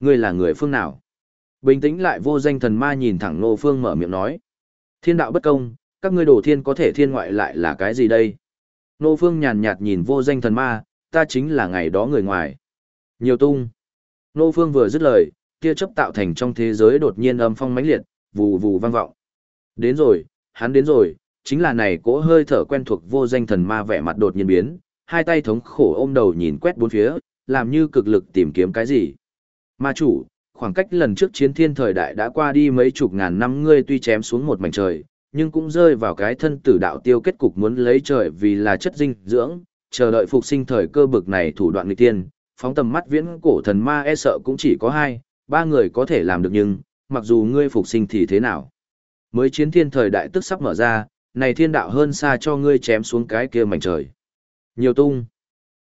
Ngươi là người phương nào? Bình tĩnh lại vô danh thần ma nhìn thẳng Ngô Phương mở miệng nói. Thiên đạo bất công, các ngươi đổ thiên có thể thiên ngoại lại là cái gì đây? Ngô Phương nhàn nhạt nhìn vô danh thần ma, ta chính là ngày đó người ngoài. Nhiều tung. Ngô Phương vừa dứt lời, kia chấp tạo thành trong thế giới đột nhiên âm phong mãnh liệt, vù vù vang vọng. Đến rồi, hắn đến rồi, chính là này cỗ hơi thở quen thuộc vô danh thần ma vẻ mặt đột nhiên biến, hai tay thống khổ ôm đầu nhìn quét bốn phía, làm như cực lực tìm kiếm cái gì. Ma chủ, khoảng cách lần trước chiến thiên thời đại đã qua đi mấy chục ngàn năm ngươi tuy chém xuống một mảnh trời, nhưng cũng rơi vào cái thân tử đạo tiêu kết cục muốn lấy trời vì là chất dinh dưỡng, chờ đợi phục sinh thời cơ bực này thủ đoạn nghịch tiên, phóng tầm mắt viễn cổ thần ma e sợ cũng chỉ có hai, ba người có thể làm được nhưng, mặc dù ngươi phục sinh thì thế nào? Mới chiến thiên thời đại tức sắp mở ra, này thiên đạo hơn xa cho ngươi chém xuống cái kia mảnh trời. Nhiều tung.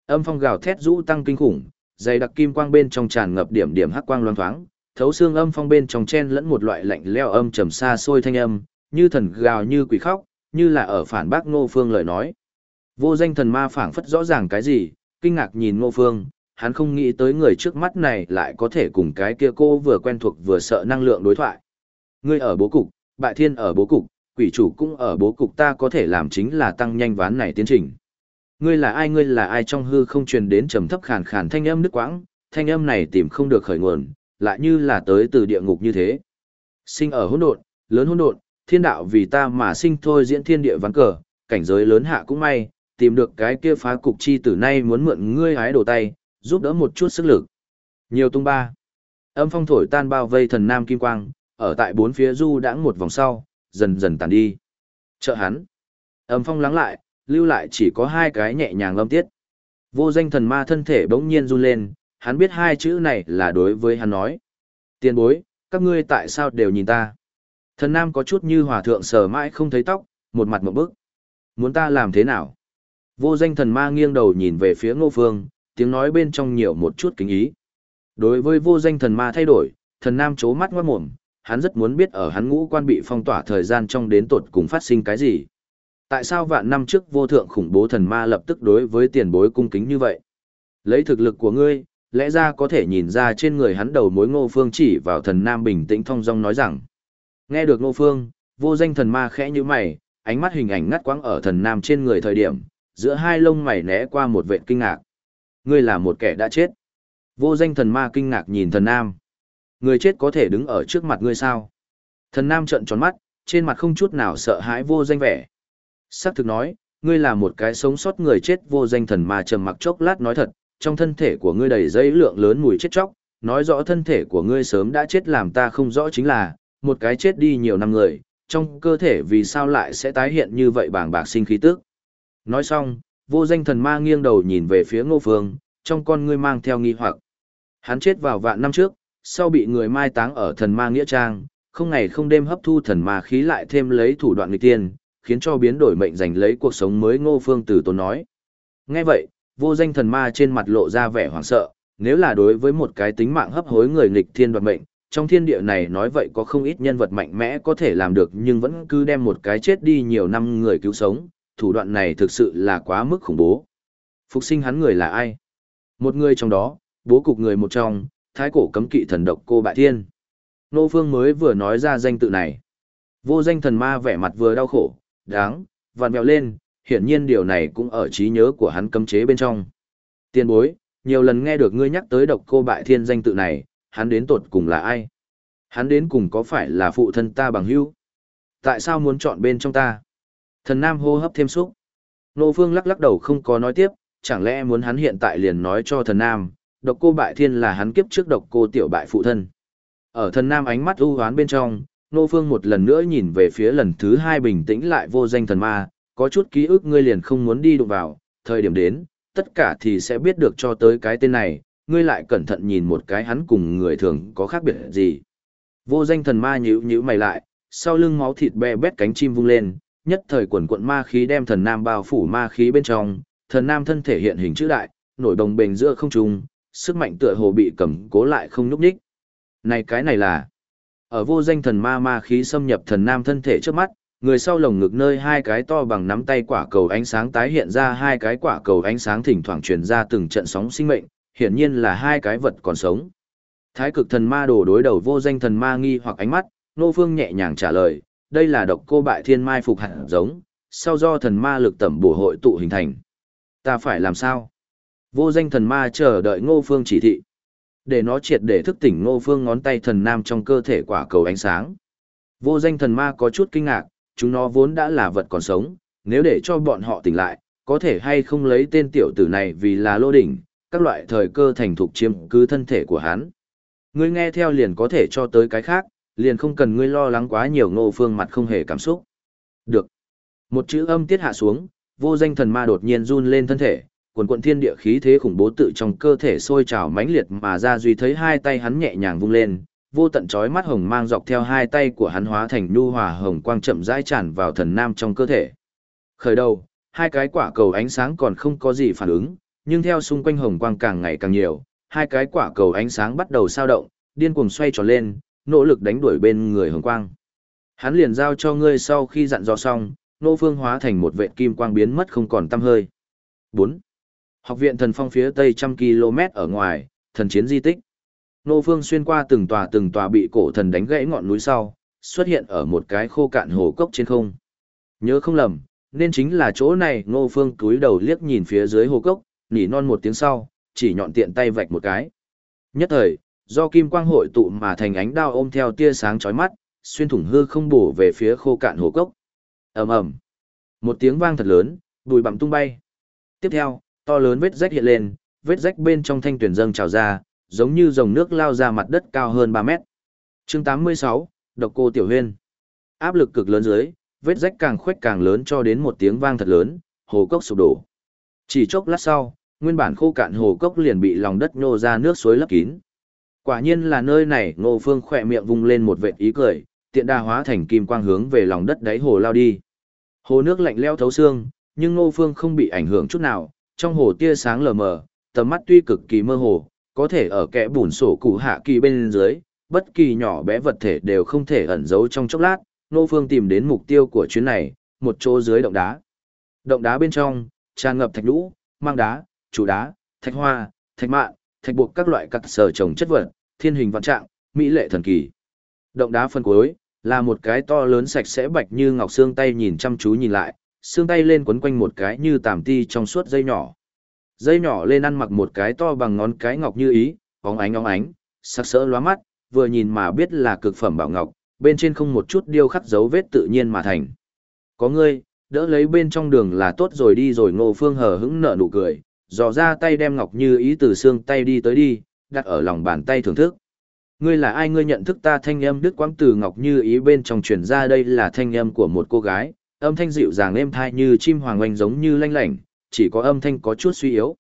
Âm phong gào thét rũ tăng kinh khủng, dày đặc kim quang bên trong tràn ngập điểm điểm hắc quang loang thoáng, thấu xương âm phong bên trong chen lẫn một loại lạnh leo âm trầm xa xôi thanh âm, như thần gào như quỷ khóc, như là ở phản bác Ngô Phương lời nói. Vô danh thần ma phảng phất rõ ràng cái gì, kinh ngạc nhìn Ngô Phương, hắn không nghĩ tới người trước mắt này lại có thể cùng cái kia cô vừa quen thuộc vừa sợ năng lượng đối thoại. Ngươi ở bố cục, bại thiên ở bố cục, quỷ chủ cũng ở bố cục ta có thể làm chính là tăng nhanh ván này tiến trình. Ngươi là ai ngươi là ai trong hư không truyền đến trầm thấp khàn khàn thanh âm nước quãng, thanh âm này tìm không được khởi nguồn, lại như là tới từ địa ngục như thế. Sinh ở hỗn độn, lớn hỗn độn, thiên đạo vì ta mà sinh thôi diễn thiên địa ván cờ, cảnh giới lớn hạ cũng may, tìm được cái kia phá cục chi tử nay muốn mượn ngươi hái đổ tay, giúp đỡ một chút sức lực. Nhiều tung ba. Âm phong thổi tan bao vây thần nam kim quang, ở tại bốn phía du đãng một vòng sau, dần dần tàn đi. Trợ hắn. Âm phong lắng lại, lưu lại chỉ có hai cái nhẹ nhàng âm tiết. Vô danh thần ma thân thể bỗng nhiên run lên, hắn biết hai chữ này là đối với hắn nói. Tiền bối, các ngươi tại sao đều nhìn ta? Thần nam có chút như hòa thượng sờ mãi không thấy tóc, một mặt một bức. Muốn ta làm thế nào? Vô danh thần ma nghiêng đầu nhìn về phía ngô phương, tiếng nói bên trong nhiều một chút kính ý. Đối với vô danh thần ma thay đổi, thần nam chố mắt ngoát mồm, hắn rất muốn biết ở hắn ngũ quan bị phong tỏa thời gian trong đến tột cùng phát sinh cái gì. Tại sao vạn năm trước vô thượng khủng bố thần ma lập tức đối với tiền bối cung kính như vậy? Lấy thực lực của ngươi, lẽ ra có thể nhìn ra trên người hắn đầu mối ngô phương chỉ vào thần nam bình tĩnh thong dong nói rằng. Nghe được ngô phương, vô danh thần ma khẽ như mày, ánh mắt hình ảnh ngắt quãng ở thần nam trên người thời điểm, giữa hai lông mày né qua một vệ kinh ngạc. Ngươi là một kẻ đã chết. Vô danh thần ma kinh ngạc nhìn thần nam. Người chết có thể đứng ở trước mặt ngươi sao? Thần nam trợn tròn mắt, trên mặt không chút nào sợ hãi vô danh vẻ. Sắc thực nói, ngươi là một cái sống sót người chết vô danh thần ma trầm mặc chốc lát nói thật, trong thân thể của ngươi đầy dây lượng lớn mùi chết chóc, nói rõ thân thể của ngươi sớm đã chết làm ta không rõ chính là, một cái chết đi nhiều năm người, trong cơ thể vì sao lại sẽ tái hiện như vậy bàng bạc sinh khí tức. Nói xong, vô danh thần ma nghiêng đầu nhìn về phía ngô phương, trong con ngươi mang theo nghi hoặc. Hắn chết vào vạn năm trước, sau bị người mai táng ở thần ma nghĩa trang, không ngày không đêm hấp thu thần ma khí lại thêm lấy thủ đoạn nghịch tiên, khiến cho biến đổi mệnh giành lấy cuộc sống mới ngô phương từ tốn nói. Nghe vậy, vô danh thần ma trên mặt lộ ra vẻ hoảng sợ, nếu là đối với một cái tính mạng hấp hối người nghịch thiên đoạt mệnh, trong thiên địa này nói vậy có không ít nhân vật mạnh mẽ có thể làm được nhưng vẫn cứ đem một cái chết đi nhiều năm người cứu sống, thủ đoạn này thực sự là quá mức khủng bố. Phục sinh hắn người là ai? Một người trong đó, bố cục người một trong, thái cổ cấm kỵ thần độc cô bại thiên. Nô Phương mới vừa nói ra danh tự này. Vô danh thần ma vẻ mặt vừa đau khổ, đáng, vặn mèo lên, hiển nhiên điều này cũng ở trí nhớ của hắn cấm chế bên trong. Tiên bối, nhiều lần nghe được ngươi nhắc tới độc cô bại thiên danh tự này, hắn đến tột cùng là ai? Hắn đến cùng có phải là phụ thân ta bằng hữu? Tại sao muốn chọn bên trong ta? Thần Nam hô hấp thêm xúc. Nô Phương lắc lắc đầu không có nói tiếp, chẳng lẽ muốn hắn hiện tại liền nói cho thần Nam, độc cô bại thiên là hắn kiếp trước độc cô tiểu bại phụ thân. Ở thần Nam ánh mắt u hoán bên trong, Nô Phương một lần nữa nhìn về phía lần thứ hai bình tĩnh lại vô danh thần ma, có chút ký ức ngươi liền không muốn đi đụng vào, thời điểm đến, tất cả thì sẽ biết được cho tới cái tên này, ngươi lại cẩn thận nhìn một cái hắn cùng người thường có khác biệt gì. Vô danh thần ma nhíu nhíu mày lại, sau lưng máu thịt bè bét cánh chim vung lên, nhất thời quần quận ma khí đem thần nam bao phủ ma khí bên trong, thần nam thân thể hiện hình chữ đại, nổi đồng bền giữa không trung, sức mạnh tựa hồ bị cầm cố lại không nhúc nhích. Này cái này là ở vô danh thần ma ma khí xâm nhập thần nam thân thể trước mắt, người sau lồng ngực nơi hai cái to bằng nắm tay quả cầu ánh sáng tái hiện ra hai cái quả cầu ánh sáng thỉnh thoảng truyền ra từng trận sóng sinh mệnh, hiển nhiên là hai cái vật còn sống. Thái cực thần ma đổ đối đầu vô danh thần ma nghi hoặc ánh mắt, Nô Phương nhẹ nhàng trả lời, đây là độc cô bại thiên mai phục hạt giống, sau do thần ma lực tẩm bổ hội tụ hình thành. Ta phải làm sao? Vô danh thần ma chờ đợi Ngô Phương chỉ thị. Để nó triệt để thức tỉnh Ngô Phương ngón tay thần nam trong cơ thể quả cầu ánh sáng. Vô danh thần ma có chút kinh ngạc, chúng nó vốn đã là vật còn sống, nếu để cho bọn họ tỉnh lại, có thể hay không lấy tên tiểu tử này vì là lô đỉnh, các loại thời cơ thành thục chiếm cứ thân thể của hắn. Ngươi nghe theo liền có thể cho tới cái khác, liền không cần ngươi lo lắng quá nhiều ngô phương mặt không hề cảm xúc. Được. Một chữ âm tiết hạ xuống, vô danh thần ma đột nhiên run lên thân thể, quần quận thiên địa khí thế khủng bố tự trong cơ thể sôi trào mãnh liệt mà ra duy thấy hai tay hắn nhẹ nhàng vung lên, vô tận chói mắt hồng mang dọc theo hai tay của hắn hóa thành nhu hòa hồng quang chậm rãi tràn vào thần nam trong cơ thể. Khởi đầu, hai cái quả cầu ánh sáng còn không có gì phản ứng, nhưng theo xung quanh hồng quang càng ngày càng nhiều, hai cái quả cầu ánh sáng bắt đầu sao động, điên cuồng xoay tròn lên, nỗ lực đánh đuổi bên người hồng quang. Hắn liền giao cho ngươi sau khi dặn dò xong, nô phương hóa thành một vệ kim quang biến mất không còn tăm hơi. 4. Học viện thần phong phía tây trăm km ở ngoài, thần chiến di tích. Nô phương xuyên qua từng tòa từng tòa bị cổ thần đánh gãy ngọn núi sau, xuất hiện ở một cái khô cạn hồ cốc trên không. Nhớ không lầm, nên chính là chỗ này Nô phương cúi đầu liếc nhìn phía dưới hồ cốc, nỉ non một tiếng sau, chỉ nhọn tiện tay vạch một cái. Nhất thời, do kim quang hội tụ mà thành ánh đao ôm theo tia sáng chói mắt, xuyên thủng hư không bổ về phía khô cạn hồ cốc. ầm ầm, một tiếng vang thật lớn, bụi bặm tung bay. Tiếp theo, to lớn vết rách hiện lên, vết rách bên trong thanh tuyển dâng trào ra, giống như dòng nước lao ra mặt đất cao hơn 3 mét. Chương 86, Độc Cô Tiểu Huyên. Áp lực cực lớn dưới, vết rách càng khuếch càng lớn cho đến một tiếng vang thật lớn, hồ cốc sụp đổ. Chỉ chốc lát sau, nguyên bản khô cạn hồ cốc liền bị lòng đất nhô ra nước suối lấp kín. Quả nhiên là nơi này, Ngô Phương khỏe miệng vung lên một vệt ý cười, tiện đa hóa thành kim quang hướng về lòng đất đáy hồ lao đi. Hồ nước lạnh lẽo thấu xương, nhưng Ngô Phương không bị ảnh hưởng chút nào, trong hồ tia sáng lờ mờ, tầm mắt tuy cực kỳ mơ hồ, có thể ở kẽ bùn sổ cụ hạ kỳ bên dưới, bất kỳ nhỏ bé vật thể đều không thể ẩn giấu trong chốc lát, Nô Phương tìm đến mục tiêu của chuyến này, một chỗ dưới động đá. Động đá bên trong, tràn ngập thạch lũ, mang đá, chủ đá, thạch hoa, thạch mạn, thạch buộc các loại cặt sở trồng chất vật, thiên hình vạn trạng, mỹ lệ thần kỳ. Động đá phân cuối, là một cái to lớn sạch sẽ bạch như ngọc xương tay nhìn chăm chú nhìn lại, xương tay lên quấn quanh một cái như tàm ti trong suốt dây nhỏ. Dây nhỏ lên ăn mặc một cái to bằng ngón cái ngọc như ý, óng ánh óng ánh, sắc sỡ lóa mắt, vừa nhìn mà biết là cực phẩm bảo ngọc, bên trên không một chút điêu khắc dấu vết tự nhiên mà thành. Có ngươi, đỡ lấy bên trong đường là tốt rồi đi rồi ngô phương hờ hững nở nụ cười, dò ra tay đem ngọc như ý từ xương tay đi tới đi, đặt ở lòng bàn tay thưởng thức. Ngươi là ai ngươi nhận thức ta thanh âm đức quãng từ ngọc như ý bên trong truyền ra đây là thanh âm của một cô gái, âm thanh dịu dàng êm thai như chim hoàng oanh giống như lanh lảnh, chỉ có âm thanh có chút suy yếu.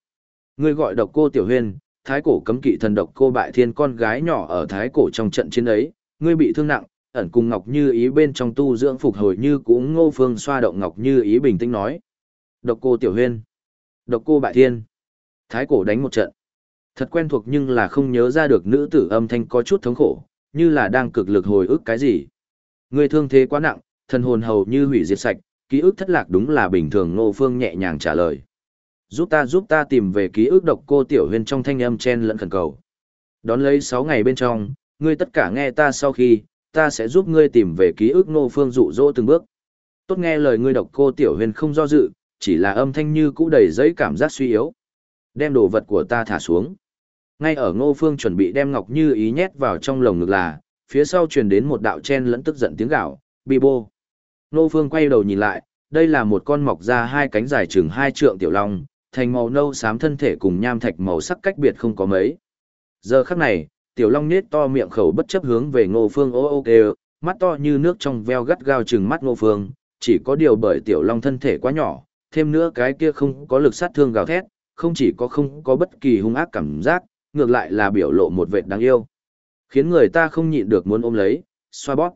Ngươi gọi độc cô tiểu huyên, thái cổ cấm kỵ thần độc cô bại thiên con gái nhỏ ở thái cổ trong trận chiến ấy, ngươi bị thương nặng, ẩn cùng ngọc như ý bên trong tu dưỡng phục hồi như cũng ngô phương xoa động ngọc như ý bình tĩnh nói. Độc cô tiểu huyên, độc cô bại thiên, thái cổ đánh một trận. Thật quen thuộc nhưng là không nhớ ra được nữ tử âm thanh có chút thống khổ, như là đang cực lực hồi ức cái gì. Người thương thế quá nặng, thần hồn hầu như hủy diệt sạch, ký ức thất lạc đúng là bình thường Ngô Phương nhẹ nhàng trả lời. Giúp ta giúp ta tìm về ký ức độc cô tiểu huyền trong thanh âm chen lẫn khẩn cầu. Đón lấy 6 ngày bên trong, ngươi tất cả nghe ta sau khi, ta sẽ giúp ngươi tìm về ký ức Ngô Phương dụ dỗ từng bước. Tốt nghe lời ngươi độc cô tiểu huyền không do dự, chỉ là âm thanh như cũ đầy giấy cảm giác suy yếu. Đem đồ vật của ta thả xuống. Ngay ở Ngô Phương chuẩn bị đem Ngọc Như ý nhét vào trong lồng ngực là, phía sau truyền đến một đạo chen lẫn tức giận tiếng gào, bi Nô Phương quay đầu nhìn lại, đây là một con mọc ra hai cánh dài chừng hai trượng tiểu long, thành màu nâu xám thân thể cùng nham thạch màu sắc cách biệt không có mấy. Giờ khắc này, tiểu long nết to miệng khẩu bất chấp hướng về Ngô Phương ô ô kêu, mắt to như nước trong veo gắt gao chừng mắt Ngô Phương, chỉ có điều bởi tiểu long thân thể quá nhỏ, thêm nữa cái kia không có lực sát thương gào thét, không chỉ có không có bất kỳ hung ác cảm giác, ngược lại là biểu lộ một vệt đáng yêu. Khiến người ta không nhịn được muốn ôm lấy, xoa bóp.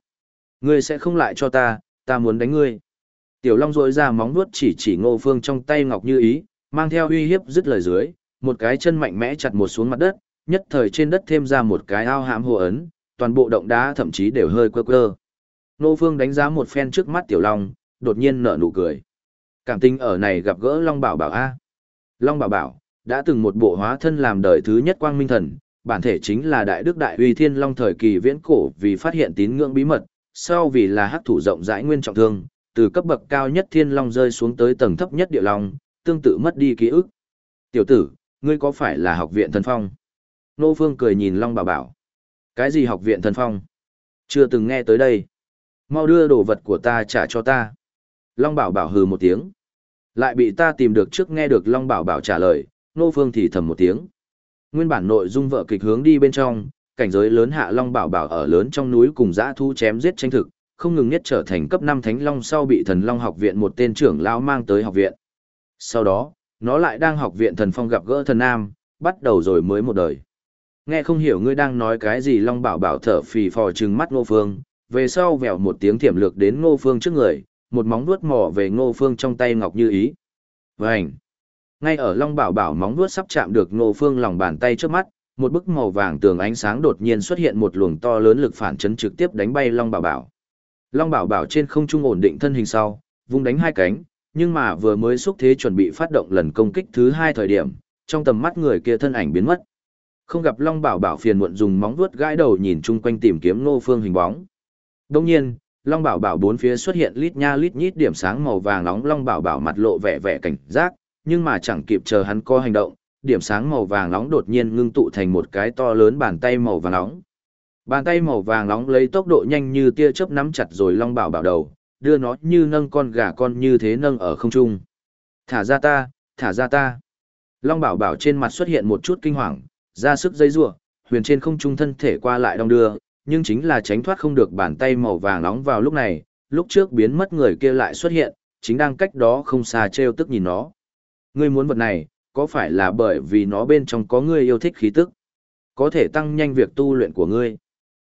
Ngươi sẽ không lại cho ta, ta muốn đánh ngươi. Tiểu Long rỗi ra móng vuốt chỉ chỉ Ngô Phương trong tay ngọc như ý, mang theo uy hiếp dứt lời dưới, một cái chân mạnh mẽ chặt một xuống mặt đất, nhất thời trên đất thêm ra một cái ao hãm hồ ấn, toàn bộ động đá thậm chí đều hơi quơ quơ. Ngô Phương đánh giá một phen trước mắt Tiểu Long, đột nhiên nở nụ cười. Cảm tình ở này gặp gỡ Long Bảo Bảo A. Long Bảo Bảo, đã từng một bộ hóa thân làm đời thứ nhất quang minh thần, bản thể chính là đại đức đại uy thiên long thời kỳ viễn cổ vì phát hiện tín ngưỡng bí mật, sau vì là hắc thủ rộng rãi nguyên trọng thương, từ cấp bậc cao nhất thiên long rơi xuống tới tầng thấp nhất địa long, tương tự mất đi ký ức. Tiểu tử, ngươi có phải là học viện thần phong? Nô Phương cười nhìn Long Bảo Bảo. Cái gì học viện thần phong? Chưa từng nghe tới đây. Mau đưa đồ vật của ta trả cho ta. Long Bảo Bảo hừ một tiếng. Lại bị ta tìm được trước nghe được Long Bảo Bảo trả lời, Nô Phương thì thầm một tiếng. Nguyên bản nội dung vợ kịch hướng đi bên trong, cảnh giới lớn hạ Long Bảo Bảo ở lớn trong núi cùng dã thu chém giết tranh thực, không ngừng nhất trở thành cấp 5 Thánh Long sau bị Thần Long học viện một tên trưởng lão mang tới học viện. Sau đó, nó lại đang học viện thần phong gặp gỡ thần nam, bắt đầu rồi mới một đời. Nghe không hiểu ngươi đang nói cái gì Long Bảo Bảo thở phì phò trừng mắt Ngô Phương, về sau vèo một tiếng thiểm lược đến Ngô Phương trước người, một móng vuốt mò về Ngô Phương trong tay ngọc như ý. Vành! Ngay ở Long Bảo Bảo móng vuốt sắp chạm được Ngô Phương lòng bàn tay trước mắt, một bức màu vàng tường ánh sáng đột nhiên xuất hiện một luồng to lớn lực phản chấn trực tiếp đánh bay Long Bảo Bảo. Long Bảo Bảo trên không trung ổn định thân hình sau, vung đánh hai cánh, nhưng mà vừa mới xúc thế chuẩn bị phát động lần công kích thứ hai thời điểm, trong tầm mắt người kia thân ảnh biến mất. Không gặp Long Bảo Bảo phiền muộn dùng móng vuốt gãi đầu nhìn chung quanh tìm kiếm Ngô Phương hình bóng. Đương nhiên, Long Bảo Bảo bốn phía xuất hiện lít nha lít nhít điểm sáng màu vàng nóng Long Bảo Bảo mặt lộ vẻ vẻ cảnh giác, nhưng mà chẳng kịp chờ hắn có hành động, điểm sáng màu vàng nóng đột nhiên ngưng tụ thành một cái to lớn bàn tay màu vàng nóng. Bàn tay màu vàng nóng lấy tốc độ nhanh như tia chớp nắm chặt rồi Long Bảo Bảo đầu, đưa nó như nâng con gà con như thế nâng ở không trung. Thả ra ta, thả ra ta. Long Bảo Bảo trên mặt xuất hiện một chút kinh hoàng, ra sức dây rủa, huyền trên không trung thân thể qua lại đong đưa, nhưng chính là tránh thoát không được bàn tay màu vàng nóng vào lúc này, lúc trước biến mất người kia lại xuất hiện, chính đang cách đó không xa treo tức nhìn nó. Ngươi muốn vật này, có phải là bởi vì nó bên trong có ngươi yêu thích khí tức? Có thể tăng nhanh việc tu luyện của ngươi.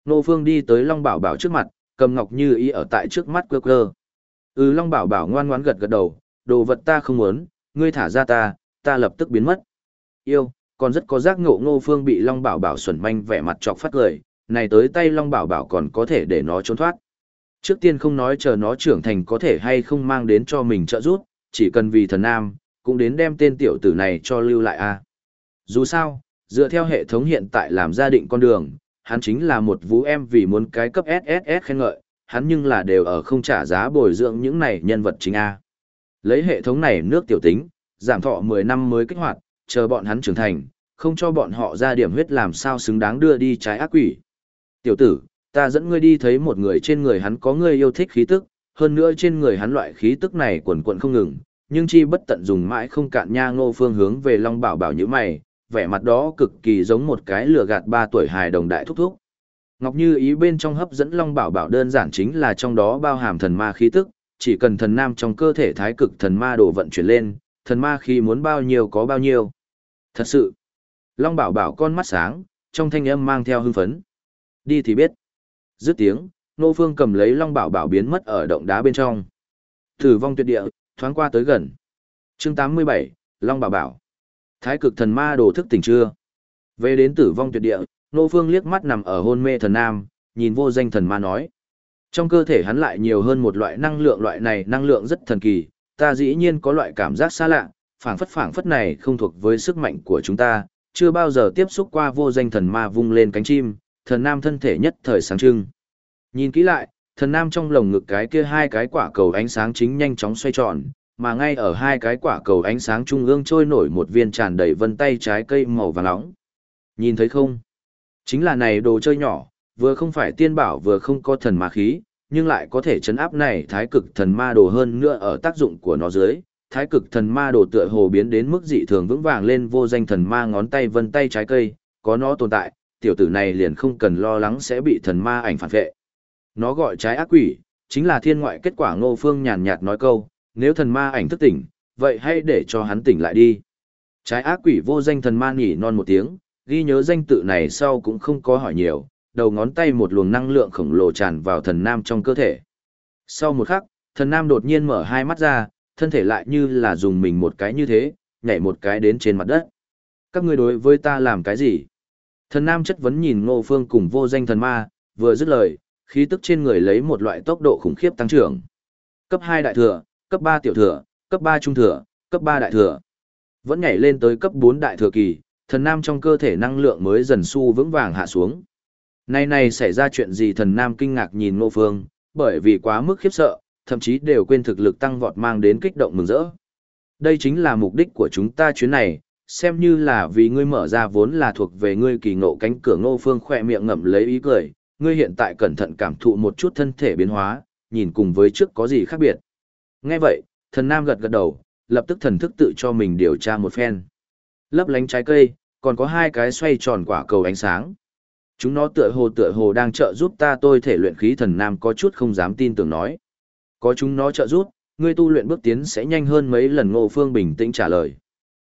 Nô Phương đi tới Long Bảo Bảo trước mặt, cầm ngọc như ý ở tại trước mắt cơ cơ. Ừ Long Bảo Bảo ngoan ngoãn gật gật đầu, đồ vật ta không muốn, ngươi thả ra ta, ta lập tức biến mất. Yêu, còn rất có giác ngộ ngô phương bị Long Bảo Bảo xuẩn manh vẻ mặt chọc phát cười, này tới tay Long Bảo Bảo còn có thể để nó trốn thoát. Trước tiên không nói chờ nó trưởng thành có thể hay không mang đến cho mình trợ giúp, chỉ cần vì thần nam, cũng đến đem tên tiểu tử này cho lưu lại a. Dù sao, dựa theo hệ thống hiện tại làm gia định con đường, hắn chính là một vũ em vì muốn cái cấp SSS khen ngợi, hắn nhưng là đều ở không trả giá bồi dưỡng những này nhân vật chính A. Lấy hệ thống này nước tiểu tính, giảm thọ 10 năm mới kích hoạt, chờ bọn hắn trưởng thành, không cho bọn họ ra điểm huyết làm sao xứng đáng đưa đi trái ác quỷ. Tiểu tử, ta dẫn ngươi đi thấy một người trên người hắn có ngươi yêu thích khí tức, hơn nữa trên người hắn loại khí tức này quần quận không ngừng, nhưng chi bất tận dùng mãi không cạn nha ngô phương hướng về Long Bảo bảo như mày, vẻ mặt đó cực kỳ giống một cái lừa gạt ba tuổi hài đồng đại thúc thúc. Ngọc Như ý bên trong hấp dẫn Long Bảo Bảo đơn giản chính là trong đó bao hàm thần ma khí tức, chỉ cần thần nam trong cơ thể thái cực thần ma đồ vận chuyển lên, thần ma khí muốn bao nhiêu có bao nhiêu. Thật sự, Long Bảo Bảo con mắt sáng, trong thanh âm mang theo hưng phấn. Đi thì biết. Dứt tiếng, Nô Phương cầm lấy Long Bảo Bảo biến mất ở động đá bên trong. Tử vong tuyệt địa, thoáng qua tới gần. Chương 87, Long Bảo Bảo. Thái cực thần ma đồ thức tỉnh chưa? Về đến tử vong tuyệt địa, Nô Phương liếc mắt nằm ở hôn mê thần nam, nhìn vô danh thần ma nói. Trong cơ thể hắn lại nhiều hơn một loại năng lượng loại này năng lượng rất thần kỳ, ta dĩ nhiên có loại cảm giác xa lạ, phảng phất phảng phất này không thuộc với sức mạnh của chúng ta, chưa bao giờ tiếp xúc qua vô danh thần ma vung lên cánh chim, thần nam thân thể nhất thời sáng trưng. Nhìn kỹ lại, thần nam trong lồng ngực cái kia hai cái quả cầu ánh sáng chính nhanh chóng xoay tròn, mà ngay ở hai cái quả cầu ánh sáng trung ương trôi nổi một viên tràn đầy vân tay trái cây màu vàng nóng. Nhìn thấy không? Chính là này đồ chơi nhỏ, vừa không phải tiên bảo vừa không có thần ma khí, nhưng lại có thể chấn áp này thái cực thần ma đồ hơn nữa ở tác dụng của nó dưới. Thái cực thần ma đồ tựa hồ biến đến mức dị thường vững vàng lên vô danh thần ma ngón tay vân tay trái cây, có nó tồn tại, tiểu tử này liền không cần lo lắng sẽ bị thần ma ảnh phản vệ. Nó gọi trái ác quỷ, chính là thiên ngoại kết quả ngô phương nhàn nhạt nói câu, nếu thần ma ảnh thức tỉnh, vậy hãy để cho hắn tỉnh lại đi. Trái ác quỷ vô danh thần ma nhỉ non một tiếng, ghi nhớ danh tự này sau cũng không có hỏi nhiều, đầu ngón tay một luồng năng lượng khổng lồ tràn vào thần nam trong cơ thể. Sau một khắc, thần nam đột nhiên mở hai mắt ra, thân thể lại như là dùng mình một cái như thế, nhảy một cái đến trên mặt đất. Các ngươi đối với ta làm cái gì? Thần nam chất vấn nhìn ngô phương cùng vô danh thần ma, vừa dứt lời, khí tức trên người lấy một loại tốc độ khủng khiếp tăng trưởng. Cấp 2 đại thừa, cấp 3 tiểu thừa, cấp 3 trung thừa, cấp 3 đại thừa. Vẫn nhảy lên tới cấp 4 đại thừa kỳ, thần nam trong cơ thể năng lượng mới dần su vững vàng hạ xuống. Nay này xảy ra chuyện gì thần nam kinh ngạc nhìn ngô phương, bởi vì quá mức khiếp sợ, thậm chí đều quên thực lực tăng vọt mang đến kích động mừng rỡ. Đây chính là mục đích của chúng ta chuyến này, xem như là vì ngươi mở ra vốn là thuộc về ngươi kỳ ngộ cánh cửa ngô phương khỏe miệng ngậm lấy ý cười, ngươi hiện tại cẩn thận cảm thụ một chút thân thể biến hóa, nhìn cùng với trước có gì khác biệt. Nghe vậy, thần nam gật gật đầu, lập tức thần thức tự cho mình điều tra một phen. Lấp lánh trái cây, còn có hai cái xoay tròn quả cầu ánh sáng. Chúng nó tựa hồ tựa hồ đang trợ giúp ta tôi thể luyện khí thần nam có chút không dám tin tưởng nói. Có chúng nó trợ giúp, ngươi tu luyện bước tiến sẽ nhanh hơn mấy lần ngô phương bình tĩnh trả lời.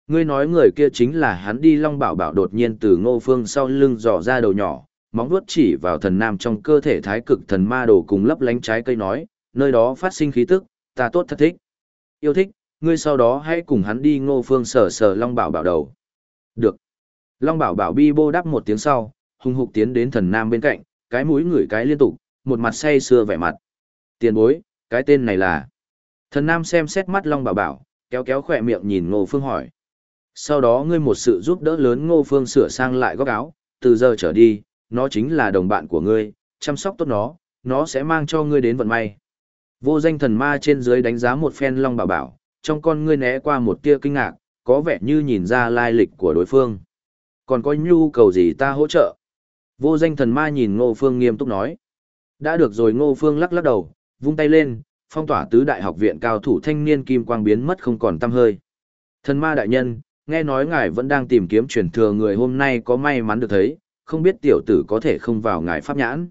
Ngươi nói người kia chính là hắn đi long bảo bảo đột nhiên từ ngô phương sau lưng dò ra đầu nhỏ, móng vuốt chỉ vào thần nam trong cơ thể thái cực thần ma đồ cùng lấp lánh trái cây nói, nơi đó phát sinh khí tức, ta tốt thật thích. Yêu thích, ngươi sau đó hãy cùng hắn đi ngô phương sở sở long bảo bảo đầu. Được. Long bảo bảo bi bô đáp một tiếng sau, hung hục tiến đến thần nam bên cạnh, cái mũi ngửi cái liên tục, một mặt say sưa vẻ mặt. Tiền bối, cái tên này là... Thần nam xem xét mắt long bảo bảo, kéo kéo khỏe miệng nhìn ngô phương hỏi. Sau đó ngươi một sự giúp đỡ lớn ngô phương sửa sang lại góc áo, từ giờ trở đi, nó chính là đồng bạn của ngươi, chăm sóc tốt nó, nó sẽ mang cho ngươi đến vận may. Vô danh thần ma trên dưới đánh giá một phen long bảo bảo, trong con ngươi né qua một tia kinh ngạc, có vẻ như nhìn ra lai lịch của đối phương. Còn có nhu cầu gì ta hỗ trợ? Vô danh thần ma nhìn ngô phương nghiêm túc nói. Đã được rồi ngô phương lắc lắc đầu, vung tay lên, phong tỏa tứ đại học viện cao thủ thanh niên kim quang biến mất không còn tăm hơi. Thần ma đại nhân, nghe nói ngài vẫn đang tìm kiếm truyền thừa người hôm nay có may mắn được thấy, không biết tiểu tử có thể không vào ngài pháp nhãn.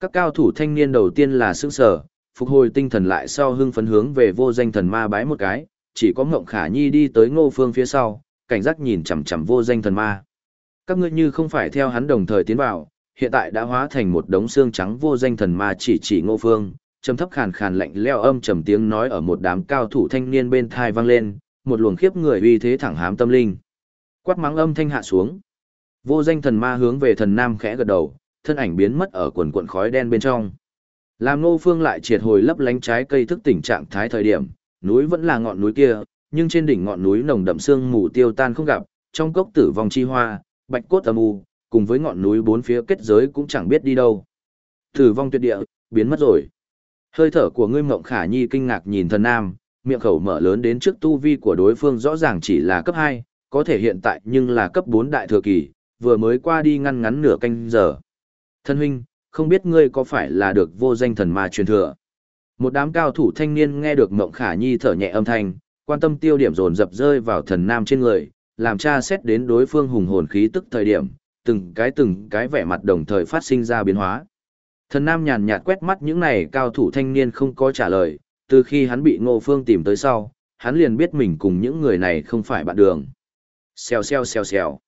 Các cao thủ thanh niên đầu tiên là sững sở, phục hồi tinh thần lại sau hưng phấn hướng về vô danh thần ma bái một cái, chỉ có Ngộng Khả Nhi đi tới Ngô Phương phía sau, cảnh giác nhìn chằm chằm vô danh thần ma. Các ngươi như không phải theo hắn đồng thời tiến vào, hiện tại đã hóa thành một đống xương trắng vô danh thần ma chỉ chỉ Ngô Phương, trầm thấp khàn khàn lạnh leo âm trầm tiếng nói ở một đám cao thủ thanh niên bên thai vang lên, một luồng khiếp người uy thế thẳng hám tâm linh. Quát mắng âm thanh hạ xuống. Vô danh thần ma hướng về thần nam khẽ gật đầu, thân ảnh biến mất ở quần cuộn khói đen bên trong. Làm Ngô Phương lại triệt hồi lấp lánh trái cây thức tỉnh trạng thái thời điểm, núi vẫn là ngọn núi kia, nhưng trên đỉnh ngọn núi nồng đậm sương mù tiêu tan không gặp, trong cốc tử vong chi hoa, bạch cốt âm u, cùng với ngọn núi bốn phía kết giới cũng chẳng biết đi đâu. Tử vong tuyệt địa, biến mất rồi. Hơi thở của ngươi mộng khả nhi kinh ngạc nhìn thần nam, miệng khẩu mở lớn đến trước tu vi của đối phương rõ ràng chỉ là cấp 2, có thể hiện tại nhưng là cấp 4 đại thừa kỳ, vừa mới qua đi ngăn ngắn nửa canh giờ. Thân huynh, không biết ngươi có phải là được vô danh thần ma truyền thừa? Một đám cao thủ thanh niên nghe được Mộng Khả Nhi thở nhẹ âm thanh, quan tâm tiêu điểm dồn dập rơi vào thần nam trên người, làm cha xét đến đối phương hùng hồn khí tức thời điểm, từng cái từng cái vẻ mặt đồng thời phát sinh ra biến hóa. Thần nam nhàn nhạt quét mắt những này cao thủ thanh niên không có trả lời, từ khi hắn bị ngô phương tìm tới sau, hắn liền biết mình cùng những người này không phải bạn đường. Xèo xèo xèo xèo.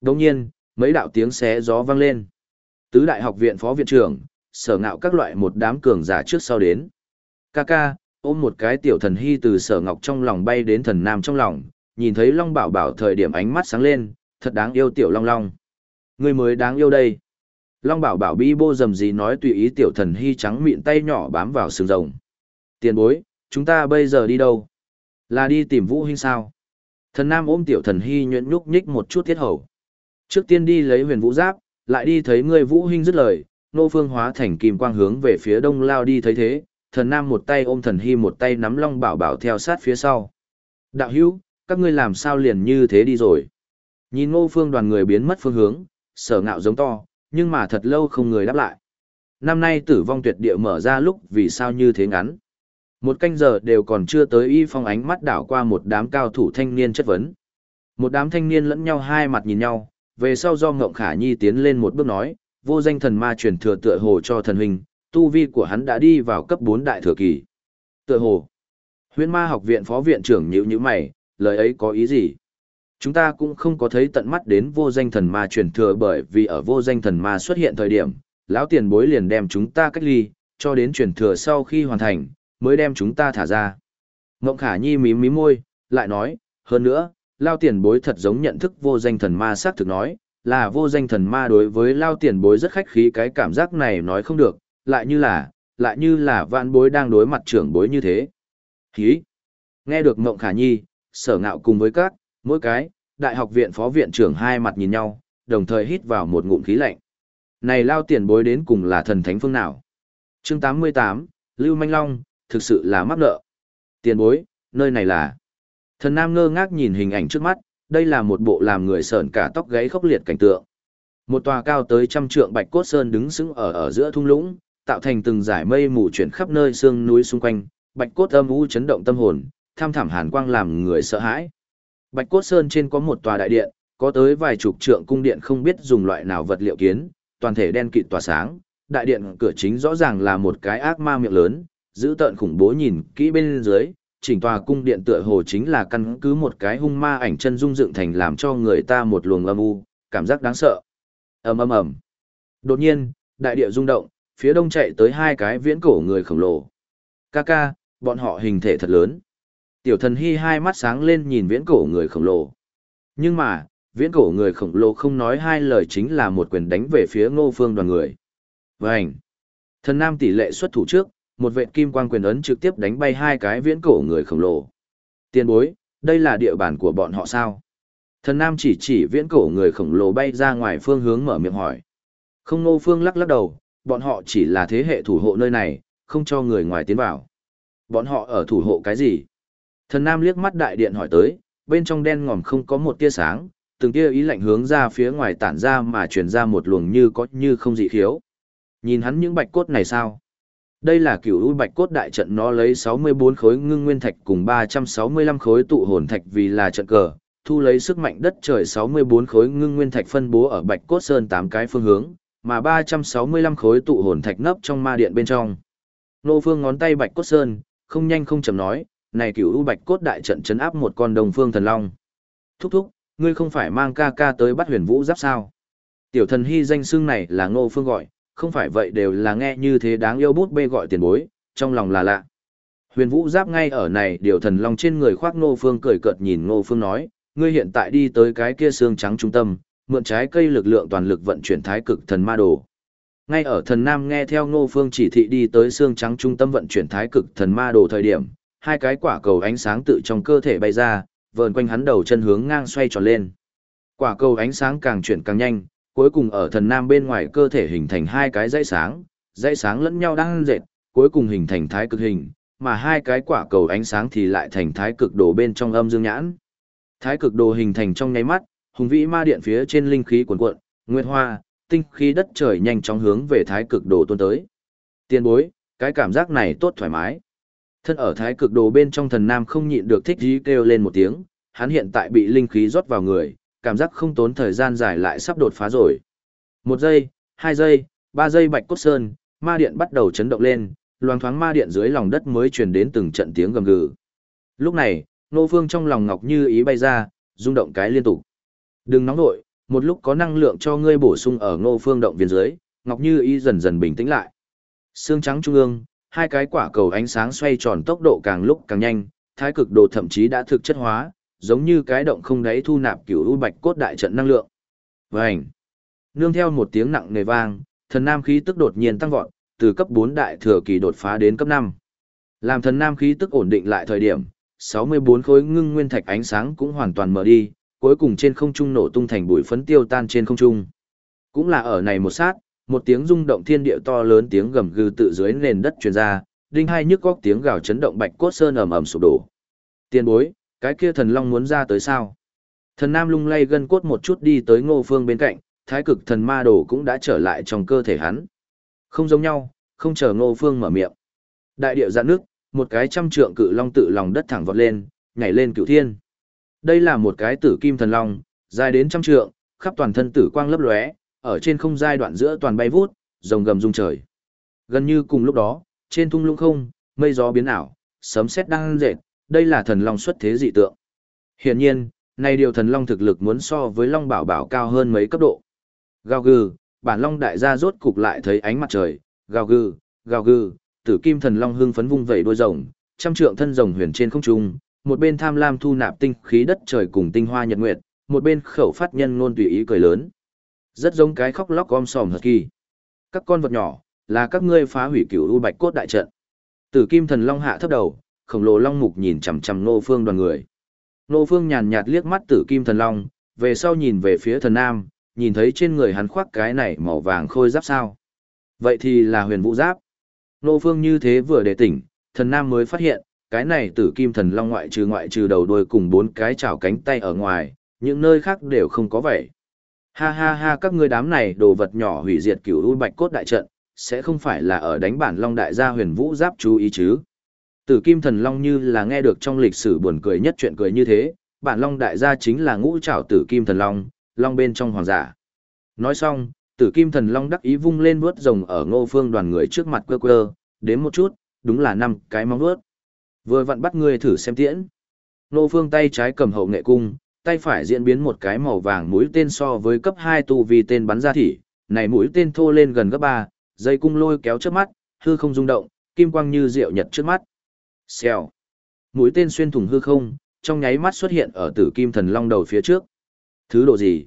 Đồng nhiên, mấy đạo tiếng xé gió vang lên. Tứ đại học viện phó viện trưởng, sở ngạo các loại một đám cường giả trước sau đến. Ca ca, ôm một cái tiểu thần hy từ sở ngọc trong lòng bay đến thần nam trong lòng, nhìn thấy long bảo bảo thời điểm ánh mắt sáng lên, thật đáng yêu tiểu long long. Người mới đáng yêu đây. Long bảo bảo bi bô dầm gì nói tùy ý tiểu thần hy trắng miệng tay nhỏ bám vào sừng rồng. Tiền bối, chúng ta bây giờ đi đâu? Là đi tìm vũ hinh sao? Thần nam ôm tiểu thần hy nhuyễn nhúc nhích một chút thiết hầu. Trước tiên đi lấy huyền vũ giáp, lại đi thấy người vũ huynh dứt lời, nô phương hóa thành kim quang hướng về phía đông lao đi thấy thế, thần nam một tay ôm thần hy một tay nắm long bảo bảo theo sát phía sau. Đạo hữu, các ngươi làm sao liền như thế đi rồi? Nhìn ngô phương đoàn người biến mất phương hướng, sở ngạo giống to, nhưng mà thật lâu không người đáp lại. Năm nay tử vong tuyệt địa mở ra lúc vì sao như thế ngắn. Một canh giờ đều còn chưa tới y phong ánh mắt đảo qua một đám cao thủ thanh niên chất vấn. Một đám thanh niên lẫn nhau hai mặt nhìn nhau, về sau do Ngộng Khả Nhi tiến lên một bước nói, vô danh thần ma truyền thừa tựa hồ cho thần huynh, tu vi của hắn đã đi vào cấp 4 đại thừa kỳ. Tựa hồ, huyên ma học viện phó viện trưởng nhữ nhíu mày, lời ấy có ý gì? Chúng ta cũng không có thấy tận mắt đến vô danh thần ma truyền thừa bởi vì ở vô danh thần ma xuất hiện thời điểm, lão tiền bối liền đem chúng ta cách ly, cho đến truyền thừa sau khi hoàn thành, mới đem chúng ta thả ra. Ngộng khả nhi mím mím môi, lại nói, hơn nữa, lao tiền bối thật giống nhận thức vô danh thần ma xác thực nói, là vô danh thần ma đối với lao tiền bối rất khách khí cái cảm giác này nói không được, lại như là, lại như là vạn bối đang đối mặt trưởng bối như thế. Hí! Nghe được Mộng Khả Nhi, sở ngạo cùng với các, mỗi cái, đại học viện phó viện trưởng hai mặt nhìn nhau, đồng thời hít vào một ngụm khí lạnh. Này lao tiền bối đến cùng là thần thánh phương nào? chương 88, Lưu Manh Long, thực sự là mắc nợ. Tiền bối, nơi này là... Thần Nam ngơ ngác nhìn hình ảnh trước mắt, đây là một bộ làm người sợn cả tóc gáy khốc liệt cảnh tượng. Một tòa cao tới trăm trượng bạch cốt sơn đứng sững ở ở giữa thung lũng, tạo thành từng dải mây mù chuyển khắp nơi sương núi xung quanh, bạch cốt âm u chấn động tâm hồn, tham thảm hàn quang làm người sợ hãi. Bạch cốt sơn trên có một tòa đại điện, có tới vài chục trượng cung điện không biết dùng loại nào vật liệu kiến, toàn thể đen kịt tỏa sáng, đại điện cửa chính rõ ràng là một cái ác ma miệng lớn, giữ tợn khủng bố nhìn kỹ bên dưới, chỉnh tòa cung điện tựa hồ chính là căn cứ một cái hung ma ảnh chân dung dựng thành làm cho người ta một luồng âm u, cảm giác đáng sợ. ầm ầm ầm. Đột nhiên, đại địa rung động, phía đông chạy tới hai cái viễn cổ người khổng lồ. Kaka, bọn họ hình thể thật lớn. Tiểu thần hy hai mắt sáng lên nhìn viễn cổ người khổng lồ. Nhưng mà, viễn cổ người khổng lồ không nói hai lời chính là một quyền đánh về phía ngô phương đoàn người. Vânh! Thần nam tỷ lệ xuất thủ trước, một vệ kim quang quyền ấn trực tiếp đánh bay hai cái viễn cổ người khổng lồ. Tiên bối, đây là địa bàn của bọn họ sao? Thần nam chỉ chỉ viễn cổ người khổng lồ bay ra ngoài phương hướng mở miệng hỏi. Không nô phương lắc lắc đầu, bọn họ chỉ là thế hệ thủ hộ nơi này, không cho người ngoài tiến vào. Bọn họ ở thủ hộ cái gì? Thần nam liếc mắt đại điện hỏi tới, bên trong đen ngòm không có một tia sáng, từng tia ý lạnh hướng ra phía ngoài tản ra mà truyền ra một luồng như có như không dị khiếu. Nhìn hắn những bạch cốt này sao? Đây là cửu u bạch cốt đại trận nó lấy 64 khối ngưng nguyên thạch cùng 365 khối tụ hồn thạch vì là trận cờ, thu lấy sức mạnh đất trời 64 khối ngưng nguyên thạch phân bố ở bạch cốt sơn 8 cái phương hướng, mà 365 khối tụ hồn thạch nấp trong ma điện bên trong. Nô Phương ngón tay bạch cốt sơn, không nhanh không chậm nói, này cửu u bạch cốt đại trận chấn áp một con đồng phương thần long. Thúc thúc, ngươi không phải mang ca ca tới bắt huyền vũ giáp sao? Tiểu thần hy danh xưng này là Ngô Phương gọi, không phải vậy đều là nghe như thế đáng yêu bút bê gọi tiền bối, trong lòng là lạ. Huyền Vũ Giáp ngay ở này điều thần long trên người khoác Ngô Phương cười cợt nhìn Ngô Phương nói, ngươi hiện tại đi tới cái kia xương trắng trung tâm, mượn trái cây lực lượng toàn lực vận chuyển thái cực thần ma đồ. Ngay ở thần nam nghe theo Ngô Phương chỉ thị đi tới xương trắng trung tâm vận chuyển thái cực thần ma đồ thời điểm, hai cái quả cầu ánh sáng tự trong cơ thể bay ra, vờn quanh hắn đầu chân hướng ngang xoay tròn lên. Quả cầu ánh sáng càng chuyển càng nhanh, cuối cùng ở thần nam bên ngoài cơ thể hình thành hai cái dãy sáng, dãy sáng lẫn nhau đang dệt, cuối cùng hình thành thái cực hình, mà hai cái quả cầu ánh sáng thì lại thành thái cực đồ bên trong âm dương nhãn. Thái cực đồ hình thành trong nháy mắt, hùng vĩ ma điện phía trên linh khí cuồn cuộn, nguyệt hoa, tinh khí đất trời nhanh chóng hướng về thái cực đồ tuôn tới. Tiên bối, cái cảm giác này tốt thoải mái. Thân ở thái cực đồ bên trong thần nam không nhịn được thích dí kêu lên một tiếng, hắn hiện tại bị linh khí rót vào người, cảm giác không tốn thời gian dài lại sắp đột phá rồi. Một giây, hai giây, ba giây bạch cốt sơn, ma điện bắt đầu chấn động lên, loang thoáng ma điện dưới lòng đất mới truyền đến từng trận tiếng gầm gừ. Lúc này, nô phương trong lòng ngọc như ý bay ra, rung động cái liên tục. Đừng nóng nội, một lúc có năng lượng cho ngươi bổ sung ở nô phương động viên dưới, ngọc như ý dần dần bình tĩnh lại. Xương trắng trung ương, hai cái quả cầu ánh sáng xoay tròn tốc độ càng lúc càng nhanh, thái cực đồ thậm chí đã thực chất hóa, giống như cái động không đáy thu nạp cửu u bạch cốt đại trận năng lượng. Vành. Nương theo một tiếng nặng nề vang, thần nam khí tức đột nhiên tăng vọt, từ cấp 4 đại thừa kỳ đột phá đến cấp 5. Làm thần nam khí tức ổn định lại thời điểm, 64 khối ngưng nguyên thạch ánh sáng cũng hoàn toàn mở đi, cuối cùng trên không trung nổ tung thành bụi phấn tiêu tan trên không trung. Cũng là ở này một sát, một tiếng rung động thiên địa to lớn tiếng gầm gừ tự dưới nền đất truyền ra, đinh hai nhức góc tiếng gào chấn động bạch cốt sơn ầm ầm sụp đổ. Tiên bối, cái kia thần long muốn ra tới sao? Thần nam lung lay gân cốt một chút đi tới ngô phương bên cạnh, thái cực thần ma đồ cũng đã trở lại trong cơ thể hắn. Không giống nhau, không chờ ngô phương mở miệng. Đại địa dạn nước, một cái trăm trượng cự long tự lòng đất thẳng vọt lên, nhảy lên cửu thiên. Đây là một cái tử kim thần long, dài đến trăm trượng, khắp toàn thân tử quang lấp lóe, ở trên không giai đoạn giữa toàn bay vút, rồng gầm rung trời. Gần như cùng lúc đó, trên thung lũng không, mây gió biến ảo, sấm sét đang rệt, đây là thần long xuất thế dị tượng. Hiển nhiên, này điều thần long thực lực muốn so với long bảo bảo cao hơn mấy cấp độ. Gào gừ, bản long đại gia rốt cục lại thấy ánh mặt trời, gào gừ, gào gừ, tử kim thần long hưng phấn vung vẩy đôi rồng, trăm trượng thân rồng huyền trên không trung, một bên tham lam thu nạp tinh khí đất trời cùng tinh hoa nhật nguyệt, một bên khẩu phát nhân ngôn tùy ý cười lớn. Rất giống cái khóc lóc om sòm hợp kỳ. Các con vật nhỏ, là các ngươi phá hủy cửu u bạch cốt đại trận. Tử kim thần long hạ thấp đầu, khổng lồ long mục nhìn chằm chằm nô phương đoàn người. Nô Phương nhàn nhạt liếc mắt tử kim thần long, về sau nhìn về phía thần nam, nhìn thấy trên người hắn khoác cái này màu vàng khôi giáp sao. Vậy thì là huyền vũ giáp. Nô Phương như thế vừa để tỉnh, thần nam mới phát hiện, cái này tử kim thần long ngoại trừ ngoại trừ đầu đuôi cùng bốn cái chảo cánh tay ở ngoài, những nơi khác đều không có vậy. Ha ha ha các ngươi đám này đồ vật nhỏ hủy diệt cửu u bạch cốt đại trận, sẽ không phải là ở đánh bản long đại gia huyền vũ giáp chú ý chứ. Tử kim thần long như là nghe được trong lịch sử buồn cười nhất chuyện cười như thế, bản long đại gia chính là ngũ trảo tử kim thần long, long bên trong hoàng giả. Nói xong, tử kim thần long đắc ý vung lên vuốt rồng ở ngô phương đoàn người trước mặt quơ quơ, đến một chút, đúng là năm cái móng vuốt. Vừa vặn bắt người thử xem tiễn. Ngô phương tay trái cầm hậu nghệ cung, tay phải diễn biến một cái màu vàng mũi tên so với cấp 2 tu vi tên bắn ra thỉ, này mũi tên thô lên gần gấp 3, dây cung lôi kéo trước mắt, hư không rung động, kim quang như rượu nhật trước mắt. Xèo. Mũi tên xuyên thủng hư không, trong nháy mắt xuất hiện ở tử kim thần long đầu phía trước. Thứ độ gì?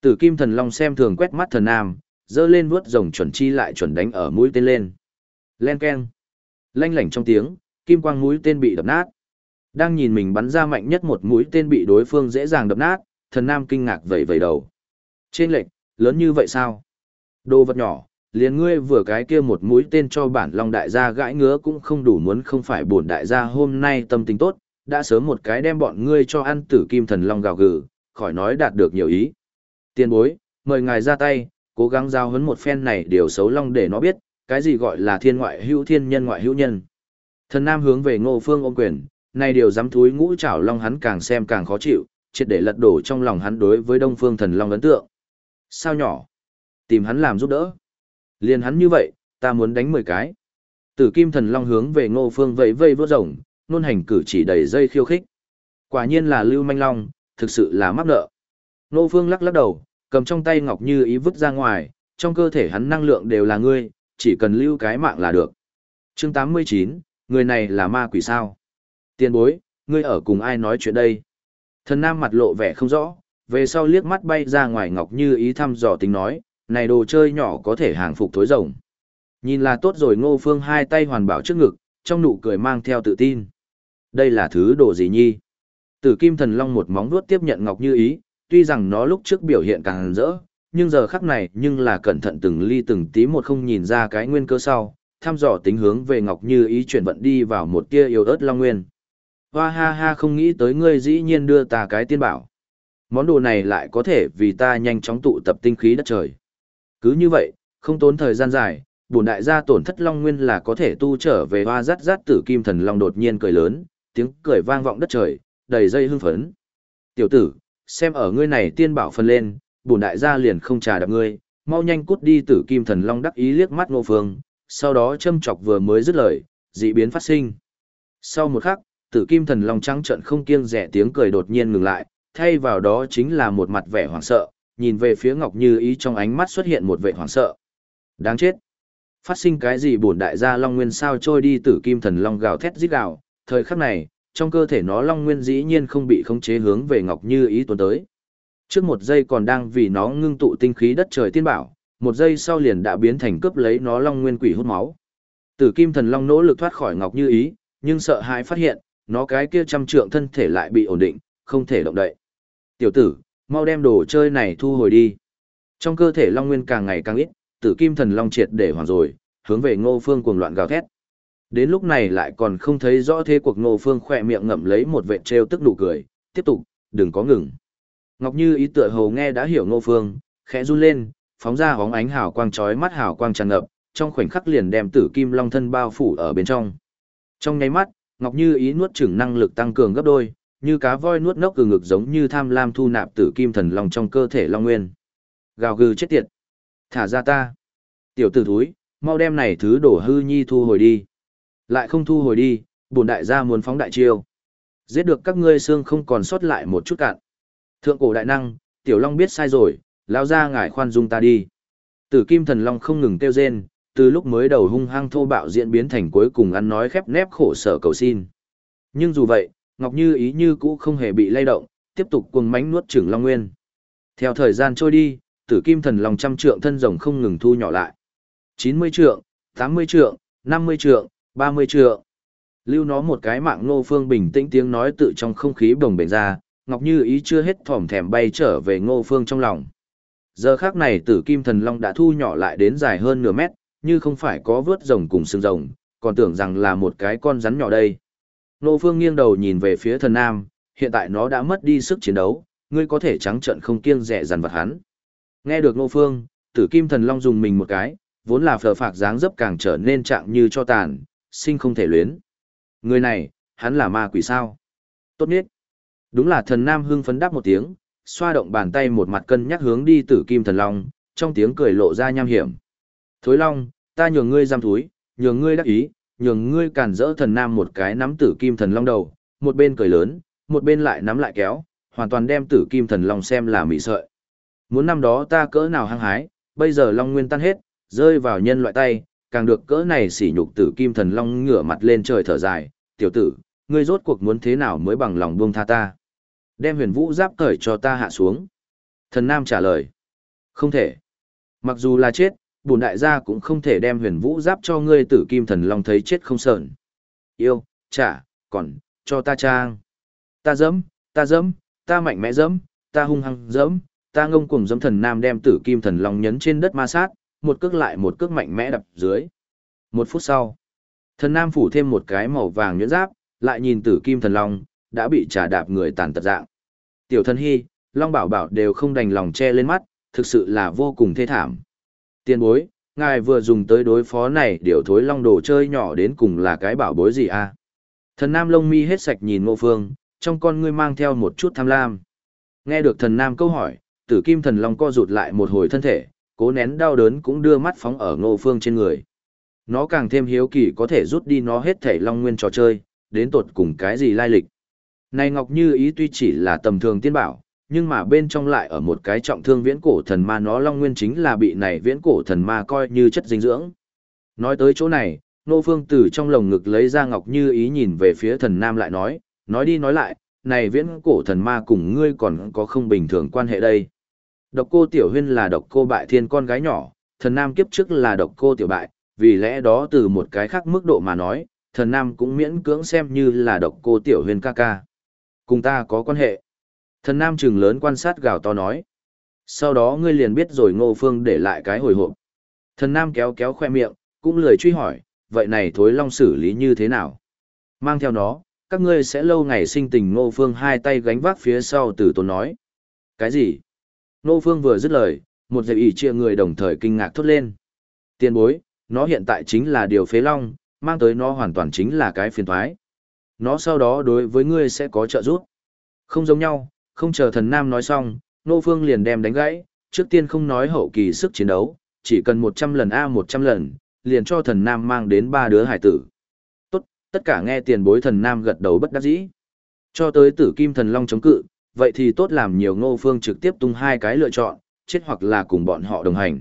Tử kim thần long xem thường quét mắt thần nam, dơ lên vuốt rồng chuẩn chi lại chuẩn đánh ở mũi tên lên. Len keng. Lanh lảnh trong tiếng, kim quang mũi tên bị đập nát. Đang nhìn mình bắn ra mạnh nhất một mũi tên bị đối phương dễ dàng đập nát, thần nam kinh ngạc vẩy vẩy đầu. Trên lệnh, lớn như vậy sao? Đồ vật nhỏ, liền ngươi vừa cái kia một mũi tên cho bản long đại gia gãi ngứa cũng không đủ muốn không phải bổn đại gia hôm nay tâm tình tốt, đã sớm một cái đem bọn ngươi cho ăn tử kim thần long gào gừ, khỏi nói đạt được nhiều ý. Tiên bối, mời ngài ra tay, cố gắng giao hấn một phen này điều xấu long để nó biết, cái gì gọi là thiên ngoại hữu thiên nhân ngoại hữu nhân. Thần Nam hướng về ngô phương ôm quyền, nay điều dám thúi ngũ chảo long hắn càng xem càng khó chịu, triệt để lật đổ trong lòng hắn đối với đông phương thần long ấn tượng. Sao nhỏ? Tìm hắn làm giúp đỡ. Liền hắn như vậy, ta muốn đánh 10 cái. Tử kim thần long hướng về ngô phương vẫy vây vớt rồng, nôn hành cử chỉ đầy dây khiêu khích. Quả nhiên là lưu manh long, thực sự là mắc nợ. Ngô phương lắc lắc đầu, cầm trong tay ngọc như ý vứt ra ngoài, trong cơ thể hắn năng lượng đều là ngươi, chỉ cần lưu cái mạng là được. Chương 89, người này là ma quỷ sao? Tiên bối, ngươi ở cùng ai nói chuyện đây? Thần nam mặt lộ vẻ không rõ, về sau liếc mắt bay ra ngoài ngọc như ý thăm dò tính nói, này đồ chơi nhỏ có thể hàng phục thối rồng. Nhìn là tốt rồi ngô phương hai tay hoàn bảo trước ngực, trong nụ cười mang theo tự tin. Đây là thứ đồ gì nhi? Tử kim thần long một móng vuốt tiếp nhận ngọc như ý, tuy rằng nó lúc trước biểu hiện càng rỡ, nhưng giờ khắc này nhưng là cẩn thận từng ly từng tí một không nhìn ra cái nguyên cơ sau, thăm dò tính hướng về ngọc như ý chuyển vận đi vào một tia yêu ớt long nguyên. Hoa ha ha không nghĩ tới ngươi dĩ nhiên đưa ta cái tiên bảo. Món đồ này lại có thể vì ta nhanh chóng tụ tập tinh khí đất trời. Cứ như vậy, không tốn thời gian dài, bổn đại gia tổn thất long nguyên là có thể tu trở về hoa rát rát tử kim thần long đột nhiên cười lớn, tiếng cười vang vọng đất trời, đầy dây hưng phấn. Tiểu tử, xem ở ngươi này tiên bảo phân lên, bổn đại gia liền không trà đạp ngươi, mau nhanh cút đi tử kim thần long đắc ý liếc mắt ngô phương, sau đó châm chọc vừa mới dứt lời, dị biến phát sinh. Sau một khắc, tử kim thần long trắng trận không kiêng rẻ tiếng cười đột nhiên ngừng lại, thay vào đó chính là một mặt vẻ hoảng sợ, nhìn về phía Ngọc Như Ý trong ánh mắt xuất hiện một vẻ hoảng sợ. Đáng chết! Phát sinh cái gì bổn đại gia Long Nguyên sao trôi đi tử kim thần long gào thét rít gào, thời khắc này, trong cơ thể nó Long Nguyên dĩ nhiên không bị khống chế hướng về Ngọc Như Ý tuần tới. Trước một giây còn đang vì nó ngưng tụ tinh khí đất trời tiên bảo, một giây sau liền đã biến thành cướp lấy nó Long Nguyên quỷ hút máu. Tử kim thần long nỗ lực thoát khỏi Ngọc Như Ý, nhưng sợ hãi phát hiện, nó cái kia trăm trượng thân thể lại bị ổn định, không thể động đậy. Tiểu tử, mau đem đồ chơi này thu hồi đi. Trong cơ thể Long Nguyên càng ngày càng ít, tử kim thần Long triệt để hoàn rồi, hướng về ngô phương cuồng loạn gào thét. Đến lúc này lại còn không thấy rõ thế cuộc ngô phương khỏe miệng ngậm lấy một vệt treo tức nụ cười, tiếp tục, đừng có ngừng. Ngọc Như ý tựa hồ nghe đã hiểu ngô phương, khẽ run lên, phóng ra hóng ánh hào quang chói mắt hào quang tràn ngập, trong khoảnh khắc liền đem tử kim long thân bao phủ ở bên trong. Trong nháy mắt, Ngọc Như ý nuốt chửng năng lực tăng cường gấp đôi, như cá voi nuốt nốc từ ngực giống như tham lam thu nạp tử kim thần long trong cơ thể long nguyên. Gào gừ chết tiệt. Thả ra ta. Tiểu tử thúi, mau đem này thứ đổ hư nhi thu hồi đi. Lại không thu hồi đi, bổn đại gia muốn phóng đại chiêu. Giết được các ngươi xương không còn sót lại một chút cạn. Thượng cổ đại năng, tiểu long biết sai rồi, lao ra ngài khoan dung ta đi. Tử kim thần long không ngừng kêu rên, từ lúc mới đầu hung hăng thô bạo diễn biến thành cuối cùng ăn nói khép nép khổ sở cầu xin. Nhưng dù vậy, Ngọc Như ý như cũ không hề bị lay động, tiếp tục cuồng mãnh nuốt chửng Long Nguyên. Theo thời gian trôi đi, Tử Kim Thần Long trăm trượng thân rồng không ngừng thu nhỏ lại. 90 trượng, 80 trượng, 50 trượng, 30 trượng. Lưu nó một cái mạng Ngô Phương bình tĩnh tiếng nói tự trong không khí bồng bềnh ra, Ngọc Như ý chưa hết thỏm thèm bay trở về Ngô Phương trong lòng. Giờ khác này tử kim thần long đã thu nhỏ lại đến dài hơn nửa mét, như không phải có vớt rồng cùng xương rồng, còn tưởng rằng là một cái con rắn nhỏ đây. Nô Phương nghiêng đầu nhìn về phía thần nam, hiện tại nó đã mất đi sức chiến đấu, ngươi có thể trắng trận không kiêng rẻ dằn vật hắn. Nghe được Nô Phương, tử kim thần long dùng mình một cái, vốn là phờ phạc dáng dấp càng trở nên trạng như cho tàn, sinh không thể luyến. Người này, hắn là ma quỷ sao? Tốt nhất. Đúng là thần nam hưng phấn đáp một tiếng, xoa động bàn tay một mặt cân nhắc hướng đi tử kim thần long, trong tiếng cười lộ ra nham hiểm. Thối long, ta nhường ngươi giam thúi, nhường ngươi đắc ý, nhường ngươi cản rỡ thần nam một cái nắm tử kim thần long đầu, một bên cười lớn, một bên lại nắm lại kéo, hoàn toàn đem tử kim thần long xem là mị sợi. Muốn năm đó ta cỡ nào hăng hái, bây giờ long nguyên tan hết, rơi vào nhân loại tay, càng được cỡ này sỉ nhục tử kim thần long ngửa mặt lên trời thở dài, tiểu tử, ngươi rốt cuộc muốn thế nào mới bằng lòng buông tha ta. Đem huyền vũ giáp cởi cho ta hạ xuống. Thần nam trả lời, không thể. Mặc dù là chết, bổn đại gia cũng không thể đem huyền vũ giáp cho ngươi tử kim thần long thấy chết không sợn. Yêu, trả, còn, cho ta trang. Ta dẫm, ta dẫm, ta mạnh mẽ dẫm, ta hung hăng dẫm, ta ngông cuồng dẫm thần nam đem tử kim thần long nhấn trên đất ma sát, một cước lại một cước mạnh mẽ đập dưới. Một phút sau, thần nam phủ thêm một cái màu vàng nhuyễn giáp, lại nhìn tử kim thần long, đã bị trả đạp người tàn tật dạng. Tiểu thần hy, long bảo bảo đều không đành lòng che lên mắt, thực sự là vô cùng thê thảm. Tiền bối, ngài vừa dùng tới đối phó này điều thối long đồ chơi nhỏ đến cùng là cái bảo bối gì à? Thần nam lông mi hết sạch nhìn ngô phương, trong con ngươi mang theo một chút tham lam. Nghe được thần nam câu hỏi, tử kim thần long co rụt lại một hồi thân thể, cố nén đau đớn cũng đưa mắt phóng ở ngô phương trên người. Nó càng thêm hiếu kỳ có thể rút đi nó hết thể long nguyên trò chơi, đến tột cùng cái gì lai lịch. Này Ngọc Như ý tuy chỉ là tầm thường tiên bảo, nhưng mà bên trong lại ở một cái trọng thương viễn cổ thần ma nó long nguyên chính là bị này viễn cổ thần ma coi như chất dinh dưỡng. Nói tới chỗ này, Nô Phương từ trong lồng ngực lấy ra Ngọc Như ý nhìn về phía thần nam lại nói, nói đi nói lại, này viễn cổ thần ma cùng ngươi còn có không bình thường quan hệ đây. Độc cô Tiểu Huyên là độc cô bại thiên con gái nhỏ, thần nam kiếp trước là độc cô Tiểu Bại, vì lẽ đó từ một cái khác mức độ mà nói, thần nam cũng miễn cưỡng xem như là độc cô Tiểu Huyên ca ca. Cùng ta có quan hệ. Thần nam trừng lớn quan sát gào to nói. Sau đó ngươi liền biết rồi ngô phương để lại cái hồi hộp. Thần nam kéo kéo khoe miệng, cũng lười truy hỏi, vậy này thối long xử lý như thế nào? Mang theo nó, các ngươi sẽ lâu ngày sinh tình ngô phương hai tay gánh vác phía sau từ tốn nói. Cái gì? Ngô phương vừa dứt lời, một dạy ý chia người đồng thời kinh ngạc thốt lên. Tiên bối, nó hiện tại chính là điều phế long, mang tới nó hoàn toàn chính là cái phiền thoái. Nó sau đó đối với ngươi sẽ có trợ giúp. Không giống nhau, không chờ thần nam nói xong, Nô Phương liền đem đánh gãy, trước tiên không nói hậu kỳ sức chiến đấu, chỉ cần 100 lần A 100 lần, liền cho thần nam mang đến ba đứa hải tử. Tốt, tất cả nghe tiền bối thần nam gật đầu bất đắc dĩ. Cho tới tử kim thần long chống cự, vậy thì tốt làm nhiều Ngô Phương trực tiếp tung hai cái lựa chọn, chết hoặc là cùng bọn họ đồng hành.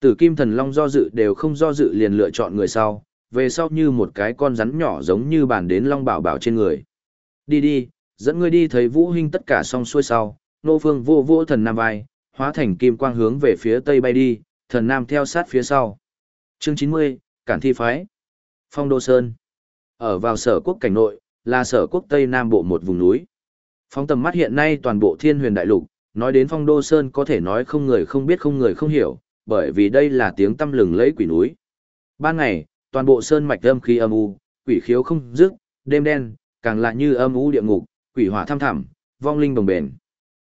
Tử kim thần long do dự đều không do dự liền lựa chọn người sau, về sau như một cái con rắn nhỏ giống như bàn đến long bảo bảo trên người. Đi đi, dẫn ngươi đi thấy vũ huynh tất cả xong xuôi sau, nô phương vô vô thần nam vai, hóa thành kim quang hướng về phía tây bay đi, thần nam theo sát phía sau. Chương 90, Cản Thi Phái Phong Đô Sơn Ở vào sở quốc cảnh nội, là sở quốc Tây Nam Bộ một vùng núi. Phong tầm mắt hiện nay toàn bộ thiên huyền đại lục, nói đến Phong Đô Sơn có thể nói không người không biết không người không hiểu, bởi vì đây là tiếng tâm lừng lấy quỷ núi. Ban ngày, toàn bộ sơn mạch âm khí âm u, quỷ khiếu không dứt, đêm đen, càng lạ như âm u địa ngục, quỷ hỏa tham thẳm, vong linh đồng bền.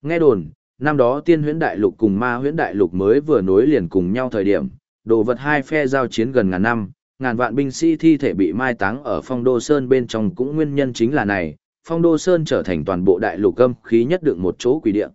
Nghe đồn, năm đó tiên huyễn đại lục cùng ma huyễn đại lục mới vừa nối liền cùng nhau thời điểm, đồ vật hai phe giao chiến gần ngàn năm, ngàn vạn binh sĩ thi thể bị mai táng ở phong đô sơn bên trong cũng nguyên nhân chính là này, phong đô sơn trở thành toàn bộ đại lục âm khí nhất được một chỗ quỷ địa.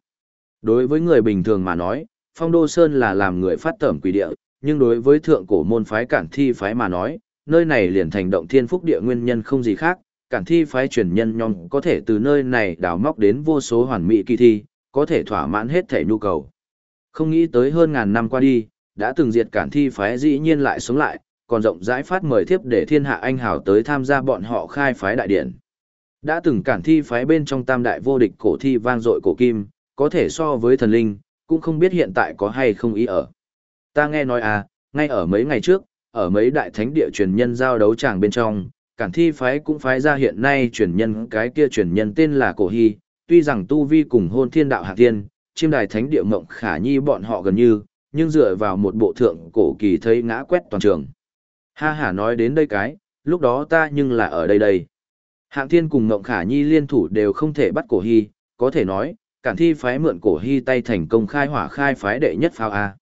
Đối với người bình thường mà nói, phong đô sơn là làm người phát tẩm quỷ địa, nhưng đối với thượng cổ môn phái cản thi phái mà nói, nơi này liền thành động thiên phúc địa nguyên nhân không gì khác, cản thi phái truyền nhân nhóm có thể từ nơi này đào móc đến vô số hoàn mỹ kỳ thi, có thể thỏa mãn hết thể nhu cầu. Không nghĩ tới hơn ngàn năm qua đi, đã từng diệt cản thi phái dĩ nhiên lại sống lại, còn rộng rãi phát mời thiếp để thiên hạ anh hào tới tham gia bọn họ khai phái đại điển. Đã từng cản thi phái bên trong tam đại vô địch cổ thi vang dội cổ kim, có thể so với thần linh, cũng không biết hiện tại có hay không ý ở. Ta nghe nói à, ngay ở mấy ngày trước, ở mấy đại thánh địa truyền nhân giao đấu tràng bên trong, cản thi phái cũng phái ra hiện nay truyền nhân cái kia truyền nhân tên là Cổ Hy, tuy rằng tu vi cùng hôn thiên đạo hạ tiên, chiêm đài thánh địa mộng khả nhi bọn họ gần như, nhưng dựa vào một bộ thượng cổ kỳ thấy ngã quét toàn trường. Ha ha nói đến đây cái, lúc đó ta nhưng là ở đây đây. Hạng thiên cùng mộng khả nhi liên thủ đều không thể bắt cổ hy, có thể nói, cản thi phái mượn cổ hy tay thành công khai hỏa khai phái đệ nhất pháo A.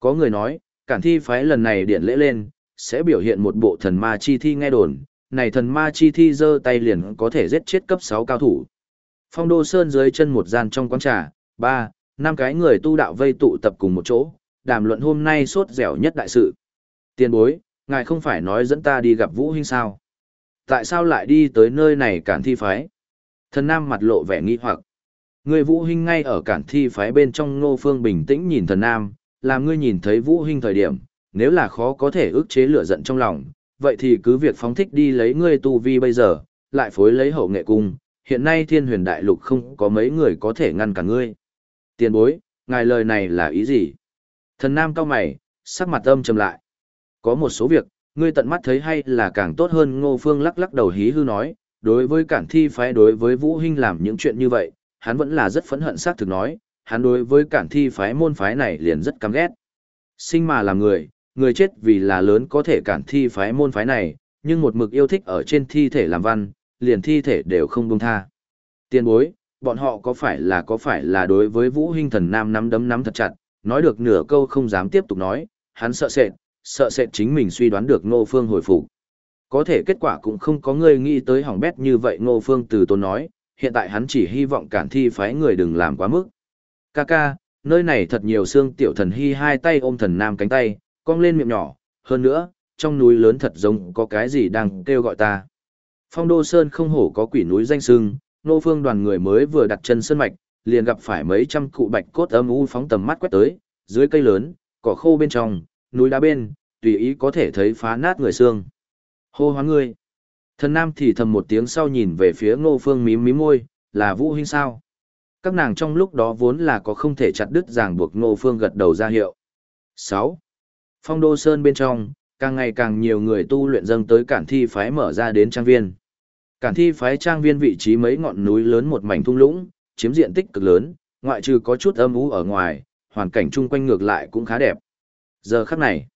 Có người nói, cản thi phái lần này điện lễ lên, sẽ biểu hiện một bộ thần ma chi thi nghe đồn, này thần ma chi thi giơ tay liền có thể giết chết cấp 6 cao thủ. Phong đô sơn dưới chân một gian trong quán trà, ba, năm cái người tu đạo vây tụ tập cùng một chỗ, đàm luận hôm nay sốt dẻo nhất đại sự. Tiên bối, ngài không phải nói dẫn ta đi gặp Vũ Hinh sao? Tại sao lại đi tới nơi này cản thi phái? Thần Nam mặt lộ vẻ nghi hoặc. Người Vũ Hinh ngay ở cản thi phái bên trong Ngô Phương bình tĩnh nhìn thần Nam, làm ngươi nhìn thấy Vũ Hinh thời điểm, nếu là khó có thể ức chế lửa giận trong lòng, vậy thì cứ việc phóng thích đi lấy ngươi tu vi bây giờ, lại phối lấy hậu nghệ cung, hiện nay thiên huyền đại lục không có mấy người có thể ngăn cả ngươi. Tiền bối, ngài lời này là ý gì? Thần Nam cao mày, sắc mặt âm trầm lại. Có một số việc, ngươi tận mắt thấy hay là càng tốt hơn Ngô Phương lắc lắc đầu hí hư nói, đối với cản thi phái đối với Vũ Hinh làm những chuyện như vậy, hắn vẫn là rất phẫn hận xác thực nói, hắn đối với cản thi phái môn phái này liền rất căm ghét. Sinh mà làm người, người chết vì là lớn có thể cản thi phái môn phái này, nhưng một mực yêu thích ở trên thi thể làm văn, liền thi thể đều không buông tha. Tiên bối, bọn họ có phải là có phải là đối với Vũ Hinh thần nam nắm đấm nắm thật chặt, nói được nửa câu không dám tiếp tục nói, hắn sợ sệt, sợ sệt chính mình suy đoán được Ngô Phương hồi phục. Có thể kết quả cũng không có người nghĩ tới hỏng bét như vậy Ngô Phương từ tôn nói, hiện tại hắn chỉ hy vọng cản thi phái người đừng làm quá mức. Kaka, nơi này thật nhiều xương tiểu thần hy hai tay ôm thần nam cánh tay, cong lên miệng nhỏ, hơn nữa, trong núi lớn thật giống có cái gì đang kêu gọi ta. Phong Đô Sơn không hổ có quỷ núi danh sưng, nô phương đoàn người mới vừa đặt chân sơn mạch, liền gặp phải mấy trăm cụ bạch cốt âm u phóng tầm mắt quét tới, dưới cây lớn, cỏ khô bên trong, núi đá bên, tùy ý có thể thấy phá nát người xương. Hô hoán ngươi. Thần nam thì thầm một tiếng sau nhìn về phía ngô phương mím mím môi, là vũ huynh sao. Các nàng trong lúc đó vốn là có không thể chặt đứt ràng buộc ngô phương gật đầu ra hiệu. 6. Phong đô sơn bên trong, càng ngày càng nhiều người tu luyện dâng tới cản thi phái mở ra đến trang viên. Cản thi phái trang viên vị trí mấy ngọn núi lớn một mảnh thung lũng, chiếm diện tích cực lớn, ngoại trừ có chút âm u ở ngoài, hoàn cảnh chung quanh ngược lại cũng khá đẹp. Giờ khắc này,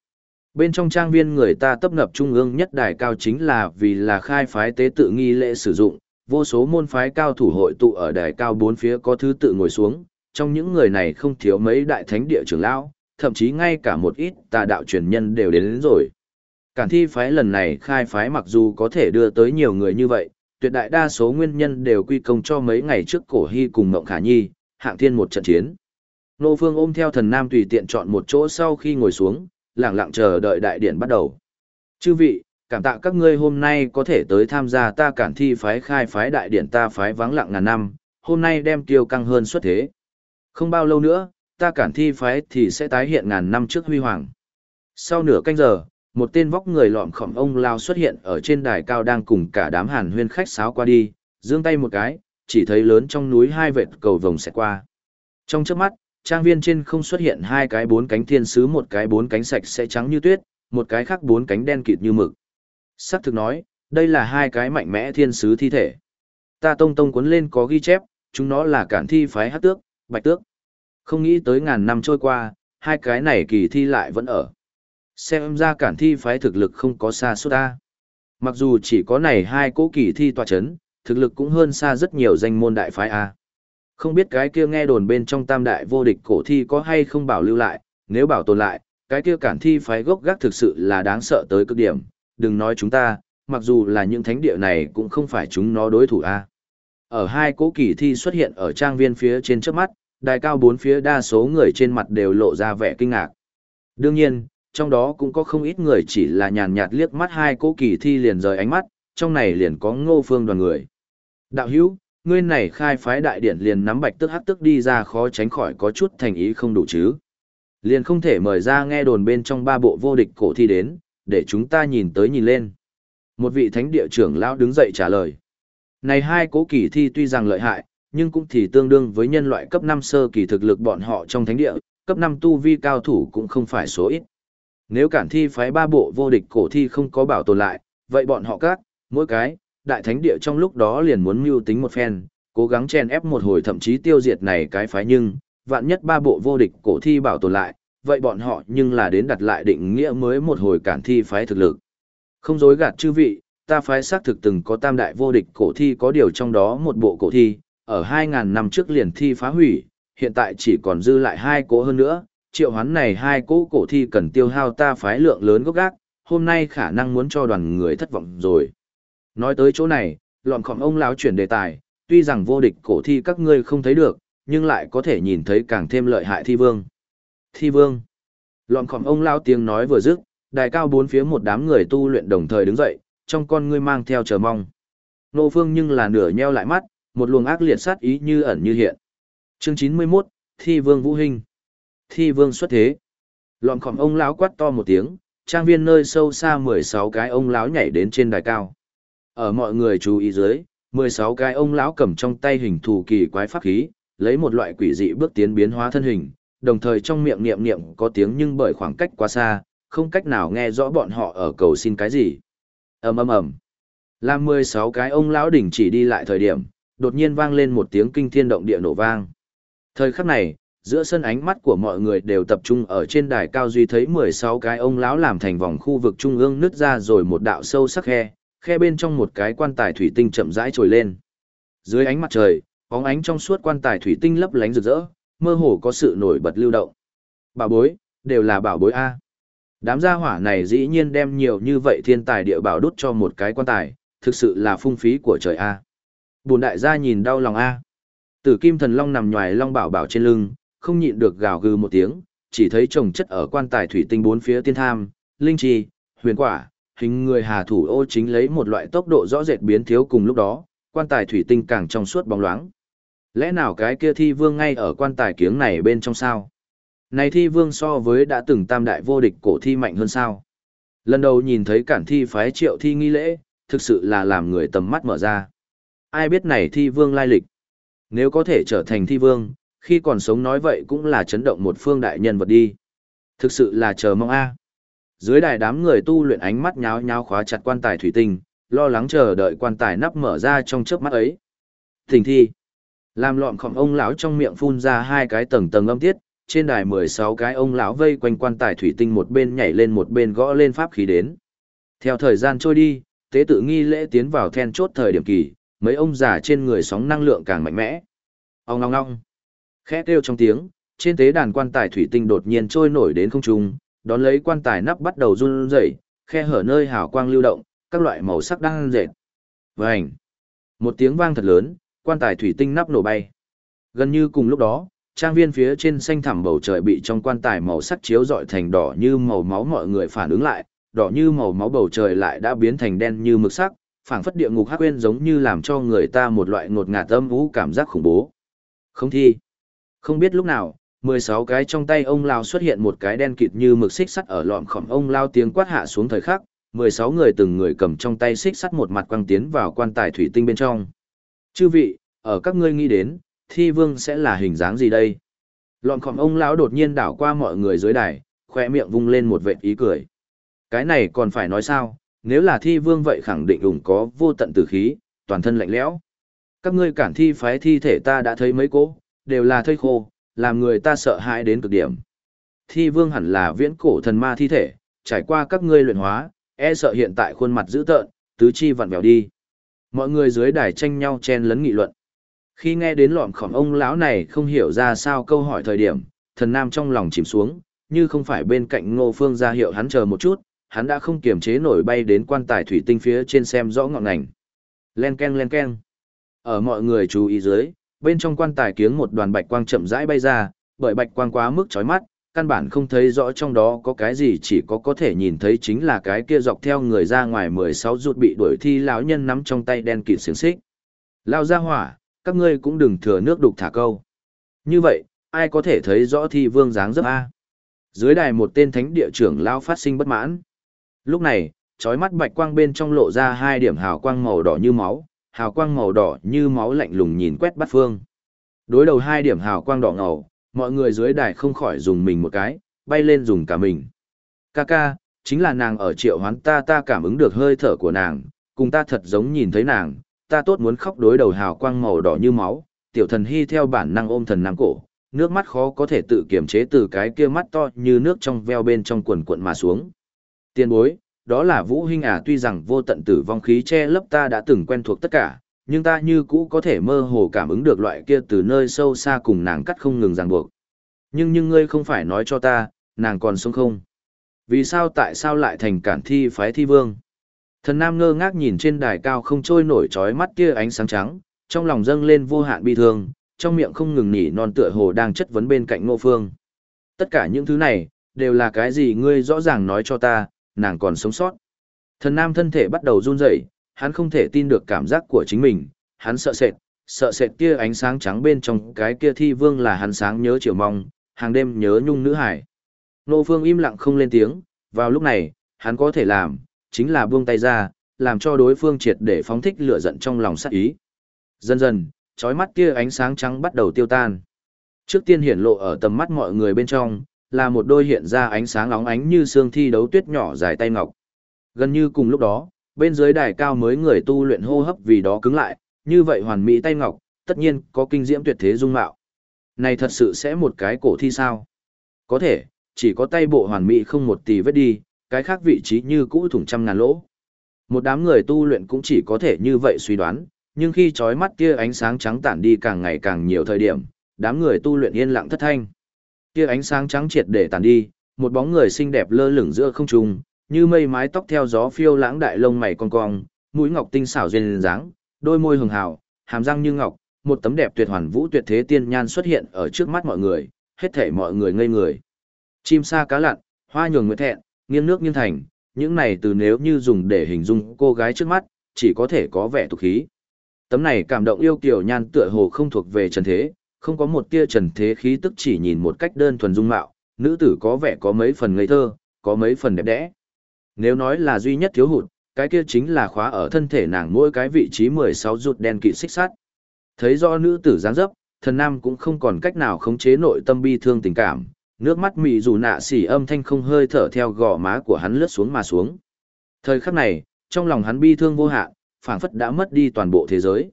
bên trong trang viên người ta tấp nập trung ương nhất đài cao chính là vì là khai phái tế tự nghi lễ sử dụng, vô số môn phái cao thủ hội tụ ở đài cao bốn phía có thứ tự ngồi xuống, trong những người này không thiếu mấy đại thánh địa trưởng lão, thậm chí ngay cả một ít tà đạo truyền nhân đều đến, đến rồi. Cản thi phái lần này khai phái mặc dù có thể đưa tới nhiều người như vậy, tuyệt đại đa số nguyên nhân đều quy công cho mấy ngày trước cổ hy cùng Ngộng Khả Nhi, hạng thiên một trận chiến. Nô Phương ôm theo thần nam tùy tiện chọn một chỗ sau khi ngồi xuống, lặng lặng chờ đợi đại điển bắt đầu. Chư vị, cảm tạ các ngươi hôm nay có thể tới tham gia ta cản thi phái khai phái đại điển ta phái vắng lặng ngàn năm, hôm nay đem tiêu căng hơn xuất thế. Không bao lâu nữa, ta cản thi phái thì sẽ tái hiện ngàn năm trước huy hoàng. Sau nửa canh giờ, một tên vóc người lọm khỏm ông lao xuất hiện ở trên đài cao đang cùng cả đám hàn huyên khách sáo qua đi, giương tay một cái, chỉ thấy lớn trong núi hai vệt cầu vồng sẽ qua. Trong trước mắt, trang viên trên không xuất hiện hai cái bốn cánh thiên sứ một cái bốn cánh sạch sẽ trắng như tuyết, một cái khác bốn cánh đen kịt như mực. Sắc thực nói, đây là hai cái mạnh mẽ thiên sứ thi thể. Ta tông tông cuốn lên có ghi chép, chúng nó là cản thi phái hát tước, bạch tước. Không nghĩ tới ngàn năm trôi qua, hai cái này kỳ thi lại vẫn ở. Xem ra cản thi phái thực lực không có xa suốt ta. Mặc dù chỉ có này hai cố kỳ thi tòa chấn, thực lực cũng hơn xa rất nhiều danh môn đại phái A. Không biết cái kia nghe đồn bên trong tam đại vô địch cổ thi có hay không bảo lưu lại, nếu bảo tồn lại, cái kia cản thi phái gốc gác thực sự là đáng sợ tới cực điểm, đừng nói chúng ta, mặc dù là những thánh địa này cũng không phải chúng nó đối thủ A. Ở hai cố kỳ thi xuất hiện ở trang viên phía trên trước mắt, đài cao bốn phía đa số người trên mặt đều lộ ra vẻ kinh ngạc. Đương nhiên, trong đó cũng có không ít người chỉ là nhàn nhạt liếc mắt hai cố kỳ thi liền rời ánh mắt, trong này liền có ngô phương đoàn người. Đạo hữu, ngươi này khai phái đại điển liền nắm bạch tức hắc tức đi ra khó tránh khỏi có chút thành ý không đủ chứ. Liền không thể mời ra nghe đồn bên trong ba bộ vô địch cổ thi đến, để chúng ta nhìn tới nhìn lên. Một vị thánh địa trưởng lão đứng dậy trả lời. Này hai cố kỳ thi tuy rằng lợi hại, nhưng cũng thì tương đương với nhân loại cấp 5 sơ kỳ thực lực bọn họ trong thánh địa, cấp 5 tu vi cao thủ cũng không phải số ít. Nếu cản thi phái ba bộ vô địch cổ thi không có bảo tồn lại, vậy bọn họ các, Mỗi cái, đại thánh địa trong lúc đó liền muốn mưu tính một phen, cố gắng chen ép một hồi thậm chí tiêu diệt này cái phái nhưng, vạn nhất ba bộ vô địch cổ thi bảo tồn lại, vậy bọn họ nhưng là đến đặt lại định nghĩa mới một hồi cản thi phái thực lực. Không dối gạt chư vị, ta phái xác thực từng có tam đại vô địch cổ thi có điều trong đó một bộ cổ thi, ở 2.000 năm trước liền thi phá hủy, hiện tại chỉ còn dư lại hai cỗ hơn nữa, triệu hoán này hai cỗ cổ thi cần tiêu hao ta phái lượng lớn gốc gác, hôm nay khả năng muốn cho đoàn người thất vọng rồi. Nói tới chỗ này, lọn khỏng ông lão chuyển đề tài, tuy rằng vô địch cổ thi các ngươi không thấy được, nhưng lại có thể nhìn thấy càng thêm lợi hại thi vương. Thi vương. Lọn khỏng ông lão tiếng nói vừa dứt, đài cao bốn phía một đám người tu luyện đồng thời đứng dậy, trong con ngươi mang theo chờ mong. Nô phương nhưng là nửa nheo lại mắt, một luồng ác liệt sát ý như ẩn như hiện. Chương 91, Thi Vương Vũ Hình. Thi Vương xuất thế. Lọn khỏm ông lão quát to một tiếng, trang viên nơi sâu xa 16 cái ông lão nhảy đến trên đài cao. Ở mọi người chú ý dưới, 16 cái ông lão cầm trong tay hình thù kỳ quái pháp khí, lấy một loại quỷ dị bước tiến biến hóa thân hình, đồng thời trong miệng niệm niệm có tiếng nhưng bởi khoảng cách quá xa, không cách nào nghe rõ bọn họ ở cầu xin cái gì. ầm ầm ầm. Làm 16 cái ông lão đỉnh chỉ đi lại thời điểm, đột nhiên vang lên một tiếng kinh thiên động địa nổ vang. Thời khắc này, giữa sân ánh mắt của mọi người đều tập trung ở trên đài cao duy thấy 16 cái ông lão làm thành vòng khu vực trung ương nứt ra rồi một đạo sâu sắc khe, khe bên trong một cái quan tài thủy tinh chậm rãi trồi lên. Dưới ánh mặt trời, bóng ánh trong suốt quan tài thủy tinh lấp lánh rực rỡ, mơ hồ có sự nổi bật lưu động. Bảo bối, đều là bảo bối A. Đám gia hỏa này dĩ nhiên đem nhiều như vậy thiên tài địa bảo đút cho một cái quan tài, thực sự là phung phí của trời A. Bùn đại gia nhìn đau lòng A. Tử kim thần long nằm nhòi long bảo bảo trên lưng, không nhịn được gào gừ một tiếng, chỉ thấy chồng chất ở quan tài thủy tinh bốn phía tiên tham, linh chi, huyền quả, hình người hà thủ ô chính lấy một loại tốc độ rõ rệt biến thiếu cùng lúc đó, quan tài thủy tinh càng trong suốt bóng loáng. Lẽ nào cái kia thi vương ngay ở quan tài kiếng này bên trong sao? Này thi vương so với đã từng tam đại vô địch cổ thi mạnh hơn sao? Lần đầu nhìn thấy cản thi phái triệu thi nghi lễ, thực sự là làm người tầm mắt mở ra. Ai biết này thi vương lai lịch? Nếu có thể trở thành thi vương, khi còn sống nói vậy cũng là chấn động một phương đại nhân vật đi. Thực sự là chờ mong a. Dưới đài đám người tu luyện ánh mắt nháo nháo khóa chặt quan tài thủy tinh, lo lắng chờ đợi quan tài nắp mở ra trong chớp mắt ấy. Thỉnh thi. Làm loạn khổng ông lão trong miệng phun ra hai cái tầng tầng âm tiết, trên đài 16 cái ông lão vây quanh quan tài thủy tinh một bên nhảy lên một bên gõ lên pháp khí đến. Theo thời gian trôi đi, tế tự nghi lễ tiến vào then chốt thời điểm kỳ, mấy ông già trên người sóng năng lượng càng mạnh mẽ. Ông ngong ngong. Khẽ kêu trong tiếng, trên tế đàn quan tài thủy tinh đột nhiên trôi nổi đến không trung, đón lấy quan tài nắp bắt đầu run rẩy, khe hở nơi hào quang lưu động, các loại màu sắc đang dệt. Vành. Một tiếng vang thật lớn, quan tài thủy tinh nắp nổ bay. Gần như cùng lúc đó, trang viên phía trên xanh thẳm bầu trời bị trong quan tài màu sắc chiếu rọi thành đỏ như màu máu mọi người phản ứng lại, đỏ như màu máu bầu trời lại đã biến thành đen như mực sắc, phảng phất địa ngục hắc quên giống như làm cho người ta một loại ngột ngạt âm vũ cảm giác khủng bố. Không thi. Không biết lúc nào, 16 cái trong tay ông lao xuất hiện một cái đen kịt như mực xích sắt ở lọm khỏm ông lao tiếng quát hạ xuống thời khắc, 16 người từng người cầm trong tay xích sắt một mặt quăng tiến vào quan tài thủy tinh bên trong. Chư vị, ở các ngươi nghĩ đến, thi vương sẽ là hình dáng gì đây? Lọm khỏm ông lão đột nhiên đảo qua mọi người dưới đài, khoe miệng vung lên một vệt ý cười. Cái này còn phải nói sao, nếu là thi vương vậy khẳng định ủng có vô tận tử khí, toàn thân lạnh lẽo. Các ngươi cản thi phái thi thể ta đã thấy mấy cố, đều là thây khô, làm người ta sợ hãi đến cực điểm. Thi vương hẳn là viễn cổ thần ma thi thể, trải qua các ngươi luyện hóa, e sợ hiện tại khuôn mặt dữ tợn, tứ chi vặn vẹo đi. Mọi người dưới đài tranh nhau chen lấn nghị luận. Khi nghe đến lọm khỏm ông lão này không hiểu ra sao câu hỏi thời điểm, thần nam trong lòng chìm xuống, như không phải bên cạnh ngô phương ra hiệu hắn chờ một chút, hắn đã không kiềm chế nổi bay đến quan tài thủy tinh phía trên xem rõ ngọn ngành. Len ken len ken. Ở mọi người chú ý dưới, bên trong quan tài kiếng một đoàn bạch quang chậm rãi bay ra, bởi bạch quang quá mức chói mắt, căn bản không thấy rõ trong đó có cái gì chỉ có có thể nhìn thấy chính là cái kia dọc theo người ra ngoài 16 rụt bị đuổi thi lão nhân nắm trong tay đen kịt xiềng xích. Lao ra hỏa, các ngươi cũng đừng thừa nước đục thả câu. Như vậy, ai có thể thấy rõ thi vương dáng dấp A? Dưới đài một tên thánh địa trưởng lao phát sinh bất mãn. Lúc này, trói mắt bạch quang bên trong lộ ra hai điểm hào quang màu đỏ như máu, hào quang màu đỏ như máu lạnh lùng nhìn quét bắt phương. Đối đầu hai điểm hào quang đỏ ngầu, mọi người dưới đài không khỏi dùng mình một cái, bay lên dùng cả mình. Kaka, chính là nàng ở triệu hoán ta ta cảm ứng được hơi thở của nàng, cùng ta thật giống nhìn thấy nàng, ta tốt muốn khóc đối đầu hào quang màu đỏ như máu, tiểu thần hy theo bản năng ôm thần nam cổ, nước mắt khó có thể tự kiềm chế từ cái kia mắt to như nước trong veo bên trong quần cuộn mà xuống. Tiên bối, đó là Vũ Hinh à tuy rằng vô tận tử vong khí che lấp ta đã từng quen thuộc tất cả, nhưng ta như cũ có thể mơ hồ cảm ứng được loại kia từ nơi sâu xa cùng nàng cắt không ngừng ràng buộc. Nhưng nhưng ngươi không phải nói cho ta, nàng còn sống không? Vì sao tại sao lại thành cản thi phái thi vương? Thần Nam ngơ ngác nhìn trên đài cao không trôi nổi trói mắt kia ánh sáng trắng, trong lòng dâng lên vô hạn bi thương, trong miệng không ngừng nỉ non tựa hồ đang chất vấn bên cạnh ngô phương. Tất cả những thứ này, đều là cái gì ngươi rõ ràng nói cho ta, nàng còn sống sót. Thần Nam thân thể bắt đầu run rẩy, hắn không thể tin được cảm giác của chính mình, hắn sợ sệt, sợ sệt kia ánh sáng trắng bên trong cái kia thi vương là hắn sáng nhớ chiều mong, hàng đêm nhớ nhung nữ hải. Nô Phương im lặng không lên tiếng, vào lúc này, hắn có thể làm, chính là buông tay ra, làm cho đối phương triệt để phóng thích lửa giận trong lòng sát ý. Dần dần, trói mắt kia ánh sáng trắng bắt đầu tiêu tan. Trước tiên hiển lộ ở tầm mắt mọi người bên trong, là một đôi hiện ra ánh sáng óng ánh như xương thi đấu tuyết nhỏ dài tay ngọc. Gần như cùng lúc đó, bên dưới đài cao mới người tu luyện hô hấp vì đó cứng lại, như vậy hoàn mỹ tay ngọc, tất nhiên có kinh diễm tuyệt thế dung mạo. Này thật sự sẽ một cái cổ thi sao? Có thể, chỉ có tay bộ hoàn mỹ không một tì vết đi, cái khác vị trí như cũ thủng trăm ngàn lỗ. Một đám người tu luyện cũng chỉ có thể như vậy suy đoán, nhưng khi chói mắt kia ánh sáng trắng tản đi càng ngày càng nhiều thời điểm, đám người tu luyện yên lặng thất thanh. Kia ánh sáng trắng triệt để tàn đi, một bóng người xinh đẹp lơ lửng giữa không trung, như mây mái tóc theo gió phiêu lãng đại lông mày cong cong, mũi ngọc tinh xảo duyên dáng, đôi môi hường hào, hàm răng như ngọc, một tấm đẹp tuyệt hoàn vũ tuyệt thế tiên nhan xuất hiện ở trước mắt mọi người, hết thảy mọi người ngây người. Chim sa cá lặn, hoa nhường nguyệt thẹn, nghiêng nước nghiêng thành, những này từ nếu như dùng để hình dung cô gái trước mắt, chỉ có thể có vẻ tục khí. Tấm này cảm động yêu kiều nhan tựa hồ không thuộc về trần thế, không có một tia trần thế khí tức chỉ nhìn một cách đơn thuần dung mạo, nữ tử có vẻ có mấy phần ngây thơ, có mấy phần đẹp đẽ. Nếu nói là duy nhất thiếu hụt, cái kia chính là khóa ở thân thể nàng mỗi cái vị trí 16 rụt đen kỵ xích sắt. Thấy do nữ tử dáng dấp, thần nam cũng không còn cách nào khống chế nội tâm bi thương tình cảm, nước mắt mị dù nạ xỉ âm thanh không hơi thở theo gò má của hắn lướt xuống mà xuống. Thời khắc này, trong lòng hắn bi thương vô hạn, phảng phất đã mất đi toàn bộ thế giới.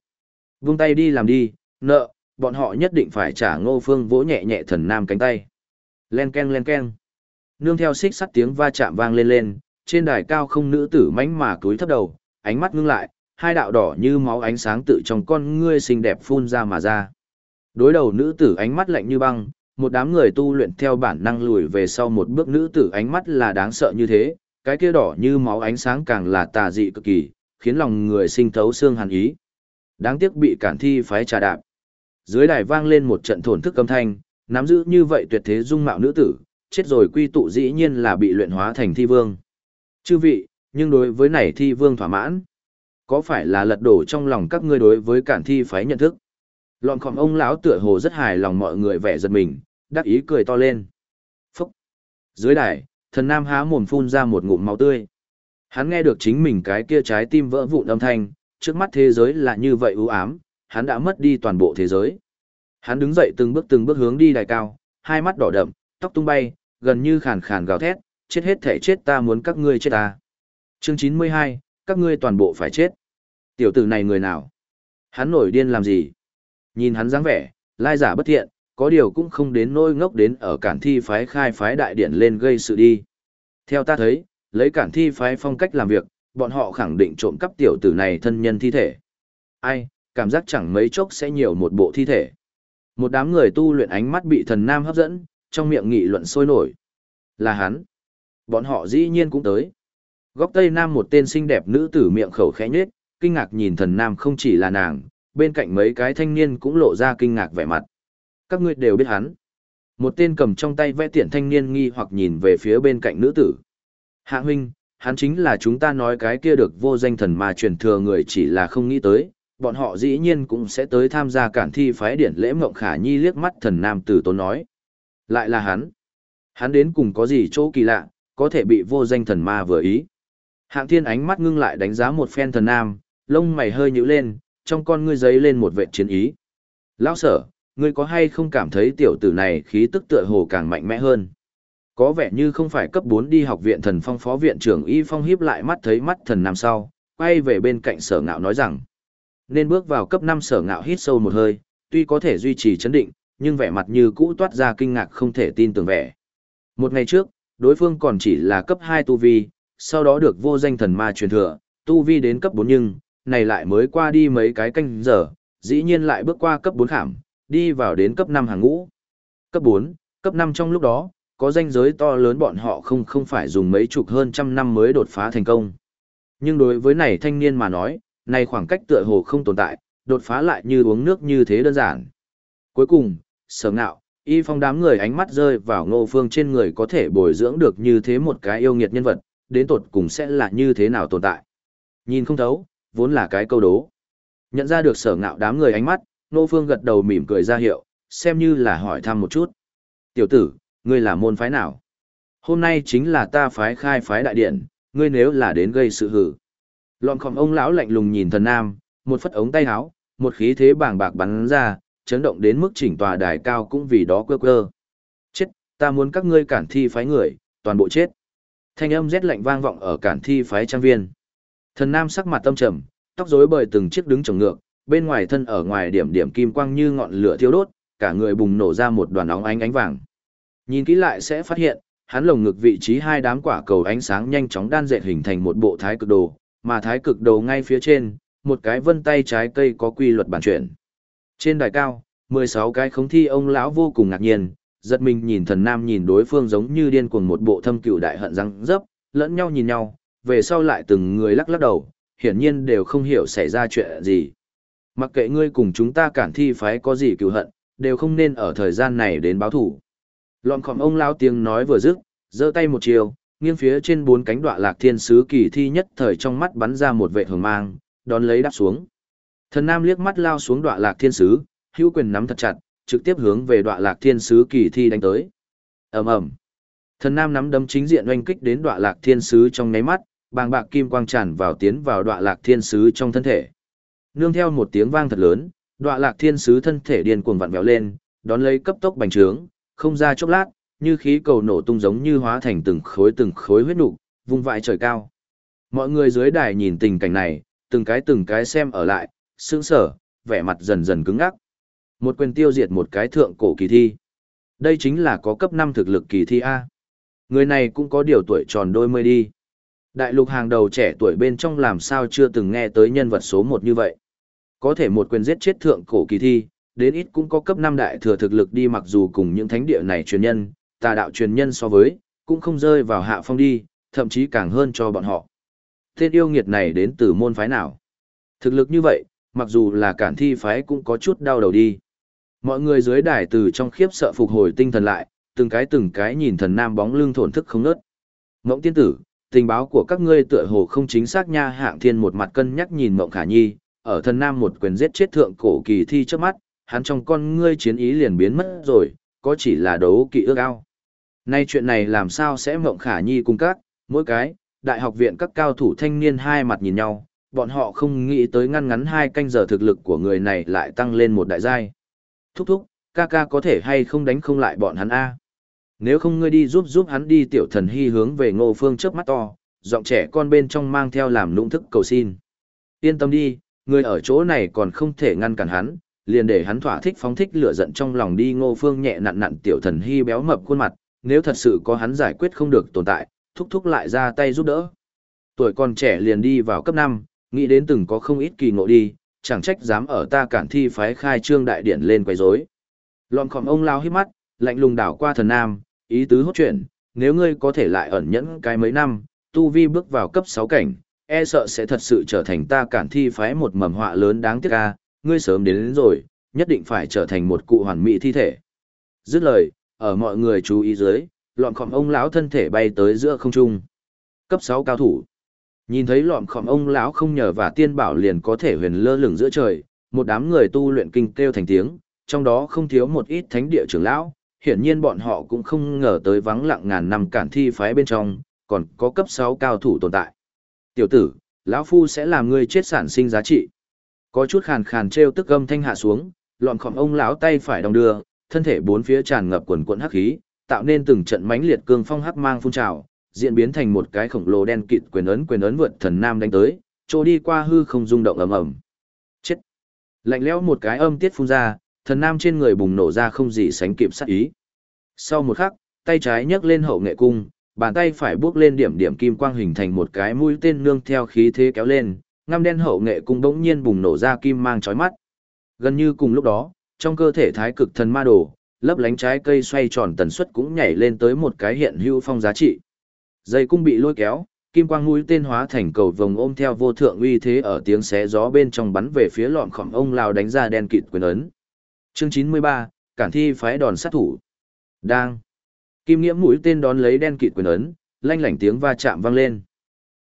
Vung tay đi làm đi, nợ, bọn họ nhất định phải trả ngô phương vỗ nhẹ nhẹ thần nam cánh tay. Len ken len ken. Nương theo xích sắt tiếng va chạm vang lên lên, trên đài cao không nữ tử mánh mà cúi thấp đầu, ánh mắt ngưng lại, hai đạo đỏ như máu ánh sáng tự trong con ngươi xinh đẹp phun ra mà ra. Đối đầu nữ tử ánh mắt lạnh như băng, một đám người tu luyện theo bản năng lùi về sau một bước nữ tử ánh mắt là đáng sợ như thế, cái kia đỏ như máu ánh sáng càng là tà dị cực kỳ, khiến lòng người sinh thấu xương hàn ý. Đáng tiếc bị cản thi phái trà đạp. Dưới đài vang lên một trận thổn thức âm thanh, nắm giữ như vậy tuyệt thế dung mạo nữ tử, chết rồi quy tụ dĩ nhiên là bị luyện hóa thành thi vương. Chư vị, nhưng đối với này thi vương thỏa mãn, có phải là lật đổ trong lòng các ngươi đối với cản thi phái nhận thức? Lọn khỏm ông lão tựa hồ rất hài lòng mọi người vẻ giật mình, đắc ý cười to lên. Phúc! Dưới đài, thần nam há mồm phun ra một ngụm máu tươi. Hắn nghe được chính mình cái kia trái tim vỡ vụn âm thanh, trước mắt thế giới là như vậy u ám, hắn đã mất đi toàn bộ thế giới. Hắn đứng dậy từng bước từng bước hướng đi đài cao, hai mắt đỏ đậm, tóc tung bay, gần như khàn khàn gào thét, chết hết thể chết ta muốn các ngươi chết ta. Chương 92, các ngươi toàn bộ phải chết. Tiểu tử này người nào? Hắn nổi điên làm gì? Nhìn hắn dáng vẻ, lai giả bất thiện, có điều cũng không đến nỗi ngốc đến ở cản thi phái khai phái đại điện lên gây sự đi. Theo ta thấy, lấy cản thi phái phong cách làm việc, bọn họ khẳng định trộm cắp tiểu tử này thân nhân thi thể. Ai, cảm giác chẳng mấy chốc sẽ nhiều một bộ thi thể. Một đám người tu luyện ánh mắt bị thần nam hấp dẫn, trong miệng nghị luận sôi nổi. Là hắn. Bọn họ dĩ nhiên cũng tới. Góc tây nam một tên xinh đẹp nữ tử miệng khẩu khẽ nhếch, kinh ngạc nhìn thần nam không chỉ là nàng, bên cạnh mấy cái thanh niên cũng lộ ra kinh ngạc vẻ mặt. Các ngươi đều biết hắn. Một tên cầm trong tay vẽ tiện thanh niên nghi hoặc nhìn về phía bên cạnh nữ tử. Hạ huynh, hắn chính là chúng ta nói cái kia được vô danh thần mà truyền thừa người chỉ là không nghĩ tới, bọn họ dĩ nhiên cũng sẽ tới tham gia cản thi phái điển lễ mộng khả nhi liếc mắt thần nam tử tốn nói. Lại là hắn. Hắn đến cùng có gì chỗ kỳ lạ, có thể bị vô danh thần ma vừa ý. Hạng thiên ánh mắt ngưng lại đánh giá một phen thần nam, lông mày hơi nhíu lên, trong con ngươi giấy lên một vệ chiến ý. Lão sở, ngươi có hay không cảm thấy tiểu tử này khí tức tựa hồ càng mạnh mẽ hơn? Có vẻ như không phải cấp 4 đi học viện thần phong phó viện trưởng Y Phong hiếp lại mắt thấy mắt thần nam sau, quay về bên cạnh sở ngạo nói rằng, nên bước vào cấp 5 sở ngạo hít sâu một hơi, tuy có thể duy trì chấn định, nhưng vẻ mặt như cũ toát ra kinh ngạc không thể tin tưởng vẻ. Một ngày trước, đối phương còn chỉ là cấp 2 tu vi, sau đó được vô danh thần ma truyền thừa, tu vi đến cấp 4 nhưng, này lại mới qua đi mấy cái canh giờ, dĩ nhiên lại bước qua cấp 4 khảm, đi vào đến cấp 5 hàng ngũ. Cấp 4, cấp 5 trong lúc đó, có danh giới to lớn bọn họ không không phải dùng mấy chục hơn trăm năm mới đột phá thành công. Nhưng đối với này thanh niên mà nói, này khoảng cách tựa hồ không tồn tại, đột phá lại như uống nước như thế đơn giản. Cuối cùng, sở ngạo, y phong đám người ánh mắt rơi vào ngô phương trên người có thể bồi dưỡng được như thế một cái yêu nghiệt nhân vật, đến tột cùng sẽ là như thế nào tồn tại. Nhìn không thấu, vốn là cái câu đố. Nhận ra được sở ngạo đám người ánh mắt, ngô phương gật đầu mỉm cười ra hiệu, xem như là hỏi thăm một chút. Tiểu tử, ngươi là môn phái nào? Hôm nay chính là ta phái khai phái đại điện, ngươi nếu là đến gây sự hử. Lọn khom ông lão lạnh lùng nhìn thần nam, một phất ống tay áo, một khí thế bàng bạc bắn ra, chấn động đến mức chỉnh tòa đài cao cũng vì đó quơ quơ. Chết, ta muốn các ngươi cản thi phái người, toàn bộ chết. Thanh âm rét lạnh vang vọng ở cản thi phái trang viên. Thần nam sắc mặt tâm trầm, tóc rối bời từng chiếc đứng trồng ngược, bên ngoài thân ở ngoài điểm điểm kim quang như ngọn lửa thiêu đốt, cả người bùng nổ ra một đoàn óng ánh ánh vàng. Nhìn kỹ lại sẽ phát hiện, hắn lồng ngực vị trí hai đám quả cầu ánh sáng nhanh chóng đan dệt hình thành một bộ thái cực đồ, mà thái cực đầu ngay phía trên, một cái vân tay trái cây có quy luật bản chuyển. Trên đài cao, 16 cái khống thi ông lão vô cùng ngạc nhiên, giật mình nhìn thần nam nhìn đối phương giống như điên cuồng một bộ thâm cựu đại hận răng dấp, lẫn nhau nhìn nhau, về sau lại từng người lắc lắc đầu, hiển nhiên đều không hiểu xảy ra chuyện gì. Mặc kệ ngươi cùng chúng ta cản thi phái có gì cựu hận, đều không nên ở thời gian này đến báo thủ. Lọn khỏm ông lao tiếng nói vừa dứt, giơ tay một chiều, nghiêng phía trên bốn cánh đọa lạc thiên sứ kỳ thi nhất thời trong mắt bắn ra một vệ hường mang, đón lấy đáp xuống. Thần Nam liếc mắt lao xuống đọa lạc thiên sứ, hữu quyền nắm thật chặt, trực tiếp hướng về đọa lạc thiên sứ kỳ thi đánh tới. ầm ầm, Thần Nam nắm đấm chính diện oanh kích đến đọa lạc thiên sứ trong nháy mắt, bàng bạc kim quang tràn vào tiến vào đọa lạc thiên sứ trong thân thể. Nương theo một tiếng vang thật lớn, đọa lạc thiên sứ thân thể điên cuồng vặn vẹo lên, đón lấy cấp tốc bành trướng, không ra chốc lát, như khí cầu nổ tung giống như hóa thành từng khối từng khối huyết nục, vung vãi trời cao. Mọi người dưới đài nhìn tình cảnh này, từng cái từng cái xem ở lại, sững sờ, vẻ mặt dần dần cứng ngắc. Một quyền tiêu diệt một cái thượng cổ kỳ thi. Đây chính là có cấp 5 thực lực kỳ thi A. Người này cũng có điều tuổi tròn đôi mươi đi. Đại lục hàng đầu trẻ tuổi bên trong làm sao chưa từng nghe tới nhân vật số 1 như vậy. Có thể một quyền giết chết thượng cổ kỳ thi, đến ít cũng có cấp 5 đại thừa thực lực đi mặc dù cùng những thánh địa này truyền nhân, tà đạo truyền nhân so với, cũng không rơi vào hạ phong đi, thậm chí càng hơn cho bọn họ. Tên yêu nghiệt này đến từ môn phái nào? Thực lực như vậy, mặc dù là cản thi phái cũng có chút đau đầu đi. Mọi người dưới đài từ trong khiếp sợ phục hồi tinh thần lại, từng cái từng cái nhìn thần nam bóng lưng thổn thức không nớt. Ngỗng tiên tử, tình báo của các ngươi tựa hồ không chính xác nha hạng thiên một mặt cân nhắc nhìn mộng khả nhi, ở thần nam một quyền giết chết thượng cổ kỳ thi trước mắt, hắn trong con ngươi chiến ý liền biến mất rồi, có chỉ là đấu kỵ ước ao. Nay chuyện này làm sao sẽ mộng khả nhi cùng các, mỗi cái, đại học viện các cao thủ thanh niên hai mặt nhìn nhau, bọn họ không nghĩ tới ngăn ngắn hai canh giờ thực lực của người này lại tăng lên một đại giai. Thúc thúc, ca ca có thể hay không đánh không lại bọn hắn a Nếu không ngươi đi giúp giúp hắn đi tiểu thần hy hướng về ngô phương trước mắt to, giọng trẻ con bên trong mang theo làm nũng thức cầu xin. Yên tâm đi, người ở chỗ này còn không thể ngăn cản hắn, liền để hắn thỏa thích phóng thích lửa giận trong lòng đi ngô phương nhẹ nặn nặn tiểu thần hy béo mập khuôn mặt, nếu thật sự có hắn giải quyết không được tồn tại, thúc thúc lại ra tay giúp đỡ. Tuổi còn trẻ liền đi vào cấp 5, nghĩ đến từng có không ít kỳ ngộ đi, chẳng trách dám ở ta cản thi phái khai trương đại điển lên quấy rối. Lọn khom ông lao hít mắt, lạnh lùng đảo qua thần nam, ý tứ hốt chuyện, nếu ngươi có thể lại ẩn nhẫn cái mấy năm, tu vi bước vào cấp 6 cảnh, e sợ sẽ thật sự trở thành ta cản thi phái một mầm họa lớn đáng tiếc ca, ngươi sớm đến, đến rồi, nhất định phải trở thành một cụ hoàn mỹ thi thể. Dứt lời, ở mọi người chú ý dưới, lọn khỏm ông lão thân thể bay tới giữa không trung. Cấp 6 cao thủ. Nhìn thấy lọn khỏm ông lão không nhờ và tiên bảo liền có thể huyền lơ lửng giữa trời, một đám người tu luyện kinh kêu thành tiếng, trong đó không thiếu một ít thánh địa trưởng lão, hiển nhiên bọn họ cũng không ngờ tới vắng lặng ngàn năm cản thi phái bên trong, còn có cấp 6 cao thủ tồn tại. Tiểu tử, lão phu sẽ làm ngươi chết sản sinh giá trị. Có chút khàn khàn treo tức âm thanh hạ xuống, lọn khỏm ông lão tay phải đồng đưa, thân thể bốn phía tràn ngập quần quận hắc khí, tạo nên từng trận mãnh liệt cương phong hắc mang phun trào, diễn biến thành một cái khổng lồ đen kịt quyền ấn quyền ấn vượt thần nam đánh tới, chỗ đi qua hư không rung động ầm ầm. Chết. Lạnh lẽo một cái âm tiết phun ra, thần nam trên người bùng nổ ra không gì sánh kịp sát ý. Sau một khắc, tay trái nhấc lên hậu nghệ cung, bàn tay phải bước lên điểm điểm kim quang hình thành một cái mũi tên nương theo khí thế kéo lên, ngăm đen hậu nghệ cung bỗng nhiên bùng nổ ra kim mang chói mắt. Gần như cùng lúc đó, trong cơ thể thái cực thần ma đồ, lấp lánh trái cây xoay tròn tần suất cũng nhảy lên tới một cái hiện hữu phong giá trị. Dây cung bị lôi kéo, kim quang mũi tên hóa thành cầu vồng ôm theo vô thượng uy thế ở tiếng xé gió bên trong bắn về phía lọn khỏm ông lao đánh ra đen kịt quyền ấn. Chương 93, Cản thi phái đòn sát thủ. Đang. Kim nghiễm mũi tên đón lấy đen kịt quyền ấn, lanh lảnh tiếng va chạm vang lên.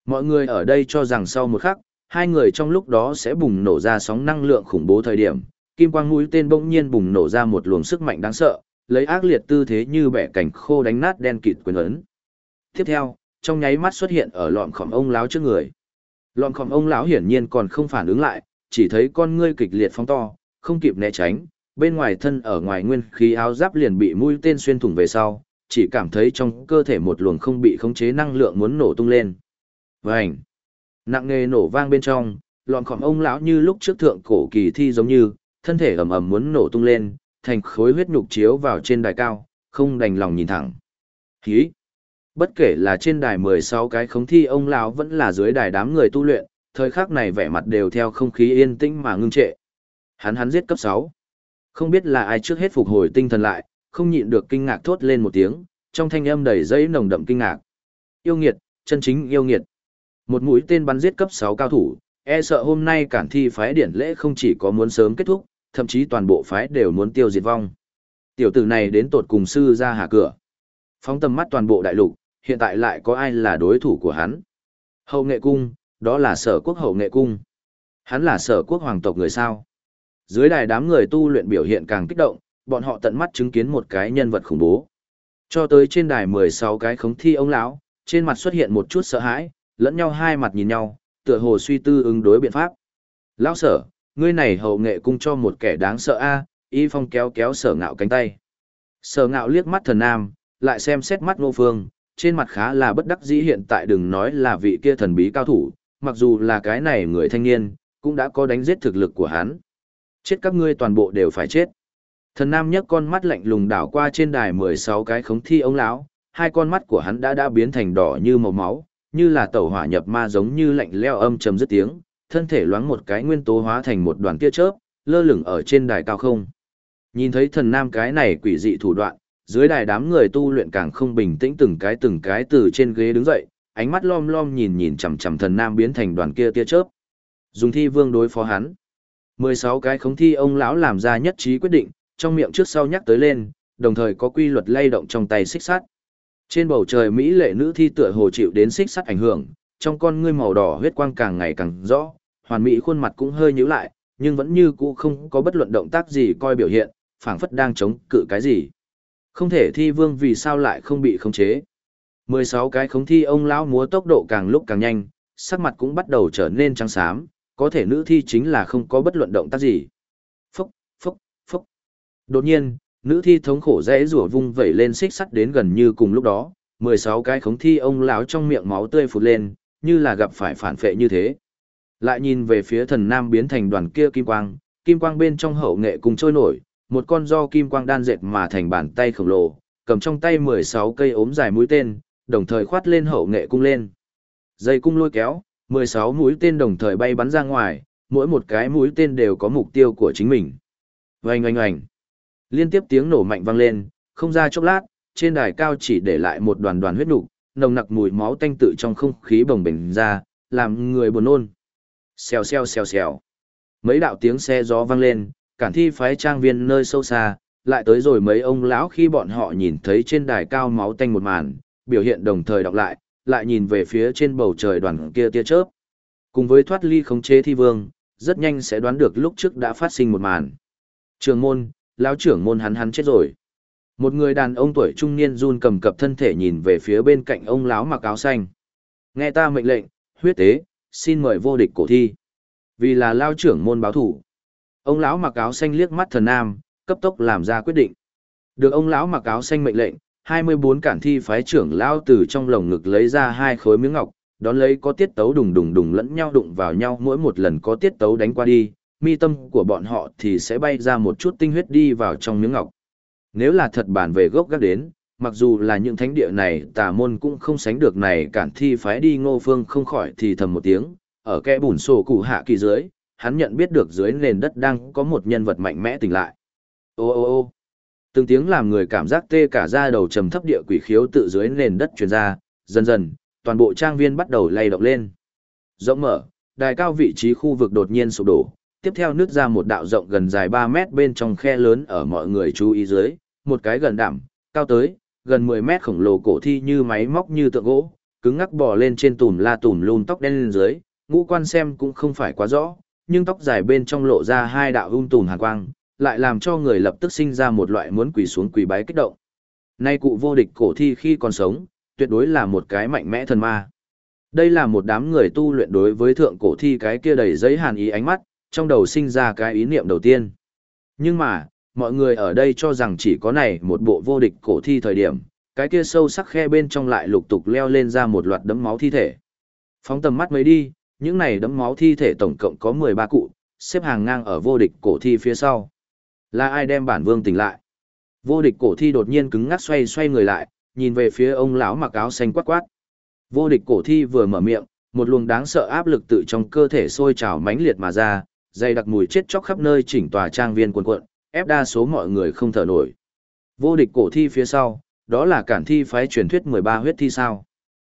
Mọi người ở đây cho rằng sau một khắc, hai người trong lúc đó sẽ bùng nổ ra sóng năng lượng khủng bố thời điểm, kim quang mũi tên bỗng nhiên bùng nổ ra một luồng sức mạnh đáng sợ, lấy ác liệt tư thế như bẻ cảnh khô đánh nát đen kịt quyền ấn. Tiếp theo, trong nháy mắt xuất hiện ở lọn khổng ông lão trước người. Lọn khổng ông lão hiển nhiên còn không phản ứng lại, chỉ thấy con ngươi kịch liệt phóng to, không kịp né tránh, bên ngoài thân ở ngoài nguyên khí áo giáp liền bị mũi tên xuyên thủng về sau, chỉ cảm thấy trong cơ thể một luồng không bị khống chế năng lượng muốn nổ tung lên. Vành! Nặng nề nổ vang bên trong, lọn khổng ông lão như lúc trước thượng cổ kỳ thi giống như, thân thể ầm ầm muốn nổ tung lên, thành khối huyết nhục chiếu vào trên đài cao, không đành lòng nhìn thẳng. Hí! Bất kể là trên đài 16 cái khống thi ông lão vẫn là dưới đài đám người tu luyện, thời khắc này vẻ mặt đều theo không khí yên tĩnh mà ngưng trệ. Hắn hắn giết cấp 6. Không biết là ai trước hết phục hồi tinh thần lại, không nhịn được kinh ngạc thốt lên một tiếng, trong thanh âm đầy dây nồng đậm kinh ngạc. Yêu nghiệt, chân chính yêu nghiệt. Một mũi tên bắn giết cấp 6 cao thủ, e sợ hôm nay cản thi phái điển lễ không chỉ có muốn sớm kết thúc, thậm chí toàn bộ phái đều muốn tiêu diệt vong. Tiểu tử này đến tột cùng sư ra hà cửa. Phóng tầm mắt toàn bộ đại lục, hiện tại lại có ai là đối thủ của hắn. Hậu nghệ cung, đó là sở quốc hậu nghệ cung. Hắn là sở quốc hoàng tộc người sao. Dưới đài đám người tu luyện biểu hiện càng kích động, bọn họ tận mắt chứng kiến một cái nhân vật khủng bố. Cho tới trên đài 16 cái khống thi ông lão, trên mặt xuất hiện một chút sợ hãi, lẫn nhau hai mặt nhìn nhau, tựa hồ suy tư ứng đối biện pháp. Lão sở, ngươi này hậu nghệ cung cho một kẻ đáng sợ a, y phong kéo kéo sở ngạo cánh tay. Sở ngạo liếc mắt thần nam, lại xem xét mắt ngô phương, trên mặt khá là bất đắc dĩ hiện tại đừng nói là vị kia thần bí cao thủ, mặc dù là cái này người thanh niên, cũng đã có đánh giết thực lực của hắn. Chết các ngươi toàn bộ đều phải chết. Thần Nam nhấc con mắt lạnh lùng đảo qua trên đài 16 cái khống thi ông lão, hai con mắt của hắn đã đã biến thành đỏ như màu máu, như là tẩu hỏa nhập ma giống như lạnh leo âm trầm dứt tiếng, thân thể loáng một cái nguyên tố hóa thành một đoàn tia chớp, lơ lửng ở trên đài cao không. Nhìn thấy thần nam cái này quỷ dị thủ đoạn, dưới đài đám người tu luyện càng không bình tĩnh từng cái từng cái từ trên ghế đứng dậy, ánh mắt lom lom nhìn nhìn chằm chằm thần nam biến thành đoàn kia tia chớp. Dùng thi vương đối phó hắn. 16 cái khống thi ông lão làm ra nhất trí quyết định, trong miệng trước sau nhắc tới lên, đồng thời có quy luật lay động trong tay xích sắt. Trên bầu trời mỹ lệ nữ thi tựa hồ chịu đến xích sắt ảnh hưởng, trong con ngươi màu đỏ huyết quang càng ngày càng rõ, hoàn mỹ khuôn mặt cũng hơi nhíu lại, nhưng vẫn như cũ không có bất luận động tác gì coi biểu hiện, phảng phất đang chống cự cái gì. Không thể thi vương vì sao lại không bị khống chế. 16 cái khống thi ông lão múa tốc độ càng lúc càng nhanh, sắc mặt cũng bắt đầu trở nên trắng xám, có thể nữ thi chính là không có bất luận động tác gì. Phốc, phốc, phốc. Đột nhiên, nữ thi thống khổ rẽ rủa vung vẩy lên xích sắt đến gần như cùng lúc đó, 16 cái khống thi ông lão trong miệng máu tươi phụt lên, như là gặp phải phản phệ như thế. Lại nhìn về phía thần nam biến thành đoàn kia kim quang, kim quang bên trong hậu nghệ cùng trôi nổi, một con do kim quang đan dệt mà thành bàn tay khổng lồ, cầm trong tay 16 cây ốm dài mũi tên, đồng thời khoát lên hậu nghệ cung lên. Dây cung lôi kéo, 16 mũi tên đồng thời bay bắn ra ngoài, mỗi một cái mũi tên đều có mục tiêu của chính mình. Oanh oanh oanh. Liên tiếp tiếng nổ mạnh vang lên, không ra chốc lát, trên đài cao chỉ để lại một đoàn đoàn huyết nục, nồng nặc mùi máu tanh tự trong không khí bồng bềnh ra, làm người buồn nôn. Xèo xèo xèo xèo. Mấy đạo tiếng xe gió vang lên, cản thi phái trang viên nơi sâu xa, lại tới rồi mấy ông lão khi bọn họ nhìn thấy trên đài cao máu tanh một màn, biểu hiện đồng thời đọc lại, lại nhìn về phía trên bầu trời đoàn kia tia chớp. Cùng với thoát ly khống chế thi vương, rất nhanh sẽ đoán được lúc trước đã phát sinh một màn. Trường môn, lão trưởng môn hắn hắn chết rồi. Một người đàn ông tuổi trung niên run cầm cập thân thể nhìn về phía bên cạnh ông lão mặc áo xanh. Nghe ta mệnh lệnh, huyết tế, xin mời vô địch cổ thi. Vì là lao trưởng môn báo thủ. Ông lão mặc áo xanh liếc mắt thần nam, cấp tốc làm ra quyết định. Được ông lão mặc áo xanh mệnh lệnh, 24 cản thi phái trưởng lão từ trong lồng ngực lấy ra hai khối miếng ngọc, đón lấy có tiết tấu đùng đùng đùng lẫn nhau đụng vào nhau mỗi một lần có tiết tấu đánh qua đi, mi tâm của bọn họ thì sẽ bay ra một chút tinh huyết đi vào trong miếng ngọc. Nếu là thật bản về gốc gác đến, mặc dù là những thánh địa này tà môn cũng không sánh được này cản thi phái đi ngô phương không khỏi thì thầm một tiếng, ở kẽ bùn sổ cụ hạ kỳ dưới, hắn nhận biết được dưới nền đất đang có một nhân vật mạnh mẽ tỉnh lại. Ô ô ô từng tiếng làm người cảm giác tê cả da đầu trầm thấp địa quỷ khiếu tự dưới nền đất truyền ra, dần dần, toàn bộ trang viên bắt đầu lay động lên. Rộng mở, đài cao vị trí khu vực đột nhiên sụp đổ, tiếp theo nứt ra một đạo rộng gần dài 3 mét bên trong khe lớn ở mọi người chú ý dưới, một cái gần đảm, cao tới, gần 10 mét khổng lồ cổ thi như máy móc như tượng gỗ, cứng ngắc bò lên trên tùm la tùm lùn tóc đen lên dưới, ngũ quan xem cũng không phải quá rõ, nhưng tóc dài bên trong lộ ra hai đạo hung tùm hàn quang, lại làm cho người lập tức sinh ra một loại muốn quỳ xuống quỳ bái kích động. Nay cụ vô địch cổ thi khi còn sống, tuyệt đối là một cái mạnh mẽ thần ma. Đây là một đám người tu luyện đối với thượng cổ thi cái kia đầy giấy hàn ý ánh mắt, trong đầu sinh ra cái ý niệm đầu tiên. Nhưng mà, mọi người ở đây cho rằng chỉ có này một bộ vô địch cổ thi thời điểm, cái kia sâu sắc khe bên trong lại lục tục leo lên ra một loạt đấm máu thi thể. Phóng tầm mắt mấy đi, những này đấm máu thi thể tổng cộng có 13 cụ, xếp hàng ngang ở vô địch cổ thi phía sau. Là ai đem bản vương tỉnh lại? Vô địch cổ thi đột nhiên cứng ngắc xoay xoay người lại, nhìn về phía ông lão mặc áo xanh quát quát. Vô địch cổ thi vừa mở miệng, một luồng đáng sợ áp lực tự trong cơ thể sôi trào mãnh liệt mà ra, dày đặc mùi chết chóc khắp nơi chỉnh tòa trang viên cuồn cuộn, ép đa số mọi người không thở nổi. Vô địch cổ thi phía sau, đó là cản thi phái truyền thuyết 13 huyết thi sao?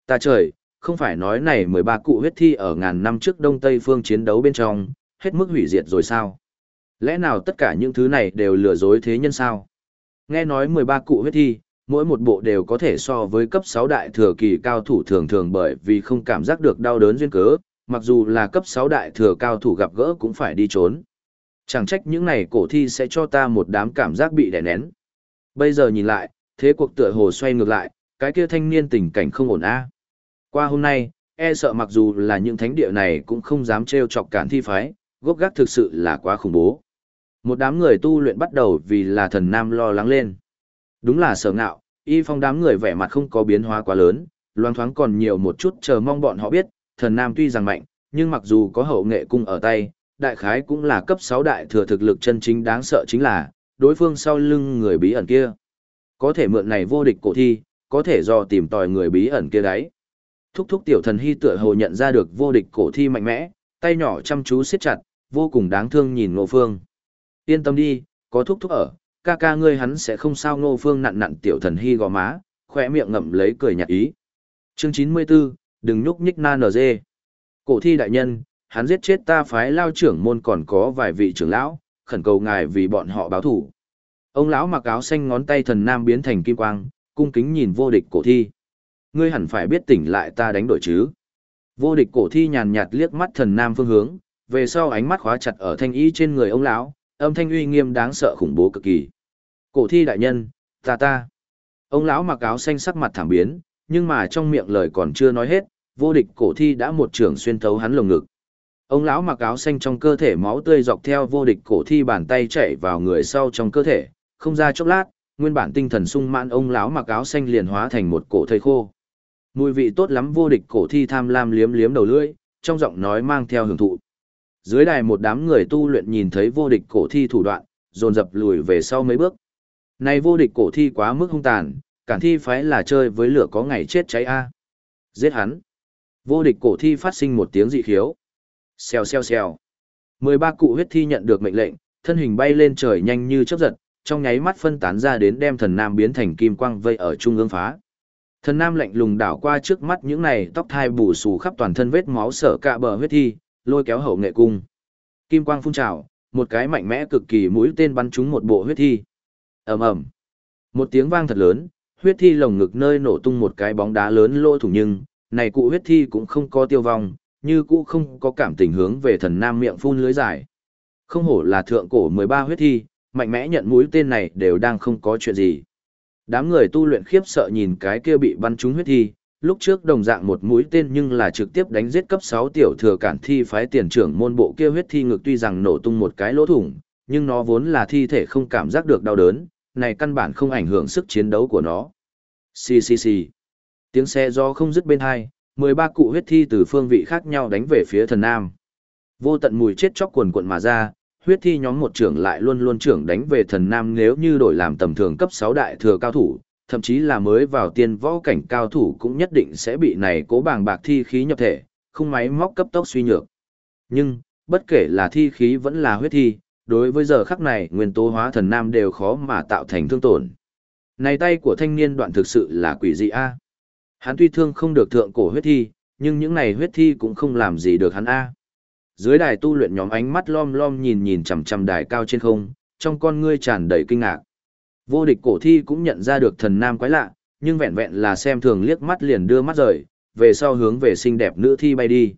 Ta trời, không phải nói này 13 cụ huyết thi ở ngàn năm trước Đông Tây phương chiến đấu bên trong, hết mức hủy diệt rồi sao? Lẽ nào tất cả những thứ này đều lừa dối thế nhân sao? Nghe nói 13 cụ huyết thi, mỗi một bộ đều có thể so với cấp 6 đại thừa kỳ cao thủ thường thường bởi vì không cảm giác được đau đớn duyên cớ, mặc dù là cấp 6 đại thừa cao thủ gặp gỡ cũng phải đi trốn. Chẳng trách những này cổ thi sẽ cho ta một đám cảm giác bị đè nén. Bây giờ nhìn lại, thế cuộc tựa hồ xoay ngược lại, cái kia thanh niên tình cảnh không ổn a. Qua hôm nay, e sợ mặc dù là những thánh địa này cũng không dám trêu chọc cản thi phái, gốc gác thực sự là quá khủng bố. Một đám người tu luyện bắt đầu vì là thần nam lo lắng lên. Đúng là sở ngạo, y phong đám người vẻ mặt không có biến hóa quá lớn, loang thoáng còn nhiều một chút chờ mong bọn họ biết, thần nam tuy rằng mạnh, nhưng mặc dù có hậu nghệ cung ở tay, đại khái cũng là cấp 6 đại thừa thực lực chân chính đáng sợ chính là, đối phương sau lưng người bí ẩn kia. Có thể mượn này vô địch cổ thi, có thể do tìm tòi người bí ẩn kia đấy. Thúc thúc tiểu thần hy tựa hồ nhận ra được vô địch cổ thi mạnh mẽ, tay nhỏ chăm chú siết chặt, vô cùng đáng thương nhìn ngộ phương. Yên tâm đi, có thúc thúc ở, ca ca ngươi hắn sẽ không sao ngô phương nặn nặn tiểu thần hy gò má, khỏe miệng ngậm lấy cười nhạt ý. Chương 94, đừng nhúc nhích na nở dê. Cổ thi đại nhân, hắn giết chết ta phái lao trưởng môn còn có vài vị trưởng lão, khẩn cầu ngài vì bọn họ báo thủ. Ông lão mặc áo xanh ngón tay thần nam biến thành kim quang, cung kính nhìn vô địch cổ thi. Ngươi hẳn phải biết tỉnh lại ta đánh đổi chứ. Vô địch cổ thi nhàn nhạt liếc mắt thần nam phương hướng, về sau ánh mắt khóa chặt ở thanh y trên người ông lão, âm thanh uy nghiêm đáng sợ khủng bố cực kỳ. Cổ thi đại nhân, ta ta. Ông lão mặc áo xanh sắc mặt thảm biến, nhưng mà trong miệng lời còn chưa nói hết, vô địch cổ thi đã một trường xuyên thấu hắn lồng ngực. Ông lão mặc áo xanh trong cơ thể máu tươi dọc theo vô địch cổ thi bàn tay chảy vào người sau trong cơ thể, không ra chốc lát, nguyên bản tinh thần sung mãn ông lão mặc áo xanh liền hóa thành một cổ thây khô. Mùi vị tốt lắm vô địch cổ thi tham lam liếm liếm đầu lưỡi, trong giọng nói mang theo hưởng thụ. Dưới đài một đám người tu luyện nhìn thấy vô địch cổ thi thủ đoạn, dồn dập lùi về sau mấy bước. Này vô địch cổ thi quá mức hung tàn, cản thi phái là chơi với lửa có ngày chết cháy a. Giết hắn. Vô địch cổ thi phát sinh một tiếng dị khiếu. Xèo xèo xèo. 13 cụ huyết thi nhận được mệnh lệnh, thân hình bay lên trời nhanh như chớp giật, trong nháy mắt phân tán ra đến đem thần nam biến thành kim quang vây ở trung ương phá. Thần nam lạnh lùng đảo qua trước mắt những này tóc thai bù xù khắp toàn thân vết máu sở cạ bờ huyết thi, lôi kéo hậu nghệ cung. Kim quang phun trào, một cái mạnh mẽ cực kỳ mũi tên bắn trúng một bộ huyết thi. Ầm ầm. Một tiếng vang thật lớn, huyết thi lồng ngực nơi nổ tung một cái bóng đá lớn lỗ thủng nhưng, này cụ huyết thi cũng không có tiêu vong, như cũ không có cảm tình hướng về thần nam miệng phun lưới dài. Không hổ là thượng cổ 13 huyết thi, mạnh mẽ nhận mũi tên này đều đang không có chuyện gì. Đám người tu luyện khiếp sợ nhìn cái kia bị bắn trúng huyết thi, lúc trước đồng dạng một mũi tên nhưng là trực tiếp đánh giết cấp 6 tiểu thừa cản thi phái tiền trưởng môn bộ kia huyết thi ngực tuy rằng nổ tung một cái lỗ thủng, nhưng nó vốn là thi thể không cảm giác được đau đớn, này căn bản không ảnh hưởng sức chiến đấu của nó. Xì xì xì. Tiếng xe do không dứt bên hai, 13 cụ huyết thi từ phương vị khác nhau đánh về phía thần nam. Vô tận mùi chết chóc quần quận mà ra, huyết thi nhóm một trưởng lại luôn luôn trưởng đánh về thần nam nếu như đổi làm tầm thường cấp 6 đại thừa cao thủ, thậm chí là mới vào tiên võ cảnh cao thủ cũng nhất định sẽ bị này cố bàng bạc thi khí nhập thể, không máy móc cấp tốc suy nhược. Nhưng, bất kể là thi khí vẫn là huyết thi, đối với giờ khắc này nguyên tố hóa thần nam đều khó mà tạo thành thương tổn. Này tay của thanh niên đoạn thực sự là quỷ dị a. Hắn tuy thương không được thượng cổ huyết thi, nhưng những này huyết thi cũng không làm gì được hắn a. Dưới đài tu luyện nhóm ánh mắt lom lom nhìn nhìn chằm chằm đài cao trên không, trong con ngươi tràn đầy kinh ngạc. Vô địch cổ thi cũng nhận ra được thần nam quái lạ, nhưng vẹn vẹn là xem thường liếc mắt liền đưa mắt rời, về sau hướng về xinh đẹp nữ thi bay đi.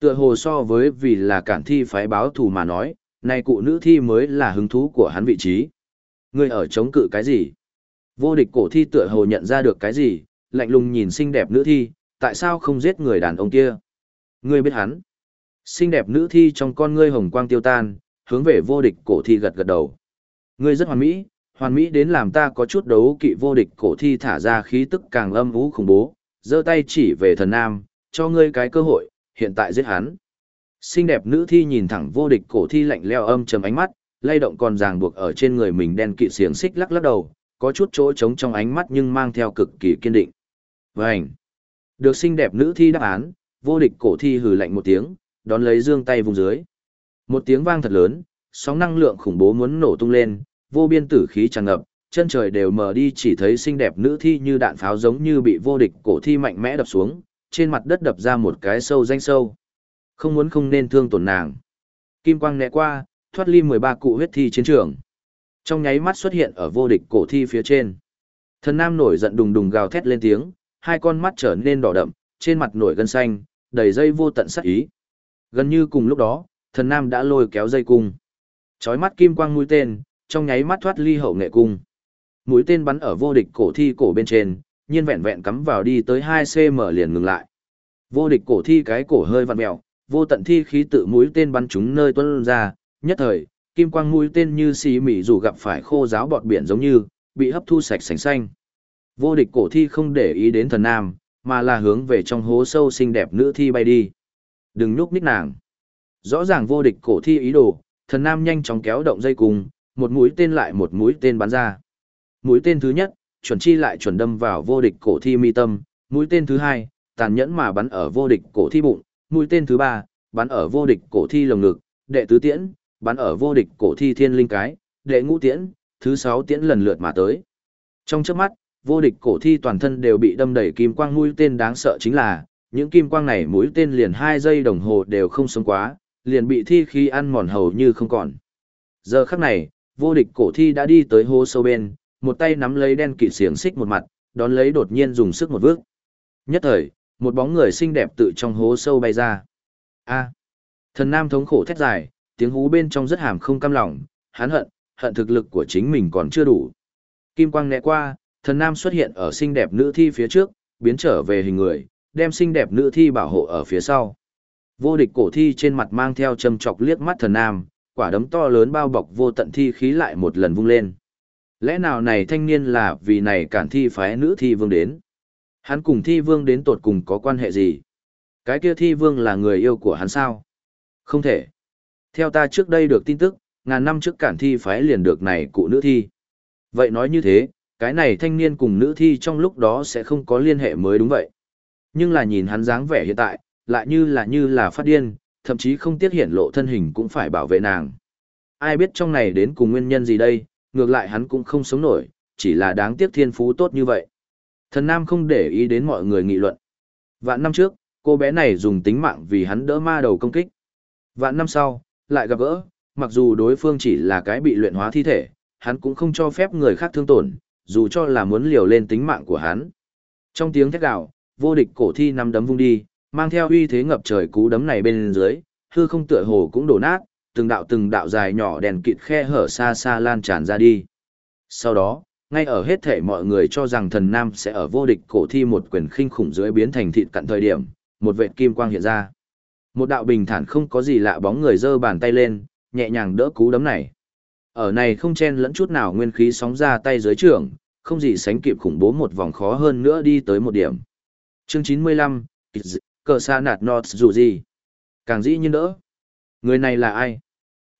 Tựa hồ so với vì là cản thi phái báo thù mà nói, này cụ nữ thi mới là hứng thú của hắn vị trí. Ngươi ở chống cự cái gì? Vô địch cổ thi tựa hồ nhận ra được cái gì, lạnh lùng nhìn xinh đẹp nữ thi, tại sao không giết người đàn ông kia? Ngươi biết hắn. Xinh đẹp nữ thi trong con ngươi hồng quang tiêu tan, hướng về vô địch cổ thi gật gật đầu. Ngươi rất hoàn mỹ, hoàn mỹ đến làm ta có chút đấu kỵ vô địch cổ thi thả ra khí tức càng âm vũ khủng bố, giơ tay chỉ về thần nam, cho ngươi cái cơ hội, hiện tại giết hắn. Xinh đẹp nữ thi nhìn thẳng vô địch cổ thi lạnh leo âm trầm ánh mắt, lay động còn ràng buộc ở trên người mình đen kỵ xiềng xích lắc lắc đầu, có chút chỗ trống trong ánh mắt nhưng mang theo cực kỳ kiên định. Vânh! Được xinh đẹp nữ thi đáp án, vô địch cổ thi hừ lạnh một tiếng, đón lấy dương tay vùng dưới. Một tiếng vang thật lớn, sóng năng lượng khủng bố muốn nổ tung lên, vô biên tử khí tràn ngập, chân trời đều mờ đi chỉ thấy xinh đẹp nữ thi như đạn pháo giống như bị vô địch cổ thi mạnh mẽ đập xuống, trên mặt đất đập ra một cái sâu danh sâu. Không muốn không nên thương tổn nàng. Kim quang né qua, thoát ly 13 cụ huyết thi chiến trường. Trong nháy mắt xuất hiện ở vô địch cổ thi phía trên. Thần nam nổi giận đùng đùng gào thét lên tiếng, hai con mắt trở nên đỏ đậm, trên mặt nổi gân xanh, đầy dây vô tận sát ý. Gần như cùng lúc đó, thần nam đã lôi kéo dây cung. Chói mắt kim quang mũi tên, trong nháy mắt thoát ly hậu nghệ cung. Mũi tên bắn ở vô địch cổ thi cổ bên trên, nhiên vẹn vẹn cắm vào đi tới 2cm liền ngừng lại. Vô địch cổ thi cái cổ hơi vặn mèo, vô tận thi khí tự mũi tên bắn chúng nơi tuân ra, nhất thời, kim quang mũi tên như xì mị dù gặp phải khô giáo bọt biển giống như, bị hấp thu sạch sành xanh. Vô địch cổ thi không để ý đến thần nam, mà là hướng về trong hố sâu xinh đẹp nữ thi bay đi. Đừng nhúc nhích nàng. Rõ ràng vô địch cổ thi ý đồ, thần nam nhanh chóng kéo động dây cùng, một mũi tên lại một mũi tên bắn ra. Mũi tên thứ nhất, chuẩn chi lại chuẩn đâm vào vô địch cổ thi mi tâm, mũi tên thứ hai, tàn nhẫn mà bắn ở vô địch cổ thi bụng, mũi tên thứ ba, bắn ở vô địch cổ thi lồng ngực, đệ tứ tiễn, bắn ở vô địch cổ thi thiên linh cái, đệ ngũ tiễn, thứ sáu tiễn lần lượt mà tới. Trong chớp mắt, vô địch cổ thi toàn thân đều bị đâm đầy kim quang mũi tên đáng sợ chính là, những kim quang này mũi tên liền hai giây đồng hồ đều không sống quá, liền bị thi khi ăn mòn hầu như không còn. Giờ khắc này, vô địch cổ thi đã đi tới hô sâu bên, một tay nắm lấy đen kỵ xiềng xích một mặt, đón lấy đột nhiên dùng sức một vước. Nhất thời, một bóng người xinh đẹp tự trong hố sâu bay ra. A. Thần nam thống khổ thét dài, tiếng hú bên trong rất hàm không cam lòng, hắn hận, hận thực lực của chính mình còn chưa đủ. Kim quang né qua, thần nam xuất hiện ở xinh đẹp nữ thi phía trước, biến trở về hình người, đem xinh đẹp nữ thi bảo hộ ở phía sau. Vô địch cổ thi trên mặt mang theo châm chọc liếc mắt thần nam, quả đấm to lớn bao bọc vô tận thi khí lại một lần vung lên. Lẽ nào này thanh niên là vì này cản thi phái nữ thi vương đến? Hắn cùng thi vương đến tột cùng có quan hệ gì? Cái kia thi vương là người yêu của hắn sao? Không thể. Theo ta trước đây được tin tức, ngàn năm trước cản thi phái liền được này cụ nữ thi. Vậy nói như thế, cái này thanh niên cùng nữ thi trong lúc đó sẽ không có liên hệ mới đúng vậy. Nhưng là nhìn hắn dáng vẻ hiện tại, lại như là như là phát điên, thậm chí không tiết hiện lộ thân hình cũng phải bảo vệ nàng. Ai biết trong này đến cùng nguyên nhân gì đây, ngược lại hắn cũng không sống nổi, chỉ là đáng tiếc thiên phú tốt như vậy. Thần Nam không để ý đến mọi người nghị luận. Vạn năm trước, cô bé này dùng tính mạng vì hắn đỡ ma đầu công kích. Vạn năm sau, lại gặp gỡ, mặc dù đối phương chỉ là cái bị luyện hóa thi thể, hắn cũng không cho phép người khác thương tổn, dù cho là muốn liều lên tính mạng của hắn. Trong tiếng thét gào, vô địch cổ thi năm đấm vung đi, mang theo uy thế ngập trời cú đấm này bên dưới, hư không tựa hồ cũng đổ nát, từng đạo từng đạo dài nhỏ đèn kịt khe hở xa xa lan tràn ra đi. Sau đó, ngay ở hết thể mọi người cho rằng thần nam sẽ ở vô địch cổ thi một quyền khinh khủng dưới biến thành thịt cận thời điểm, một vệt kim quang hiện ra. Một đạo bình thản không có gì lạ bóng người giơ bàn tay lên, nhẹ nhàng đỡ cú đấm này. Ở này không chen lẫn chút nào nguyên khí sóng ra tay dưới trường, không gì sánh kịp khủng bố một vòng khó hơn nữa đi tới một điểm. Chương 95, cờ xa nạt nọt dù gì. Càng dĩ nhiên đỡ. Người này là ai?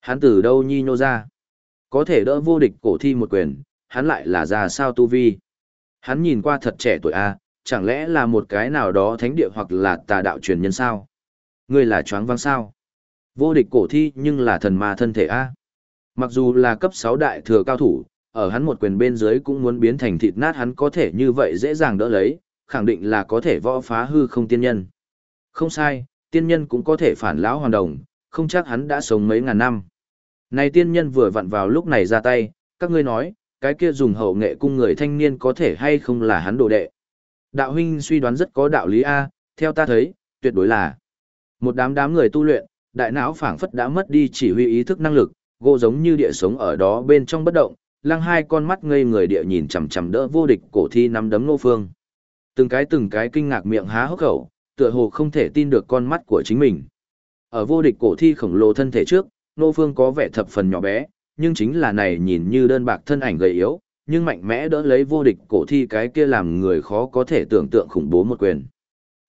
Hắn từ đâu nhi nhô ra? Có thể đỡ vô địch cổ thi một quyền, hắn lại là già sao tu vi? Hắn nhìn qua thật trẻ tuổi a, chẳng lẽ là một cái nào đó thánh địa hoặc là tà đạo truyền nhân sao? Ngươi là choáng váng sao? Vô địch cổ thi nhưng là thần ma thân thể a. Mặc dù là cấp 6 đại thừa cao thủ, ở hắn một quyền bên dưới cũng muốn biến thành thịt nát hắn có thể như vậy dễ dàng đỡ lấy, khẳng định là có thể võ phá hư không tiên nhân. Không sai, tiên nhân cũng có thể phản lão hoàn đồng, không chắc hắn đã sống mấy ngàn năm. Này tiên nhân vừa vặn vào lúc này ra tay, các ngươi nói, cái kia dùng hậu nghệ cung người thanh niên có thể hay không là hắn đồ đệ. Đạo huynh suy đoán rất có đạo lý A, theo ta thấy, tuyệt đối là một đám đám người tu luyện, đại não phảng phất đã mất đi chỉ huy ý thức năng lực, gỗ giống như địa sống ở đó bên trong bất động, lăng hai con mắt ngây người địa nhìn chằm chằm đỡ vô địch cổ thi nắm đấm nô phương. Từng cái từng cái kinh ngạc miệng há hốc khẩu, tựa hồ không thể tin được con mắt của chính mình. Ở vô địch cổ thi khổng lồ thân thể trước, nô phương có vẻ thập phần nhỏ bé, nhưng chính là này nhìn như đơn bạc thân ảnh gầy yếu, nhưng mạnh mẽ đỡ lấy vô địch cổ thi cái kia làm người khó có thể tưởng tượng khủng bố một quyền.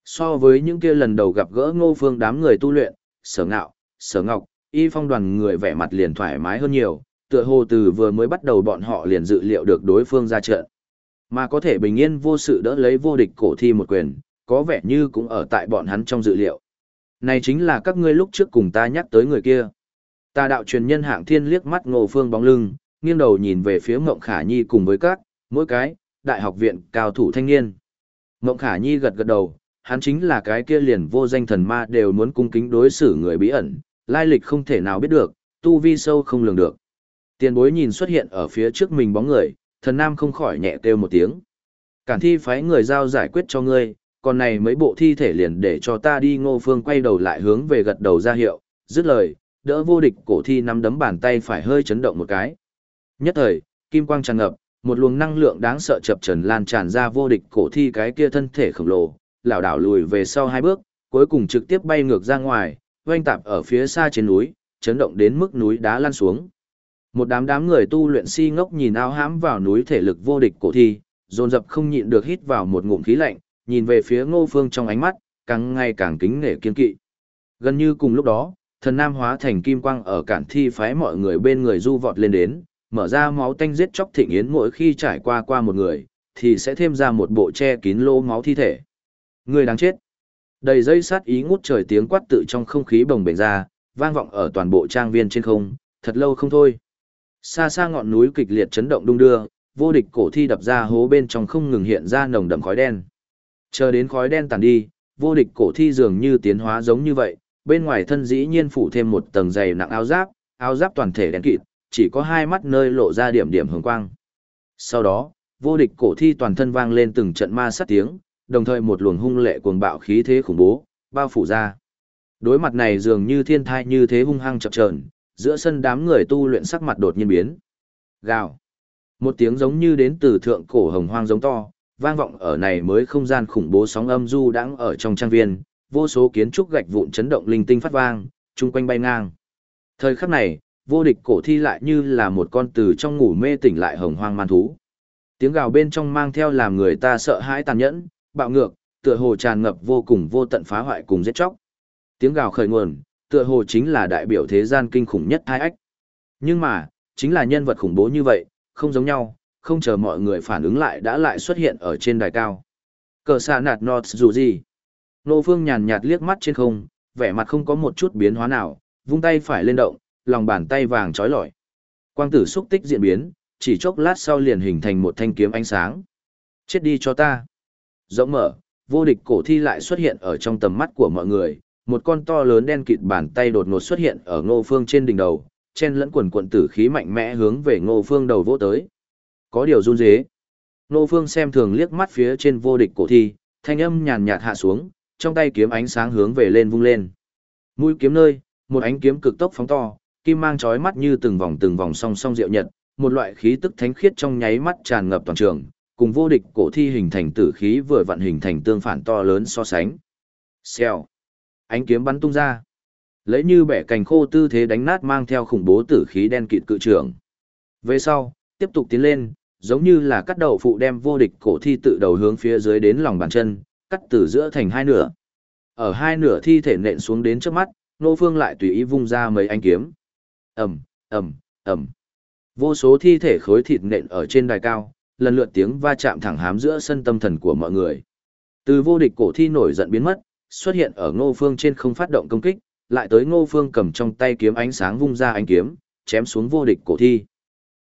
So với những kia lần đầu gặp gỡ ngô phương đám người tu luyện, sở ngạo, sở ngọc, y phong đoàn người vẻ mặt liền thoải mái hơn nhiều, tựa hồ từ vừa mới bắt đầu bọn họ liền dự liệu được đối phương ra trận. Mà có thể bình yên vô sự đỡ lấy vô địch cổ thi một quyền, có vẻ như cũng ở tại bọn hắn trong dự liệu. Này chính là các ngươi lúc trước cùng ta nhắc tới người kia. Ta đạo truyền nhân hạng thiên liếc mắt ngô phương bóng lưng, nghiêng đầu nhìn về phía Mộng Khả Nhi cùng với các, mỗi cái, đại học viện cao thủ thanh niên. Mộng Khả Nhi gật gật đầu, hắn chính là cái kia liền vô danh thần ma đều muốn cung kính đối xử người bí ẩn, lai lịch không thể nào biết được, tu vi sâu không lường được. Tiền bối nhìn xuất hiện ở phía trước mình bóng người, thần nam không khỏi nhẹ kêu một tiếng. Cản thi phái người giao giải quyết cho ngươi, còn này mấy bộ thi thể liền để cho ta đi ngô phương quay đầu lại hướng về gật đầu ra hiệu, dứt lời, đỡ vô địch cổ thi nắm đấm bàn tay phải hơi chấn động một cái. Nhất thời, kim quang tràn ngập, một luồng năng lượng đáng sợ chập trần lan tràn ra vô địch cổ thi cái kia thân thể khổng lồ, lảo đảo lùi về sau hai bước, cuối cùng trực tiếp bay ngược ra ngoài, oanh tạp ở phía xa trên núi, chấn động đến mức núi đá lăn xuống. Một đám đám người tu luyện si ngốc nhìn ao hãm vào núi thể lực vô địch cổ thi, dồn dập không nhịn được hít vào một ngụm khí lạnh, nhìn về phía ngô phương trong ánh mắt, càng ngày càng kính nể kiên kỵ. Gần như cùng lúc đó, thần nam hóa thành kim quang ở cản thi phái mọi người bên người du vọt lên đến, mở ra máu tanh giết chóc thịnh yến mỗi khi trải qua qua một người, thì sẽ thêm ra một bộ che kín lô máu thi thể. Người đáng chết. Đầy dây sát ý ngút trời tiếng quát tự trong không khí bồng bềnh ra, vang vọng ở toàn bộ trang viên trên không, thật lâu không thôi. Xa xa ngọn núi kịch liệt chấn động đung đưa, vô địch cổ thi đập ra hố bên trong không ngừng hiện ra nồng đậm khói đen. Chờ đến khói đen tàn đi, vô địch cổ thi dường như tiến hóa giống như vậy, bên ngoài thân dĩ nhiên phủ thêm một tầng dày nặng áo giáp, áo giáp toàn thể đen kịt, chỉ có hai mắt nơi lộ ra điểm điểm hồng quang. Sau đó, vô địch cổ thi toàn thân vang lên từng trận ma sát tiếng, đồng thời một luồng hung lệ cuồng bạo khí thế khủng bố, bao phủ ra. Đối mặt này dường như thiên thai như thế hung hăng chập chờn, giữa sân đám người tu luyện sắc mặt đột nhiên biến. Gào. Một tiếng giống như đến từ thượng cổ hồng hoang giống to, vang vọng ở này mới không gian khủng bố sóng âm du đang ở trong trang viên, vô số kiến trúc gạch vụn chấn động linh tinh phát vang, chung quanh bay ngang. Thời khắc này, vô địch cổ thi lại như là một con từ trong ngủ mê tỉnh lại hồng hoang man thú. Tiếng gào bên trong mang theo làm người ta sợ hãi tàn nhẫn, bạo ngược, tựa hồ tràn ngập vô cùng vô tận phá hoại cùng giết chóc. Tiếng gào khởi nguồn, tựa hồ chính là đại biểu thế gian kinh khủng nhất hai ách. Nhưng mà, chính là nhân vật khủng bố như vậy, không giống nhau, không chờ mọi người phản ứng lại đã lại xuất hiện ở trên đài cao. Cờ xa nạt nọt dù gì. Nô Phương nhàn nhạt liếc mắt trên không, vẻ mặt không có một chút biến hóa nào, vung tay phải lên động, lòng bàn tay vàng trói lọi. Quang tử xúc tích diễn biến, chỉ chốc lát sau liền hình thành một thanh kiếm ánh sáng. Chết đi cho ta. Rộng mở, vô địch cổ thi lại xuất hiện ở trong tầm mắt của mọi người, một con to lớn đen kịt bàn tay đột ngột xuất hiện ở ngô phương trên đỉnh đầu, chen lẫn quần quận tử khí mạnh mẽ hướng về ngô phương đầu vỗ tới. Có điều run rế. Ngô phương xem thường liếc mắt phía trên vô địch cổ thi, thanh âm nhàn nhạt hạ xuống, trong tay kiếm ánh sáng hướng về lên vung lên. Mũi kiếm nơi, một ánh kiếm cực tốc phóng to, kim mang chói mắt như từng vòng từng vòng song song diệu nhật, một loại khí tức thánh khiết trong nháy mắt tràn ngập toàn trường, cùng vô địch cổ thi hình thành tử khí vừa vận hình thành tương phản to lớn so sánh. Xèo. Ánh kiếm bắn tung ra. Lấy như bẻ cành khô tư thế đánh nát mang theo khủng bố tử khí đen kịt cự trường. Về sau, tiếp tục tiến lên, giống như là cắt đầu phụ đem vô địch cổ thi tự đầu hướng phía dưới đến lòng bàn chân, cắt từ giữa thành hai nửa. Ở hai nửa thi thể nện xuống đến trước mắt, Nô Phương lại tùy ý vung ra mấy anh kiếm. Ầm, ầm, ầm. Vô số thi thể khối thịt nện ở trên đài cao, lần lượt tiếng va chạm thẳng hám giữa sân tâm thần của mọi người. Từ vô địch cổ thi nổi giận biến mất, xuất hiện ở Ngô Phương trên không phát động công kích, lại tới Ngô Phương cầm trong tay kiếm ánh sáng vung ra ánh kiếm, chém xuống vô địch cổ thi.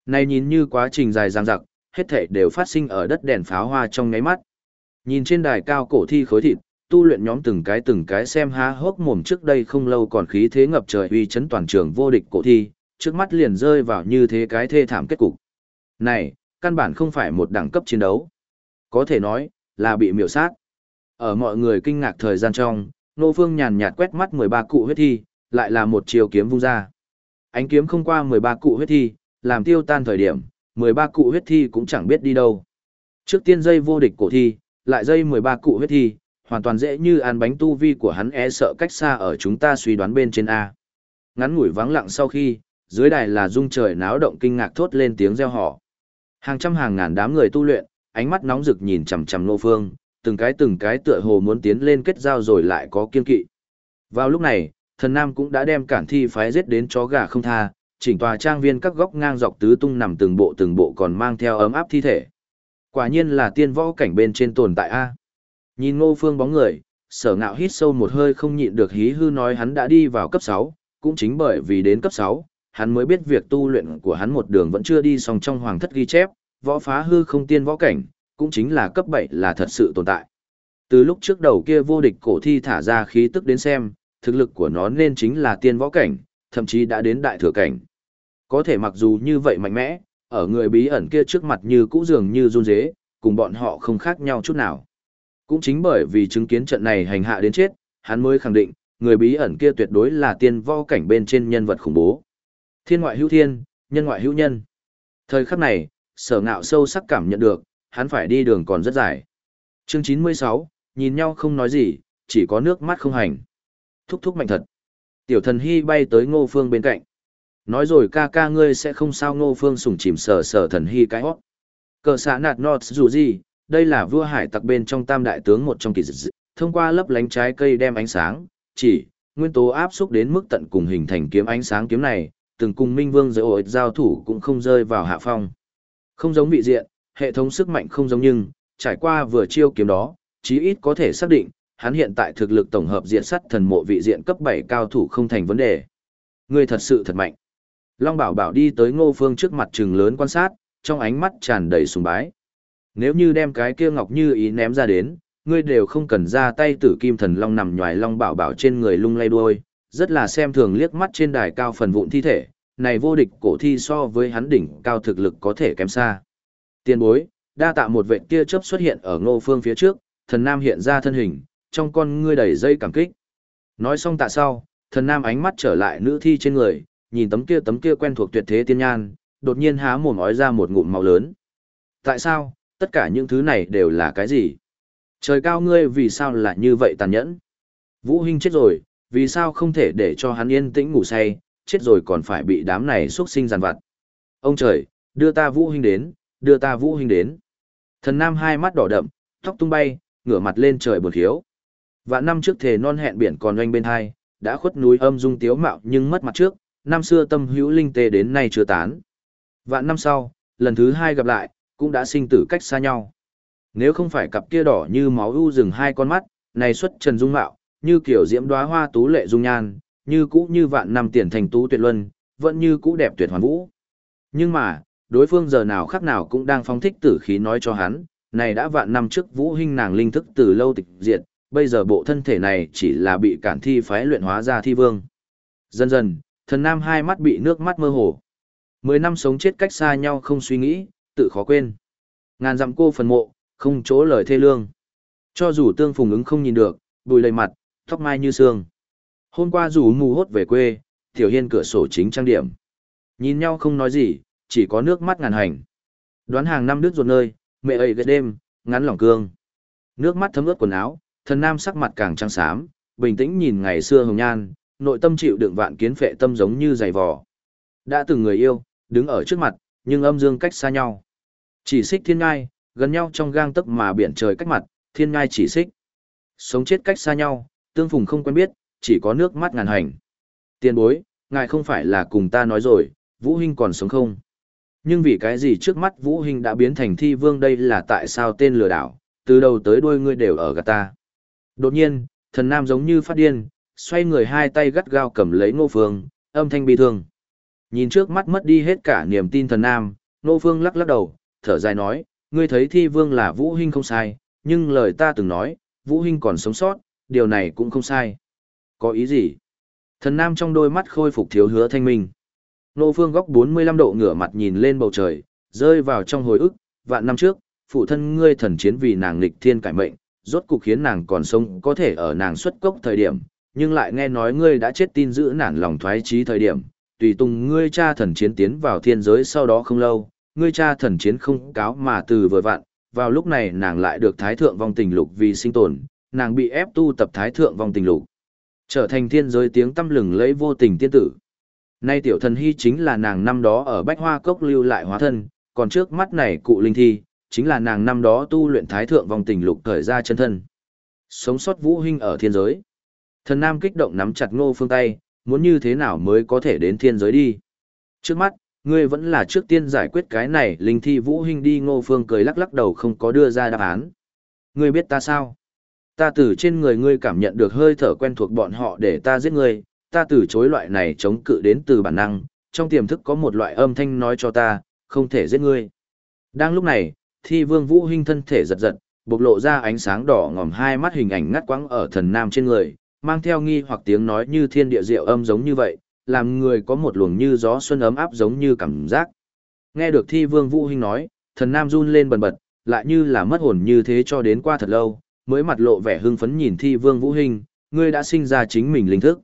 Này nhìn như quá trình dài dằng dặc, hết thảy đều phát sinh ở đất đèn pháo hoa trong ngáy mắt. Nhìn trên đài cao cổ thi khối thịt, tu luyện nhóm từng cái từng cái xem há hốc mồm trước đây không lâu còn khí thế ngập trời uy chấn toàn trường vô địch cổ thi, trước mắt liền rơi vào như thế cái thê thảm kết cục. Này, căn bản không phải một đẳng cấp chiến đấu. Có thể nói, là bị miểu sát. Ở mọi người kinh ngạc thời gian trong, Nô Phương nhàn nhạt quét mắt 13 cụ huyết thi, lại là một chiều kiếm vung ra. Ánh kiếm không qua 13 cụ huyết thi, làm tiêu tan thời điểm, 13 cụ huyết thi cũng chẳng biết đi đâu. Trước tiên dây vô địch cổ thi, lại dây 13 cụ huyết thi, hoàn toàn dễ như ăn bánh tu vi của hắn e sợ cách xa ở chúng ta suy đoán bên trên A. Ngắn ngủi vắng lặng sau khi, dưới đài là rung trời náo động kinh ngạc thốt lên tiếng reo hò. Hàng trăm hàng ngàn đám người tu luyện, ánh mắt nóng rực nhìn chằm chằm Nô Phương, từng cái từng cái tựa hồ muốn tiến lên kết giao rồi lại có kiên kỵ. Vào lúc này, thần nam cũng đã đem cản thi phái giết đến chó gà không tha, chỉnh tòa trang viên các góc ngang dọc tứ tung nằm từng bộ từng bộ còn mang theo ấm áp thi thể. Quả nhiên là tiên võ cảnh bên trên tồn tại A. Nhìn ngô phương bóng người, sở ngạo hít sâu một hơi không nhịn được hí hư nói hắn đã đi vào cấp 6, cũng chính bởi vì đến cấp 6, hắn mới biết việc tu luyện của hắn một đường vẫn chưa đi xong trong hoàng thất ghi chép, võ phá hư không tiên võ cảnh, cũng chính là cấp 7 là thật sự tồn tại. Từ lúc trước đầu kia vô địch cổ thi thả ra khí tức đến xem, thực lực của nó nên chính là tiên võ cảnh, thậm chí đã đến đại thừa cảnh. Có thể mặc dù như vậy mạnh mẽ, ở người bí ẩn kia trước mặt như cũ dường như run rế, cùng bọn họ không khác nhau chút nào. Cũng chính bởi vì chứng kiến trận này hành hạ đến chết, hắn mới khẳng định, người bí ẩn kia tuyệt đối là tiên võ cảnh bên trên nhân vật khủng bố. Thiên ngoại hữu thiên, nhân ngoại hữu nhân. Thời khắc này, sở ngạo sâu sắc cảm nhận được, hắn phải đi đường còn rất dài. Chương 96, nhìn nhau không nói gì, chỉ có nước mắt không hành. Thúc thúc mạnh thật. Tiểu thần hy bay tới ngô phương bên cạnh. Nói rồi ca ca ngươi sẽ không sao ngô phương sủng chìm sờ sờ thần hy cái hót. Cờ xã nạt nọt dù gì, đây là vua hải tặc bên trong tam đại tướng một trong kỳ dị, thông qua lấp lánh trái cây đem ánh sáng, chỉ, nguyên tố áp xúc đến mức tận cùng hình thành kiếm ánh sáng kiếm này, từng cùng minh vương giới ổi giao thủ cũng không rơi vào hạ phong. Không giống vị diện, hệ thống sức mạnh không giống nhưng, trải qua vừa chiêu kiếm đó, chí ít có thể xác định, hắn hiện tại thực lực tổng hợp diện sắt thần mộ vị diện cấp 7 cao thủ không thành vấn đề. Người thật sự thật mạnh. Long Bảo Bảo đi tới Ngô Phương trước mặt trừng lớn quan sát, trong ánh mắt tràn đầy sùng bái. Nếu như đem cái kia ngọc như ý ném ra đến, ngươi đều không cần ra tay tử kim thần long nằm nhòi Long Bảo Bảo trên người lung lay đuôi, rất là xem thường liếc mắt trên đài cao phần vụn thi thể, này vô địch cổ thi so với hắn đỉnh cao thực lực có thể kém xa. Tiên bối, đa tạ một vệ kia chớp xuất hiện ở Ngô Phương phía trước, thần nam hiện ra thân hình, trong con ngươi đầy dây cảm kích. Nói xong tạ sau, thần nam ánh mắt trở lại nữ thi trên người, nhìn tấm kia tấm kia quen thuộc tuyệt thế tiên nhan, đột nhiên há mồm ói ra một ngụm máu lớn. Tại sao, tất cả những thứ này đều là cái gì? Trời cao ngươi vì sao lại như vậy tàn nhẫn? Vũ Hinh chết rồi, vì sao không thể để cho hắn yên tĩnh ngủ say, chết rồi còn phải bị đám này xuất sinh giàn vặt. Ông trời, đưa ta Vũ Hinh đến, đưa ta Vũ Hinh đến. Thần Nam hai mắt đỏ đậm, tóc tung bay, ngửa mặt lên trời buồn khiếu. Vạn năm trước thề non hẹn biển còn oanh bên hai, đã khuất núi âm dung tiếu mạo nhưng mất mặt trước, năm xưa tâm hữu linh tê đến nay chưa tán. Vạn năm sau, lần thứ hai gặp lại, cũng đã sinh tử cách xa nhau. Nếu không phải cặp kia đỏ như máu u rừng hai con mắt, này xuất trần dung mạo, như kiểu diễm đóa hoa tú lệ dung nhan, như cũ như vạn năm tiền thành tú tuyệt luân, vẫn như cũ đẹp tuyệt hoàn vũ. Nhưng mà, đối phương giờ nào khác nào cũng đang phong thích tử khí nói cho hắn, này đã vạn năm trước vũ hình nàng linh thức từ lâu tịch diệt, bây giờ bộ thân thể này chỉ là bị cản thi phái luyện hóa ra thi vương. Dần dần, thần nam hai mắt bị nước mắt mơ hồ. Mười năm sống chết cách xa nhau không suy nghĩ, tự khó quên. Ngàn dặm cô phần mộ, không chỗ lời thê lương. Cho dù tương phùng ứng không nhìn được, bùi lầy mặt, tóc mai như sương. Hôm qua dù mù hốt về quê, tiểu hiên cửa sổ chính trang điểm. Nhìn nhau không nói gì, chỉ có nước mắt ngàn hành. Đoán hàng năm đứt ruột nơi, mẹ ấy ghét đêm, ngắn lỏng cương. Nước mắt thấm ướt quần áo, thần nam sắc mặt càng trắng xám, bình tĩnh nhìn ngày xưa hồng nhan, nội tâm chịu đựng vạn kiến phệ tâm giống như giày vò. Đã từng người yêu, đứng ở trước mặt, nhưng âm dương cách xa nhau. Chỉ xích thiên ngai, gần nhau trong gang tấc mà biển trời cách mặt, thiên ngai chỉ xích. Sống chết cách xa nhau, tương phùng không quen biết, chỉ có nước mắt ngàn hành. Tiền bối, ngài không phải là cùng ta nói rồi, Vũ Hinh còn sống không? Nhưng vì cái gì trước mắt Vũ Hinh đã biến thành thi vương đây là tại sao tên lừa đảo, từ đầu tới đuôi ngươi đều ở gạt ta. Đột nhiên, thần nam giống như phát điên, xoay người hai tay gắt gao cầm lấy ngô phương, âm thanh bi thương. Nhìn trước mắt mất đi hết cả niềm tin thần nam, ngô phương lắc lắc đầu, thở dài nói, ngươi thấy thi vương là Vũ Hinh không sai, nhưng lời ta từng nói, Vũ Hinh còn sống sót, điều này cũng không sai. Có ý gì? Thần nam trong đôi mắt khôi phục thiếu hứa thanh minh. Nô phương góc 45 độ ngửa mặt nhìn lên bầu trời, rơi vào trong hồi ức, vạn năm trước, phụ thân ngươi thần chiến vì nàng Lịch thiên cải mệnh, rốt cục khiến nàng còn sống có thể ở nàng xuất cốc thời điểm, nhưng lại nghe nói ngươi đã chết tin giữ nản lòng thoái trí thời điểm, tùy tùng ngươi cha thần chiến tiến vào thiên giới sau đó không lâu, ngươi cha thần chiến không cáo mà từ vừa vạn, vào lúc này nàng lại được thái thượng vong tình lục vì sinh tồn, nàng bị ép tu tập thái thượng vong tình lục, trở thành thiên giới tiếng tâm lừng lấy vô tình tiên tử. Nay tiểu thần hy chính là nàng năm đó ở bách hoa cốc lưu lại hóa thân, còn trước mắt này cụ linh thi, chính là nàng năm đó tu luyện thái thượng vong tình lục thời ra chân thân. Sống sót vũ hình ở thiên giới. Thần nam kích động nắm chặt ngô phương tay, muốn như thế nào mới có thể đến thiên giới đi. Trước mắt, ngươi vẫn là trước tiên giải quyết cái này linh thi vũ Hinh đi ngô phương cười lắc lắc đầu không có đưa ra đáp án. Ngươi biết ta sao? Ta từ trên người ngươi cảm nhận được hơi thở quen thuộc bọn họ để ta giết ngươi, ta từ chối loại này chống cự đến từ bản năng, trong tiềm thức có một loại âm thanh nói cho ta, không thể giết ngươi. Đang lúc này, thi vương vũ Hinh thân thể giật giật, bộc lộ ra ánh sáng đỏ ngòm hai mắt hình ảnh ngắt quãng ở thần nam trên người, mang theo nghi hoặc tiếng nói như thiên địa diệu âm giống như vậy, làm người có một luồng như gió xuân ấm áp giống như cảm giác. Nghe được thi vương vũ hình nói, thần nam run lên bần bật, lại như là mất hồn như thế cho đến qua thật lâu, mới mặt lộ vẻ hưng phấn nhìn thi vương vũ hình, ngươi đã sinh ra chính mình linh thức.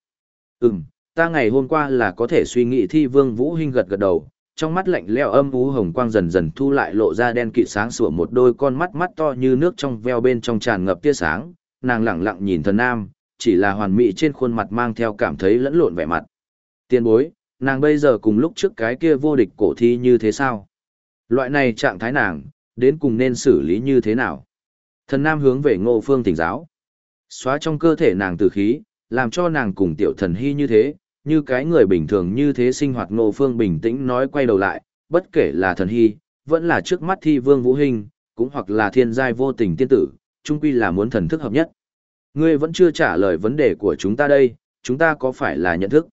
Ừm, ta ngày hôm qua là có thể suy nghĩ thi vương vũ hình gật gật đầu, trong mắt lạnh lẽo âm u hồng quang dần dần thu lại lộ ra đen kịt sáng sủa một đôi con mắt mắt to như nước trong veo bên trong tràn ngập tia sáng, nàng lẳng lặng nhìn thần nam, chỉ là hoàn mỹ trên khuôn mặt mang theo cảm thấy lẫn lộn vẻ mặt. Tiên bối, nàng bây giờ cùng lúc trước cái kia vô địch cổ thi như thế sao? Loại này trạng thái nàng, đến cùng nên xử lý như thế nào? Thần nam hướng về ngô phương tỉnh giáo. Xóa trong cơ thể nàng tử khí, làm cho nàng cùng tiểu thần hy như thế, như cái người bình thường như thế sinh hoạt ngô phương bình tĩnh nói quay đầu lại, bất kể là thần hy, vẫn là trước mắt thi vương vũ hình, cũng hoặc là thiên giai vô tình tiên tử, chung quy là muốn thần thức hợp nhất. Ngươi vẫn chưa trả lời vấn đề của chúng ta đây, chúng ta có phải là nhận thức?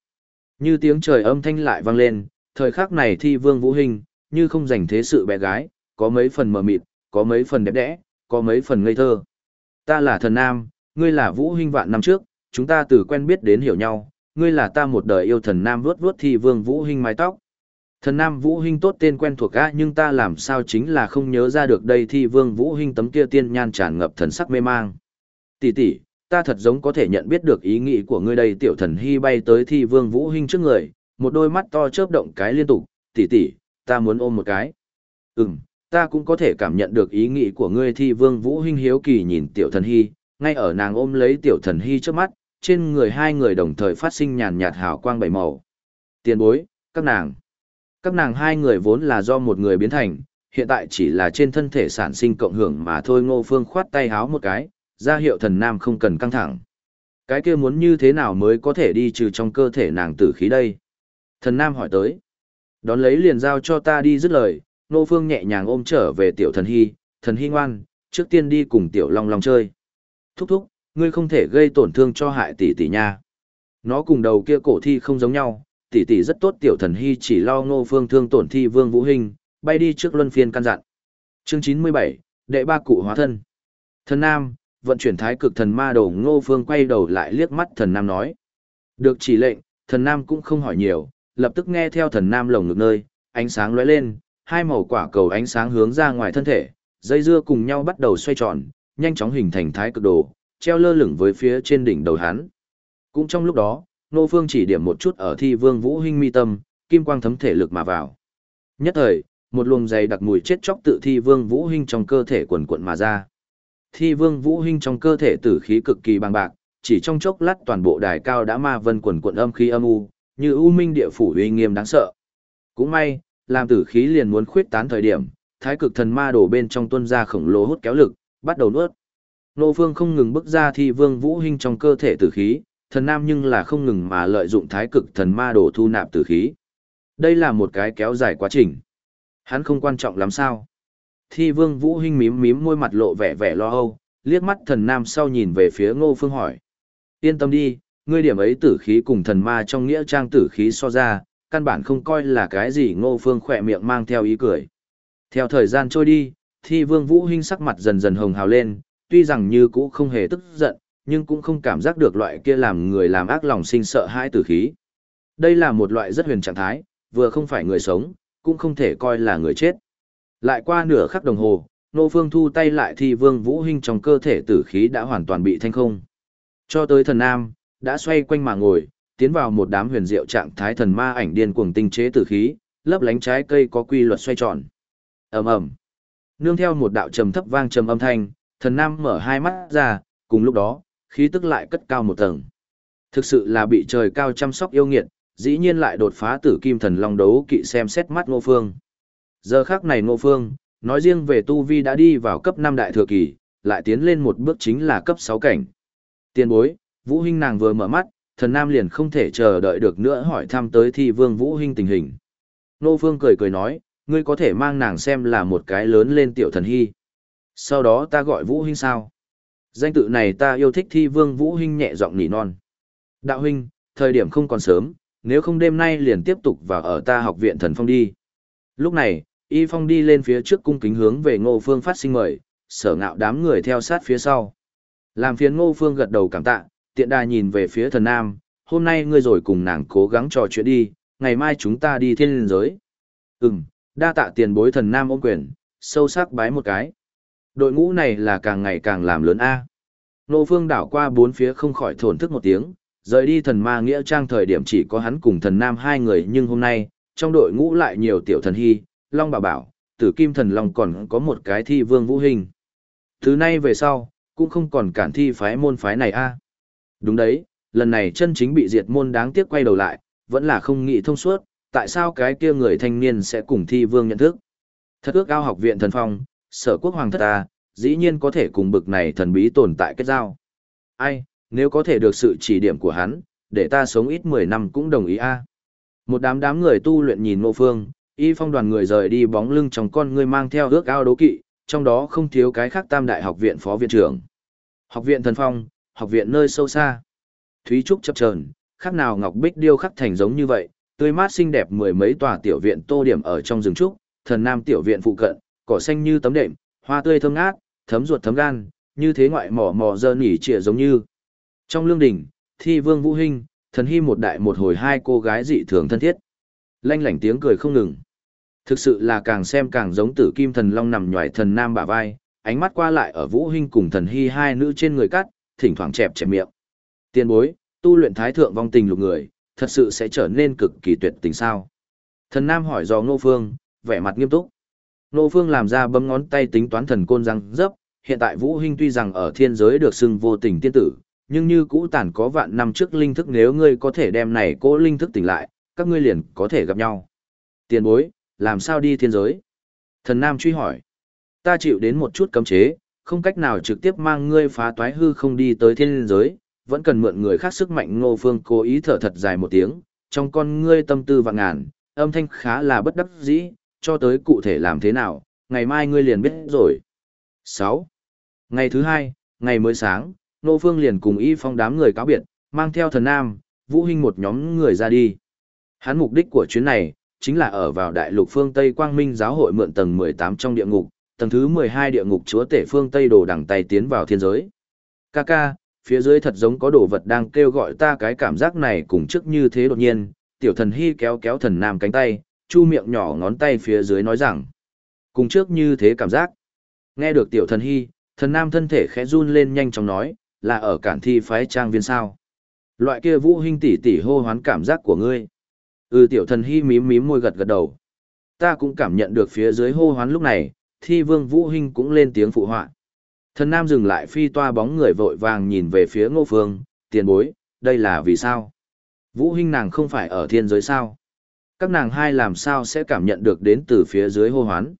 Như tiếng trời âm thanh lại vang lên, thời khắc này thi vương vũ hình, như không dành thế sự bé gái, có mấy phần mờ mịt, có mấy phần đẹp đẽ, có mấy phần ngây thơ. Ta là thần nam, ngươi là vũ hình vạn năm trước, chúng ta từ quen biết đến hiểu nhau, ngươi là ta một đời yêu thần nam vuốt vuốt thi vương vũ hình mái tóc. Thần nam vũ hình tốt tên quen thuộc á nhưng ta làm sao chính là không nhớ ra được đây thi vương vũ hình tấm kia tiên nhan tràn ngập thần sắc mê mang. Tỷ tỷ, ta thật giống có thể nhận biết được ý nghĩ của ngươi đây tiểu thần hy bay tới thi vương vũ hinh trước người, một đôi mắt to chớp động cái liên tục, tỷ tỷ, ta muốn ôm một cái. Ừm, ta cũng có thể cảm nhận được ý nghĩ của ngươi thi vương vũ hinh hiếu kỳ nhìn tiểu thần hy, ngay ở nàng ôm lấy tiểu thần hy trước mắt, trên người hai người đồng thời phát sinh nhàn nhạt hào quang bảy màu. Tiền bối, các nàng. Các nàng hai người vốn là do một người biến thành, hiện tại chỉ là trên thân thể sản sinh cộng hưởng mà thôi ngô phương khoát tay háo một cái, ra hiệu thần nam không cần căng thẳng. Cái kia muốn như thế nào mới có thể đi trừ trong cơ thể nàng tử khí đây? Thần nam hỏi tới. Đón lấy liền giao cho ta đi dứt lời, nô phương nhẹ nhàng ôm trở về tiểu thần hy, thần hy ngoan, trước tiên đi cùng tiểu long long chơi. Thúc thúc, ngươi không thể gây tổn thương cho hại tỷ tỷ nha. Nó cùng đầu kia cổ thi không giống nhau, tỷ tỷ rất tốt tiểu thần hy chỉ lo ngô phương thương tổn thi vương vũ hình, bay đi trước luân phiên căn dặn. Chương 97, đệ ba cụ hóa thân. Thần Nam, vận chuyển thái cực thần ma đầu ngô phương quay đầu lại liếc mắt thần Nam nói. Được chỉ lệnh, thần Nam cũng không hỏi nhiều, lập tức nghe theo thần Nam lồng ngực nơi, ánh sáng lóe lên, hai màu quả cầu ánh sáng hướng ra ngoài thân thể, dây dưa cùng nhau bắt đầu xoay tròn, nhanh chóng hình thành thái cực đồ, treo lơ lửng với phía trên đỉnh đầu hắn. Cũng trong lúc đó, Nô Phương chỉ điểm một chút ở thi vương vũ huynh mi tâm, kim quang thấm thể lực mà vào. Nhất thời, một luồng dày đặc mùi chết chóc tự thi vương vũ huynh trong cơ thể quần quận mà ra. Thi vương vũ huynh trong cơ thể tử khí cực kỳ bằng bạc, chỉ trong chốc lát toàn bộ đài cao đã ma vân quần quận âm khí âm u, như u minh địa phủ uy nghiêm đáng sợ. Cũng may, làm tử khí liền muốn khuyết tán thời điểm, thái cực thần ma đổ bên trong tuân ra khổng lồ hút kéo lực, bắt đầu nuốt. Nô Phương không ngừng bức ra thi vương vũ Hinh trong cơ thể tử khí, thần nam nhưng là không ngừng mà lợi dụng thái cực thần ma đổ thu nạp tử khí. Đây là một cái kéo dài quá trình. Hắn không quan trọng lắm sao. Thi vương vũ hinh mím mím môi mặt lộ vẻ vẻ lo âu, liếc mắt thần nam sau nhìn về phía ngô phương hỏi. Yên tâm đi, ngươi điểm ấy tử khí cùng thần ma trong nghĩa trang tử khí so ra, căn bản không coi là cái gì ngô phương khỏe miệng mang theo ý cười. Theo thời gian trôi đi, thi vương vũ hinh sắc mặt dần dần hồng hào lên, tuy rằng như cũ không hề tức giận, nhưng cũng không cảm giác được loại kia làm người làm ác lòng sinh sợ hãi tử khí. Đây là một loại rất huyền trạng thái, vừa không phải người sống, cũng không thể coi là người chết. Lại qua nửa khắc đồng hồ, Nô Phương thu tay lại thì Vương Vũ Hinh trong cơ thể tử khí đã hoàn toàn bị thanh không. Cho tới thần nam, đã xoay quanh mà ngồi, tiến vào một đám huyền diệu trạng thái thần ma ảnh điên cuồng tinh chế tử khí, lấp lánh trái cây có quy luật xoay tròn. Ầm ầm. Nương theo một đạo trầm thấp vang trầm âm thanh, thần nam mở hai mắt ra, cùng lúc đó, khí tức lại cất cao một tầng. Thực sự là bị trời cao chăm sóc yêu nghiệt, dĩ nhiên lại đột phá tử kim thần long đấu kỵ xem xét mắt ngô phương. Giờ khác này ngô phương, nói riêng về tu vi đã đi vào cấp 5 đại thừa kỳ, lại tiến lên một bước chính là cấp 6 cảnh. Tiên bối, Vũ Hinh nàng vừa mở mắt, thần nam liền không thể chờ đợi được nữa hỏi thăm tới thi vương Vũ Hinh tình hình. Ngô phương cười cười nói, ngươi có thể mang nàng xem là một cái lớn lên tiểu thần hy. Sau đó ta gọi Vũ Hinh sao? Danh tự này ta yêu thích thi vương Vũ Hinh nhẹ giọng nỉ non. Đạo huynh, thời điểm không còn sớm, nếu không đêm nay liền tiếp tục vào ở ta học viện thần phong đi. Lúc này, Y Phong đi lên phía trước cung kính hướng về Ngô Phương phát sinh mời, sở ngạo đám người theo sát phía sau. Làm phiền Ngô Phương gật đầu cảm tạ, tiện đà nhìn về phía thần nam, hôm nay ngươi rồi cùng nàng cố gắng trò chuyện đi, ngày mai chúng ta đi thiên liên giới. Ừm, đa tạ tiền bối thần nam ôm quyền, sâu sắc bái một cái. Đội ngũ này là càng ngày càng làm lớn A. Ngô Phương đảo qua bốn phía không khỏi thổn thức một tiếng, rời đi thần ma nghĩa trang thời điểm chỉ có hắn cùng thần nam hai người nhưng hôm nay, trong đội ngũ lại nhiều tiểu thần hy, long bảo bảo, tử kim thần long còn có một cái thi vương vũ hình. Thứ nay về sau, cũng không còn cản thi phái môn phái này a. Đúng đấy, lần này chân chính bị diệt môn đáng tiếc quay đầu lại, vẫn là không nghĩ thông suốt, tại sao cái kia người thanh niên sẽ cùng thi vương nhận thức. Thật ước ao học viện thần phong, sở quốc hoàng thất ta, dĩ nhiên có thể cùng bực này thần bí tồn tại kết giao. Ai, nếu có thể được sự chỉ điểm của hắn, để ta sống ít 10 năm cũng đồng ý a. Một đám đám người tu luyện nhìn Ngô Phương, y phong đoàn người rời đi bóng lưng trong con người mang theo ước ao đố kỵ, trong đó không thiếu cái khác Tam Đại học viện phó viện trưởng. Học viện Thần Phong, học viện nơi sâu xa. Thúy trúc chập chờn, khác nào ngọc bích điêu khắc thành giống như vậy, tươi mát xinh đẹp mười mấy tòa tiểu viện tô điểm ở trong rừng trúc, thần nam tiểu viện phụ cận, cỏ xanh như tấm đệm, hoa tươi thơm ngát, thấm ruột thấm gan, như thế ngoại mỏ mỏ dơ nỉ trịa giống như. Trong lương đỉnh, thi vương vũ hình, thần hy một đại một hồi hai cô gái dị thường thân thiết. Lanh lảnh tiếng cười không ngừng. Thực sự là càng xem càng giống tử kim thần long nằm nhòi thần nam bả vai, ánh mắt qua lại ở vũ hình cùng thần hy hai nữ trên người cắt, thỉnh thoảng chẹp chẹp miệng. Tiên bối, tu luyện thái thượng vong tình lục người, thật sự sẽ trở nên cực kỳ tuyệt tình sao? Thần nam hỏi do ngô phương, vẻ mặt nghiêm túc. Ngô phương làm ra bấm ngón tay tính toán thần côn răng dấp, hiện tại vũ hình tuy rằng ở thiên giới được xưng vô tình tiên tử, nhưng như cũ tàn có vạn năm trước linh thức nếu ngươi có thể đem này cố linh thức tỉnh lại, các ngươi liền có thể gặp nhau. Tiền bối, làm sao đi thiên giới? Thần Nam truy hỏi. Ta chịu đến một chút cấm chế, không cách nào trực tiếp mang ngươi phá toái hư không đi tới thiên giới, vẫn cần mượn người khác sức mạnh ngô phương cố ý thở thật dài một tiếng, trong con ngươi tâm tư vạn ngàn, âm thanh khá là bất đắc dĩ, cho tới cụ thể làm thế nào, ngày mai ngươi liền biết rồi. 6. Ngày thứ hai, ngày mới sáng, Nô Phương liền cùng y phong đám người cáo biệt, mang theo thần nam, vũ hình một nhóm người ra đi. Hắn mục đích của chuyến này, chính là ở vào đại lục phương Tây Quang Minh giáo hội mượn tầng 18 trong địa ngục, tầng thứ 12 địa ngục chúa tể phương Tây đồ đằng tay tiến vào thiên giới. Kaka, phía dưới thật giống có đồ vật đang kêu gọi ta cái cảm giác này cùng trước như thế đột nhiên, tiểu thần hy kéo kéo thần nam cánh tay, chu miệng nhỏ ngón tay phía dưới nói rằng, cùng trước như thế cảm giác. Nghe được tiểu thần hy, thần nam thân thể khẽ run lên nhanh chóng nói, là ở cản thi phái trang viên sao. Loại kia vũ hình tỷ tỷ hô hoán cảm giác của ngươi. Ừ tiểu thần hy mím mím môi gật gật đầu. Ta cũng cảm nhận được phía dưới hô hoán lúc này, thi vương vũ hình cũng lên tiếng phụ họa. Thần nam dừng lại phi toa bóng người vội vàng nhìn về phía ngô phương, tiền bối, đây là vì sao? Vũ hình nàng không phải ở thiên giới sao? Các nàng hai làm sao sẽ cảm nhận được đến từ phía dưới hô hoán?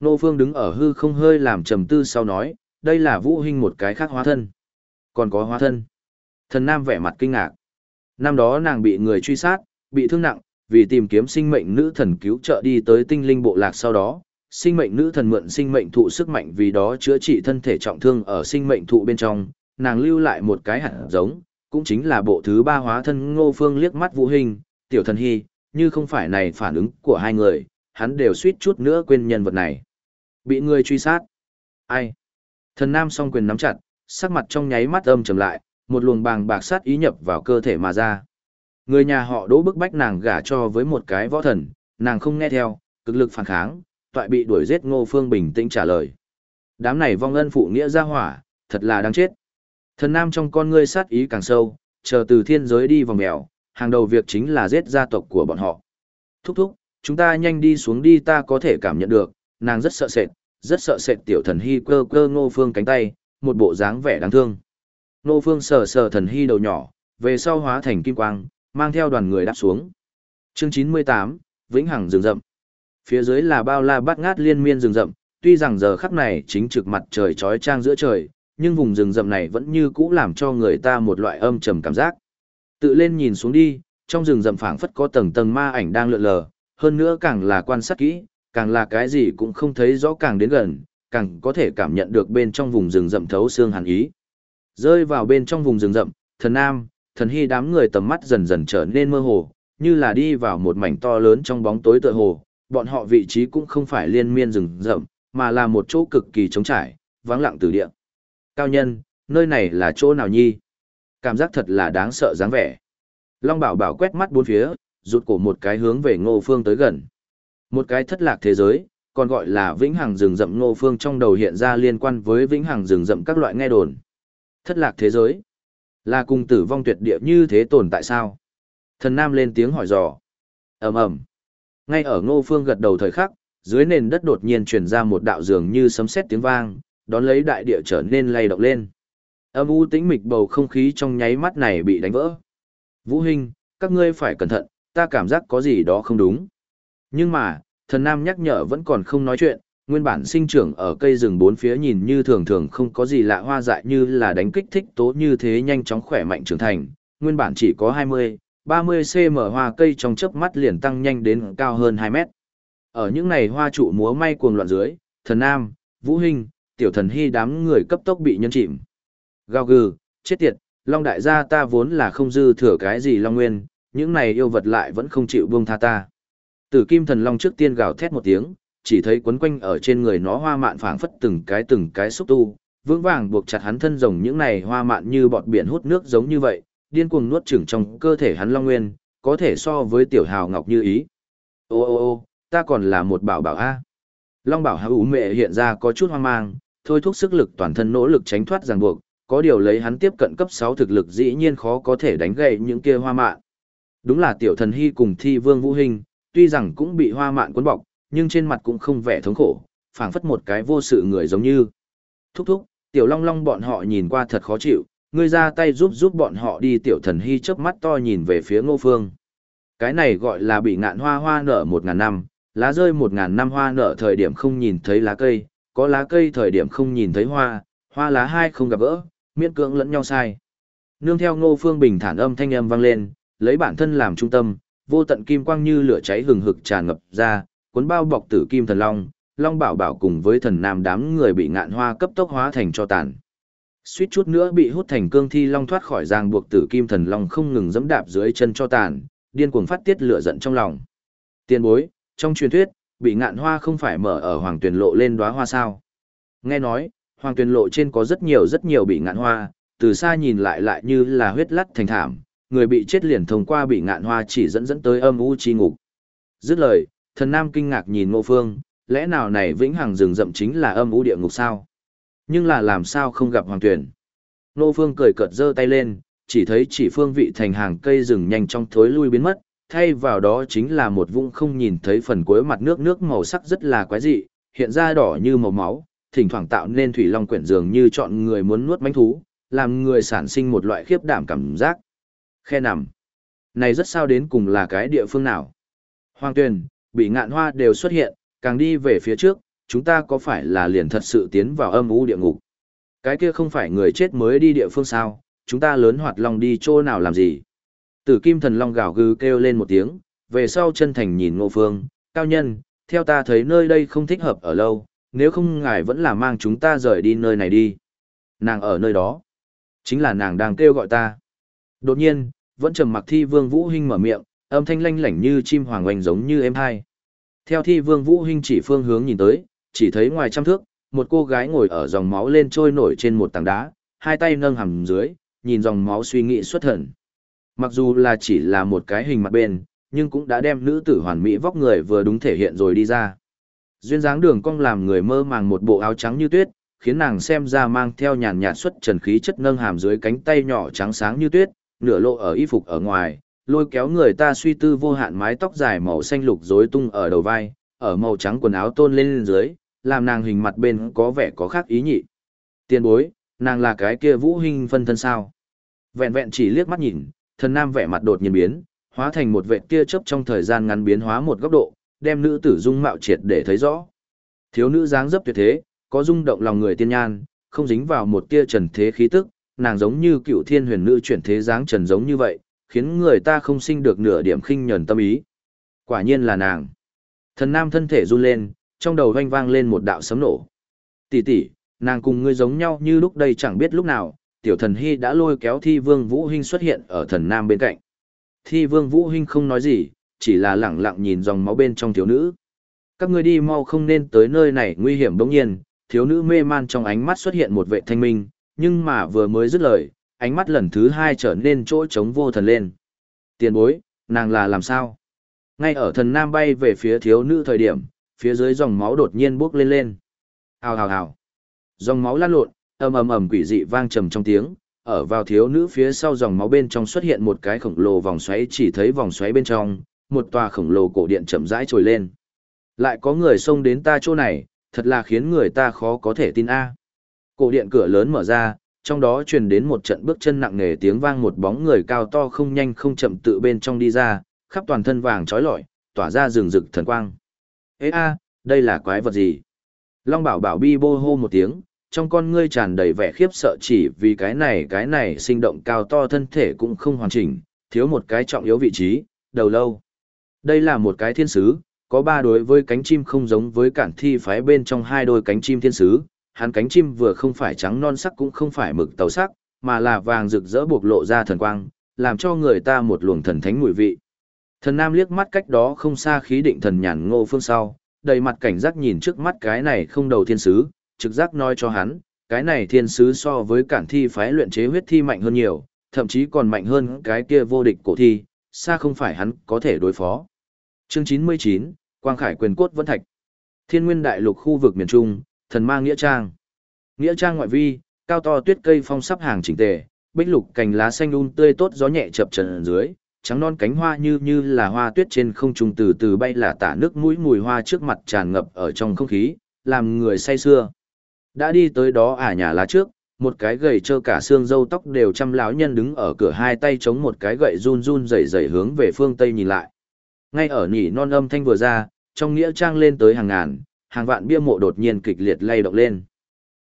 Ngô phương đứng ở hư không hơi làm trầm tư sau nói, đây là Vũ Hinh một cái khác hóa thân. Còn có hóa thân. Thần Nam vẻ mặt kinh ngạc. Năm đó nàng bị người truy sát, bị thương nặng, vì tìm kiếm sinh mệnh nữ thần cứu trợ đi tới tinh linh bộ lạc sau đó, sinh mệnh nữ thần mượn sinh mệnh thụ sức mạnh vì đó chữa trị thân thể trọng thương ở sinh mệnh thụ bên trong, nàng lưu lại một cái hạt giống, cũng chính là bộ thứ ba hóa thân Ngô Phương liếc mắt Vũ Hình, tiểu thần hy, như không phải này phản ứng của hai người, hắn đều suýt chút nữa quên nhân vật này. Bị người truy sát. Ai? Thần nam song quyền nắm chặt, sắc mặt trong nháy mắt âm trầm lại, một luồng bàng bạc sát ý nhập vào cơ thể mà ra. Người nhà họ đỗ bức bách nàng gả cho với một cái võ thần, nàng không nghe theo, cực lực phản kháng, toại bị đuổi giết ngô phương bình tĩnh trả lời. Đám này vong ân phụ nghĩa ra hỏa, thật là đáng chết. Thần nam trong con ngươi sát ý càng sâu, chờ từ thiên giới đi vòng mèo, hàng đầu việc chính là giết gia tộc của bọn họ. Thúc thúc, chúng ta nhanh đi xuống đi ta có thể cảm nhận được, nàng rất sợ sệt, rất sợ sệt tiểu thần hy cơ cơ ngô phương cánh tay, một bộ dáng vẻ đáng thương. Ngô phương sờ sờ thần hy đầu nhỏ, về sau hóa thành kim quang, mang theo đoàn người đáp xuống. Chương 98, Vĩnh Hằng rừng rậm. Phía dưới là bao la bát ngát liên miên rừng rậm, tuy rằng giờ khắc này chính trực mặt trời trói trang giữa trời, nhưng vùng rừng rậm này vẫn như cũ làm cho người ta một loại âm trầm cảm giác. Tự lên nhìn xuống đi, trong rừng rậm phảng phất có tầng tầng ma ảnh đang lượn lờ, hơn nữa càng là quan sát kỹ, càng là cái gì cũng không thấy rõ càng đến gần, càng có thể cảm nhận được bên trong vùng rừng rậm thấu xương hàn ý. Rơi vào bên trong vùng rừng rậm, thần nam, thần hy đám người tầm mắt dần dần trở nên mơ hồ, như là đi vào một mảnh to lớn trong bóng tối tựa hồ, bọn họ vị trí cũng không phải liên miên rừng rậm, mà là một chỗ cực kỳ trống trải, vắng lặng từ địa. Cao nhân, nơi này là chỗ nào nhi? Cảm giác thật là đáng sợ dáng vẻ. Long bảo bảo quét mắt bốn phía, rụt cổ một cái hướng về ngô phương tới gần. Một cái thất lạc thế giới, còn gọi là vĩnh hằng rừng rậm ngô phương trong đầu hiện ra liên quan với vĩnh hằng rừng rậm các loại nghe đồn. Thất lạc thế giới. Là cùng tử vong tuyệt địa như thế tồn tại sao? Thần Nam lên tiếng hỏi dò. ầm ầm Ngay ở ngô phương gật đầu thời khắc, dưới nền đất đột nhiên truyền ra một đạo dường như sấm sét tiếng vang, đón lấy đại địa trở nên lay động lên. Âm u tĩnh mịch bầu không khí trong nháy mắt này bị đánh vỡ. Vũ Hinh, các ngươi phải cẩn thận, ta cảm giác có gì đó không đúng. Nhưng mà, thần nam nhắc nhở vẫn còn không nói chuyện, nguyên bản sinh trưởng ở cây rừng bốn phía nhìn như thường thường không có gì lạ hoa dại như là đánh kích thích tố như thế nhanh chóng khỏe mạnh trưởng thành, nguyên bản chỉ có 20, 30 cm hoa cây trong chớp mắt liền tăng nhanh đến cao hơn 2 mét. Ở những này hoa trụ múa may cuồng loạn dưới, thần nam, vũ hình, tiểu thần hy đám người cấp tốc bị nhân chìm. Gao gừ, chết tiệt, long đại gia ta vốn là không dư thừa cái gì long nguyên, những này yêu vật lại vẫn không chịu buông tha ta. Tử kim thần long trước tiên gào thét một tiếng, chỉ thấy quấn quanh ở trên người nó hoa mạn phảng phất từng cái từng cái xúc tu, vững vàng buộc chặt hắn thân rồng những này hoa mạn như bọt biển hút nước giống như vậy, điên cuồng nuốt chửng trong cơ thể hắn long nguyên, có thể so với tiểu hào ngọc như ý. Ô ô ô, ta còn là một bảo bảo a. Long bảo hữu mẹ hiện ra có chút hoang mang, thôi thúc sức lực toàn thân nỗ lực tránh thoát ràng buộc, có điều lấy hắn tiếp cận cấp 6 thực lực dĩ nhiên khó có thể đánh gậy những kia hoa mạn. Đúng là tiểu thần hy cùng thi vương vũ hình, tuy rằng cũng bị hoa mạn cuốn bọc, nhưng trên mặt cũng không vẻ thống khổ, phảng phất một cái vô sự người giống như. Thúc thúc, tiểu long long bọn họ nhìn qua thật khó chịu, ngươi ra tay giúp giúp bọn họ đi tiểu thần hy chớp mắt to nhìn về phía ngô phương. Cái này gọi là bị ngạn hoa hoa nở một ngàn năm, lá rơi một ngàn năm hoa nở thời điểm không nhìn thấy lá cây, có lá cây thời điểm không nhìn thấy hoa, hoa lá hai không gặp gỡ, miễn cưỡng lẫn nhau sai. Nương theo ngô phương bình thản âm thanh âm vang lên, lấy bản thân làm trung tâm, vô tận kim quang như lửa cháy hừng hực tràn ngập ra, cuốn bao bọc tử kim thần long, long bảo bảo cùng với thần nam đám người bị ngạn hoa cấp tốc hóa thành cho tàn. Suýt chút nữa bị hút thành cương thi long thoát khỏi ràng buộc tử kim thần long không ngừng dẫm đạp dưới chân cho tàn, điên cuồng phát tiết lửa giận trong lòng. Tiên bối, trong truyền thuyết, bị ngạn hoa không phải mở ở hoàng tuyển lộ lên đóa hoa sao. Nghe nói, hoàng tuyển lộ trên có rất nhiều rất nhiều bị ngạn hoa, từ xa nhìn lại lại như là huyết lắt thành thảm, người bị chết liền thông qua bị ngạn hoa chỉ dẫn dẫn tới âm u chi ngục. Dứt lời, thần nam kinh ngạc nhìn ngô phương, lẽ nào này vĩnh hằng rừng rậm chính là âm u địa ngục sao? Nhưng là làm sao không gặp hoàng tuyển? Ngô phương cười cợt giơ tay lên, chỉ thấy chỉ phương vị thành hàng cây rừng nhanh trong thối lui biến mất, thay vào đó chính là một vũng không nhìn thấy phần cuối mặt nước nước màu sắc rất là quái dị, hiện ra đỏ như màu máu, thỉnh thoảng tạo nên thủy long quyển dường như chọn người muốn nuốt mánh thú, làm người sản sinh một loại khiếp đảm cảm giác. Khe nằm. Này rất sao đến cùng là cái địa phương nào? Hoàng tuyền, bị ngạn hoa đều xuất hiện, càng đi về phía trước, chúng ta có phải là liền thật sự tiến vào âm u địa ngục? Cái kia không phải người chết mới đi địa phương sao, chúng ta lớn hoạt long đi chỗ nào làm gì. Tử kim thần long gào gừ kêu lên một tiếng, về sau chân thành nhìn ngô phương, cao nhân, theo ta thấy nơi đây không thích hợp ở lâu, nếu không ngài vẫn là mang chúng ta rời đi nơi này đi. Nàng ở nơi đó. Chính là nàng đang kêu gọi ta. Đột nhiên, vẫn trầm mặc thi vương Vũ Hinh mở miệng, âm thanh lanh lảnh như chim hoàng oanh giống như em hai. Theo thi vương Vũ Hinh chỉ phương hướng nhìn tới, chỉ thấy ngoài trăm thước, một cô gái ngồi ở dòng máu lên trôi nổi trên một tảng đá, hai tay nâng hầm dưới, nhìn dòng máu suy nghĩ xuất thần. Mặc dù là chỉ là một cái hình mặt bên, nhưng cũng đã đem nữ tử hoàn mỹ vóc người vừa đúng thể hiện rồi đi ra. Duyên dáng đường cong làm người mơ màng một bộ áo trắng như tuyết, khiến nàng xem ra mang theo nhàn nhạt xuất trần khí chất nâng hàm dưới cánh tay nhỏ trắng sáng như tuyết, nửa lộ ở y phục ở ngoài, lôi kéo người ta suy tư vô hạn mái tóc dài màu xanh lục rối tung ở đầu vai, ở màu trắng quần áo tôn lên, dưới, làm nàng hình mặt bên có vẻ có khác ý nhị. Tiên bối, nàng là cái kia vũ hình phân thân sao. Vẹn vẹn chỉ liếc mắt nhìn, thần nam vẻ mặt đột nhiên biến, hóa thành một vệ tia chớp trong thời gian ngắn biến hóa một góc độ, đem nữ tử dung mạo triệt để thấy rõ. Thiếu nữ dáng dấp tuyệt thế, có rung động lòng người tiên nhan, không dính vào một tia trần thế khí tức, nàng giống như cựu thiên huyền nữ chuyển thế dáng trần giống như vậy, khiến người ta không sinh được nửa điểm khinh nhẫn tâm ý. Quả nhiên là nàng. Thần nam thân thể run lên, trong đầu vang vang lên một đạo sấm nổ. Tỷ tỷ, nàng cùng ngươi giống nhau như lúc đây chẳng biết lúc nào, tiểu thần hy đã lôi kéo thi vương vũ hinh xuất hiện ở thần nam bên cạnh. Thi vương vũ hinh không nói gì, chỉ là lẳng lặng nhìn dòng máu bên trong thiếu nữ. Các ngươi đi mau không nên tới nơi này nguy hiểm đống nhiên, thiếu nữ mê man trong ánh mắt xuất hiện một vệ thanh minh, nhưng mà vừa mới dứt lời, ánh mắt lần thứ hai trở nên chỗ trống vô thần lên. Tiền bối, nàng là làm sao? Ngay ở thần nam bay về phía thiếu nữ thời điểm, phía dưới dòng máu đột nhiên bốc lên lên. Hào hào hào. Dòng máu lan lộn, ầm ầm ầm quỷ dị vang trầm trong tiếng, ở vào thiếu nữ phía sau dòng máu bên trong xuất hiện một cái khổng lồ vòng xoáy chỉ thấy vòng xoáy bên trong, một tòa khổng lồ cổ điện chậm rãi trồi lên. Lại có người xông đến ta chỗ này, thật là khiến người ta khó có thể tin a. Cổ điện cửa lớn mở ra, trong đó truyền đến một trận bước chân nặng nề tiếng vang một bóng người cao to không nhanh không chậm tự bên trong đi ra, khắp toàn thân vàng trói lọi, tỏa ra rừng rực thần quang. Ê a, đây là quái vật gì? Long bảo bảo bi bô hô một tiếng, trong con ngươi tràn đầy vẻ khiếp sợ chỉ vì cái này cái này sinh động cao to thân thể cũng không hoàn chỉnh, thiếu một cái trọng yếu vị trí, đầu lâu. Đây là một cái thiên sứ, có ba đối với cánh chim không giống với cản thi phái bên trong hai đôi cánh chim thiên sứ, hắn cánh chim vừa không phải trắng non sắc cũng không phải mực tàu sắc, mà là vàng rực rỡ buộc lộ ra thần quang, làm cho người ta một luồng thần thánh mùi vị. Thần Nam liếc mắt cách đó không xa khí định thần nhàn ngô phương sau, đầy mặt cảnh giác nhìn trước mắt cái này không đầu thiên sứ, trực giác nói cho hắn, cái này thiên sứ so với cản thi phái luyện chế huyết thi mạnh hơn nhiều, thậm chí còn mạnh hơn cái kia vô địch cổ thi, xa không phải hắn có thể đối phó. Chương 99, Quang Khải quyền cốt vẫn thạch. Thiên Nguyên Đại Lục khu vực miền Trung, thần ma nghĩa trang. Nghĩa trang ngoại vi, cao to tuyết cây phong sắp hàng chỉnh tề, bích lục cành lá xanh um tươi tốt gió nhẹ chập trần dưới, trắng non cánh hoa như như là hoa tuyết trên không trung từ từ bay là tả nước mũi mùi hoa trước mặt tràn ngập ở trong không khí, làm người say sưa. Đã đi tới đó ả nhà lá trước, một cái gầy trơ cả xương râu tóc đều chăm lão nhân đứng ở cửa hai tay chống một cái gậy run run rẩy rẩy hướng về phương tây nhìn lại. Ngay ở nhỉ non âm thanh vừa ra, trong nghĩa trang lên tới hàng ngàn, hàng vạn bia mộ đột nhiên kịch liệt lay động lên.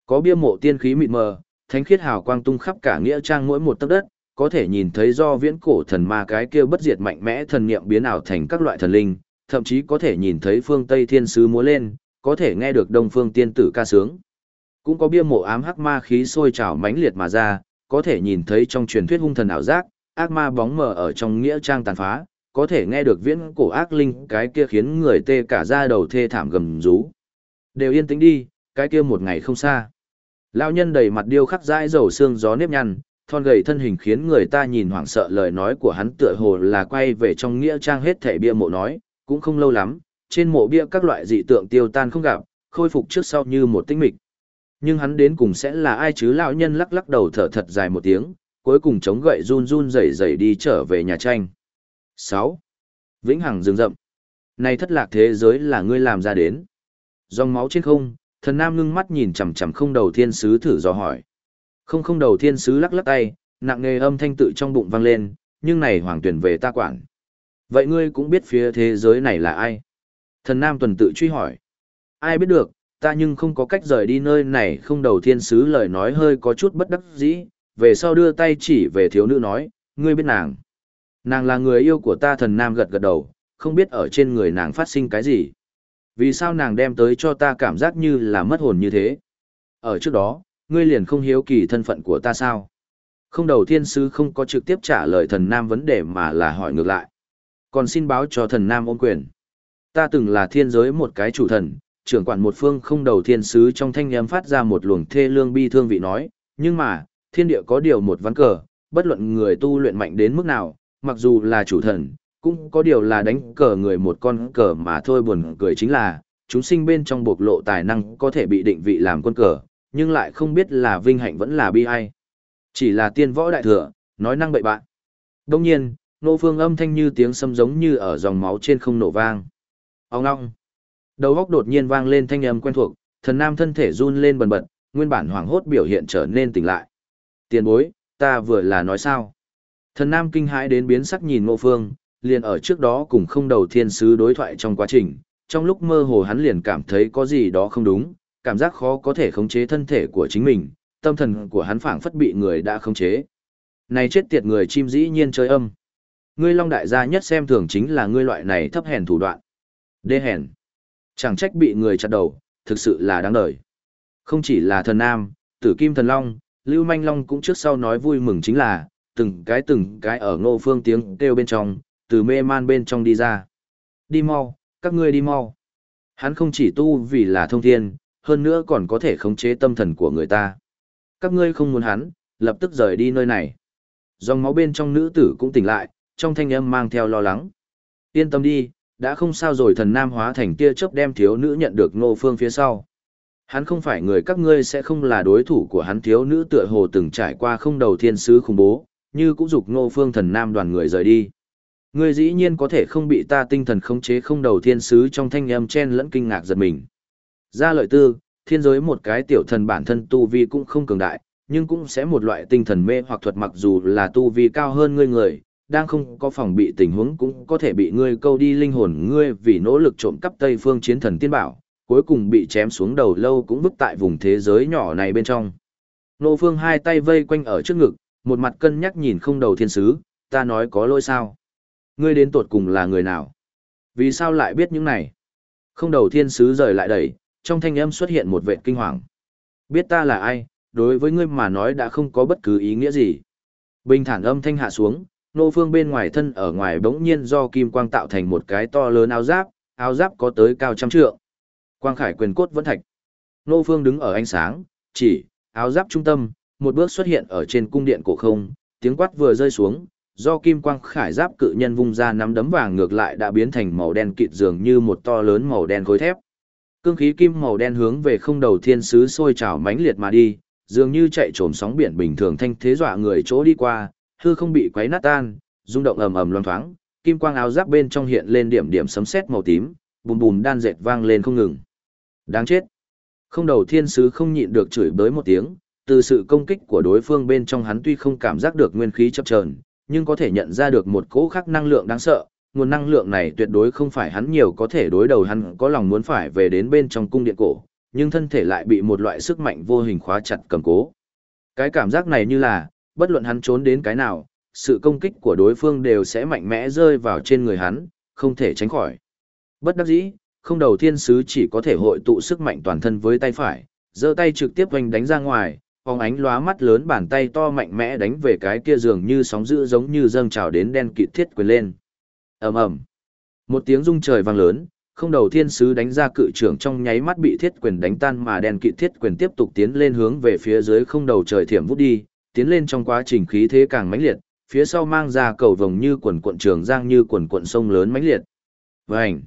Có bia mộ tiên khí mịt mờ, thánh khiết hào quang tung khắp cả nghĩa trang mỗi một tấc đất, có thể nhìn thấy do viễn cổ thần ma cái kia bất diệt mạnh mẽ thần niệm biến ảo thành các loại thần linh, thậm chí có thể nhìn thấy phương Tây thiên sứ múa lên, có thể nghe được đông phương tiên tử ca sướng. Cũng có bia mộ ám hắc ma khí sôi trào mãnh liệt mà ra, có thể nhìn thấy trong truyền thuyết hung thần ảo giác, ác ma bóng mờ ở trong nghĩa trang tàn phá, có thể nghe được viễn cổ ác linh cái kia khiến người tê cả da đầu thê thảm gầm rú. Đều yên tĩnh đi, cái kia một ngày không xa. Lão nhân đầy mặt điêu khắc dãi dầu xương gió nếp nhăn, thon gầy thân hình khiến người ta nhìn hoảng sợ lời nói của hắn tựa hồ là quay về trong nghĩa trang hết thể bia mộ nói, cũng không lâu lắm, trên mộ bia các loại dị tượng tiêu tan không gặp, khôi phục trước sau như một tinh mịch. Nhưng hắn đến cùng sẽ là ai chứ lão nhân lắc lắc đầu thở thật dài một tiếng, cuối cùng chống gậy run run rẩy rẩy đi trở về nhà tranh. 6. Vĩnh Hằng rừng rậm. Này thất lạc thế giới là ngươi làm ra đến. Dòng máu trên không, thần nam ngưng mắt nhìn chằm chằm không đầu thiên sứ thử dò hỏi. Không không đầu thiên sứ lắc lắc tay, nặng nề âm thanh tự trong bụng vang lên, nhưng này hoàng tuyển về ta quản. Vậy ngươi cũng biết phía thế giới này là ai? Thần nam tuần tự truy hỏi. Ai biết được, ta nhưng không có cách rời đi nơi này không đầu thiên sứ lời nói hơi có chút bất đắc dĩ, về sau đưa tay chỉ về thiếu nữ nói, ngươi biết nàng. Nàng là người yêu của ta thần nam gật gật đầu, không biết ở trên người nàng phát sinh cái gì. Vì sao nàng đem tới cho ta cảm giác như là mất hồn như thế? Ở trước đó, ngươi liền không hiếu kỳ thân phận của ta sao? Không đầu thiên sứ không có trực tiếp trả lời thần nam vấn đề mà là hỏi ngược lại. Còn xin báo cho thần nam ôn quyền. Ta từng là thiên giới một cái chủ thần, trưởng quản một phương không đầu thiên sứ trong thanh âm phát ra một luồng thê lương bi thương vị nói, nhưng mà, thiên địa có điều một ván cờ, bất luận người tu luyện mạnh đến mức nào, mặc dù là chủ thần, cũng có điều là đánh cờ người một con cờ mà thôi buồn cười chính là, chúng sinh bên trong bộc lộ tài năng có thể bị định vị làm quân cờ, nhưng lại không biết là vinh hạnh vẫn là bi ai. Chỉ là tiên võ đại thừa, nói năng bậy bạn. Đông nhiên, nô phương âm thanh như tiếng sâm giống như ở dòng máu trên không nổ vang. Ông ngong. Đầu góc đột nhiên vang lên thanh âm quen thuộc, thần nam thân thể run lên bần bật, nguyên bản hoảng hốt biểu hiện trở nên tỉnh lại. Tiền bối, ta vừa là nói sao? Thần nam kinh hãi đến biến sắc nhìn ngô phương, liền ở trước đó cùng không đầu thiên sứ đối thoại trong quá trình, trong lúc mơ hồ hắn liền cảm thấy có gì đó không đúng, cảm giác khó có thể khống chế thân thể của chính mình, tâm thần của hắn phảng phất bị người đã khống chế. Này chết tiệt người chim dĩ nhiên chơi âm. Ngươi long đại gia nhất xem thường chính là ngươi loại này thấp hèn thủ đoạn. Đê hèn. Chẳng trách bị người chặt đầu, thực sự là đáng đời. Không chỉ là thần nam, tử kim thần long, lưu manh long cũng trước sau nói vui mừng chính là, từng cái từng cái ở ngô phương tiếng kêu bên trong, từ mê man bên trong đi ra. Đi mau, các ngươi đi mau. Hắn không chỉ tu vì là thông thiên, hơn nữa còn có thể khống chế tâm thần của người ta. Các ngươi không muốn hắn, lập tức rời đi nơi này. Dòng máu bên trong nữ tử cũng tỉnh lại, trong thanh âm mang theo lo lắng. Yên tâm đi, đã không sao rồi thần nam hóa thành tia chớp đem thiếu nữ nhận được ngô phương phía sau. Hắn không phải người các ngươi sẽ không là đối thủ của hắn thiếu nữ tựa hồ từng trải qua không đầu thiên sứ khủng bố, như cũng dục ngô phương thần nam đoàn người rời đi. Ngươi dĩ nhiên có thể không bị ta tinh thần khống chế không đầu thiên sứ trong thanh âm chen lẫn kinh ngạc giật mình. Ra lợi tư, thiên giới một cái tiểu thần bản thân tu vi cũng không cường đại, nhưng cũng sẽ một loại tinh thần mê hoặc thuật mặc dù là tu vi cao hơn ngươi người, đang không có phòng bị tình huống cũng có thể bị ngươi câu đi linh hồn ngươi vì nỗ lực trộm cắp Tây phương chiến thần tiên bảo, cuối cùng bị chém xuống đầu lâu cũng vứt tại vùng thế giới nhỏ này bên trong. Nô phương hai tay vây quanh ở trước ngực, một mặt cân nhắc nhìn không đầu thiên sứ, ta nói có lỗi sao? Ngươi đến tột cùng là người nào? Vì sao lại biết những này? Không đầu thiên sứ rời lại đẩy, trong thanh âm xuất hiện một vệ kinh hoàng. Biết ta là ai, đối với ngươi mà nói đã không có bất cứ ý nghĩa gì. Bình thản âm thanh hạ xuống, nô phương bên ngoài thân ở ngoài bỗng nhiên do kim quang tạo thành một cái to lớn áo giáp, áo giáp có tới cao trăm trượng. Quang khải quyền cốt vẫn thạch. Nô phương đứng ở ánh sáng, chỉ, áo giáp trung tâm, một bước xuất hiện ở trên cung điện cổ không, tiếng quát vừa rơi xuống, do kim quang khải giáp cự nhân vung ra nắm đấm vàng ngược lại đã biến thành màu đen kịt dường như một to lớn màu đen khối thép. Cương khí kim màu đen hướng về không đầu thiên sứ sôi trào mãnh liệt mà đi, dường như chạy trồm sóng biển bình thường thanh thế dọa người chỗ đi qua, hư không bị quấy nát tan, rung động ầm ầm loang thoáng, kim quang áo giáp bên trong hiện lên điểm điểm sấm sét màu tím, bùm bùm đan dệt vang lên không ngừng. Đáng chết. Không đầu thiên sứ không nhịn được chửi bới một tiếng, từ sự công kích của đối phương bên trong hắn tuy không cảm giác được nguyên khí chập chờn, nhưng có thể nhận ra được một cỗ khắc năng lượng đáng sợ, nguồn năng lượng này tuyệt đối không phải hắn nhiều có thể đối đầu hắn có lòng muốn phải về đến bên trong cung điện cổ, nhưng thân thể lại bị một loại sức mạnh vô hình khóa chặt cầm cố. Cái cảm giác này như là, bất luận hắn trốn đến cái nào, sự công kích của đối phương đều sẽ mạnh mẽ rơi vào trên người hắn, không thể tránh khỏi. Bất đắc dĩ, không đầu thiên sứ chỉ có thể hội tụ sức mạnh toàn thân với tay phải, giơ tay trực tiếp hoành đánh ra ngoài, phóng ánh lóa mắt lớn bàn tay to mạnh mẽ đánh về cái kia dường như sóng dữ giống như dâng trào đến đen kịt thiết quyền lên. ầm ầm, một tiếng rung trời vang lớn, không đầu thiên sứ đánh ra cự trưởng trong nháy mắt bị thiết quyền đánh tan mà đen kịt thiết quyền tiếp tục tiến lên hướng về phía dưới không đầu trời thiểm vút đi, tiến lên trong quá trình khí thế càng mãnh liệt, phía sau mang ra cầu vồng như quần cuộn trường giang như quần cuộn sông lớn mãnh liệt. Vành.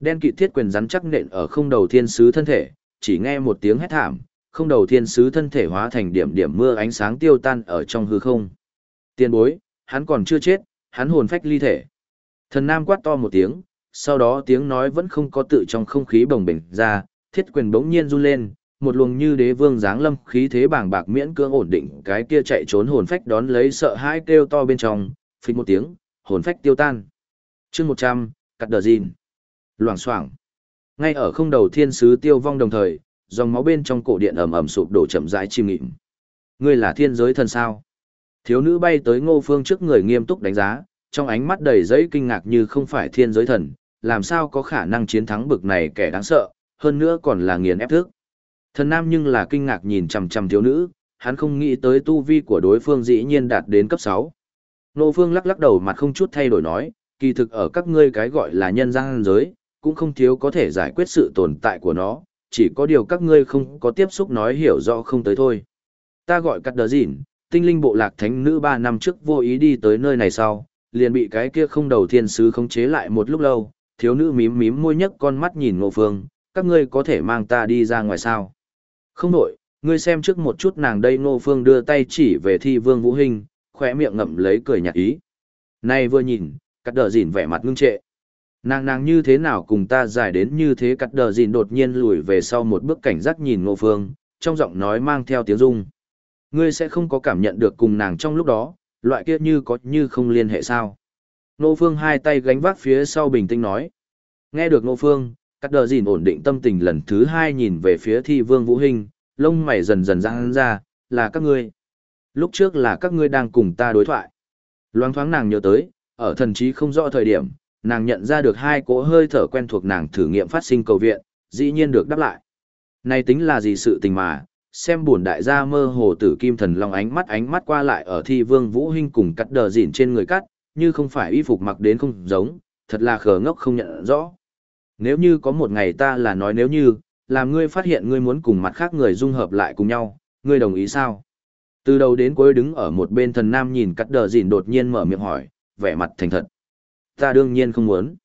Đen kịt thiết quyền rắn chắc nện ở không đầu thiên sứ thân thể, chỉ nghe một tiếng hét thảm, không đầu thiên sứ thân thể hóa thành điểm điểm mưa ánh sáng tiêu tan ở trong hư không. Tiên bối, hắn còn chưa chết, hắn hồn phách ly thể. Thần Nam quát to một tiếng, sau đó tiếng nói vẫn không có tự trong không khí bồng bềnh ra, thiết quyền bỗng nhiên run lên, một luồng như đế vương giáng lâm khí thế bàng bạc miễn cưỡng ổn định cái kia chạy trốn hồn phách đón lấy sợ hãi kêu to bên trong, phịch một tiếng, hồn phách tiêu tan. Chương 100, cắt đờ dìn. Loảng xoảng. Ngay ở không đầu thiên sứ tiêu vong đồng thời, dòng máu bên trong cổ điện ầm ầm sụp đổ chậm rãi chìm nghịm. Ngươi là thiên giới thần sao? Thiếu nữ bay tới Ngô Phương trước người nghiêm túc đánh giá, trong ánh mắt đầy giấy kinh ngạc như không phải thiên giới thần, làm sao có khả năng chiến thắng bực này kẻ đáng sợ, hơn nữa còn là nghiền ép thức. Thần nam nhưng là kinh ngạc nhìn chằm chằm thiếu nữ, hắn không nghĩ tới tu vi của đối phương dĩ nhiên đạt đến cấp 6. Ngô Phương lắc lắc đầu mặt không chút thay đổi nói, kỳ thực ở các ngươi cái gọi là nhân gian giới, cũng không thiếu có thể giải quyết sự tồn tại của nó, chỉ có điều các ngươi không có tiếp xúc nói hiểu rõ không tới thôi. Ta gọi cắt đờ dịn, tinh linh bộ lạc thánh nữ 3 năm trước vô ý đi tới nơi này sau, liền bị cái kia không đầu thiên sứ khống chế lại một lúc lâu, thiếu nữ mím mím môi nhấc con mắt nhìn ngộ phương, các ngươi có thể mang ta đi ra ngoài sao. Không đổi, ngươi xem trước một chút nàng đây ngô phương đưa tay chỉ về thi vương vũ hình, khỏe miệng ngậm lấy cười nhạt ý. Này vừa nhìn, cắt đờ dịn vẻ mặt ngưng trệ. Nàng nàng như thế nào cùng ta giải đến như thế cắt đờ gìn đột nhiên lùi về sau một bước cảnh giác nhìn ngô phương, trong giọng nói mang theo tiếng rung. Ngươi sẽ không có cảm nhận được cùng nàng trong lúc đó, loại kia như có như không liên hệ sao. Ngô phương hai tay gánh vác phía sau bình tĩnh nói. Nghe được ngô phương, cắt đờ gìn ổn định tâm tình lần thứ hai nhìn về phía thi vương vũ hình, lông mày dần dần răng ra, là các ngươi. Lúc trước là các ngươi đang cùng ta đối thoại. Loáng thoáng nàng nhớ tới, ở thần trí không rõ thời điểm, nàng nhận ra được hai cỗ hơi thở quen thuộc nàng thử nghiệm phát sinh cầu viện, dĩ nhiên được đáp lại. Này tính là gì sự tình mà, xem buồn đại gia mơ hồ tử kim thần long ánh mắt ánh mắt qua lại ở thi vương vũ hinh cùng cắt đờ dỉn trên người cắt, như không phải y phục mặc đến không giống, thật là khờ ngốc không nhận rõ. Nếu như có một ngày ta là nói nếu như, làm ngươi phát hiện ngươi muốn cùng mặt khác người dung hợp lại cùng nhau, ngươi đồng ý sao? Từ đầu đến cuối đứng ở một bên thần nam nhìn cắt đờ dỉn đột nhiên mở miệng hỏi, vẻ mặt thành thật ta đương nhiên không muốn.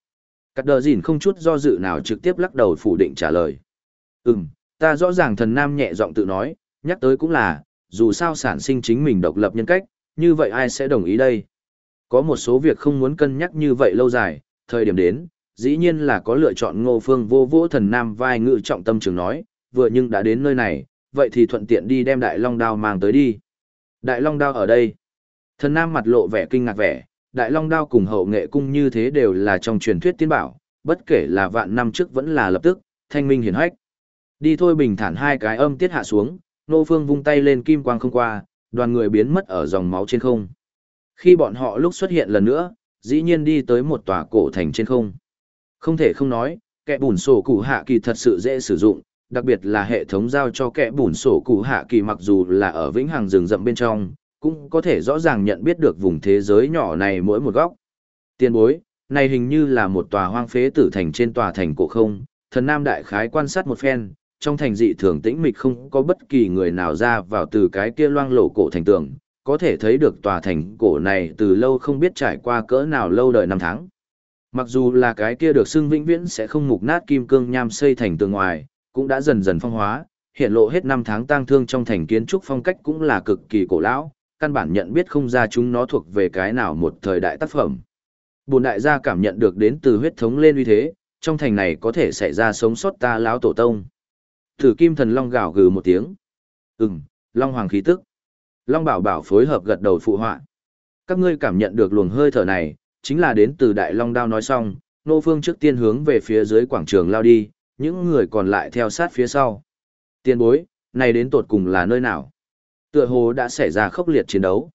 Cắt đờ dìn không chút do dự nào trực tiếp lắc đầu phủ định trả lời. Ừm, ta rõ ràng thần nam nhẹ giọng tự nói, nhắc tới cũng là, dù sao sản sinh chính mình độc lập nhân cách, như vậy ai sẽ đồng ý đây? Có một số việc không muốn cân nhắc như vậy lâu dài, thời điểm đến, dĩ nhiên là có lựa chọn ngô phương vô vô thần nam vai ngự trọng tâm trường nói, vừa nhưng đã đến nơi này, vậy thì thuận tiện đi đem đại long đao mang tới đi. Đại long đao ở đây. Thần nam mặt lộ vẻ kinh ngạc vẻ, Đại Long Đao cùng hậu nghệ cung như thế đều là trong truyền thuyết tiên bảo, bất kể là vạn năm trước vẫn là lập tức, thanh minh hiển hách. Đi thôi bình thản hai cái âm tiết hạ xuống, Nô Phương vung tay lên kim quang không qua, đoàn người biến mất ở dòng máu trên không. Khi bọn họ lúc xuất hiện lần nữa, dĩ nhiên đi tới một tòa cổ thành trên không. Không thể không nói, kẻ bùn sổ cụ hạ kỳ thật sự dễ sử dụng, đặc biệt là hệ thống giao cho kẻ bùn sổ cụ hạ kỳ mặc dù là ở vĩnh hằng rừng rậm bên trong, cũng có thể rõ ràng nhận biết được vùng thế giới nhỏ này mỗi một góc. Tiên bối, này hình như là một tòa hoang phế tử thành trên tòa thành cổ không, thần nam đại khái quan sát một phen, trong thành dị thường tĩnh mịch không có bất kỳ người nào ra vào từ cái kia loang lổ cổ thành tường, có thể thấy được tòa thành cổ này từ lâu không biết trải qua cỡ nào lâu đời năm tháng. Mặc dù là cái kia được xưng vĩnh viễn sẽ không mục nát kim cương nham xây thành tường ngoài, cũng đã dần dần phong hóa, hiện lộ hết năm tháng tang thương trong thành kiến trúc phong cách cũng là cực kỳ cổ lão, căn bản nhận biết không ra chúng nó thuộc về cái nào một thời đại tác phẩm. Bồn đại gia cảm nhận được đến từ huyết thống lên uy thế, trong thành này có thể xảy ra sống sót ta lão tổ tông. Thử kim thần long gào gừ một tiếng. Ừm, long hoàng khí tức. Long bảo bảo phối hợp gật đầu phụ họa. Các ngươi cảm nhận được luồng hơi thở này, chính là đến từ đại long đao nói xong, nô phương trước tiên hướng về phía dưới quảng trường lao đi, những người còn lại theo sát phía sau. Tiên bối, này đến tột cùng là nơi nào? Tựa hồ đã xảy ra khốc liệt chiến đấu.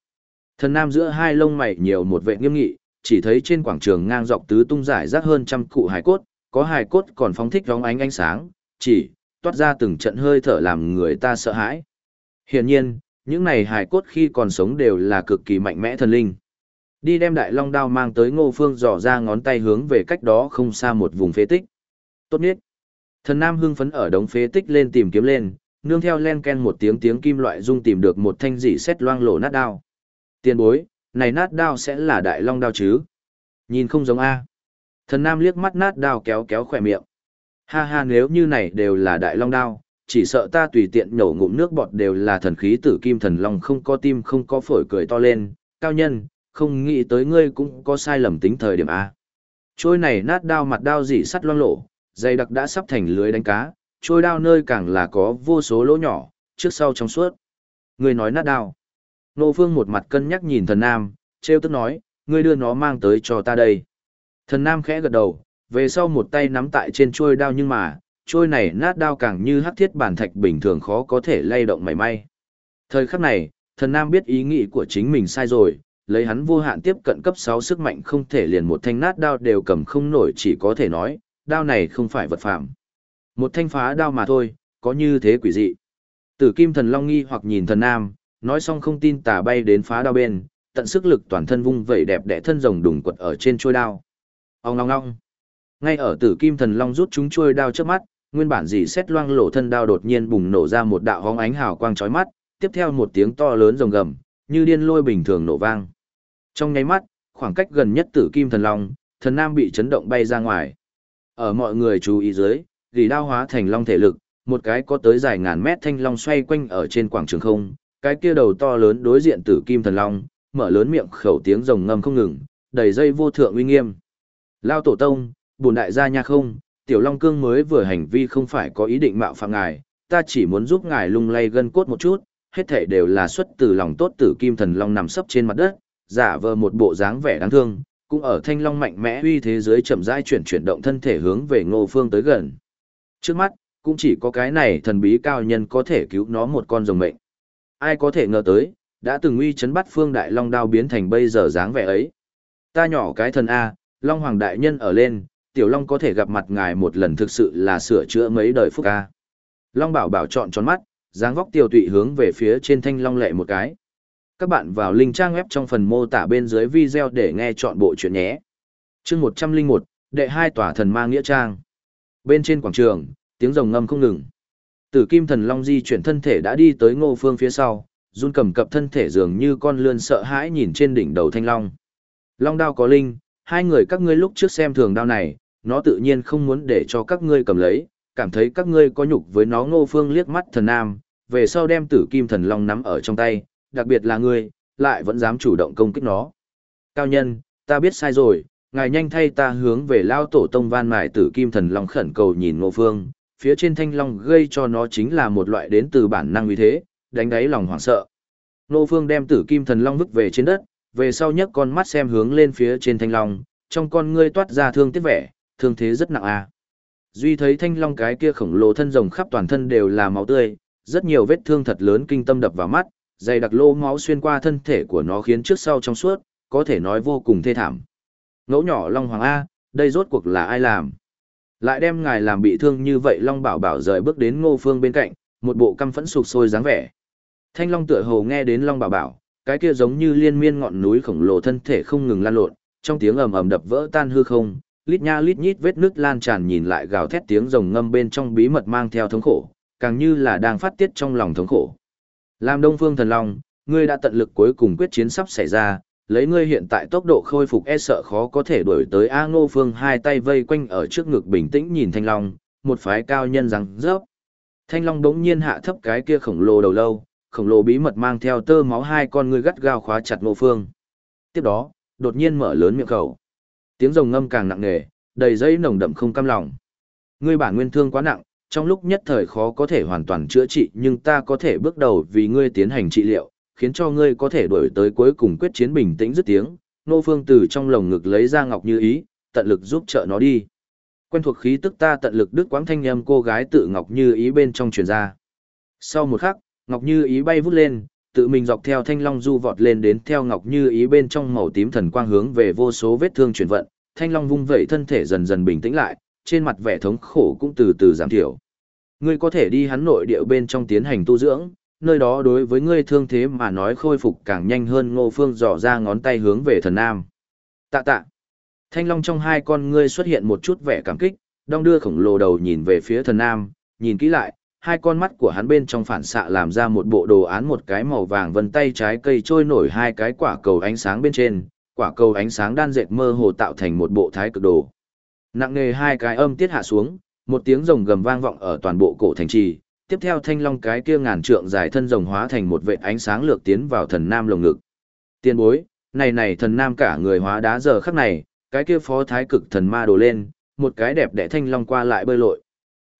Thần nam giữa hai lông mày nhiều một vệ nghiêm nghị, chỉ thấy trên quảng trường ngang dọc tứ tung giải rác hơn trăm cụ hài cốt, có hài cốt còn phóng thích róng ánh ánh sáng, chỉ toát ra từng trận hơi thở làm người ta sợ hãi. Hiển nhiên, những này hài cốt khi còn sống đều là cực kỳ mạnh mẽ thần linh. Đi đem đại long đao mang tới ngô phương dò ra ngón tay hướng về cách đó không xa một vùng phế tích. Tốt nhất. Thần nam hưng phấn ở đống phế tích lên tìm kiếm lên, nương theo len ken một tiếng tiếng kim loại rung tìm được một thanh dị xét loang lổ nát đao. Tiền bối, này nát đao sẽ là đại long đao chứ? Nhìn không giống A. Thần Nam liếc mắt nát đao kéo kéo khỏe miệng. Ha ha nếu như này đều là đại long đao, chỉ sợ ta tùy tiện nhổ ngụm nước bọt đều là thần khí tử kim thần long không có tim không có phổi cười to lên. Cao nhân, không nghĩ tới ngươi cũng có sai lầm tính thời điểm A. Trôi này nát đao mặt đao dị sắt loang lổ, dây đặc đã sắp thành lưới đánh cá, trôi đao nơi càng là có vô số lỗ nhỏ, trước sau trong suốt. Người nói nát đao. Nô Phương một mặt cân nhắc nhìn thần nam, treo tức nói, ngươi đưa nó mang tới cho ta đây. Thần nam khẽ gật đầu, về sau một tay nắm tại trên chuôi đao nhưng mà, chuôi này nát đao càng như hắc thiết bản thạch bình thường khó có thể lay động mảy may. Thời khắc này, thần nam biết ý nghĩ của chính mình sai rồi, lấy hắn vô hạn tiếp cận cấp 6 sức mạnh không thể liền một thanh nát đao đều cầm không nổi chỉ có thể nói, đao này không phải vật phạm. Một thanh phá đao mà thôi, có như thế quỷ dị. Tử kim thần long nghi hoặc nhìn thần nam, nói xong không tin tà bay đến phá đao bên, tận sức lực toàn thân vung vẩy đẹp đẽ thân rồng đùng quật ở trên trôi đao. Ông ngong ngong. Ngay ở tử kim thần long rút chúng trôi đao trước mắt, nguyên bản dì xét loang lổ thân đao đột nhiên bùng nổ ra một đạo hóng ánh hào quang chói mắt, tiếp theo một tiếng to lớn rồng gầm, như điên lôi bình thường nổ vang. Trong nháy mắt, khoảng cách gần nhất tử kim thần long, thần nam bị chấn động bay ra ngoài. Ở mọi người chú ý dưới, gỉ đao hóa thành long thể lực, một cái có tới dài ngàn mét thanh long xoay quanh ở trên quảng trường không, cái kia đầu to lớn đối diện tử kim thần long, mở lớn miệng khẩu tiếng rồng ngâm không ngừng, đầy dây vô thượng uy nghiêm. Lao tổ tông, bùn đại gia nha không, tiểu long cương mới vừa hành vi không phải có ý định mạo phạm ngài, ta chỉ muốn giúp ngài lung lay gân cốt một chút, hết thể đều là xuất từ lòng tốt tử kim thần long nằm sấp trên mặt đất, giả vờ một bộ dáng vẻ đáng thương, cũng ở thanh long mạnh mẽ uy thế giới chậm rãi chuyển chuyển động thân thể hướng về ngô phương tới gần. Trước mắt, cũng chỉ có cái này thần bí cao nhân có thể cứu nó một con rồng mệnh. Ai có thể ngờ tới, đã từng uy chấn bắt phương đại long đao biến thành bây giờ dáng vẻ ấy. Ta nhỏ cái thần A, long hoàng đại nhân ở lên, tiểu long có thể gặp mặt ngài một lần thực sự là sửa chữa mấy đời phúc A. Long bảo bảo chọn tròn mắt, dáng vóc tiểu tụy hướng về phía trên thanh long lệ một cái. Các bạn vào link trang web trong phần mô tả bên dưới video để nghe chọn bộ chuyện nhé. chương 101, đệ hai tòa thần ma nghĩa trang. Bên trên quảng trường, tiếng rồng ngâm không ngừng. Tử kim thần long di chuyển thân thể đã đi tới ngô phương phía sau, run cầm cập thân thể dường như con lươn sợ hãi nhìn trên đỉnh đầu thanh long. Long đao có linh, hai người các ngươi lúc trước xem thường đao này, nó tự nhiên không muốn để cho các ngươi cầm lấy, cảm thấy các ngươi có nhục với nó ngô phương liếc mắt thần nam, về sau đem tử kim thần long nắm ở trong tay, đặc biệt là ngươi, lại vẫn dám chủ động công kích nó. Cao nhân, ta biết sai rồi, ngài nhanh thay ta hướng về lao tổ tông van mài tử kim thần long khẩn cầu nhìn ngô phương, phía trên thanh long gây cho nó chính là một loại đến từ bản năng uy thế, đánh đáy lòng hoảng sợ. Ngô phương đem tử kim thần long vứt về trên đất, về sau nhấc con mắt xem hướng lên phía trên thanh long, trong con ngươi toát ra thương tiếc vẻ, thương thế rất nặng à. Duy thấy thanh long cái kia khổng lồ thân rồng khắp toàn thân đều là máu tươi, rất nhiều vết thương thật lớn kinh tâm đập vào mắt, dày đặc lô máu xuyên qua thân thể của nó khiến trước sau trong suốt, có thể nói vô cùng thê thảm. Ngẫu nhỏ Long Hoàng A, đây rốt cuộc là ai làm? Lại đem ngài làm bị thương như vậy Long Bảo Bảo rời bước đến Ngô Phương bên cạnh, một bộ căm phẫn sụp sôi dáng vẻ. Thanh Long tựa hồ nghe đến Long Bảo Bảo, cái kia giống như liên miên ngọn núi khổng lồ thân thể không ngừng lan lộn, trong tiếng ầm ầm đập vỡ tan hư không, lít nha lít nhít vết nước lan tràn nhìn lại gào thét tiếng rồng ngâm bên trong bí mật mang theo thống khổ, càng như là đang phát tiết trong lòng thống khổ. Làm Đông Phương Thần Long, ngươi đã tận lực cuối cùng quyết chiến sắp xảy ra, lấy ngươi hiện tại tốc độ khôi phục e sợ khó có thể đuổi tới A Ngô Phương hai tay vây quanh ở trước ngực bình tĩnh nhìn Thanh Long, một phái cao nhân rằng rớp. Thanh Long đống nhiên hạ thấp cái kia khổng lồ đầu lâu, khổng lồ bí mật mang theo tơ máu hai con ngươi gắt gao khóa chặt Ngô Phương. Tiếp đó, đột nhiên mở lớn miệng khẩu. Tiếng rồng ngâm càng nặng nề, đầy dây nồng đậm không cam lòng. Ngươi bản nguyên thương quá nặng, trong lúc nhất thời khó có thể hoàn toàn chữa trị nhưng ta có thể bước đầu vì ngươi tiến hành trị liệu, khiến cho ngươi có thể đổi tới cuối cùng quyết chiến bình tĩnh dứt tiếng. Nô Phương từ trong lồng ngực lấy ra Ngọc Như Ý, tận lực giúp trợ nó đi. Quen thuộc khí tức ta tận lực đứt quãng thanh âm cô gái tự Ngọc Như Ý bên trong truyền ra. Sau một khắc, Ngọc Như Ý bay vút lên, tự mình dọc theo thanh long du vọt lên đến theo Ngọc Như Ý bên trong màu tím thần quang hướng về vô số vết thương chuyển vận, thanh long vung vẩy thân thể dần dần bình tĩnh lại, trên mặt vẻ thống khổ cũng từ từ giảm thiểu. Ngươi có thể đi hắn nội địa bên trong tiến hành tu dưỡng, nơi đó đối với ngươi thương thế mà nói khôi phục càng nhanh hơn ngô phương dò ra ngón tay hướng về thần nam. Tạ tạ. Thanh long trong hai con ngươi xuất hiện một chút vẻ cảm kích, đong đưa khổng lồ đầu nhìn về phía thần nam, nhìn kỹ lại, hai con mắt của hắn bên trong phản xạ làm ra một bộ đồ án một cái màu vàng vân tay trái cây trôi nổi hai cái quả cầu ánh sáng bên trên, quả cầu ánh sáng đan dệt mơ hồ tạo thành một bộ thái cực đồ. Nặng nề hai cái âm tiết hạ xuống, một tiếng rồng gầm vang vọng ở toàn bộ cổ thành trì, tiếp theo thanh long cái kia ngàn trượng dài thân rồng hóa thành một vệ ánh sáng lược tiến vào thần nam lồng ngực. Tiên bối, này này thần nam cả người hóa đá giờ khắc này, cái kia phó thái cực thần ma đồ lên, một cái đẹp đẽ thanh long qua lại bơi lội.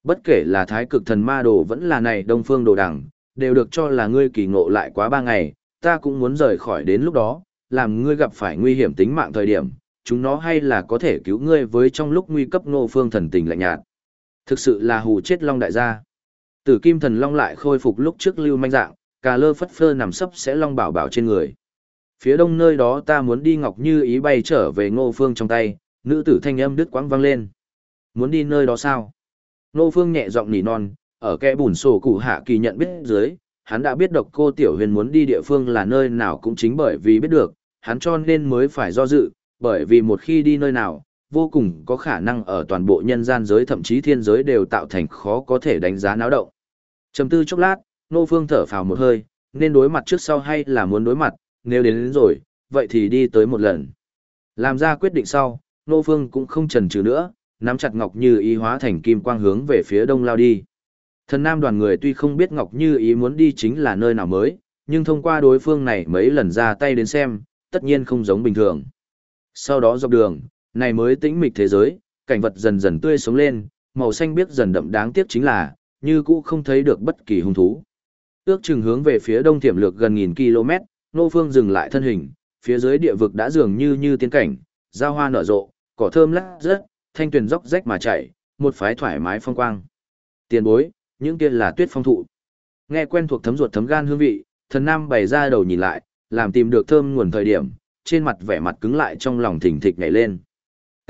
Bất kể là thái cực thần ma đồ vẫn là này đông phương đồ đẳng đều được cho là ngươi kỳ ngộ lại quá ba ngày, ta cũng muốn rời khỏi đến lúc đó, làm ngươi gặp phải nguy hiểm tính mạng thời điểm, chúng nó hay là có thể cứu ngươi với trong lúc nguy cấp ngô phương thần tình lạnh nhạt. Thực sự là hù chết long đại gia. Tử kim thần long lại khôi phục lúc trước lưu manh dạng, cà lơ phất phơ nằm sấp sẽ long bảo bảo trên người. Phía đông nơi đó ta muốn đi ngọc như ý bay trở về ngô phương trong tay, nữ tử thanh âm đứt quãng vang lên. Muốn đi nơi đó sao? Ngô phương nhẹ giọng nỉ non, ở kẽ bùn sổ cụ hạ kỳ nhận biết dưới, hắn đã biết độc cô tiểu huyền muốn đi địa phương là nơi nào cũng chính bởi vì biết được, hắn cho nên mới phải do dự, bởi vì một khi đi nơi nào, vô cùng có khả năng ở toàn bộ nhân gian giới thậm chí thiên giới đều tạo thành khó có thể đánh giá náo động. Trầm tư chốc lát, Nô Phương thở phào một hơi, nên đối mặt trước sau hay là muốn đối mặt, nếu đến, đến rồi, vậy thì đi tới một lần. Làm ra quyết định sau, Nô Phương cũng không chần chừ nữa, nắm chặt Ngọc Như ý hóa thành kim quang hướng về phía đông lao đi. Thần nam đoàn người tuy không biết Ngọc Như ý muốn đi chính là nơi nào mới, nhưng thông qua đối phương này mấy lần ra tay đến xem, tất nhiên không giống bình thường. Sau đó dọc đường, này mới tĩnh mịch thế giới, cảnh vật dần dần tươi sống lên, màu xanh biếc dần đậm đáng tiếc chính là, như cũ không thấy được bất kỳ hung thú. Ước chừng hướng về phía đông tiềm lược gần nghìn km, Nô Phương dừng lại thân hình, phía dưới địa vực đã dường như như tiến cảnh, giao hoa nở rộ, cỏ thơm lắc rớt, thanh tuyền dốc rách mà chảy, một phái thoải mái phong quang. Tiền bối, những kia là tuyết phong thụ. Nghe quen thuộc thấm ruột thấm gan hương vị, thần nam bày ra đầu nhìn lại, làm tìm được thơm nguồn thời điểm, trên mặt vẻ mặt cứng lại trong lòng thỉnh thịch nhảy lên.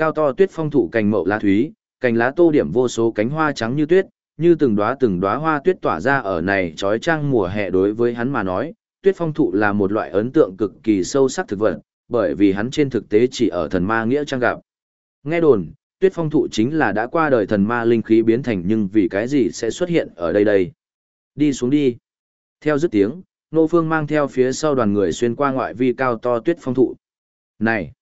Cao to tuyết phong thụ cành mậu lá thúy, cành lá tô điểm vô số cánh hoa trắng như tuyết, như từng đóa từng đóa hoa tuyết tỏa ra ở này trói trang mùa hè đối với hắn mà nói, tuyết phong thụ là một loại ấn tượng cực kỳ sâu sắc thực vật, bởi vì hắn trên thực tế chỉ ở thần ma nghĩa trang gặp. Nghe đồn, tuyết phong thụ chính là đã qua đời thần ma linh khí biến thành nhưng vì cái gì sẽ xuất hiện ở đây đây. Đi xuống đi. Theo dứt tiếng, Nô Phương mang theo phía sau đoàn người xuyên qua ngoại vi cao to tuyết phong thụ. Này!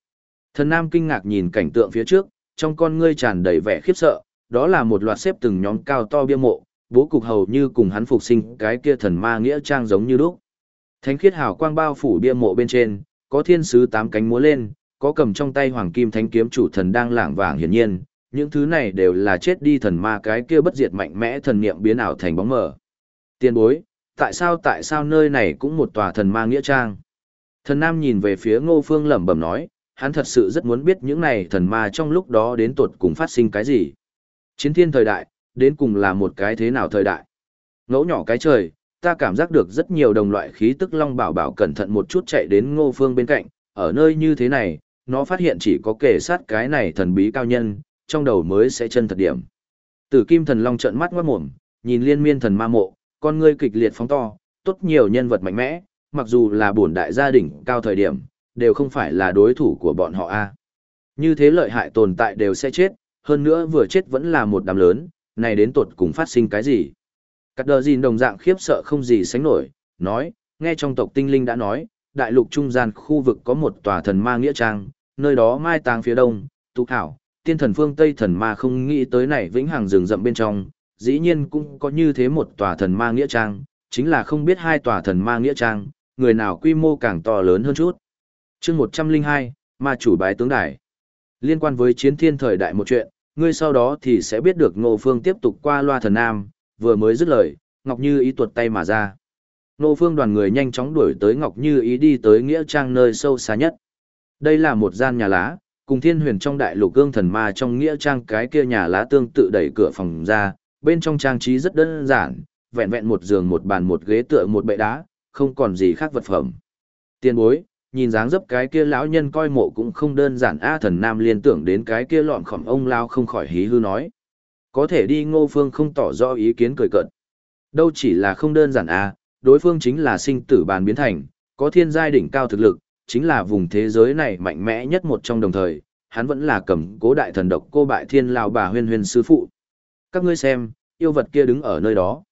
Thần Nam kinh ngạc nhìn cảnh tượng phía trước, trong con ngươi tràn đầy vẻ khiếp sợ, đó là một loạt xếp từng nhóm cao to bia mộ, bố cục hầu như cùng hắn phục sinh cái kia thần ma nghĩa trang giống như lúc. Thánh khiết hào quang bao phủ bia mộ bên trên, có thiên sứ tám cánh múa lên, có cầm trong tay hoàng kim thánh kiếm chủ thần đang lảng vàng hiển nhiên, những thứ này đều là chết đi thần ma cái kia bất diệt mạnh mẽ thần niệm biến ảo thành bóng mờ. Tiên bối, tại sao tại sao nơi này cũng một tòa thần ma nghĩa trang? Thần Nam nhìn về phía Ngô Phương lẩm bẩm nói, hắn thật sự rất muốn biết những này thần ma trong lúc đó đến tột cùng phát sinh cái gì. Chiến thiên thời đại, đến cùng là một cái thế nào thời đại. Ngẫu nhỏ cái trời, ta cảm giác được rất nhiều đồng loại khí tức long bảo bảo cẩn thận một chút chạy đến ngô phương bên cạnh, ở nơi như thế này, nó phát hiện chỉ có kể sát cái này thần bí cao nhân, trong đầu mới sẽ chân thật điểm. Tử kim thần long trợn mắt ngoát mồm, nhìn liên miên thần ma mộ, con ngươi kịch liệt phóng to, tốt nhiều nhân vật mạnh mẽ, mặc dù là bổn đại gia đình cao thời điểm, đều không phải là đối thủ của bọn họ a. Như thế lợi hại tồn tại đều sẽ chết, hơn nữa vừa chết vẫn là một đám lớn, này đến tột cùng phát sinh cái gì. Cắt đờ gìn đồng dạng khiếp sợ không gì sánh nổi, nói, nghe trong tộc tinh linh đã nói, đại lục trung gian khu vực có một tòa thần ma nghĩa trang, nơi đó mai táng phía đông, tụ thảo, tiên thần phương Tây thần ma không nghĩ tới này vĩnh hằng rừng rậm bên trong, dĩ nhiên cũng có như thế một tòa thần ma nghĩa trang, chính là không biết hai tòa thần ma nghĩa trang, người nào quy mô càng to lớn hơn chút chương 102, ma chủ bái tướng đài. Liên quan với chiến thiên thời đại một chuyện, ngươi sau đó thì sẽ biết được Ngô Phương tiếp tục qua loa thần nam, vừa mới dứt lời, Ngọc Như ý tuột tay mà ra. Ngô Phương đoàn người nhanh chóng đuổi tới Ngọc Như ý đi tới nghĩa trang nơi sâu xa nhất. Đây là một gian nhà lá, cùng thiên huyền trong đại lục gương thần ma trong nghĩa trang cái kia nhà lá tương tự đẩy cửa phòng ra, bên trong trang trí rất đơn giản, vẹn vẹn một giường một bàn một ghế tựa một bệ đá, không còn gì khác vật phẩm. Tiên bối, nhìn dáng dấp cái kia lão nhân coi mộ cũng không đơn giản. A thần nam liên tưởng đến cái kia lọn khỏm ông lao không khỏi hí hư nói. Có thể đi ngô phương không tỏ rõ ý kiến cười cợt. Đâu chỉ là không đơn giản a, đối phương chính là sinh tử bàn biến thành, có thiên giai đỉnh cao thực lực, chính là vùng thế giới này mạnh mẽ nhất một trong đồng thời. Hắn vẫn là cầm cố đại thần độc cô bại thiên lao bà huyên huyên sư phụ. Các ngươi xem, yêu vật kia đứng ở nơi đó.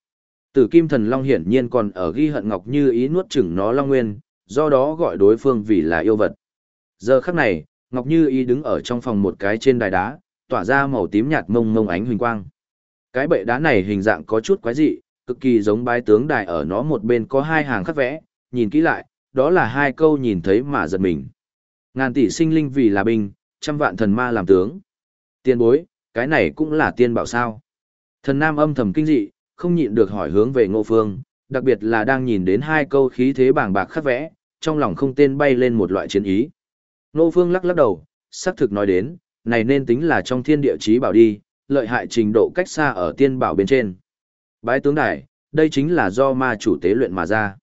Tử kim thần long hiển nhiên còn ở ghi hận ngọc như ý nuốt chửng nó long nguyên do đó gọi đối phương vì là yêu vật. Giờ khắc này, Ngọc Như Y đứng ở trong phòng một cái trên đài đá, tỏa ra màu tím nhạt mông mông ánh huỳnh quang. Cái bệ đá này hình dạng có chút quái dị, cực kỳ giống bái tướng đài ở nó một bên có hai hàng khắc vẽ, nhìn kỹ lại, đó là hai câu nhìn thấy mà giật mình. Ngàn tỷ sinh linh vì là binh, trăm vạn thần ma làm tướng. Tiên bối, cái này cũng là tiên bảo sao. Thần nam âm thầm kinh dị, không nhịn được hỏi hướng về ngô phương, đặc biệt là đang nhìn đến hai câu khí thế bàng bạc khắc vẽ, trong lòng không tên bay lên một loại chiến ý. Nô Phương lắc lắc đầu, xác thực nói đến, này nên tính là trong thiên địa chí bảo đi, lợi hại trình độ cách xa ở tiên bảo bên trên. Bái tướng đài, đây chính là do ma chủ tế luyện mà ra.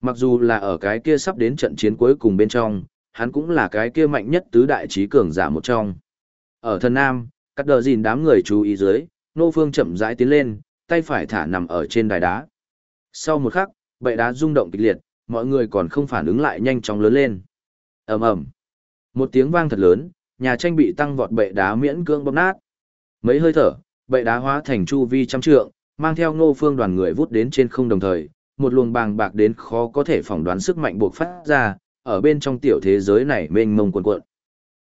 Mặc dù là ở cái kia sắp đến trận chiến cuối cùng bên trong, hắn cũng là cái kia mạnh nhất tứ đại trí cường giả một trong. Ở thần nam, cắt đờ gìn đám người chú ý dưới, nô phương chậm rãi tiến lên, tay phải thả nằm ở trên đài đá. Sau một khắc, bệ đá rung động kịch liệt, mọi người còn không phản ứng lại nhanh chóng lớn lên. ầm ầm, một tiếng vang thật lớn, nhà tranh bị tăng vọt bệ đá miễn cưỡng bóp nát. Mấy hơi thở, bệ đá hóa thành chu vi trăm trượng, mang theo ngô phương đoàn người vút đến trên không đồng thời, một luồng bàng bạc đến khó có thể phỏng đoán sức mạnh buộc phát ra, ở bên trong tiểu thế giới này mênh mông cuồn cuộn.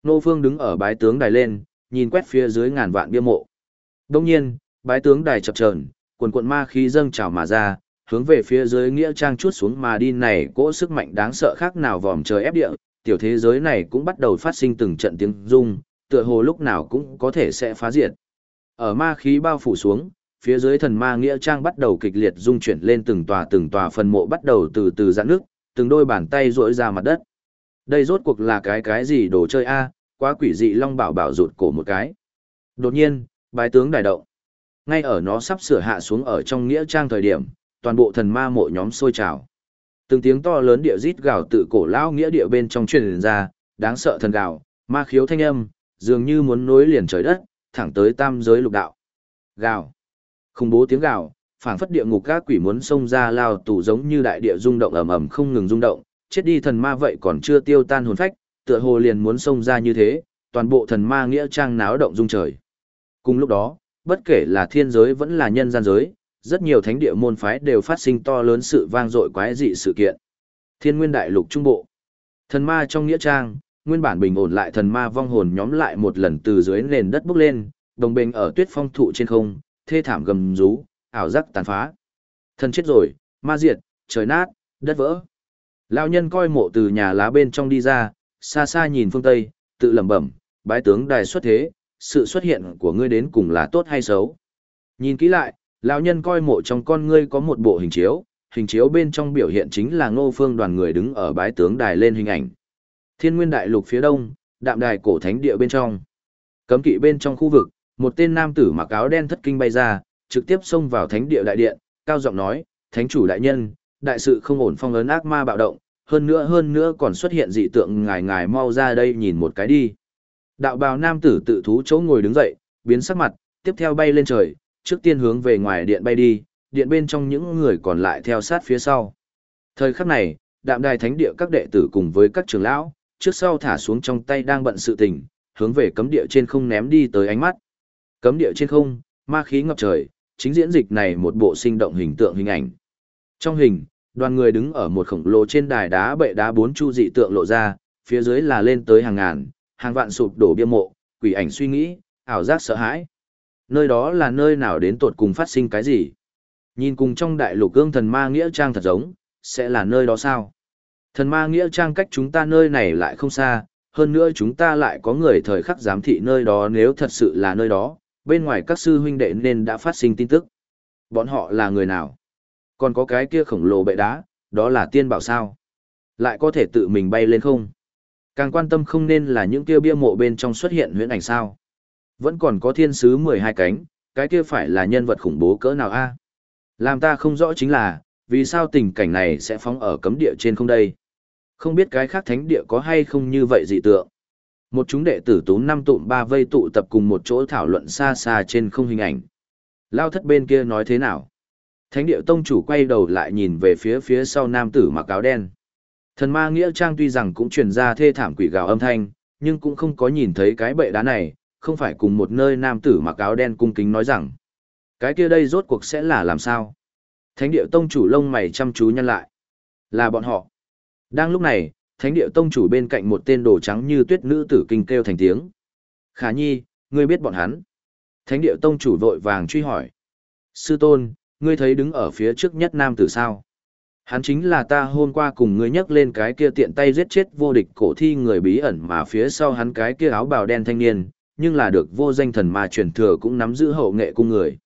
Ngô phương đứng ở bái tướng đài lên, nhìn quét phía dưới ngàn vạn bia mộ. Đông nhiên, bái tướng đài chập chờn, cuồn cuộn ma khí dâng trào mà ra, hướng về phía dưới nghĩa trang chút xuống mà đi này cỗ sức mạnh đáng sợ khác nào vòm trời ép địa, tiểu thế giới này cũng bắt đầu phát sinh từng trận tiếng rung, tựa hồ lúc nào cũng có thể sẽ phá diệt. Ở ma khí bao phủ xuống, phía dưới thần ma nghĩa trang bắt đầu kịch liệt rung chuyển lên từng tòa từng tòa phần mộ bắt đầu từ từ giãn nước, từng đôi bàn tay rỗi ra mặt đất. Đây rốt cuộc là cái cái gì đồ chơi a, quá quỷ dị long bảo bảo rụt cổ một cái. Đột nhiên, bái tướng đại động. Ngay ở nó sắp sửa hạ xuống ở trong nghĩa trang thời điểm, toàn bộ thần ma mộ nhóm sôi trào. Từng tiếng to lớn địa rít gào tự cổ lao nghĩa địa bên trong truyền ra, đáng sợ thần gào, ma khiếu thanh âm, dường như muốn nối liền trời đất, thẳng tới tam giới lục đạo. Gào. Khủng bố tiếng gào, phảng phất địa ngục các quỷ muốn xông ra lao tù giống như đại địa rung động ầm ầm không ngừng rung động, chết đi thần ma vậy còn chưa tiêu tan hồn phách, tựa hồ liền muốn xông ra như thế, toàn bộ thần ma nghĩa trang náo động rung trời. Cùng lúc đó, bất kể là thiên giới vẫn là nhân gian giới, rất nhiều thánh địa môn phái đều phát sinh to lớn sự vang dội quái dị sự kiện. Thiên Nguyên Đại Lục Trung Bộ. Thần ma trong nghĩa trang, nguyên bản bình ổn lại thần ma vong hồn nhóm lại một lần từ dưới nền đất bốc lên, đồng bình ở tuyết phong thụ trên không, thê thảm gầm rú, ảo giác tàn phá. Thần chết rồi, ma diệt, trời nát, đất vỡ. Lão nhân coi mộ từ nhà lá bên trong đi ra, xa xa nhìn phương Tây, tự lẩm bẩm, bái tướng đài xuất thế, sự xuất hiện của ngươi đến cùng là tốt hay xấu. Nhìn kỹ lại, lão nhân coi mộ trong con ngươi có một bộ hình chiếu, hình chiếu bên trong biểu hiện chính là ngô phương đoàn người đứng ở bái tướng đài lên hình ảnh. Thiên nguyên đại lục phía đông, đạm đài cổ thánh địa bên trong. Cấm kỵ bên trong khu vực, một tên nam tử mặc áo đen thất kinh bay ra, trực tiếp xông vào thánh địa đại điện, cao giọng nói, thánh chủ đại nhân, đại sự không ổn phong ấn ác ma bạo động, hơn nữa hơn nữa còn xuất hiện dị tượng ngài ngài mau ra đây nhìn một cái đi. Đạo bào nam tử tự thú chỗ ngồi đứng dậy, biến sắc mặt, tiếp theo bay lên trời, trước tiên hướng về ngoài điện bay đi, điện bên trong những người còn lại theo sát phía sau. Thời khắc này, đạm đài thánh địa các đệ tử cùng với các trưởng lão, trước sau thả xuống trong tay đang bận sự tình, hướng về cấm địa trên không ném đi tới ánh mắt. Cấm địa trên không, ma khí ngập trời, chính diễn dịch này một bộ sinh động hình tượng hình ảnh. Trong hình, đoàn người đứng ở một khổng lồ trên đài đá bệ đá bốn chu dị tượng lộ ra, phía dưới là lên tới hàng ngàn, hàng vạn sụp đổ bia mộ, quỷ ảnh suy nghĩ, ảo giác sợ hãi. Nơi đó là nơi nào đến tột cùng phát sinh cái gì? Nhìn cùng trong đại lục gương thần ma nghĩa trang thật giống, sẽ là nơi đó sao? Thần ma nghĩa trang cách chúng ta nơi này lại không xa, hơn nữa chúng ta lại có người thời khắc giám thị nơi đó nếu thật sự là nơi đó, bên ngoài các sư huynh đệ nên đã phát sinh tin tức. Bọn họ là người nào? Còn có cái kia khổng lồ bệ đá, đó là tiên bảo sao? Lại có thể tự mình bay lên không? Càng quan tâm không nên là những kia bia mộ bên trong xuất hiện huyễn ảnh sao? Vẫn còn có thiên sứ 12 cánh, cái kia phải là nhân vật khủng bố cỡ nào a? Làm ta không rõ chính là, vì sao tình cảnh này sẽ phóng ở cấm địa trên không đây? Không biết cái khác thánh địa có hay không như vậy dị tượng. Một chúng đệ tử tú năm tụm ba vây tụ tập cùng một chỗ thảo luận xa xa trên không hình ảnh. Lao thất bên kia nói thế nào? Thánh địa tông chủ quay đầu lại nhìn về phía phía sau nam tử mặc áo đen. Thần ma nghĩa trang tuy rằng cũng truyền ra thê thảm quỷ gào âm thanh, nhưng cũng không có nhìn thấy cái bệ đá này, không phải cùng một nơi nam tử mặc áo đen cung kính nói rằng. Cái kia đây rốt cuộc sẽ là làm sao? Thánh địa tông chủ lông mày chăm chú nhăn lại. Là bọn họ. Đang lúc này, thánh địa tông chủ bên cạnh một tên đồ trắng như tuyết nữ tử kinh kêu thành tiếng. Khả nhi, ngươi biết bọn hắn. Thánh địa tông chủ vội vàng truy hỏi. Sư tôn, ngươi thấy đứng ở phía trước nhất nam tử sao? Hắn chính là ta hôm qua cùng ngươi nhắc lên cái kia tiện tay giết chết vô địch cổ thi người bí ẩn mà phía sau hắn cái kia áo bào đen thanh niên, nhưng là được vô danh thần mà truyền thừa cũng nắm giữ hậu nghệ cung người.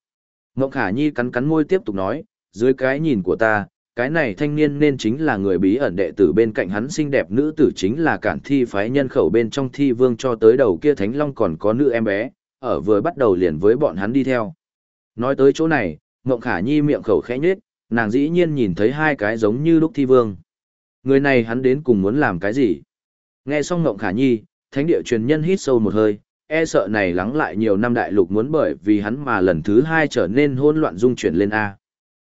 ngọc Khả Nhi cắn cắn môi tiếp tục nói, dưới cái nhìn của ta, cái này thanh niên nên chính là người bí ẩn đệ tử bên cạnh hắn xinh đẹp nữ tử chính là cản thi phái nhân khẩu bên trong thi vương cho tới đầu kia thánh long còn có nữ em bé, ở vừa bắt đầu liền với bọn hắn đi theo. Nói tới chỗ này, Ngộng Khả Nhi miệng khẩu khẽ nhếch, nàng dĩ nhiên nhìn thấy hai cái giống như lúc thi vương. Người này hắn đến cùng muốn làm cái gì? Nghe xong Ngộng Khả Nhi, thánh địa truyền nhân hít sâu một hơi, e sợ này lắng lại nhiều năm đại lục muốn bởi vì hắn mà lần thứ hai trở nên hỗn loạn dung chuyển lên A.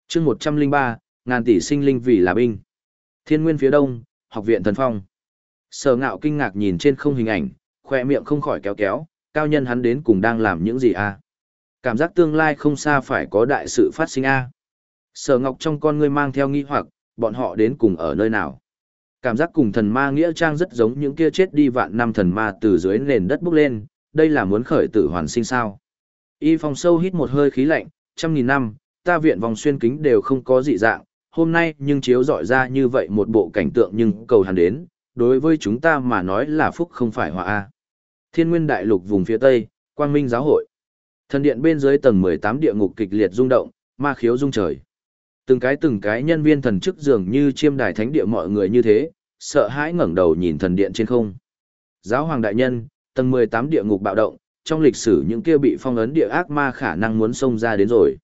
chương một trăm linh ba ngàn tỷ sinh linh vì là binh. Thiên nguyên phía đông, học viện thần phong. Sở ngạo kinh ngạc nhìn trên không hình ảnh, khoe miệng không khỏi kéo kéo, cao nhân hắn đến cùng đang làm những gì a Cảm giác tương lai không xa phải có đại sự phát sinh a Sở ngọc trong con ngươi mang theo nghi hoặc, bọn họ đến cùng ở nơi nào. Cảm giác cùng thần ma nghĩa trang rất giống những kia chết đi vạn năm thần ma từ dưới nền đất bốc lên, đây là muốn khởi tử hoàn sinh sao. Y phong sâu hít một hơi khí lạnh, trăm nghìn năm, ta viện vòng xuyên kính đều không có dị dạng, hôm nay nhưng chiếu dọi ra như vậy một bộ cảnh tượng nhưng cầu hắn đến, đối với chúng ta mà nói là phúc không phải họa a. Thiên Nguyên Đại Lục vùng phía Tây, Quang Minh Giáo hội. Thần điện bên dưới tầng 18 địa ngục kịch liệt rung động, ma khiếu rung trời. Từng cái từng cái nhân viên thần chức dường như chiêm đài thánh địa mọi người như thế, sợ hãi ngẩng đầu nhìn thần điện trên không. Giáo hoàng đại nhân, tầng 18 địa ngục bạo động, trong lịch sử những kia bị phong ấn địa ác ma khả năng muốn xông ra đến rồi.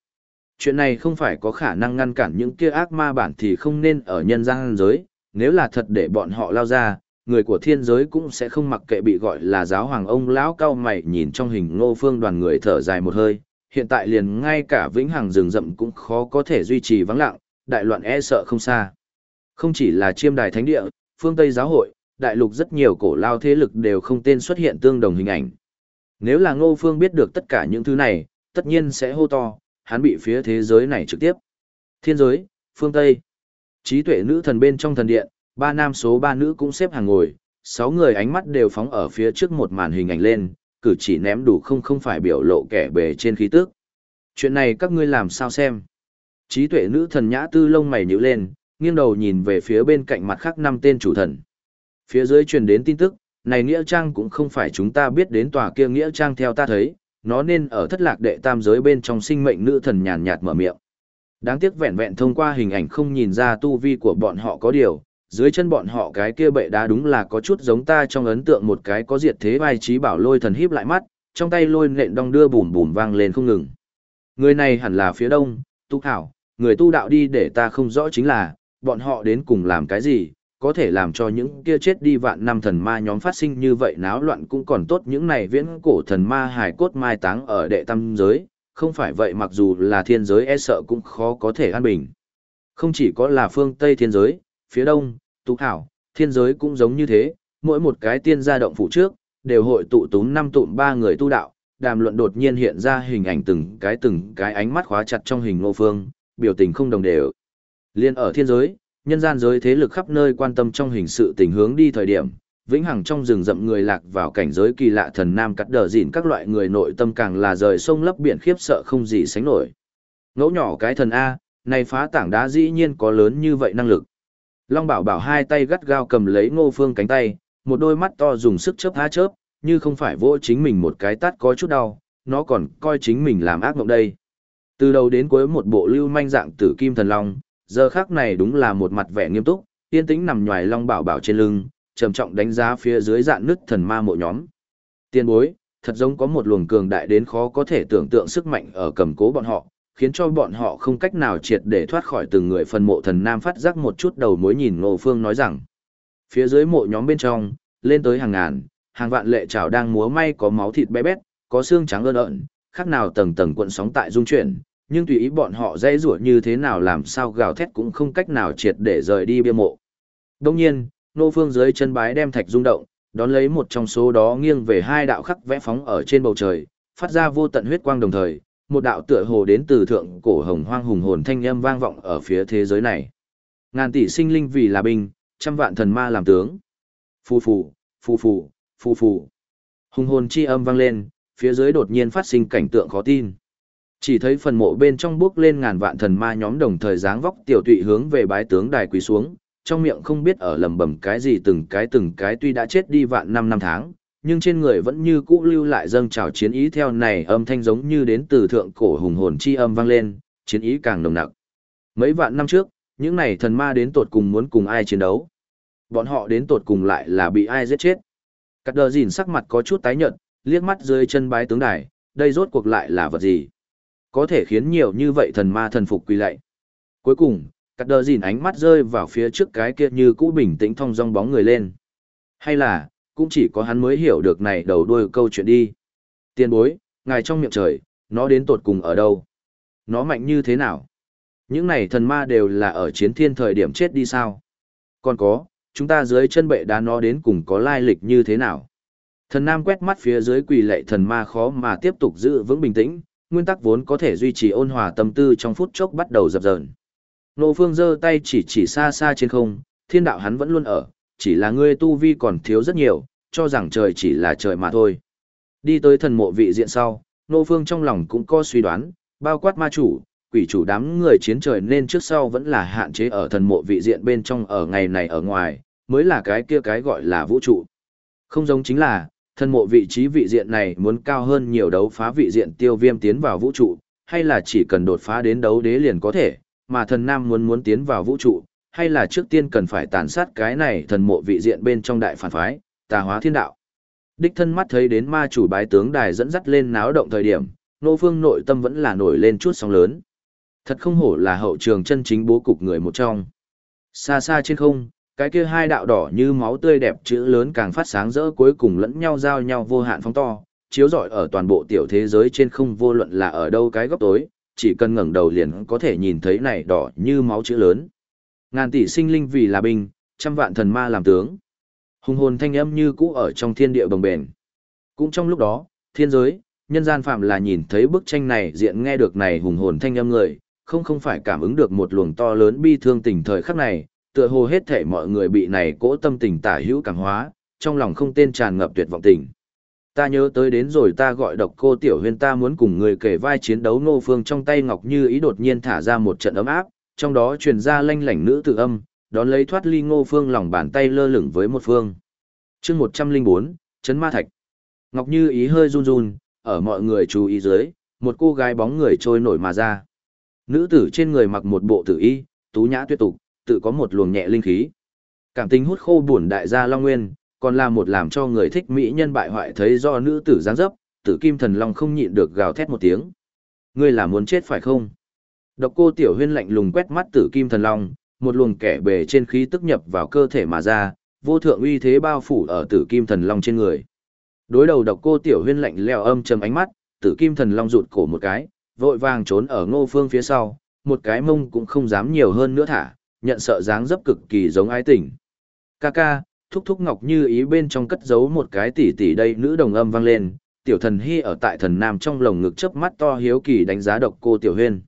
Chuyện này không phải có khả năng ngăn cản những kia ác ma bản thì không nên ở nhân gian giới, nếu là thật để bọn họ lao ra, người của thiên giới cũng sẽ không mặc kệ bị gọi là giáo hoàng ông lão cao mày nhìn trong hình ngô phương đoàn người thở dài một hơi, hiện tại liền ngay cả vĩnh hằng rừng rậm cũng khó có thể duy trì vắng lặng, đại loạn e sợ không xa. Không chỉ là chiêm đài thánh địa, phương Tây giáo hội, đại lục rất nhiều cổ lao thế lực đều không tên xuất hiện tương đồng hình ảnh. Nếu là ngô phương biết được tất cả những thứ này, tất nhiên sẽ hô to, hắn bị phía thế giới này trực tiếp. Thiên giới, phương Tây, trí tuệ nữ thần bên trong thần điện, ba nam số ba nữ cũng xếp hàng ngồi, sáu người ánh mắt đều phóng ở phía trước một màn hình ảnh lên, cử chỉ ném đủ không không phải biểu lộ kẻ bề trên khí tức. Chuyện này các ngươi làm sao xem? Trí tuệ nữ thần nhã tư lông mày nhíu lên, nghiêng đầu nhìn về phía bên cạnh mặt khác năm tên chủ thần. Phía dưới truyền đến tin tức, này nghĩa trang cũng không phải chúng ta biết đến tòa kia nghĩa trang theo ta thấy, nó nên ở thất lạc đệ tam giới bên trong sinh mệnh nữ thần nhàn nhạt mở miệng. Đáng tiếc vẹn vẹn thông qua hình ảnh không nhìn ra tu vi của bọn họ có điều, dưới chân bọn họ cái kia bệ đá đúng là có chút giống ta trong ấn tượng một cái có diệt thế vai trí bảo lôi thần híp lại mắt, trong tay lôi nện đong đưa bùm bùm vang lên không ngừng. Người này hẳn là phía đông, tu hảo, người tu đạo đi để ta không rõ chính là, bọn họ đến cùng làm cái gì, có thể làm cho những kia chết đi vạn năm thần ma nhóm phát sinh như vậy náo loạn cũng còn tốt những này viễn cổ thần ma hài cốt mai táng ở đệ tam giới, không phải vậy mặc dù là thiên giới e sợ cũng khó có thể an bình. Không chỉ có là phương Tây thiên giới, phía đông, tú hảo, thiên giới cũng giống như thế, mỗi một cái tiên gia động phủ trước, đều hội tụ túm năm tụm ba người tu đạo, đàm luận đột nhiên hiện ra hình ảnh từng cái từng cái ánh mắt khóa chặt trong hình ngô phương, biểu tình không đồng đều. Liên ở thiên giới, nhân gian giới thế lực khắp nơi quan tâm trong hình sự tình hướng đi thời điểm, vĩnh hằng trong rừng rậm người lạc vào cảnh giới kỳ lạ thần nam cắt đờ dịn các loại người nội tâm càng là rời sông lấp biển khiếp sợ không gì sánh nổi. Ngẫu nhỏ cái thần A, này phá tảng đá dĩ nhiên có lớn như vậy năng lực. Long bảo bảo hai tay gắt gao cầm lấy ngô phương cánh tay, một đôi mắt to dùng sức chớp há chớp, như không phải vỗ chính mình một cái tát có chút đau, nó còn coi chính mình làm ác mộng đây. Từ đầu đến cuối một bộ lưu manh dạng tử kim thần long, giờ khác này đúng là một mặt vẻ nghiêm túc, yên tĩnh nằm nhoài long bảo bảo trên lưng, trầm trọng đánh giá phía dưới dạn nứt thần ma mộ nhóm. Tiên bối, thật giống có một luồng cường đại đến khó có thể tưởng tượng sức mạnh ở cầm cố bọn họ, khiến cho bọn họ không cách nào triệt để thoát khỏi từng người phần mộ thần nam phát giác một chút đầu mối nhìn Ngô Phương nói rằng. Phía dưới mộ nhóm bên trong, lên tới hàng ngàn, hàng vạn lệ trào đang múa may có máu thịt bé bét, có xương trắng ơn ợn, khác nào tầng tầng cuộn sóng tại dung chuyển, nhưng tùy ý bọn họ dây rủa như thế nào làm sao gào thét cũng không cách nào triệt để rời đi bia mộ. Đông nhiên, Nô Phương dưới chân bái đem thạch rung động, đón lấy một trong số đó nghiêng về hai đạo khắc vẽ phóng ở trên bầu trời, phát ra vô tận huyết quang đồng thời, một đạo tựa hồ đến từ thượng cổ hồng hoang hùng hồn thanh âm vang vọng ở phía thế giới này. Ngàn tỷ sinh linh vì là binh, trăm vạn thần ma làm tướng. Phù phù, phù phù, phù phù. Hùng hồn chi âm vang lên, phía dưới đột nhiên phát sinh cảnh tượng khó tin. Chỉ thấy phần mộ bên trong bước lên ngàn vạn thần ma nhóm đồng thời dáng vóc tiểu tụy hướng về bái tướng đài quỳ xuống, trong miệng không biết ở lầm bầm cái gì từng cái từng cái tuy đã chết đi vạn năm năm tháng, nhưng trên người vẫn như cũ lưu lại dâng trào chiến ý theo này âm thanh giống như đến từ thượng cổ hùng hồn chi âm vang lên, chiến ý càng nồng nặc. Mấy vạn năm trước, những này thần ma đến tột cùng muốn cùng ai chiến đấu. Bọn họ đến tột cùng lại là bị ai giết chết. Cắt đờ dìn sắc mặt có chút tái nhợt, liếc mắt dưới chân bái tướng đài, đây rốt cuộc lại là vật gì? Có thể khiến nhiều như vậy thần ma thần phục quỳ lạy. Cuối cùng, cắt đờ dìn ánh mắt rơi vào phía trước cái kia như cũ bình tĩnh thong dong bóng người lên. Hay là, cũng chỉ có hắn mới hiểu được này đầu đuôi câu chuyện đi. Tiên bối, ngài trong miệng trời, nó đến tột cùng ở đâu? Nó mạnh như thế nào? Những này thần ma đều là ở chiến thiên thời điểm chết đi sao? Còn có, chúng ta dưới chân bệ đá nó đến cùng có lai lịch như thế nào? Thần Nam quét mắt phía dưới quỳ lệ thần ma khó mà tiếp tục giữ vững bình tĩnh, nguyên tắc vốn có thể duy trì ôn hòa tâm tư trong phút chốc bắt đầu dập dờn. Nô Phương giơ tay chỉ chỉ xa xa trên không, thiên đạo hắn vẫn luôn ở, chỉ là ngươi tu vi còn thiếu rất nhiều, cho rằng trời chỉ là trời mà thôi. Đi tới thần mộ vị diện sau, Nô Phương trong lòng cũng có suy đoán, bao quát ma chủ, quỷ chủ đám người chiến trời nên trước sau vẫn là hạn chế ở thần mộ vị diện bên trong ở ngày này ở ngoài, mới là cái kia cái gọi là vũ trụ. Không giống chính là, thần mộ vị trí vị diện này muốn cao hơn nhiều đấu phá vị diện tiêu viêm tiến vào vũ trụ, hay là chỉ cần đột phá đến đấu đế liền có thể, mà thần nam muốn muốn tiến vào vũ trụ, hay là trước tiên cần phải tàn sát cái này thần mộ vị diện bên trong đại phản phái, tà hóa thiên đạo. Đích thân mắt thấy đến ma chủ bái tướng đài dẫn dắt lên náo động thời điểm, nô phương nội tâm vẫn là nổi lên chút sóng lớn. Thật không hổ là hậu trường chân chính bố cục người một trong. Xa xa trên không, cái kia hai đạo đỏ như máu tươi đẹp chữ lớn càng phát sáng rỡ cuối cùng lẫn nhau giao nhau vô hạn phóng to, chiếu rọi ở toàn bộ tiểu thế giới trên không vô luận là ở đâu cái góc tối, chỉ cần ngẩng đầu liền có thể nhìn thấy này đỏ như máu chữ lớn. Ngàn tỷ sinh linh vì là binh, trăm vạn thần ma làm tướng. Hùng hồn thanh âm như cũ ở trong thiên địa đồng bền. Cũng trong lúc đó, thiên giới, nhân gian phạm là nhìn thấy bức tranh này diện nghe được này hùng hồn thanh âm người, không không phải cảm ứng được một luồng to lớn bi thương tình thời khắc này, tựa hồ hết thể mọi người bị này cỗ tâm tình tả hữu cảm hóa, trong lòng không tên tràn ngập tuyệt vọng tình. Ta nhớ tới đến rồi ta gọi độc cô tiểu huyên ta muốn cùng người kể vai chiến đấu ngô phương trong tay ngọc như ý đột nhiên thả ra một trận ấm áp, trong đó truyền ra lanh lảnh nữ tự âm, đón lấy thoát ly ngô phương lòng bàn tay lơ lửng với một phương. chương 104, chấn ma thạch. Ngọc như ý hơi run run, ở mọi người chú ý dưới, một cô gái bóng người trôi nổi mà ra. Nữ tử trên người mặc một bộ tử y, tú nhã tuyệt tục, tự có một luồng nhẹ linh khí. Cảm tình hút khô buồn đại gia Long Nguyên, còn là một làm cho người thích mỹ nhân bại hoại thấy do nữ tử giáng dấp, tử kim thần long không nhịn được gào thét một tiếng. Ngươi là muốn chết phải không? Độc cô tiểu huyên lạnh lùng quét mắt tử kim thần long, một luồng kẻ bề trên khí tức nhập vào cơ thể mà ra, vô thượng uy thế bao phủ ở tử kim thần long trên người. Đối đầu độc cô tiểu huyên lạnh leo âm trầm ánh mắt, tử kim thần long rụt cổ một cái, vội vàng trốn ở ngô phương phía sau, một cái mông cũng không dám nhiều hơn nữa thả, nhận sợ dáng dấp cực kỳ giống ái tình. Ca ca, thúc thúc ngọc như ý bên trong cất giấu một cái tỷ tỷ đây nữ đồng âm vang lên, tiểu thần hy ở tại thần nam trong lồng ngực chớp mắt to hiếu kỳ đánh giá độc cô tiểu huyên.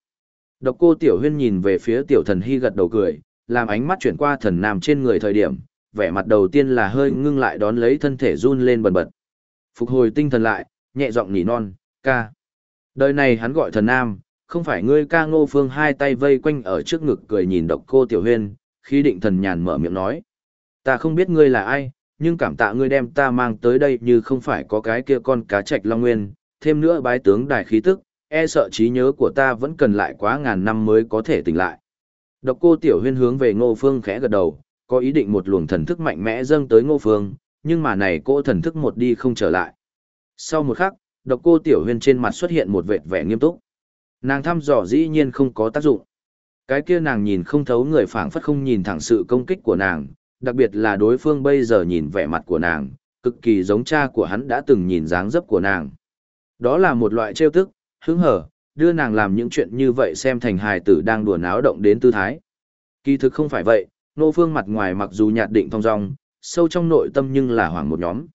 Độc cô tiểu huyên nhìn về phía tiểu thần hy gật đầu cười, làm ánh mắt chuyển qua thần nam trên người thời điểm, vẻ mặt đầu tiên là hơi ngưng lại đón lấy thân thể run lên bần bật. Phục hồi tinh thần lại, nhẹ giọng nỉ non, ca. Đời này hắn gọi thần nam, không phải ngươi ca ngô phương hai tay vây quanh ở trước ngực cười nhìn độc cô tiểu huyên, khi định thần nhàn mở miệng nói. Ta không biết ngươi là ai, nhưng cảm tạ ngươi đem ta mang tới đây như không phải có cái kia con cá trạch long nguyên, thêm nữa bái tướng đài khí tức, e sợ trí nhớ của ta vẫn cần lại quá ngàn năm mới có thể tỉnh lại. Độc cô tiểu huyên hướng về ngô phương khẽ gật đầu, có ý định một luồng thần thức mạnh mẽ dâng tới ngô phương, nhưng mà này cô thần thức một đi không trở lại. Sau một khắc, độc cô tiểu huyên trên mặt xuất hiện một vệt vẻ nghiêm túc. Nàng thăm dò dĩ nhiên không có tác dụng. Cái kia nàng nhìn không thấu người phảng phất không nhìn thẳng sự công kích của nàng, đặc biệt là đối phương bây giờ nhìn vẻ mặt của nàng, cực kỳ giống cha của hắn đã từng nhìn dáng dấp của nàng. Đó là một loại trêu tức, hứng hở, đưa nàng làm những chuyện như vậy xem thành hài tử đang đùa náo động đến tư thái. Kỳ thực không phải vậy, nô phương mặt ngoài mặc dù nhạt định thong dong, sâu trong nội tâm nhưng là hoảng một nhóm.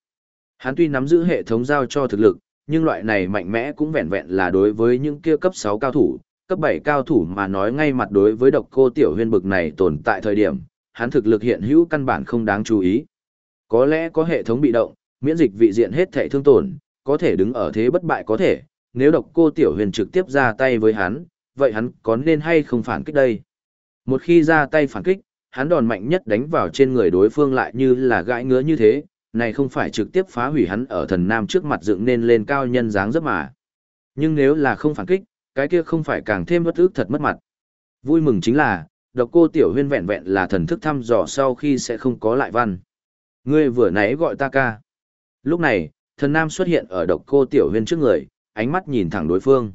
Hắn tuy nắm giữ hệ thống giao cho thực lực, nhưng loại này mạnh mẽ cũng vẹn vẹn là đối với những kia cấp 6 cao thủ, cấp 7 cao thủ mà nói ngay mặt đối với độc cô tiểu huyên bực này tồn tại thời điểm, hắn thực lực hiện hữu căn bản không đáng chú ý. Có lẽ có hệ thống bị động, miễn dịch vị diện hết thể thương tổn, có thể đứng ở thế bất bại có thể, nếu độc cô tiểu huyền trực tiếp ra tay với hắn, vậy hắn có nên hay không phản kích đây? Một khi ra tay phản kích, hắn đòn mạnh nhất đánh vào trên người đối phương lại như là gãi ngứa như thế, này không phải trực tiếp phá hủy hắn ở thần nam trước mặt dựng nên lên cao nhân dáng rất mà. Nhưng nếu là không phản kích, cái kia không phải càng thêm bất ức thật mất mặt. Vui mừng chính là, độc cô tiểu huyên vẹn vẹn là thần thức thăm dò sau khi sẽ không có lại văn. Ngươi vừa nãy gọi ta ca. Lúc này, thần nam xuất hiện ở độc cô tiểu huyên trước người, ánh mắt nhìn thẳng đối phương.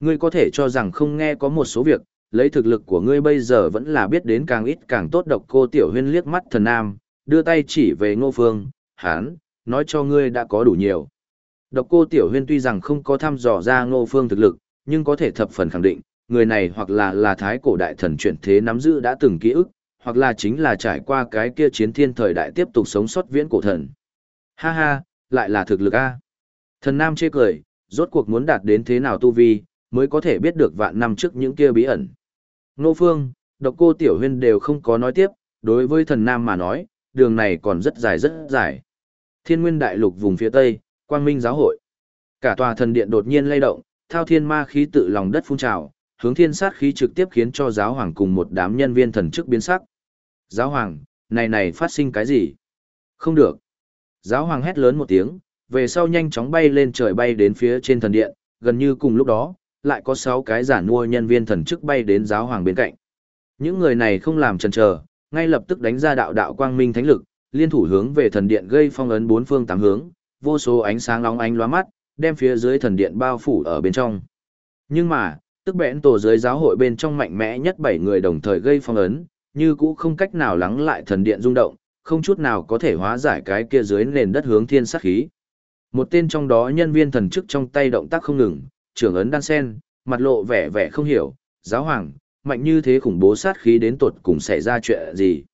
Ngươi có thể cho rằng không nghe có một số việc, lấy thực lực của ngươi bây giờ vẫn là biết đến càng ít càng tốt độc cô tiểu huyên liếc mắt thần nam, đưa tay chỉ về ngô phương, hán, nói cho ngươi đã có đủ nhiều. Độc cô tiểu huyên tuy rằng không có thăm dò ra ngô phương thực lực, nhưng có thể thập phần khẳng định, người này hoặc là là thái cổ đại thần chuyển thế nắm giữ đã từng ký ức, hoặc là chính là trải qua cái kia chiến thiên thời đại tiếp tục sống sót viễn cổ thần. Ha ha, lại là thực lực a. Thần nam chê cười, rốt cuộc muốn đạt đến thế nào tu vi, mới có thể biết được vạn năm trước những kia bí ẩn. Nô Phương, độc cô Tiểu Huyên đều không có nói tiếp, đối với thần nam mà nói, đường này còn rất dài rất dài. Thiên nguyên đại lục vùng phía tây, quang minh giáo hội. Cả tòa thần điện đột nhiên lay động, thao thiên ma khí tự lòng đất phun trào, hướng thiên sát khí trực tiếp khiến cho giáo hoàng cùng một đám nhân viên thần chức biến sắc. Giáo hoàng, này này phát sinh cái gì? Không được. Giáo hoàng hét lớn một tiếng, về sau nhanh chóng bay lên trời bay đến phía trên thần điện, gần như cùng lúc đó, lại có 6 cái giả mua nhân viên thần chức bay đến giáo hoàng bên cạnh. Những người này không làm chần chờ, ngay lập tức đánh ra đạo đạo quang minh thánh lực, liên thủ hướng về thần điện gây phong ấn bốn phương tám hướng, vô số ánh sáng long ánh lóa mắt, đem phía dưới thần điện bao phủ ở bên trong. Nhưng mà, tức bẽn tổ dưới giáo hội bên trong mạnh mẽ nhất bảy người đồng thời gây phong ấn, như cũ không cách nào lắng lại thần điện rung động, không chút nào có thể hóa giải cái kia dưới nền đất hướng thiên sát khí. Một tên trong đó nhân viên thần chức trong tay động tác không ngừng, trưởng ấn đan sen, mặt lộ vẻ vẻ không hiểu, giáo hoàng, mạnh như thế khủng bố sát khí đến tột cùng xảy ra chuyện gì.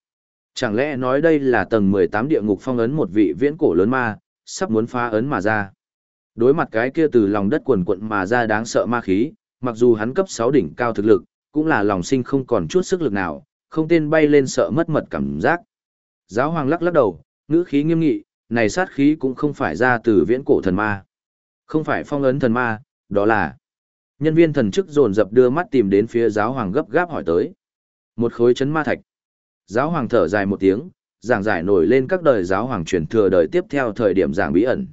Chẳng lẽ nói đây là tầng 18 địa ngục phong ấn một vị viễn cổ lớn ma, sắp muốn phá ấn mà ra. Đối mặt cái kia từ lòng đất quần quận mà ra đáng sợ ma khí, mặc dù hắn cấp 6 đỉnh cao thực lực, cũng là lòng sinh không còn chút sức lực nào, không tên bay lên sợ mất mật cảm giác. Giáo hoàng lắc lắc đầu, ngữ khí nghiêm nghị, này sát khí cũng không phải ra từ viễn cổ thần ma. Không phải phong ấn thần ma, đó là... Nhân viên thần chức dồn dập đưa mắt tìm đến phía giáo hoàng gấp gáp hỏi tới. Một khối chấn ma thạch. Giáo hoàng thở dài một tiếng, giảng giải nổi lên các đời giáo hoàng truyền thừa đời tiếp theo thời điểm giảng bí ẩn.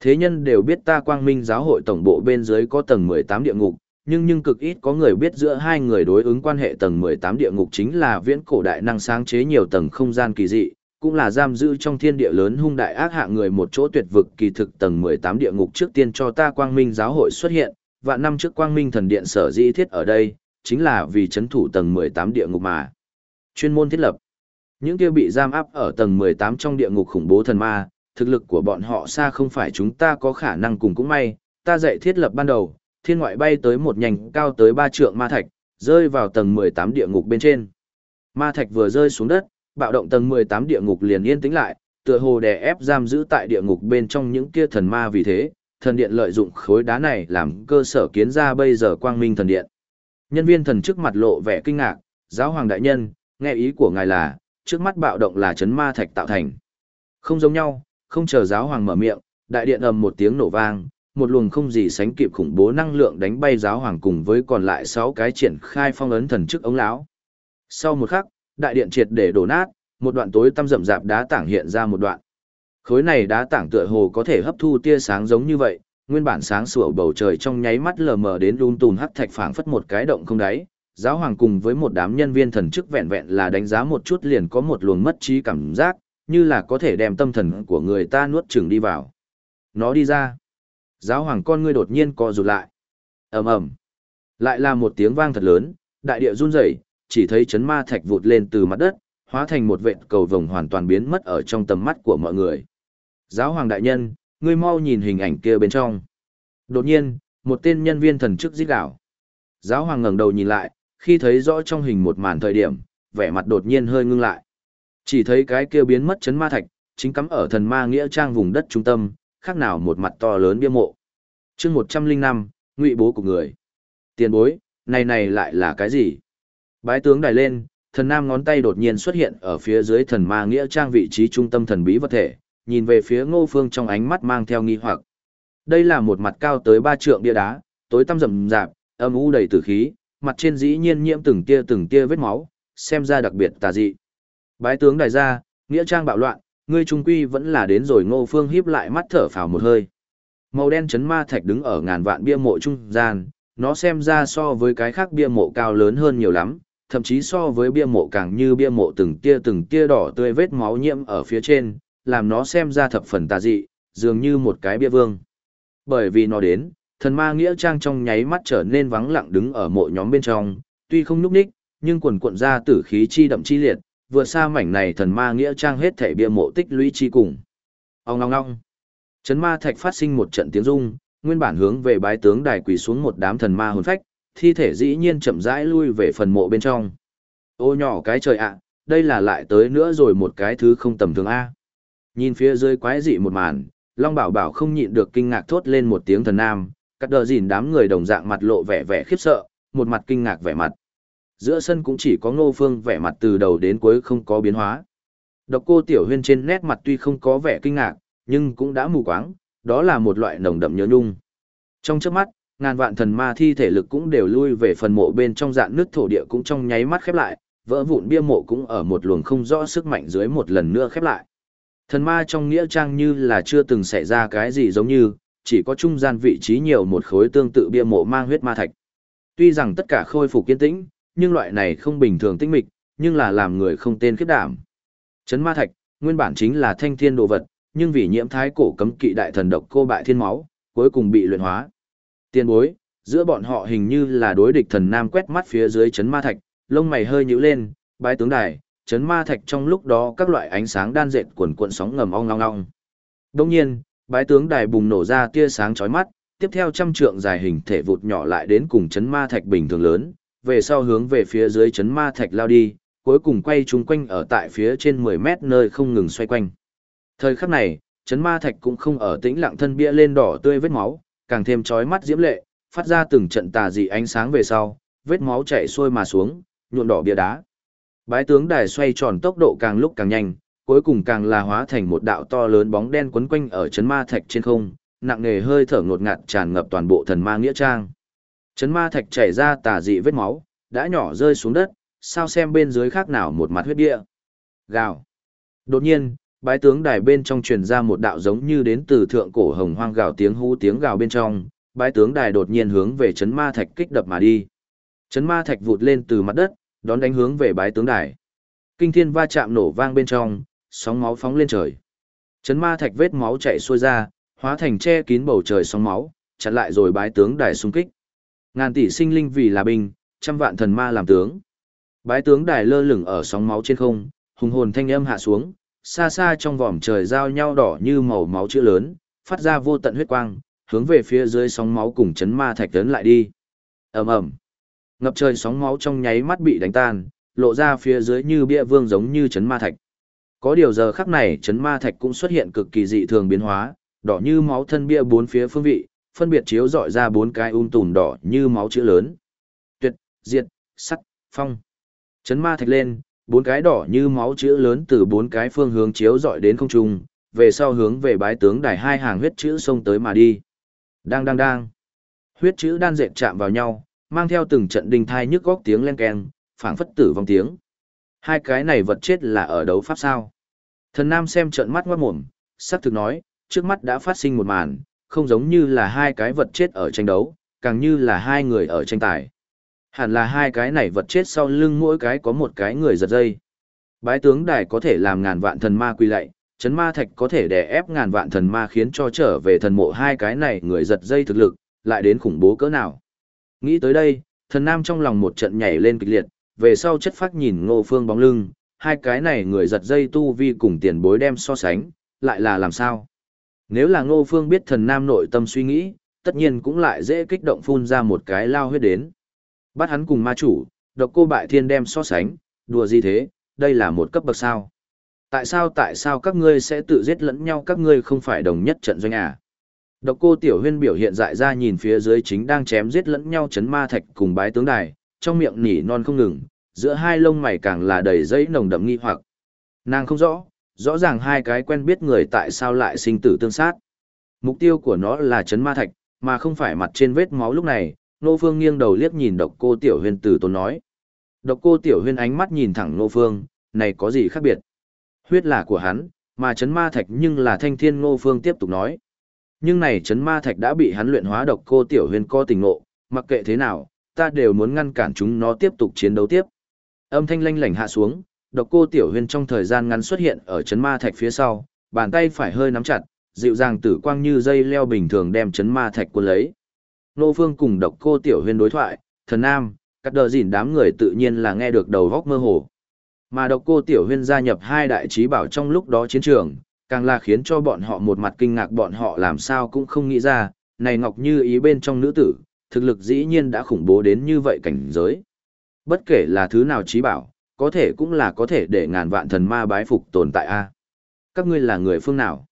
Thế nhân đều biết ta quang minh giáo hội tổng bộ bên dưới có tầng 18 địa ngục, nhưng nhưng cực ít có người biết giữa hai người đối ứng quan hệ tầng 18 địa ngục chính là viễn cổ đại năng sáng chế nhiều tầng không gian kỳ dị, cũng là giam giữ trong thiên địa lớn hung đại ác hạ người một chỗ tuyệt vực kỳ thực tầng 18 địa ngục trước tiên cho ta quang minh giáo hội xuất hiện, và năm trước quang minh thần điện sở dĩ thiết ở đây, chính là vì chấn thủ tầng 18 địa ngục mà. Chuyên môn thiết lập. Những kia bị giam áp ở tầng 18 trong địa ngục khủng bố thần ma, thực lực của bọn họ xa không phải chúng ta có khả năng cùng cũng may, ta dạy thiết lập ban đầu, thiên ngoại bay tới một nhành cao tới 3 trượng ma thạch, rơi vào tầng 18 địa ngục bên trên. Ma thạch vừa rơi xuống đất, bạo động tầng 18 địa ngục liền yên tĩnh lại, tựa hồ đè ép giam giữ tại địa ngục bên trong những kia thần ma vì thế, thần điện lợi dụng khối đá này làm cơ sở kiến ra bây giờ quang minh thần điện. Nhân viên thần trước mặt lộ vẻ kinh ngạc, giáo hoàng đại nhân, nghe ý của ngài là, trước mắt bạo động là chấn ma thạch tạo thành. Không giống nhau, không chờ giáo hoàng mở miệng, đại điện ầm một tiếng nổ vang, một luồng không gì sánh kịp khủng bố năng lượng đánh bay giáo hoàng cùng với còn lại 6 cái triển khai phong ấn thần chức ống lão. Sau một khắc, đại điện triệt để đổ nát, một đoạn tối tăm rậm rạp đá tảng hiện ra một đoạn. Khối này đá tảng tựa hồ có thể hấp thu tia sáng giống như vậy, nguyên bản sáng sủa bầu trời trong nháy mắt lờ mờ đến lung tùn hắc thạch phảng phất một cái động không đáy. Giáo hoàng cùng với một đám nhân viên thần chức vẹn vẹn là đánh giá một chút liền có một luồng mất trí cảm giác, như là có thể đem tâm thần của người ta nuốt chửng đi vào. Nó đi ra. Giáo hoàng con ngươi đột nhiên co rụt lại. ầm ầm, Lại là một tiếng vang thật lớn, đại địa run rẩy, chỉ thấy chấn ma thạch vụt lên từ mặt đất, hóa thành một vệt cầu vồng hoàn toàn biến mất ở trong tầm mắt của mọi người. Giáo hoàng đại nhân, ngươi mau nhìn hình ảnh kia bên trong. Đột nhiên, một tên nhân viên thần chức giết đảo. Giáo hoàng ngẩng đầu nhìn lại, khi thấy rõ trong hình một màn thời điểm, vẻ mặt đột nhiên hơi ngưng lại. Chỉ thấy cái kia biến mất chấn ma thạch, chính cắm ở thần ma nghĩa trang vùng đất trung tâm, khác nào một mặt to lớn bia mộ. chương 105, ngụy bố của người. Tiền bối, này này lại là cái gì? Bái tướng đài lên, thần nam ngón tay đột nhiên xuất hiện ở phía dưới thần ma nghĩa trang vị trí trung tâm thần bí vật thể, nhìn về phía ngô phương trong ánh mắt mang theo nghi hoặc. Đây là một mặt cao tới ba trượng bia đá, tối tăm rầm rạp, âm u đầy tử khí, mặt trên dĩ nhiên nhiễm từng tia từng tia vết máu, xem ra đặc biệt tà dị. Bái tướng đại gia, nghĩa trang bạo loạn, ngươi trung quy vẫn là đến rồi ngô phương híp lại mắt thở phào một hơi. Màu đen chấn ma thạch đứng ở ngàn vạn bia mộ trung gian, nó xem ra so với cái khác bia mộ cao lớn hơn nhiều lắm, thậm chí so với bia mộ càng như bia mộ từng tia từng tia đỏ tươi vết máu nhiễm ở phía trên, làm nó xem ra thập phần tà dị, dường như một cái bia vương. Bởi vì nó đến, thần ma nghĩa trang trong nháy mắt trở nên vắng lặng đứng ở mộ nhóm bên trong, tuy không nhúc ních, nhưng quần cuộn ra tử khí chi đậm chi liệt, vượt xa mảnh này thần ma nghĩa trang hết thể bia mộ tích lũy chi cùng. Ông ngong ngong. Chấn ma thạch phát sinh một trận tiếng rung, nguyên bản hướng về bái tướng đài quỳ xuống một đám thần ma hồn phách, thi thể dĩ nhiên chậm rãi lui về phần mộ bên trong. Ô nhỏ cái trời ạ, đây là lại tới nữa rồi một cái thứ không tầm thường A. Nhìn phía dưới quái dị một màn, Long Bảo Bảo không nhịn được kinh ngạc thốt lên một tiếng thần nam, cắt đờ dìn đám người đồng dạng mặt lộ vẻ vẻ khiếp sợ, một mặt kinh ngạc vẻ mặt. Giữa sân cũng chỉ có ngô phương vẻ mặt từ đầu đến cuối không có biến hóa. Độc cô tiểu huyên trên nét mặt tuy không có vẻ kinh ngạc, nhưng cũng đã mù quáng, đó là một loại nồng đậm nhớ nhung. Trong chớp mắt, ngàn vạn thần ma thi thể lực cũng đều lui về phần mộ bên trong dạng nước thổ địa cũng trong nháy mắt khép lại, vỡ vụn bia mộ cũng ở một luồng không rõ sức mạnh dưới một lần nữa khép lại. Thần ma trong nghĩa trang như là chưa từng xảy ra cái gì giống như, chỉ có trung gian vị trí nhiều một khối tương tự bia mộ mang huyết ma thạch. Tuy rằng tất cả khôi phục kiên tĩnh, nhưng loại này không bình thường tinh mịch, nhưng là làm người không tên khiếp đảm. Chấn ma thạch, nguyên bản chính là thanh thiên đồ vật, nhưng vì nhiễm thái cổ cấm kỵ đại thần độc cô bại thiên máu, cuối cùng bị luyện hóa. Tiên bối, giữa bọn họ hình như là đối địch thần nam quét mắt phía dưới chấn ma thạch, lông mày hơi nhíu lên, bái tướng đài, chấn ma thạch trong lúc đó các loại ánh sáng đan dệt cuộn cuộn sóng ngầm ong ong ong. Đồng nhiên, bái tướng đài bùng nổ ra tia sáng chói mắt, tiếp theo trăm trượng dài hình thể vụt nhỏ lại đến cùng chấn ma thạch bình thường lớn, về sau hướng về phía dưới chấn ma thạch lao đi, cuối cùng quay chúng quanh ở tại phía trên 10 mét nơi không ngừng xoay quanh. Thời khắc này, chấn ma thạch cũng không ở tĩnh lặng thân bia lên đỏ tươi vết máu, càng thêm chói mắt diễm lệ, phát ra từng trận tà dị ánh sáng về sau, vết máu chảy xuôi mà xuống, nhuộm đỏ bia đá. Bái tướng đài xoay tròn tốc độ càng lúc càng nhanh, cuối cùng càng là hóa thành một đạo to lớn bóng đen quấn quanh ở chấn ma thạch trên không, nặng nề hơi thở ngột ngạt tràn ngập toàn bộ thần ma nghĩa trang. Chấn ma thạch chảy ra tà dị vết máu, đã nhỏ rơi xuống đất, sao xem bên dưới khác nào một mặt huyết địa. Gào. Đột nhiên, bái tướng đài bên trong truyền ra một đạo giống như đến từ thượng cổ hồng hoang gào tiếng hú tiếng gào bên trong, bái tướng đài đột nhiên hướng về chấn ma thạch kích đập mà đi. Chấn ma thạch vụt lên từ mặt đất, đón đánh hướng về bái tướng đài. Kinh thiên va chạm nổ vang bên trong, sóng máu phóng lên trời. Chấn ma thạch vết máu chảy xuôi ra, hóa thành che kín bầu trời sóng máu, chặn lại rồi bái tướng đài xung kích. Ngàn tỷ sinh linh vì là binh, trăm vạn thần ma làm tướng. Bái tướng đài lơ lửng ở sóng máu trên không, hùng hồn thanh âm hạ xuống, xa xa trong vòm trời giao nhau đỏ như màu máu chữ lớn, phát ra vô tận huyết quang, hướng về phía dưới sóng máu cùng chấn ma thạch tấn lại đi. Ầm ầm. Ngập trời sóng máu trong nháy mắt bị đánh tan, lộ ra phía dưới như bia vương giống như chấn ma thạch. Có điều giờ khắc này chấn ma thạch cũng xuất hiện cực kỳ dị thường biến hóa, đỏ như máu thân bia bốn phía phương vị, phân biệt chiếu dọi ra bốn cái um tùm đỏ như máu chữ lớn. Tuyệt, diệt, sắt, phong. Chấn ma thạch lên, bốn cái đỏ như máu chữ lớn từ bốn cái phương hướng chiếu dọi đến không trung, về sau hướng về bái tướng đài hai hàng huyết chữ xông tới mà đi. Đang đang đang. Huyết chữ đan dệt chạm vào nhau, mang theo từng trận đình thai nhức góc tiếng len keng, phảng phất tử vong tiếng. Hai cái này vật chết là ở đấu pháp sao? Thần Nam xem trợn mắt ngoát mồm, sắc thực nói, trước mắt đã phát sinh một màn, không giống như là hai cái vật chết ở tranh đấu, càng như là hai người ở tranh tài. Hẳn là hai cái này vật chết sau lưng mỗi cái có một cái người giật dây. Bái tướng đài có thể làm ngàn vạn thần ma quy lạy, chấn ma thạch có thể đè ép ngàn vạn thần ma khiến cho trở về thần mộ hai cái này người giật dây thực lực, lại đến khủng bố cỡ nào. Nghĩ tới đây, thần nam trong lòng một trận nhảy lên kịch liệt, về sau chất phát nhìn ngô phương bóng lưng, hai cái này người giật dây tu vi cùng tiền bối đem so sánh, lại là làm sao? Nếu là ngô phương biết thần nam nội tâm suy nghĩ, tất nhiên cũng lại dễ kích động phun ra một cái lao huyết đến. Bắt hắn cùng ma chủ, độc cô bại thiên đem so sánh, đùa gì thế, đây là một cấp bậc sao. Tại sao tại sao các ngươi sẽ tự giết lẫn nhau các ngươi không phải đồng nhất trận doanh à? Độc cô tiểu huyên biểu hiện dại ra nhìn phía dưới chính đang chém giết lẫn nhau chấn ma thạch cùng bái tướng đài, trong miệng nỉ non không ngừng, giữa hai lông mày càng là đầy giấy nồng đậm nghi hoặc. Nàng không rõ, rõ ràng hai cái quen biết người tại sao lại sinh tử tương sát. Mục tiêu của nó là chấn ma thạch, mà không phải mặt trên vết máu lúc này, Nô Phương nghiêng đầu liếc nhìn độc cô Tiểu Huyên từ tốn nói. Độc cô Tiểu Huyên ánh mắt nhìn thẳng Nô Phương, này có gì khác biệt? Huyết là của hắn, mà chấn ma thạch nhưng là thanh thiên Nô Phương tiếp tục nói. Nhưng này chấn ma thạch đã bị hắn luyện hóa độc cô Tiểu Huyên co tình ngộ, mặc kệ thế nào, ta đều muốn ngăn cản chúng nó tiếp tục chiến đấu tiếp. Âm thanh lanh lảnh hạ xuống, độc cô tiểu Huyên trong thời gian ngắn xuất hiện ở chấn ma thạch phía sau, bàn tay phải hơi nắm chặt, dịu dàng tử quang như dây leo bình thường đem chấn ma thạch cuốn lấy. Nô Phương cùng độc cô tiểu Huyên đối thoại, thần nam, cắt đờ dỉn đám người tự nhiên là nghe được đầu góc mơ hồ. Mà độc cô tiểu huyên gia nhập hai đại trí bảo trong lúc đó chiến trường, càng là khiến cho bọn họ một mặt kinh ngạc bọn họ làm sao cũng không nghĩ ra, này ngọc như ý bên trong nữ tử, thực lực dĩ nhiên đã khủng bố đến như vậy cảnh giới. Bất kể là thứ nào trí bảo, có thể cũng là có thể để ngàn vạn thần ma bái phục tồn tại a. Các ngươi là người phương nào?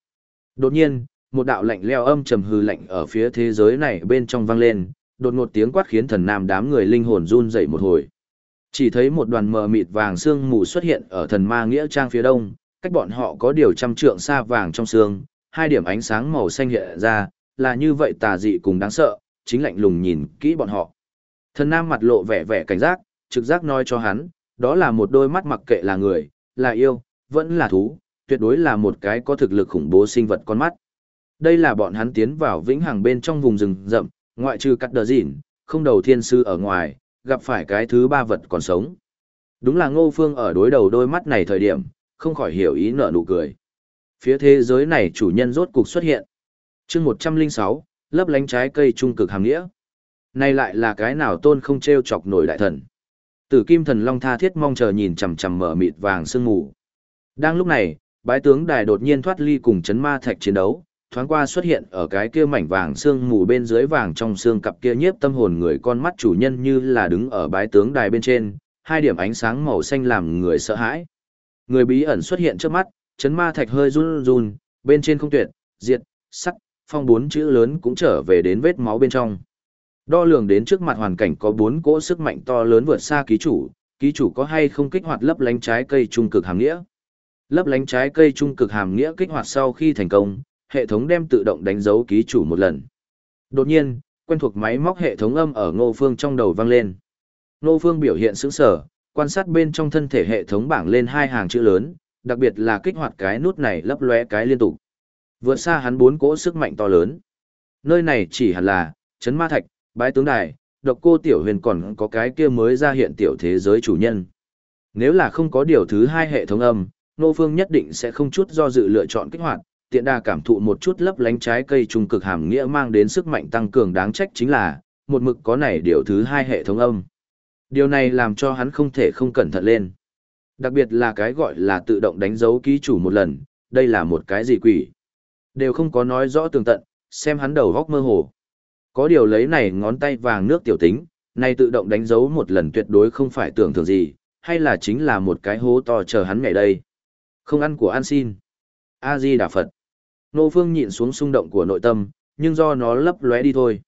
Đột nhiên, một đạo lạnh leo âm trầm hư lạnh ở phía thế giới này bên trong vang lên, đột ngột tiếng quát khiến thần nam đám người linh hồn run dậy một hồi. Chỉ thấy một đoàn mờ mịt vàng sương mù xuất hiện ở thần ma nghĩa trang phía đông, cách bọn họ có điều trăm trượng xa vàng trong sương, hai điểm ánh sáng màu xanh hiện ra, là như vậy tà dị cùng đáng sợ, chính lạnh lùng nhìn kỹ bọn họ. Thần nam mặt lộ vẻ vẻ cảnh giác, trực giác nói cho hắn, đó là một đôi mắt mặc kệ là người, là yêu, vẫn là thú, tuyệt đối là một cái có thực lực khủng bố sinh vật con mắt. Đây là bọn hắn tiến vào vĩnh hằng bên trong vùng rừng rậm, ngoại trừ cắt đờ dịn, không đầu thiên sư ở ngoài, gặp phải cái thứ ba vật còn sống. Đúng là ngô phương ở đối đầu đôi mắt này thời điểm, không khỏi hiểu ý nở nụ cười. Phía thế giới này chủ nhân rốt cục xuất hiện. chương 106, lấp lánh trái cây trung cực hàng nghĩa. Này lại là cái nào tôn không treo chọc nổi đại thần. Tử kim thần long tha thiết mong chờ nhìn chằm chằm mở mịt vàng sương mù. Đang lúc này, bái tướng đài đột nhiên thoát ly cùng chấn ma thạch chiến đấu, thoáng qua xuất hiện ở cái kia mảnh vàng xương mù bên dưới vàng trong xương cặp kia nhiếp tâm hồn người con mắt chủ nhân như là đứng ở bái tướng đài bên trên, hai điểm ánh sáng màu xanh làm người sợ hãi. Người bí ẩn xuất hiện trước mắt, chấn ma thạch hơi run run, bên trên không tuyệt, diệt, sắt, phong bốn chữ lớn cũng trở về đến vết máu bên trong. Đo lường đến trước mặt hoàn cảnh có bốn cỗ sức mạnh to lớn vượt xa ký chủ, ký chủ có hay không kích hoạt lấp lánh trái cây trung cực hàm nghĩa. Lấp lánh trái cây trung cực hàm nghĩa kích hoạt sau khi thành công, hệ thống đem tự động đánh dấu ký chủ một lần. Đột nhiên, quen thuộc máy móc hệ thống âm ở Ngô Phương trong đầu vang lên. Ngô Phương biểu hiện sững sờ, quan sát bên trong thân thể hệ thống bảng lên hai hàng chữ lớn, đặc biệt là kích hoạt cái nút này lấp lóe cái liên tục. Vượt xa hắn bốn cỗ sức mạnh to lớn. Nơi này chỉ hẳn là chấn ma thạch, bái tướng đài, độc cô tiểu huyền còn có cái kia mới ra hiện tiểu thế giới chủ nhân. Nếu là không có điều thứ hai hệ thống âm, Nô Phương nhất định sẽ không chút do dự lựa chọn kích hoạt, tiện đà cảm thụ một chút lấp lánh trái cây trung cực hàm nghĩa mang đến sức mạnh tăng cường đáng trách chính là, một mực có này điều thứ hai hệ thống âm. Điều này làm cho hắn không thể không cẩn thận lên. Đặc biệt là cái gọi là tự động đánh dấu ký chủ một lần, đây là một cái gì quỷ. Đều không có nói rõ tường tận, xem hắn đầu góc mơ hồ. Có điều lấy này ngón tay vàng nước tiểu tính, này tự động đánh dấu một lần tuyệt đối không phải tưởng thường gì, hay là chính là một cái hố to chờ hắn ngày đây. Không ăn của ăn xin. A-di Đà Phật. Nô Phương nhịn xuống xung động của nội tâm, nhưng do nó lấp lóe đi thôi.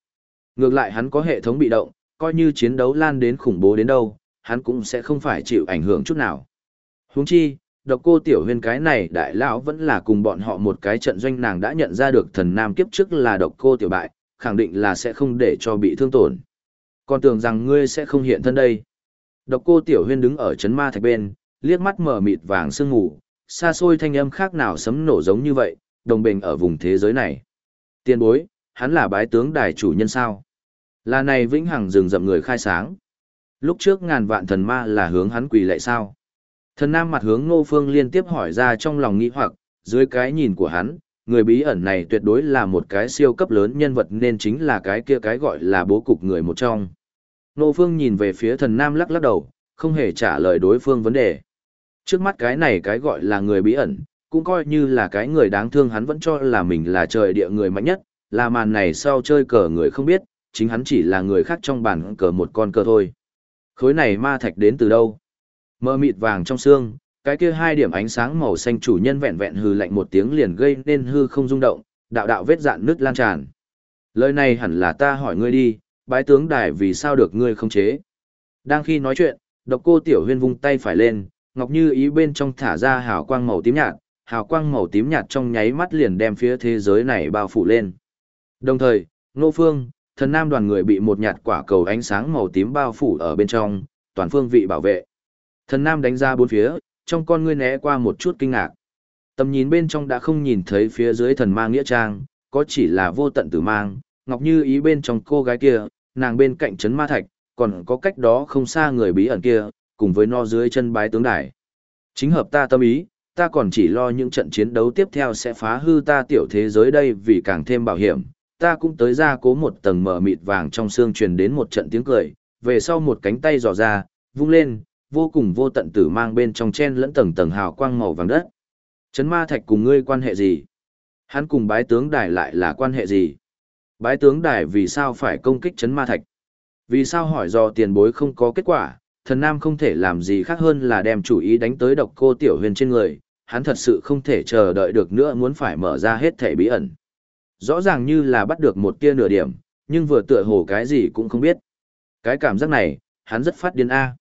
Ngược lại hắn có hệ thống bị động, coi như chiến đấu lan đến khủng bố đến đâu, hắn cũng sẽ không phải chịu ảnh hưởng chút nào. Huống chi, độc cô tiểu huyền cái này đại lão vẫn là cùng bọn họ một cái trận doanh nàng đã nhận ra được thần nam kiếp trước là độc cô tiểu bại, khẳng định là sẽ không để cho bị thương tổn. Còn tưởng rằng ngươi sẽ không hiện thân đây. Độc cô tiểu huyên đứng ở chấn ma thạch bên, liếc mắt mở mịt vàng sương ngủ, xa xôi thanh âm khác nào sấm nổ giống như vậy, đồng bình ở vùng thế giới này. Tiên bối, hắn là bái tướng đài chủ nhân sao? Là này vĩnh hằng rừng rậm người khai sáng. Lúc trước ngàn vạn thần ma là hướng hắn quỳ lại sao? Thần nam mặt hướng ngô phương liên tiếp hỏi ra trong lòng nghĩ hoặc, dưới cái nhìn của hắn, người bí ẩn này tuyệt đối là một cái siêu cấp lớn nhân vật nên chính là cái kia cái gọi là bố cục người một trong. Ngô phương nhìn về phía thần nam lắc lắc đầu, không hề trả lời đối phương vấn đề. Trước mắt cái này cái gọi là người bí ẩn, cũng coi như là cái người đáng thương hắn vẫn cho là mình là trời địa người mạnh nhất, là màn này sau chơi cờ người không biết, chính hắn chỉ là người khác trong bàn cờ một con cờ thôi. Khối này ma thạch đến từ đâu? Mờ mịt vàng trong xương, cái kia hai điểm ánh sáng màu xanh chủ nhân vẹn vẹn hư lạnh một tiếng liền gây nên hư không rung động, đạo đạo vết dạn nứt lan tràn. Lời này hẳn là ta hỏi ngươi đi, bái tướng đài vì sao được ngươi không chế? Đang khi nói chuyện, độc cô tiểu huyên vung tay phải lên, ngọc như ý bên trong thả ra hào quang màu tím nhạt, hào quang màu tím nhạt trong nháy mắt liền đem phía thế giới này bao phủ lên. Đồng thời, Ngô Phương, thần nam đoàn người bị một nhạt quả cầu ánh sáng màu tím bao phủ ở bên trong, toàn phương vị bảo vệ. Thần nam đánh ra bốn phía, trong con ngươi né qua một chút kinh ngạc. Tầm nhìn bên trong đã không nhìn thấy phía dưới thần ma nghĩa trang, có chỉ là vô tận tử mang, ngọc như ý bên trong cô gái kia, nàng bên cạnh chấn ma thạch, còn có cách đó không xa người bí ẩn kia, cùng với no dưới chân bái tướng đài. Chính hợp ta tâm ý, ta còn chỉ lo những trận chiến đấu tiếp theo sẽ phá hư ta tiểu thế giới đây vì càng thêm bảo hiểm, ta cũng tới ra cố một tầng mở mịt vàng trong xương truyền đến một trận tiếng cười, về sau một cánh tay dò ra, vung lên, vô cùng vô tận tử mang bên trong chen lẫn tầng tầng hào quang màu vàng đất. Chấn ma thạch cùng ngươi quan hệ gì? Hắn cùng bái tướng đài lại là quan hệ gì? Bái tướng đài vì sao phải công kích chấn ma thạch? Vì sao hỏi do tiền bối không có kết quả, thần nam không thể làm gì khác hơn là đem chủ ý đánh tới độc cô tiểu huyền trên người, hắn thật sự không thể chờ đợi được nữa muốn phải mở ra hết thể bí ẩn. Rõ ràng như là bắt được một tia nửa điểm, nhưng vừa tựa hồ cái gì cũng không biết. Cái cảm giác này, hắn rất phát điên A.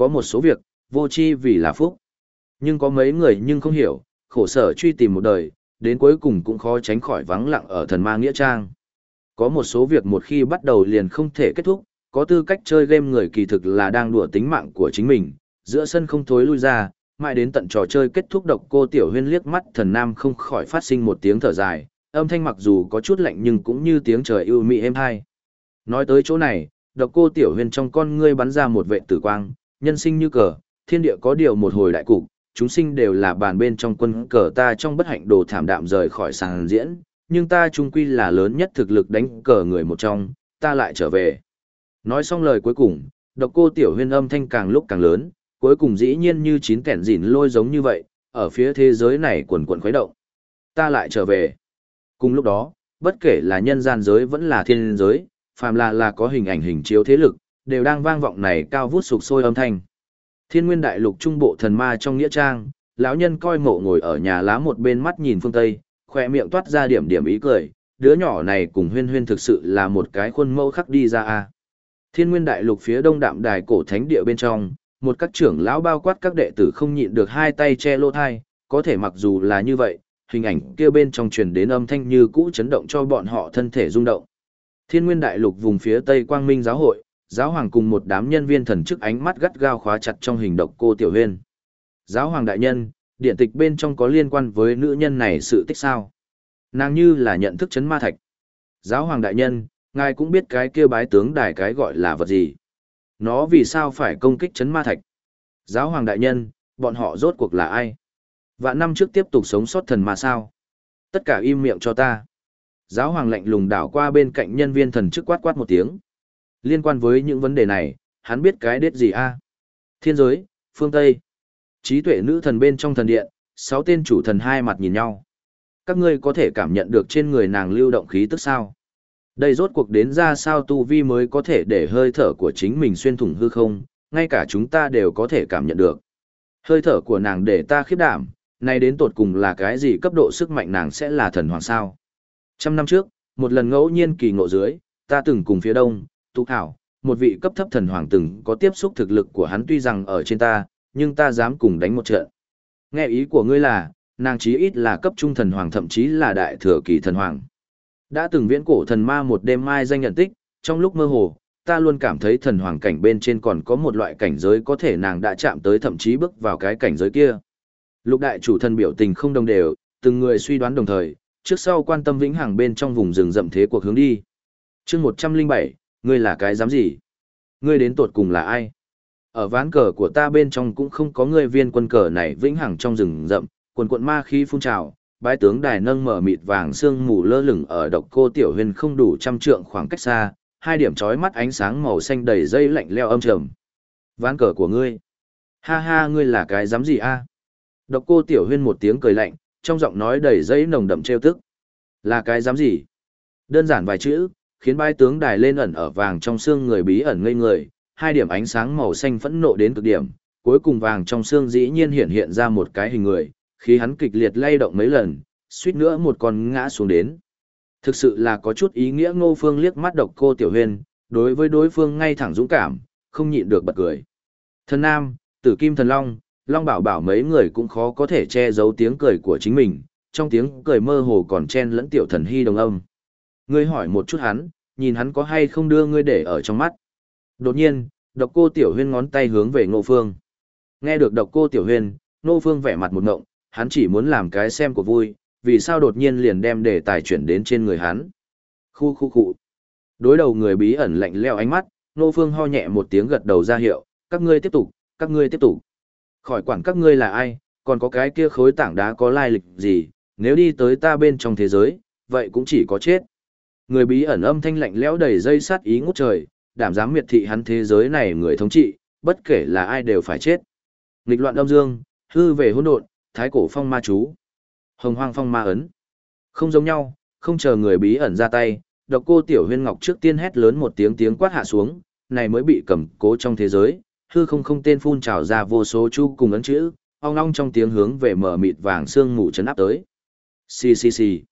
Có một số việc, vô chi vì là phúc. Nhưng có mấy người nhưng không hiểu, khổ sở truy tìm một đời, đến cuối cùng cũng khó tránh khỏi vắng lặng ở thần ma nghĩa trang. Có một số việc một khi bắt đầu liền không thể kết thúc, có tư cách chơi game người kỳ thực là đang đùa tính mạng của chính mình, giữa sân không thối lui ra, mãi đến tận trò chơi kết thúc độc cô tiểu huyên liếc mắt thần nam không khỏi phát sinh một tiếng thở dài, âm thanh mặc dù có chút lạnh nhưng cũng như tiếng trời ưu mị êm hai. Nói tới chỗ này, độc cô tiểu huyên trong con ngươi bắn ra một vệ tử quang, nhân sinh như cờ, thiên địa có điều một hồi đại cục, chúng sinh đều là bàn bên trong quân cờ ta trong bất hạnh đồ thảm đạm rời khỏi sàn diễn, nhưng ta trung quy là lớn nhất thực lực đánh cờ người một trong, ta lại trở về. Nói xong lời cuối cùng, độc cô tiểu huyên âm thanh càng lúc càng lớn, cuối cùng dĩ nhiên như chín kẻn dỉn lôi giống như vậy, ở phía thế giới này quần quần khuấy động. Ta lại trở về. Cùng lúc đó, bất kể là nhân gian giới vẫn là thiên giới, phàm là là có hình ảnh hình chiếu thế lực, đều đang vang vọng này cao vút sục sôi âm thanh. Thiên nguyên đại lục trung bộ thần ma trong nghĩa trang, lão nhân coi mộ ngồi ở nhà lá một bên mắt nhìn phương Tây, khỏe miệng toát ra điểm điểm ý cười, đứa nhỏ này cùng huyên huyên thực sự là một cái khuôn mẫu khắc đi ra a. Thiên nguyên đại lục phía đông đạm đài cổ thánh địa bên trong, một các trưởng lão bao quát các đệ tử không nhịn được hai tay che lỗ thai, có thể mặc dù là như vậy, hình ảnh kia bên trong truyền đến âm thanh như cũ chấn động cho bọn họ thân thể rung động. Thiên nguyên đại lục vùng phía tây quang minh giáo hội, giáo hoàng cùng một đám nhân viên thần chức ánh mắt gắt gao khóa chặt trong hình độc cô tiểu huyên. Giáo hoàng đại nhân, điện tịch bên trong có liên quan với nữ nhân này sự tích sao? Nàng như là nhận thức chấn ma thạch. Giáo hoàng đại nhân, ngài cũng biết cái kia bái tướng đài cái gọi là vật gì. Nó vì sao phải công kích chấn ma thạch? Giáo hoàng đại nhân, bọn họ rốt cuộc là ai? Vạn năm trước tiếp tục sống sót thần mà sao? Tất cả im miệng cho ta. Giáo hoàng lạnh lùng đảo qua bên cạnh nhân viên thần chức quát quát một tiếng. Liên quan với những vấn đề này, hắn biết cái đết gì a? Thiên giới, phương Tây. Trí tuệ nữ thần bên trong thần điện, sáu tên chủ thần hai mặt nhìn nhau. Các ngươi có thể cảm nhận được trên người nàng lưu động khí tức sao? Đây rốt cuộc đến ra sao tu vi mới có thể để hơi thở của chính mình xuyên thủng hư không, ngay cả chúng ta đều có thể cảm nhận được. Hơi thở của nàng để ta khiếp đảm, nay đến tột cùng là cái gì cấp độ sức mạnh nàng sẽ là thần hoàng sao. Trăm năm trước, một lần ngẫu nhiên kỳ ngộ dưới, ta từng cùng phía đông, tụ thảo, một vị cấp thấp thần hoàng từng có tiếp xúc thực lực của hắn tuy rằng ở trên ta, nhưng ta dám cùng đánh một trận. Nghe ý của ngươi là, nàng chí ít là cấp trung thần hoàng thậm chí là đại thừa kỳ thần hoàng. Đã từng viễn cổ thần ma một đêm mai danh nhận tích, trong lúc mơ hồ, ta luôn cảm thấy thần hoàng cảnh bên trên còn có một loại cảnh giới có thể nàng đã chạm tới thậm chí bước vào cái cảnh giới kia. Lục đại chủ thần biểu tình không đồng đều, từng người suy đoán đồng thời, trước sau quan tâm vĩnh hằng bên trong vùng rừng rậm thế cuộc hướng đi. chương 107, ngươi là cái dám gì? Ngươi đến tột cùng là ai? Ở ván cờ của ta bên trong cũng không có ngươi viên quân cờ này vĩnh hằng trong rừng rậm, quần quận ma khí phun trào, bái tướng đài nâng mở mịt vàng sương mù lơ lửng ở độc cô tiểu huyền không đủ trăm trượng khoảng cách xa, hai điểm chói mắt ánh sáng màu xanh đầy dây lạnh leo âm trầm. Ván cờ của ngươi. Ha ha ngươi là cái dám gì a? À? Độc cô tiểu huyên một tiếng cười lạnh, trong giọng nói đầy dây nồng đậm trêu tức. Là cái dám gì? Đơn giản vài chữ, khiến bái tướng đài lên ẩn ở vàng trong xương người bí ẩn ngây người, hai điểm ánh sáng màu xanh phẫn nộ đến cực điểm, cuối cùng vàng trong xương dĩ nhiên hiện hiện ra một cái hình người, khi hắn kịch liệt lay động mấy lần, suýt nữa một con ngã xuống đến. Thực sự là có chút ý nghĩa ngô phương liếc mắt độc cô tiểu huyền, đối với đối phương ngay thẳng dũng cảm, không nhịn được bật cười. Thần Nam, Tử Kim Thần Long, Long Bảo Bảo mấy người cũng khó có thể che giấu tiếng cười của chính mình, trong tiếng cười mơ hồ còn chen lẫn tiểu thần hy đồng âm. Ngươi hỏi một chút hắn, nhìn hắn có hay không đưa ngươi để ở trong mắt. Đột nhiên, độc cô tiểu huyên ngón tay hướng về ngô phương. Nghe được độc cô tiểu huyên, ngô phương vẻ mặt một ngộng, hắn chỉ muốn làm cái xem của vui, vì sao đột nhiên liền đem đề tài chuyển đến trên người hắn. Khu khu khu. Đối đầu người bí ẩn lạnh leo ánh mắt, Ngô Phương ho nhẹ một tiếng gật đầu ra hiệu, các ngươi tiếp tục, các ngươi tiếp tục. Khỏi quản các ngươi là ai, còn có cái kia khối tảng đá có lai lịch gì, nếu đi tới ta bên trong thế giới, vậy cũng chỉ có chết. Người bí ẩn âm thanh lạnh lẽo đầy dây sát ý ngút trời, đảm dám miệt thị hắn thế giới này người thống trị, bất kể là ai đều phải chết. Nghịch loạn âm dương, hư về hỗn độn, thái cổ phong ma chú, hồng hoang phong ma ấn. Không giống nhau, không chờ người bí ẩn ra tay, độc cô tiểu huyên ngọc trước tiên hét lớn một tiếng tiếng quát hạ xuống, này mới bị cầm cố trong thế giới, hư không không tên phun trào ra vô số chu cùng ấn chữ, ong ong trong tiếng hướng về mở mịt vàng sương mù chấn áp tới. Xì xì xì.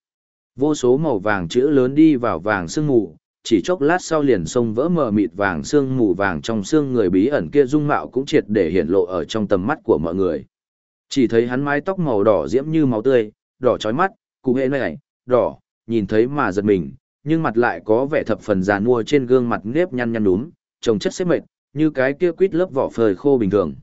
Vô số màu vàng chữ lớn đi vào vàng sương mù, chỉ chốc lát sau liền sông vỡ mờ mịt vàng sương mù vàng trong xương người bí ẩn kia dung mạo cũng triệt để hiện lộ ở trong tầm mắt của mọi người. Chỉ thấy hắn mái tóc màu đỏ diễm như máu tươi, đỏ chói mắt, cụ hệ này, đỏ, nhìn thấy mà giật mình, nhưng mặt lại có vẻ thập phần già nua trên gương mặt nếp nhăn nhăn núm, trông chất xếp mệt, như cái kia quýt lớp vỏ phơi khô bình thường.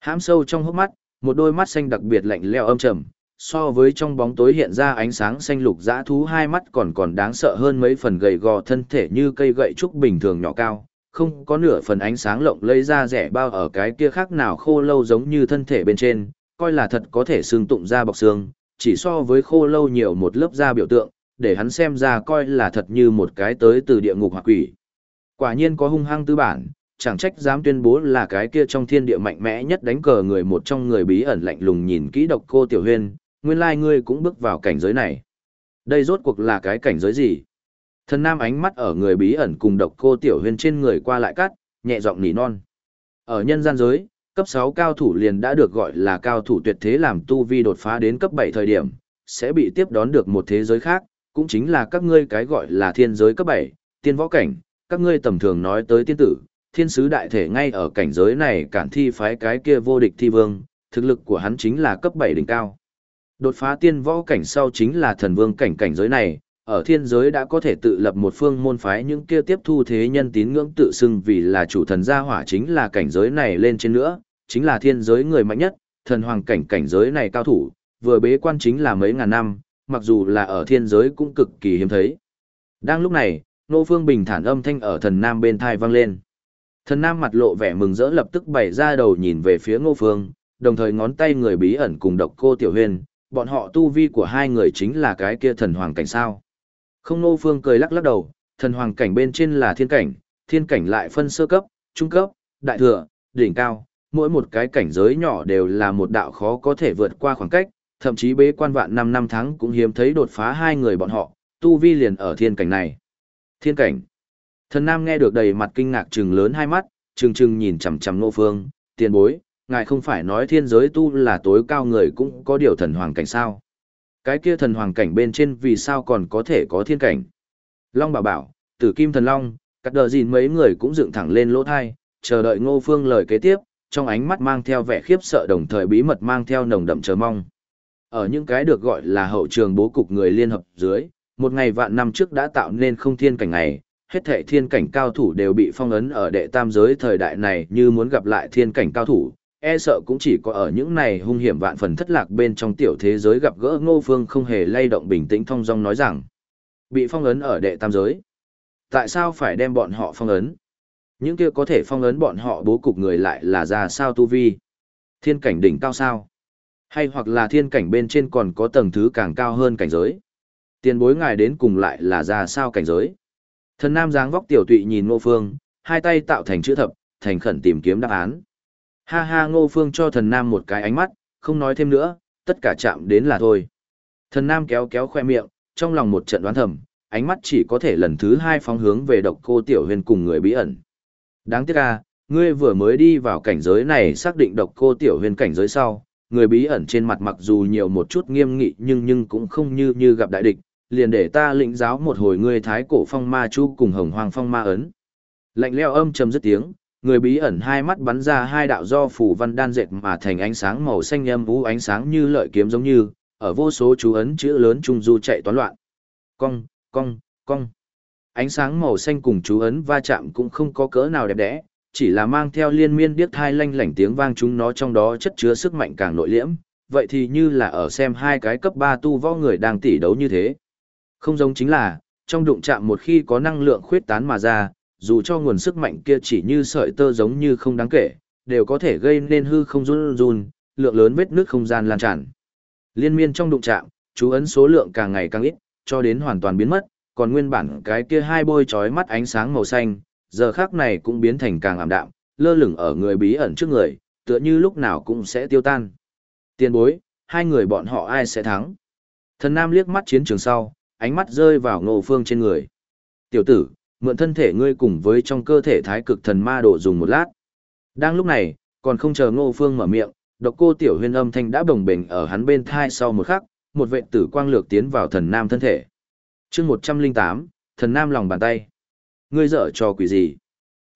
Hãm sâu trong hốc mắt, một đôi mắt xanh đặc biệt lạnh lẽo âm trầm, so với trong bóng tối hiện ra ánh sáng xanh lục dã thú hai mắt còn còn đáng sợ hơn mấy phần gầy gò thân thể như cây gậy trúc bình thường nhỏ cao, không có nửa phần ánh sáng lộng lây ra rẻ bao ở cái kia khác nào khô lâu giống như thân thể bên trên, coi là thật có thể xương tụng ra bọc xương, chỉ so với khô lâu nhiều một lớp da biểu tượng, để hắn xem ra coi là thật như một cái tới từ địa ngục hoặc quỷ. Quả nhiên có hung hăng tư bản, chẳng trách dám tuyên bố là cái kia trong thiên địa mạnh mẽ nhất đánh cờ người một trong người bí ẩn lạnh lùng nhìn kỹ độc cô tiểu huyên, nguyên lai ngươi cũng bước vào cảnh giới này. Đây rốt cuộc là cái cảnh giới gì? Thần nam ánh mắt ở người bí ẩn cùng độc cô tiểu huyên trên người qua lại cắt, nhẹ giọng nỉ non. Ở nhân gian giới, cấp 6 cao thủ liền đã được gọi là cao thủ tuyệt thế làm tu vi đột phá đến cấp 7 thời điểm, sẽ bị tiếp đón được một thế giới khác, cũng chính là các ngươi cái gọi là thiên giới cấp 7, tiên võ cảnh, các ngươi tầm thường nói tới tiên tử, thiên sứ đại thể ngay ở cảnh giới này cản thi phái cái kia vô địch thi vương, thực lực của hắn chính là cấp 7 đỉnh cao. Đột phá tiên võ cảnh sau chính là thần vương cảnh cảnh giới này, ở thiên giới đã có thể tự lập một phương môn phái những kia tiếp thu thế nhân tín ngưỡng tự xưng vì là chủ thần gia hỏa chính là cảnh giới này lên trên nữa, chính là thiên giới người mạnh nhất, thần hoàng cảnh cảnh giới này cao thủ, vừa bế quan chính là mấy ngàn năm, mặc dù là ở thiên giới cũng cực kỳ hiếm thấy. Đang lúc này, Nô Phương bình thản âm thanh ở thần nam bên thai vang lên. Thần nam mặt lộ vẻ mừng rỡ lập tức bày ra đầu nhìn về phía Ngô Phương, đồng thời ngón tay người bí ẩn cùng độc cô Tiểu Huyền, bọn họ tu vi của hai người chính là cái kia thần hoàng cảnh sao. Không nô Phương cười lắc lắc đầu, thần hoàng cảnh bên trên là thiên cảnh, thiên cảnh lại phân sơ cấp, trung cấp, đại thừa, đỉnh cao, mỗi một cái cảnh giới nhỏ đều là một đạo khó có thể vượt qua khoảng cách, thậm chí bế quan vạn năm năm tháng cũng hiếm thấy đột phá hai người bọn họ, tu vi liền ở thiên cảnh này. Thiên cảnh. Thần Nam nghe được đầy mặt kinh ngạc trừng lớn hai mắt, trừng trừng nhìn chằm chằm Ngô Phương, tiền bối, ngài không phải nói thiên giới tu là tối cao người cũng có điều thần hoàng cảnh sao. Cái kia thần hoàng cảnh bên trên vì sao còn có thể có thiên cảnh. Long bảo bảo, tử kim thần long, cắt đờ gìn mấy người cũng dựng thẳng lên lỗ thai, chờ đợi Ngô Phương lời kế tiếp, trong ánh mắt mang theo vẻ khiếp sợ đồng thời bí mật mang theo nồng đậm chờ mong. Ở những cái được gọi là hậu trường bố cục người liên hợp dưới, một ngày vạn năm trước đã tạo nên không thiên cảnh này, hết thệ thiên cảnh cao thủ đều bị phong ấn ở đệ tam giới thời đại này như muốn gặp lại thiên cảnh cao thủ, e sợ cũng chỉ có ở những này hung hiểm vạn phần thất lạc bên trong tiểu thế giới gặp gỡ ngô phương không hề lay động bình tĩnh thong dong nói rằng, bị phong ấn ở đệ tam giới. Tại sao phải đem bọn họ phong ấn? Những kia có thể phong ấn bọn họ bố cục người lại là ra sao tu vi? Thiên cảnh đỉnh cao sao? Hay hoặc là thiên cảnh bên trên còn có tầng thứ càng cao hơn cảnh giới? Tiền bối ngài đến cùng lại là ra sao cảnh giới? Thần nam dáng vóc tiểu tụy nhìn ngô phương, hai tay tạo thành chữ thập, thành khẩn tìm kiếm đáp án. Ha ha ngô phương cho thần nam một cái ánh mắt, không nói thêm nữa, tất cả chạm đến là thôi. Thần nam kéo kéo khoe miệng, trong lòng một trận đoán thầm, ánh mắt chỉ có thể lần thứ hai phóng hướng về độc cô tiểu huyền cùng người bí ẩn. Đáng tiếc à, ngươi vừa mới đi vào cảnh giới này xác định độc cô tiểu huyền cảnh giới sau, người bí ẩn trên mặt mặc dù nhiều một chút nghiêm nghị nhưng nhưng cũng không như như gặp đại địch, liền để ta lĩnh giáo một hồi ngươi thái cổ phong ma chu cùng hồng hoàng phong ma ấn. Lạnh leo âm trầm dứt tiếng, người bí ẩn hai mắt bắn ra hai đạo do phủ văn đan dệt mà thành ánh sáng màu xanh âm vũ ánh sáng như lợi kiếm giống như, ở vô số chú ấn chữ lớn trung du chạy toán loạn. Cong, cong, cong. Ánh sáng màu xanh cùng chú ấn va chạm cũng không có cỡ nào đẹp đẽ, chỉ là mang theo liên miên điếc thai lanh lảnh tiếng vang chúng nó trong đó chất chứa sức mạnh càng nội liễm, vậy thì như là ở xem hai cái cấp 3 tu võ người đang tỉ đấu như thế. Không giống chính là, trong đụng chạm một khi có năng lượng khuyết tán mà ra, dù cho nguồn sức mạnh kia chỉ như sợi tơ giống như không đáng kể, đều có thể gây nên hư không run run, lượng lớn vết nước không gian lan tràn. Liên miên trong đụng chạm, chú ấn số lượng càng ngày càng ít, cho đến hoàn toàn biến mất, còn nguyên bản cái kia hai bôi chói mắt ánh sáng màu xanh, giờ khác này cũng biến thành càng ảm đạm, lơ lửng ở người bí ẩn trước người, tựa như lúc nào cũng sẽ tiêu tan. Tiên bối, hai người bọn họ ai sẽ thắng? Thần Nam liếc mắt chiến trường sau, ánh mắt rơi vào Ngô Phương trên người. Tiểu tử, mượn thân thể ngươi cùng với trong cơ thể thái cực thần ma độ dùng một lát. Đang lúc này, còn không chờ Ngô Phương mở miệng, độc cô tiểu huyền âm thanh đã bồng bềnh ở hắn bên thai sau một khắc, một vệ tử quang lược tiến vào thần nam thân thể. chương 108, thần nam lòng bàn tay. Ngươi dở trò quỷ gì?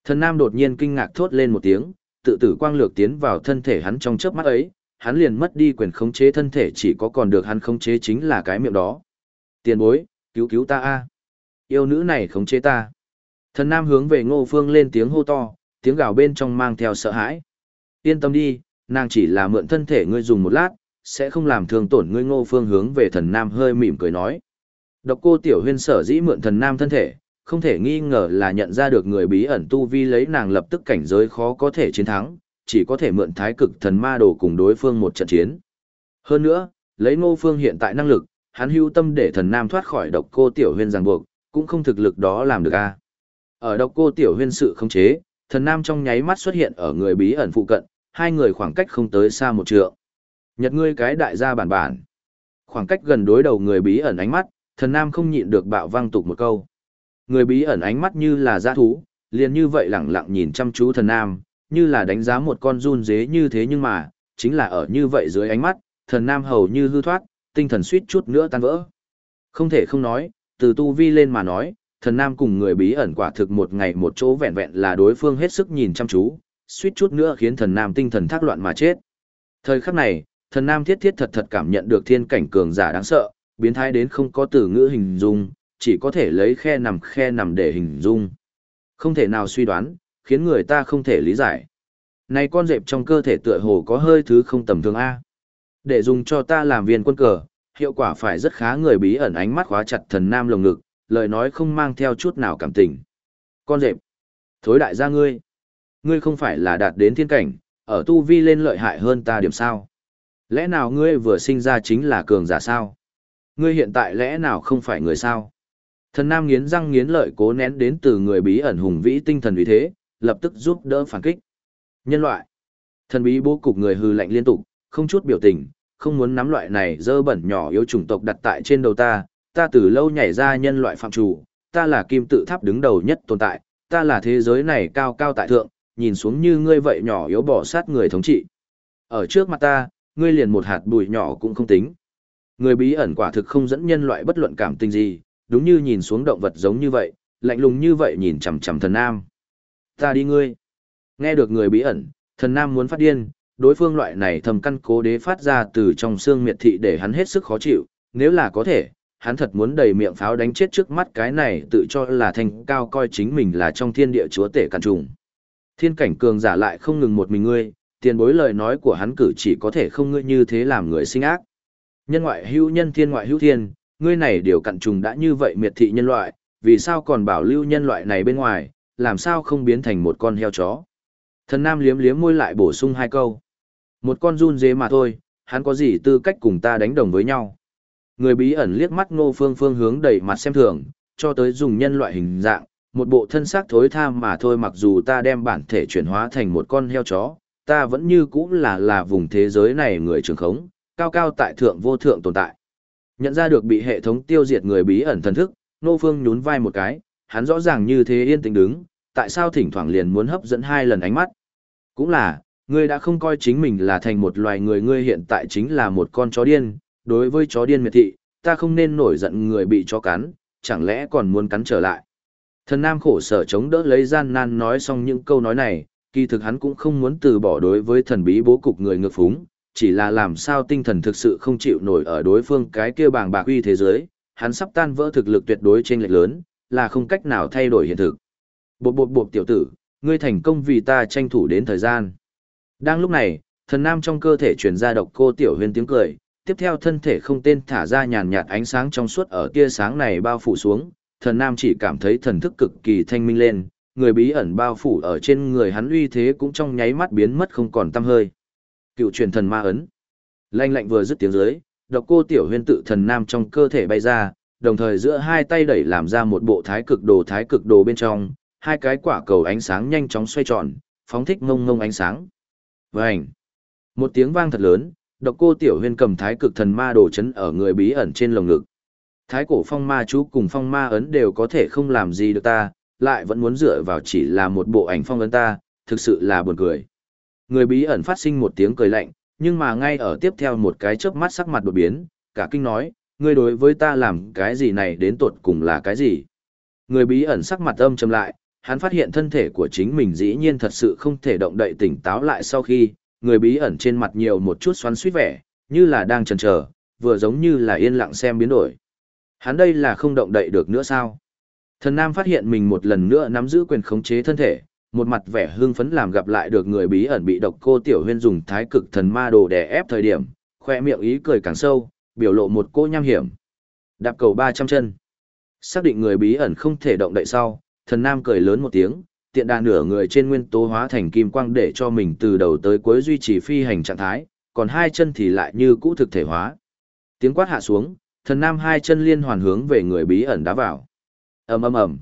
Thần nam đột nhiên kinh ngạc thốt lên một tiếng, tự tử quang lược tiến vào thân thể hắn trong chớp mắt ấy, hắn liền mất đi quyền khống chế thân thể chỉ có còn được hắn khống chế chính là cái miệng đó. Tiền bối, cứu cứu ta a Yêu nữ này khống chế ta. Thần nam hướng về ngô phương lên tiếng hô to, tiếng gào bên trong mang theo sợ hãi. Yên tâm đi, nàng chỉ là mượn thân thể ngươi dùng một lát, sẽ không làm thương tổn ngươi ngô phương hướng về thần nam hơi mỉm cười nói. Độc cô tiểu huyên sở dĩ mượn thần nam thân thể, không thể nghi ngờ là nhận ra được người bí ẩn tu vi lấy nàng lập tức cảnh giới khó có thể chiến thắng, chỉ có thể mượn thái cực thần ma đồ cùng đối phương một trận chiến. Hơn nữa, lấy ngô phương hiện tại năng lực, hắn hưu tâm để thần nam thoát khỏi độc cô tiểu huyên ràng buộc, cũng không thực lực đó làm được a. Ở độc cô tiểu huyên sự không chế, thần nam trong nháy mắt xuất hiện ở người bí ẩn phụ cận, hai người khoảng cách không tới xa một trượng. Nhật ngươi cái đại gia bản bản. Khoảng cách gần đối đầu người bí ẩn ánh mắt, thần nam không nhịn được bạo vang tục một câu. Người bí ẩn ánh mắt như là giã thú, liền như vậy lẳng lặng nhìn chăm chú thần nam, như là đánh giá một con run dế như thế nhưng mà, chính là ở như vậy dưới ánh mắt, thần nam hầu như hư thoát, tinh thần suýt chút nữa tan vỡ. Không thể không nói, từ tu vi lên mà nói, thần nam cùng người bí ẩn quả thực một ngày một chỗ vẹn vẹn là đối phương hết sức nhìn chăm chú, suýt chút nữa khiến thần nam tinh thần thác loạn mà chết. Thời khắc này, thần nam thiết thiết thật thật cảm nhận được thiên cảnh cường giả đáng sợ, biến thái đến không có từ ngữ hình dung, chỉ có thể lấy khe nằm khe nằm để hình dung. Không thể nào suy đoán, khiến người ta không thể lý giải. Này con dẹp trong cơ thể tựa hồ có hơi thứ không tầm thường A. Để dùng cho ta làm viên quân cờ, hiệu quả phải rất khá người bí ẩn ánh mắt khóa chặt thần nam lồng ngực, lời nói không mang theo chút nào cảm tình. Con dẹp, thối đại gia ngươi, ngươi không phải là đạt đến thiên cảnh, ở tu vi lên lợi hại hơn ta điểm sao. Lẽ nào ngươi vừa sinh ra chính là cường giả sao? Ngươi hiện tại lẽ nào không phải người sao? Thần Nam nghiến răng nghiến lợi cố nén đến từ người bí ẩn hùng vĩ tinh thần uy thế, lập tức giúp đỡ phản kích. Nhân loại. Thần bí bố cục người hư lạnh liên tục, không chút biểu tình, không muốn nắm loại này dơ bẩn nhỏ yếu chủng tộc đặt tại trên đầu ta, ta từ lâu nhảy ra nhân loại phạm chủ, ta là kim tự tháp đứng đầu nhất tồn tại, ta là thế giới này cao cao tại thượng, nhìn xuống như ngươi vậy nhỏ yếu bỏ sát người thống trị. Ở trước mặt ta, ngươi liền một hạt bụi nhỏ cũng không tính. Người bí ẩn quả thực không dẫn nhân loại bất luận cảm tình gì, đúng như nhìn xuống động vật giống như vậy, lạnh lùng như vậy nhìn chằm chằm thần nam. Ta đi ngươi. Nghe được người bí ẩn, thần nam muốn phát điên, đối phương loại này thầm căn cố đế phát ra từ trong xương miệt thị để hắn hết sức khó chịu, nếu là có thể, hắn thật muốn đầy miệng pháo đánh chết trước mắt cái này tự cho là thành cao coi chính mình là trong thiên địa chúa tể càn trùng. Thiên cảnh cường giả lại không ngừng một mình ngươi, tiền bối lời nói của hắn cử chỉ có thể không ngươi như thế làm người sinh ác. Nhân ngoại hữu nhân thiên ngoại hữu thiên, ngươi này điều cặn trùng đã như vậy miệt thị nhân loại, vì sao còn bảo lưu nhân loại này bên ngoài, làm sao không biến thành một con heo chó. Thần Nam liếm liếm môi lại bổ sung hai câu. Một con run dế mà thôi, hắn có gì tư cách cùng ta đánh đồng với nhau. Người bí ẩn liếc mắt ngô phương phương hướng đầy mặt xem thường, cho tới dùng nhân loại hình dạng, một bộ thân xác thối tha mà thôi mặc dù ta đem bản thể chuyển hóa thành một con heo chó, ta vẫn như cũ là là vùng thế giới này người trường khống, cao cao tại thượng vô thượng tồn tại. Nhận ra được bị hệ thống tiêu diệt người bí ẩn thần thức, Nô Phương nhún vai một cái, hắn rõ ràng như thế yên tĩnh đứng, tại sao thỉnh thoảng liền muốn hấp dẫn hai lần ánh mắt. Cũng là, ngươi đã không coi chính mình là thành một loài người ngươi hiện tại chính là một con chó điên, đối với chó điên miệt thị, ta không nên nổi giận người bị chó cắn, chẳng lẽ còn muốn cắn trở lại. Thần Nam khổ sở chống đỡ lấy gian nan nói xong những câu nói này, kỳ thực hắn cũng không muốn từ bỏ đối với thần bí bố cục người ngược phúng, chỉ là làm sao tinh thần thực sự không chịu nổi ở đối phương cái kia bàng bạc uy thế giới, hắn sắp tan vỡ thực lực tuyệt đối trên lệch lớn, là không cách nào thay đổi hiện thực. Bộp bộp bộp tiểu tử, ngươi thành công vì ta tranh thủ đến thời gian. Đang lúc này, thần nam trong cơ thể truyền ra độc cô tiểu huyền tiếng cười, tiếp theo thân thể không tên thả ra nhàn nhạt ánh sáng trong suốt ở tia sáng này bao phủ xuống, thần nam chỉ cảm thấy thần thức cực kỳ thanh minh lên, người bí ẩn bao phủ ở trên người hắn uy thế cũng trong nháy mắt biến mất không còn tăm hơi. Cựu truyền thần ma ấn. Lanh lạnh vừa dứt tiếng dưới, độc cô tiểu huyên tự thần nam trong cơ thể bay ra, đồng thời giữa hai tay đẩy làm ra một bộ thái cực đồ thái cực đồ bên trong, hai cái quả cầu ánh sáng nhanh chóng xoay tròn, phóng thích ngông ngông ánh sáng. Vành! Một tiếng vang thật lớn, độc cô tiểu huyên cầm thái cực thần ma đồ chấn ở người bí ẩn trên lồng ngực. Thái cổ phong ma chú cùng phong ma ấn đều có thể không làm gì được ta, lại vẫn muốn dựa vào chỉ là một bộ ảnh phong ấn ta, thực sự là buồn cười. Người bí ẩn phát sinh một tiếng cười lạnh, nhưng mà ngay ở tiếp theo một cái chớp mắt sắc mặt đột biến, cả kinh nói, ngươi đối với ta làm cái gì này đến tột cùng là cái gì? Người bí ẩn sắc mặt âm trầm lại, hắn phát hiện thân thể của chính mình dĩ nhiên thật sự không thể động đậy tỉnh táo lại sau khi, người bí ẩn trên mặt nhiều một chút xoắn suýt vẻ, như là đang chần chờ, vừa giống như là yên lặng xem biến đổi. Hắn đây là không động đậy được nữa sao? Thần Nam phát hiện mình một lần nữa nắm giữ quyền khống chế thân thể, một mặt vẻ hưng phấn làm gặp lại được người bí ẩn bị độc cô tiểu huyên dùng thái cực thần ma đồ đè ép thời điểm, khoe miệng ý cười càng sâu, biểu lộ một cô nham hiểm. Đạp cầu 300 chân. Xác định người bí ẩn không thể động đậy sau, thần nam cười lớn một tiếng, tiện đà nửa người trên nguyên tố hóa thành kim quang để cho mình từ đầu tới cuối duy trì phi hành trạng thái, còn hai chân thì lại như cũ thực thể hóa. Tiếng quát hạ xuống, thần nam hai chân liên hoàn hướng về người bí ẩn đá vào. ầm ầm ầm.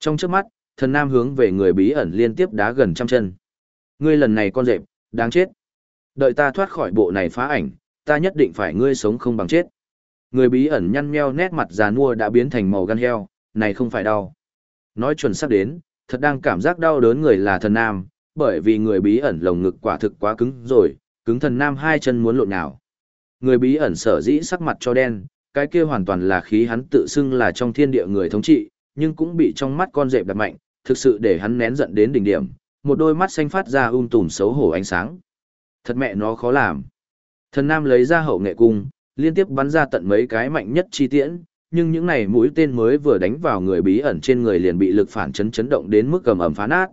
Trong trước mắt, thần nam hướng về người bí ẩn liên tiếp đá gần trăm chân. Ngươi lần này con rệp, đáng chết. Đợi ta thoát khỏi bộ này phá ảnh, ta nhất định phải ngươi sống không bằng chết. Người bí ẩn nhăn nheo nét mặt già nua đã biến thành màu gan heo, này không phải đau. Nói chuẩn xác đến, thật đang cảm giác đau đớn người là thần nam, bởi vì người bí ẩn lồng ngực quả thực quá cứng rồi, cứng thần nam hai chân muốn lộn nào. Người bí ẩn sở dĩ sắc mặt cho đen, cái kia hoàn toàn là khí hắn tự xưng là trong thiên địa người thống trị, nhưng cũng bị trong mắt con dẹp đặt mạnh, thực sự để hắn nén giận đến đỉnh điểm, một đôi mắt xanh phát ra um tùm xấu hổ ánh sáng. Thật mẹ nó khó làm. Thần Nam lấy ra hậu nghệ cung, liên tiếp bắn ra tận mấy cái mạnh nhất chi tiễn, nhưng những này mũi tên mới vừa đánh vào người bí ẩn trên người liền bị lực phản chấn chấn động đến mức cầm ẩm phá nát.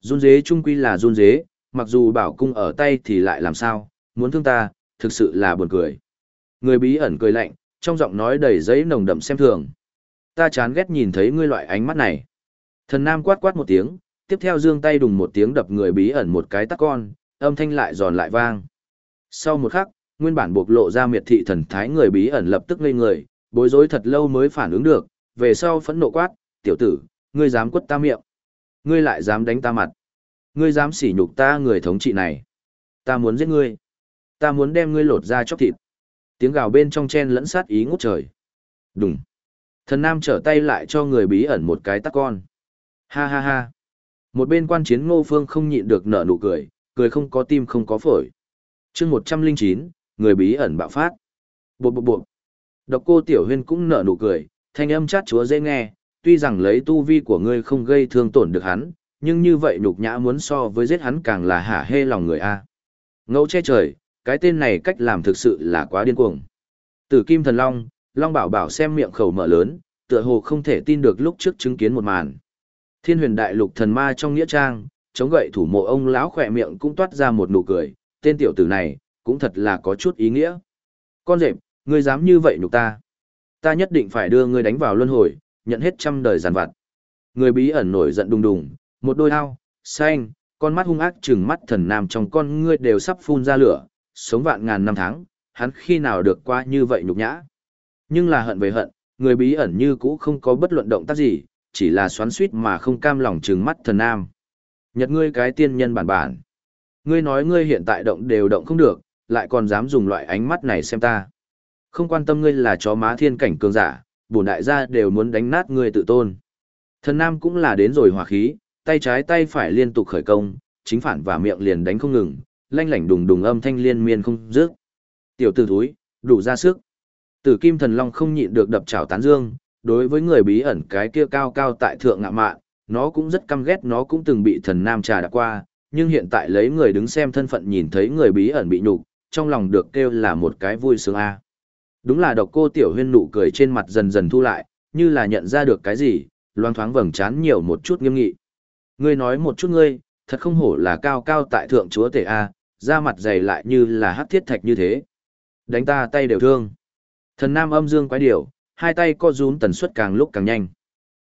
Run dế trung quy là run dế, mặc dù bảo cung ở tay thì lại làm sao, muốn thương ta, thực sự là buồn cười. Người bí ẩn cười lạnh, trong giọng nói đầy giấy nồng đậm xem thường. Ta chán ghét nhìn thấy ngươi loại ánh mắt này. Thần Nam quát quát một tiếng, tiếp theo giương tay đùng một tiếng đập người bí ẩn một cái tắc con, âm thanh lại giòn lại vang. Sau một khắc, nguyên bản bộc lộ ra miệt thị thần thái người bí ẩn lập tức ngây người, bối rối thật lâu mới phản ứng được, về sau phẫn nộ quát, tiểu tử, ngươi dám quất ta miệng. Ngươi lại dám đánh ta mặt. Ngươi dám sỉ nhục ta người thống trị này. Ta muốn giết ngươi. Ta muốn đem ngươi lột ra chóc thịt. Tiếng gào bên trong chen lẫn sát ý ngút trời. Đùng. Thần Nam trở tay lại cho người bí ẩn một cái tắc con. Ha ha ha. Một bên quan chiến ngô phương không nhịn được nở nụ cười, cười không có tim không có phổi chương một trăm linh chín người bí ẩn bạo phát bộ bộ bộ độc cô tiểu huyên cũng nở nụ cười thanh âm chát chúa dễ nghe tuy rằng lấy tu vi của ngươi không gây thương tổn được hắn nhưng như vậy nhục nhã muốn so với giết hắn càng là hả hê lòng người a. Ngẫu che trời cái tên này cách làm thực sự là quá điên cuồng. Tử kim thần long long bảo bảo xem miệng khẩu mở lớn tựa hồ không thể tin được lúc trước chứng kiến một màn. Thiên huyền đại lục thần ma trong nghĩa trang chống gậy thủ mộ ông lão khỏe miệng cũng toát ra một nụ cười tên tiểu tử này, cũng thật là có chút ý nghĩa. Con rệp, ngươi dám như vậy nhục ta. Ta nhất định phải đưa ngươi đánh vào luân hồi, nhận hết trăm đời giàn vặt. Người bí ẩn nổi giận đùng đùng, một đôi ao, xanh, con mắt hung ác trừng mắt thần nam trong con ngươi đều sắp phun ra lửa, sống vạn ngàn năm tháng, hắn khi nào được qua như vậy nhục nhã. Nhưng là hận về hận, người bí ẩn như cũ không có bất luận động tác gì, chỉ là xoắn suýt mà không cam lòng trừng mắt thần nam. Nhật ngươi cái tiên nhân bản bản ngươi nói ngươi hiện tại động đều động không được, lại còn dám dùng loại ánh mắt này xem ta. Không quan tâm ngươi là chó má thiên cảnh cường giả, bổn đại gia đều muốn đánh nát ngươi tự tôn. Thần Nam cũng là đến rồi hỏa khí, tay trái tay phải liên tục khởi công, chính phản và miệng liền đánh không ngừng, lanh lảnh đùng đùng âm thanh liên miên không dứt. Tiểu tử thúi, đủ ra sức. Tử Kim Thần Long không nhịn được đập chảo tán dương, đối với người bí ẩn cái kia cao cao tại thượng ngạ mạn, nó cũng rất căm ghét nó cũng từng bị thần Nam trà đã qua, nhưng hiện tại lấy người đứng xem thân phận nhìn thấy người bí ẩn bị nhục, trong lòng được kêu là một cái vui sướng a. Đúng là độc cô tiểu huyên nụ cười trên mặt dần dần thu lại, như là nhận ra được cái gì, loang thoáng vầng trán nhiều một chút nghiêm nghị. Ngươi nói một chút ngươi, thật không hổ là cao cao tại thượng chúa tể a, da mặt dày lại như là hắc thiết thạch như thế. Đánh ta tay đều thương. Thần nam âm dương quái điều, hai tay co rúm tần suất càng lúc càng nhanh.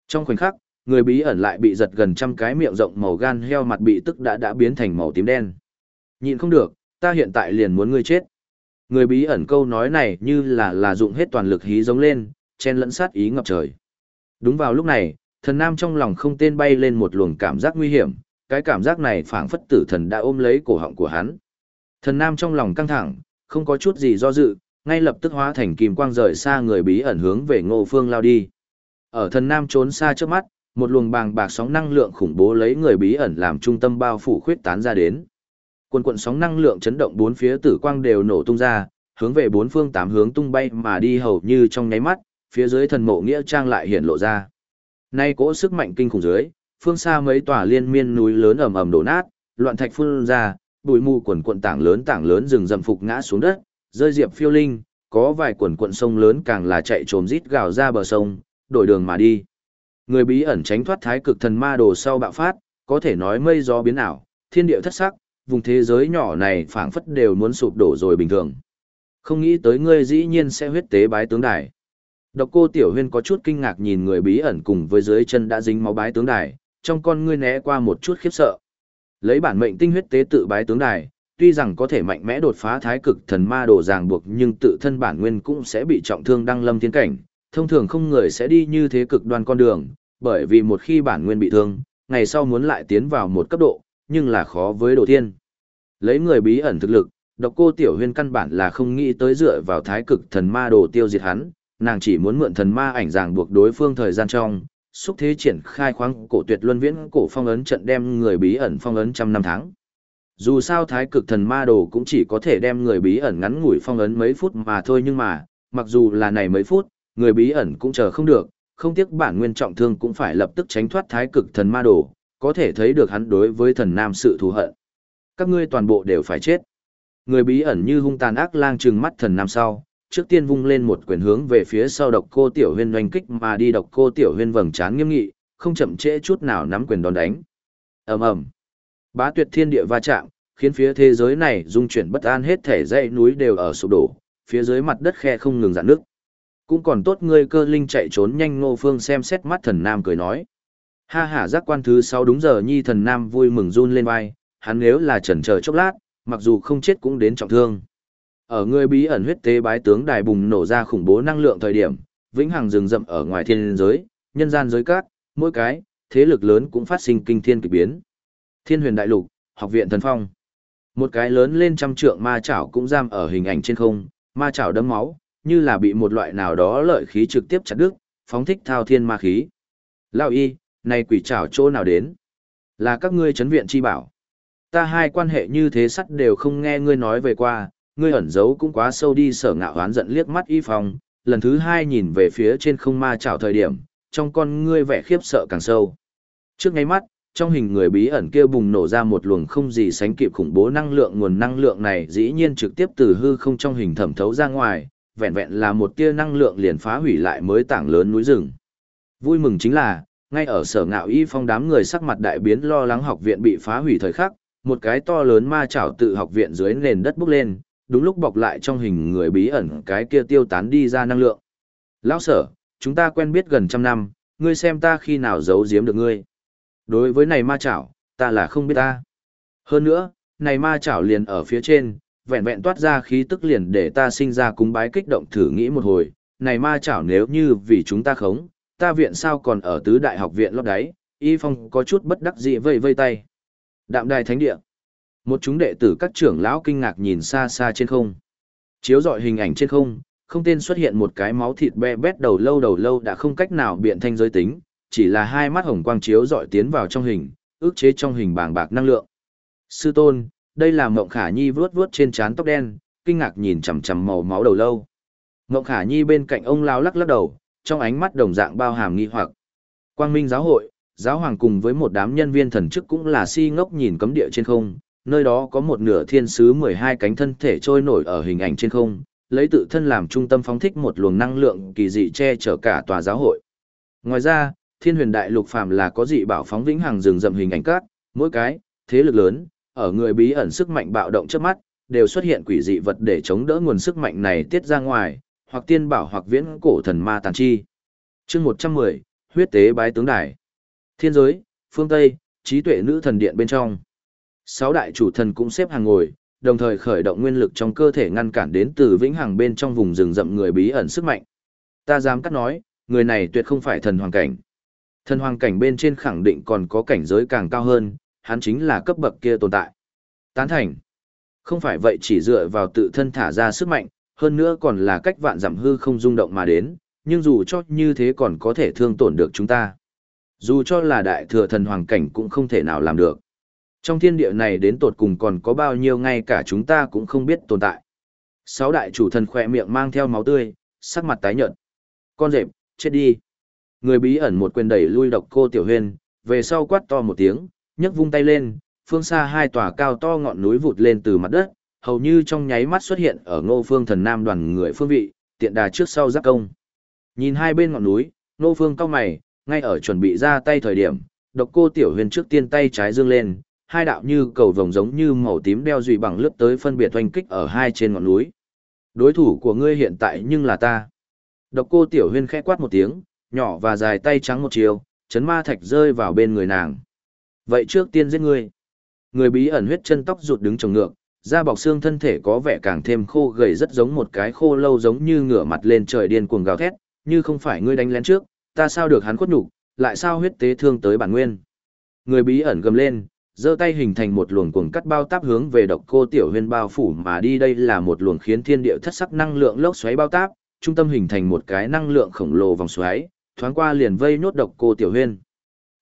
Trong khoảnh khắc, người bí ẩn lại bị giật gần trăm cái miệng rộng màu gan heo mặt bị tức đã đã biến thành màu tím đen. Nhịn không được, ta hiện tại liền muốn ngươi chết. Người bí ẩn câu nói này như là là dụng hết toàn lực hí giống lên, chen lẫn sát ý ngập trời. Đúng vào lúc này, thần nam trong lòng không tên bay lên một luồng cảm giác nguy hiểm, cái cảm giác này phảng phất tử thần đã ôm lấy cổ họng của hắn. Thần nam trong lòng căng thẳng, không có chút gì do dự, ngay lập tức hóa thành kim quang rời xa người bí ẩn hướng về ngô phương lao đi. Ở thần nam trốn xa trước mắt, một luồng bàng bạc sóng năng lượng khủng bố lấy người bí ẩn làm trung tâm bao phủ khuyết tán ra đến. Quần quần sóng năng lượng chấn động bốn phía tử quang đều nổ tung ra, hướng về bốn phương tám hướng tung bay mà đi hầu như trong nháy mắt, phía dưới thần mộ nghĩa trang lại hiện lộ ra. Nay cỗ sức mạnh kinh khủng dưới, phương xa mấy tòa liên miên núi lớn ầm ầm đổ nát, loạn thạch phun ra, bụi mù quần quần tảng lớn tảng lớn rừng rậm phục ngã xuống đất, rơi diệp phiêu linh, có vài quần quần sông lớn càng là chạy trồm rít gào ra bờ sông, đổi đường mà đi. Người bí ẩn tránh thoát thái cực thần ma đồ sau bạo phát, có thể nói mây gió biến ảo, thiên địa thất sắc, vùng thế giới nhỏ này phảng phất đều muốn sụp đổ rồi bình thường. Không nghĩ tới ngươi dĩ nhiên sẽ huyết tế bái tướng đài. Độc cô Tiểu Huyên có chút kinh ngạc nhìn người bí ẩn cùng với dưới chân đã dính máu bái tướng đài, trong con ngươi né qua một chút khiếp sợ. Lấy bản mệnh tinh huyết tế tự bái tướng đài, tuy rằng có thể mạnh mẽ đột phá thái cực thần ma đồ ràng buộc nhưng tự thân bản nguyên cũng sẽ bị trọng thương đăng lâm thiên cảnh, thông thường không người sẽ đi như thế cực đoan con đường, bởi vì một khi bản nguyên bị thương, ngày sau muốn lại tiến vào một cấp độ, nhưng là khó với đồ thiên. Lấy người bí ẩn thực lực, độc cô tiểu huyên căn bản là không nghĩ tới dựa vào thái cực thần ma đồ tiêu diệt hắn, nàng chỉ muốn mượn thần ma ảnh ràng buộc đối phương thời gian trong, xúc thế triển khai khoáng cổ tuyệt luân viễn cổ phong ấn trận đem người bí ẩn phong ấn trăm năm tháng. Dù sao thái cực thần ma đồ cũng chỉ có thể đem người bí ẩn ngắn ngủi phong ấn mấy phút mà thôi nhưng mà, mặc dù là này mấy phút, người bí ẩn cũng chờ không được, không tiếc bản nguyên trọng thương cũng phải lập tức tránh thoát thái cực thần ma đồ, có thể thấy được hắn đối với thần nam sự thù hận. Các ngươi toàn bộ đều phải chết. Người bí ẩn như hung tàn ác lang trừng mắt thần nam sau, trước tiên vung lên một quyền hướng về phía sau độc cô tiểu huyên doanh kích mà đi độc cô tiểu huyên vầng trán nghiêm nghị, không chậm trễ chút nào nắm quyền đòn đánh. ầm ầm, bá tuyệt thiên địa va chạm, khiến phía thế giới này dung chuyển bất an hết thể dãy núi đều ở sụp đổ, phía dưới mặt đất khe không ngừng giãn nước. Cũng còn tốt ngươi cơ linh chạy trốn nhanh ngô phương xem xét mắt thần nam cười nói. Ha ha giác quan thứ 6 đúng giờ nhi thần nam vui mừng run lên vai, hắn nếu là chần chờ chốc lát, mặc dù không chết cũng đến trọng thương. Ở người bí ẩn huyết tế bái tướng đài bùng nổ ra khủng bố năng lượng thời điểm, vĩnh hằng rừng rậm ở ngoài thiên giới, nhân gian giới cát, mỗi cái, thế lực lớn cũng phát sinh kinh thiên kỳ biến. Thiên huyền đại lục, học viện thần phong. Một cái lớn lên trăm trượng ma chảo cũng giam ở hình ảnh trên không, ma chảo đấm máu, như là bị một loại nào đó lợi khí trực tiếp chặt đứt, phóng thích thao thiên ma khí. Lao y, này quỷ chảo chỗ nào đến? Là các ngươi chấn viện chi bảo. Ta hai quan hệ như thế sắt đều không nghe ngươi nói về qua, ngươi ẩn giấu cũng quá sâu đi sở ngạo hoán giận liếc mắt y phong, lần thứ hai nhìn về phía trên không ma chảo thời điểm, trong con ngươi vẻ khiếp sợ càng sâu. Trước ngay mắt, trong hình người bí ẩn kia bùng nổ ra một luồng không gì sánh kịp khủng bố năng lượng nguồn năng lượng này dĩ nhiên trực tiếp từ hư không trong hình thẩm thấu ra ngoài, vẹn vẹn là một tia năng lượng liền phá hủy lại mới tảng lớn núi rừng. Vui mừng chính là, ngay ở sở ngạo y phong đám người sắc mặt đại biến lo lắng học viện bị phá hủy thời khắc, một cái to lớn ma chảo tự học viện dưới nền đất bốc lên, đúng lúc bọc lại trong hình người bí ẩn cái kia tiêu tán đi ra năng lượng. Lão sở, chúng ta quen biết gần trăm năm, ngươi xem ta khi nào giấu giếm được ngươi. Đối với này ma chảo, ta là không biết ta. Hơn nữa, này ma chảo liền ở phía trên, vẹn vẹn toát ra khí tức liền để ta sinh ra cúng bái kích động thử nghĩ một hồi, này ma chảo nếu như vì chúng ta khống, ta viện sao còn ở tứ đại học viện lót đáy, y phong có chút bất đắc dĩ vây vây tay. Đạm đài thánh địa. Một chúng đệ tử các trưởng lão kinh ngạc nhìn xa xa trên không. Chiếu dọi hình ảnh trên không, không tên xuất hiện một cái máu thịt be bét đầu lâu đầu lâu đã không cách nào biện thanh giới tính, chỉ là hai mắt hồng quang chiếu dọi tiến vào trong hình, ước chế trong hình bàng bạc năng lượng. Sư tôn, đây là Mộng Khả Nhi vuốt vuốt trên trán tóc đen, kinh ngạc nhìn chằm chằm màu máu đầu lâu. Mộng Khả Nhi bên cạnh ông lao lắc lắc đầu, trong ánh mắt đồng dạng bao hàm nghi hoặc. Quang Minh giáo hội, giáo hoàng cùng với một đám nhân viên thần chức cũng là si ngốc nhìn cấm địa trên không, nơi đó có một nửa thiên sứ 12 cánh thân thể trôi nổi ở hình ảnh trên không, lấy tự thân làm trung tâm phóng thích một luồng năng lượng kỳ dị che chở cả tòa giáo hội. Ngoài ra, thiên huyền đại lục phàm là có dị bảo phóng vĩnh hằng rừng rậm hình ảnh cát, mỗi cái, thế lực lớn, ở người bí ẩn sức mạnh bạo động trước mắt, đều xuất hiện quỷ dị vật để chống đỡ nguồn sức mạnh này tiết ra ngoài, hoặc tiên bảo hoặc viễn cổ thần ma tàn chi. Chương 110, huyết tế bái tướng đài. Thiên giới, phương Tây, trí tuệ nữ thần điện bên trong. Sáu đại chủ thần cũng xếp hàng ngồi, đồng thời khởi động nguyên lực trong cơ thể ngăn cản đến từ vĩnh hằng bên trong vùng rừng rậm người bí ẩn sức mạnh. Ta dám cắt nói, người này tuyệt không phải thần hoàng cảnh. Thần hoàng cảnh bên trên khẳng định còn có cảnh giới càng cao hơn, hắn chính là cấp bậc kia tồn tại. Tán thành. Không phải vậy chỉ dựa vào tự thân thả ra sức mạnh, hơn nữa còn là cách vạn giảm hư không rung động mà đến, nhưng dù cho như thế còn có thể thương tổn được chúng ta. Dù cho là đại thừa thần hoàng cảnh cũng không thể nào làm được. Trong thiên địa này đến tột cùng còn có bao nhiêu ngay cả chúng ta cũng không biết tồn tại. Sáu đại chủ thần khỏe miệng mang theo máu tươi, sắc mặt tái nhợt. Con rệp, chết đi. Người bí ẩn một quyền đẩy lui độc cô tiểu huyên, về sau quát to một tiếng, nhấc vung tay lên, phương xa hai tòa cao to ngọn núi vụt lên từ mặt đất, hầu như trong nháy mắt xuất hiện ở ngô phương thần nam đoàn người phương vị, tiện đà trước sau giáp công. Nhìn hai bên ngọn núi, ngô phương cao mày, ngay ở chuẩn bị ra tay thời điểm, độc cô tiểu huyền trước tiên tay trái dương lên, hai đạo như cầu vồng giống như màu tím đeo dùy bằng lướt tới phân biệt oanh kích ở hai trên ngọn núi. Đối thủ của ngươi hiện tại nhưng là ta. Độc cô tiểu huyên khẽ quát một tiếng, nhỏ và dài tay trắng một chiều, chấn ma thạch rơi vào bên người nàng. Vậy trước tiên giết ngươi. Người bí ẩn huyết chân tóc rụt đứng trồng ngược, da bọc xương thân thể có vẻ càng thêm khô gầy rất giống một cái khô lâu giống như ngửa mặt lên trời điên cuồng gào thét, như không phải ngươi đánh lén trước, ta sao được hắn khuất nhục, lại sao huyết tế thương tới bản nguyên. Người bí ẩn gầm lên, giơ tay hình thành một luồng cuồng cắt bao táp hướng về độc cô tiểu huyên bao phủ mà đi đây là một luồng khiến thiên địa thất sắc năng lượng lốc xoáy bao táp, trung tâm hình thành một cái năng lượng khổng lồ vòng xoáy, thoáng qua liền vây nốt độc cô tiểu huyên.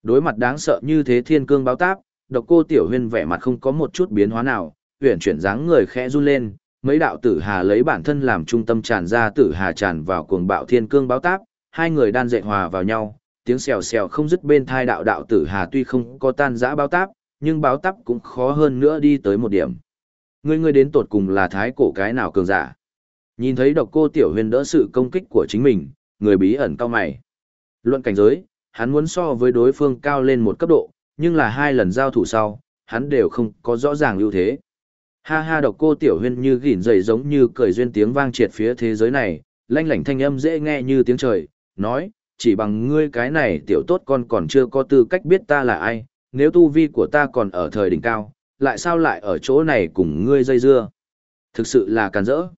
Đối mặt đáng sợ như thế thiên cương bao táp, độc cô tiểu huyên vẻ mặt không có một chút biến hóa nào, uyển chuyển dáng người khẽ run lên, mấy đạo tử hà lấy bản thân làm trung tâm tràn ra tử hà tràn vào cuồng bạo thiên cương báo táp, hai người đan dệt hòa vào nhau, tiếng xèo xèo không dứt bên thai đạo đạo tử hà tuy không có tan dã báo táp, nhưng báo táp cũng khó hơn nữa đi tới một điểm. Ngươi ngươi đến tột cùng là thái cổ cái nào cường giả? Nhìn thấy độc cô tiểu huyền đỡ sự công kích của chính mình, người bí ẩn cao mày. Luận cảnh giới, hắn muốn so với đối phương cao lên một cấp độ, nhưng là hai lần giao thủ sau, hắn đều không có rõ ràng ưu thế. Ha ha độc cô tiểu huyên như gỉn dậy giống như cười duyên tiếng vang triệt phía thế giới này, lanh lảnh thanh âm dễ nghe như tiếng trời, nói, chỉ bằng ngươi cái này tiểu tốt con còn chưa có tư cách biết ta là ai, nếu tu vi của ta còn ở thời đỉnh cao, lại sao lại ở chỗ này cùng ngươi dây dưa. Thực sự là càn rỡ.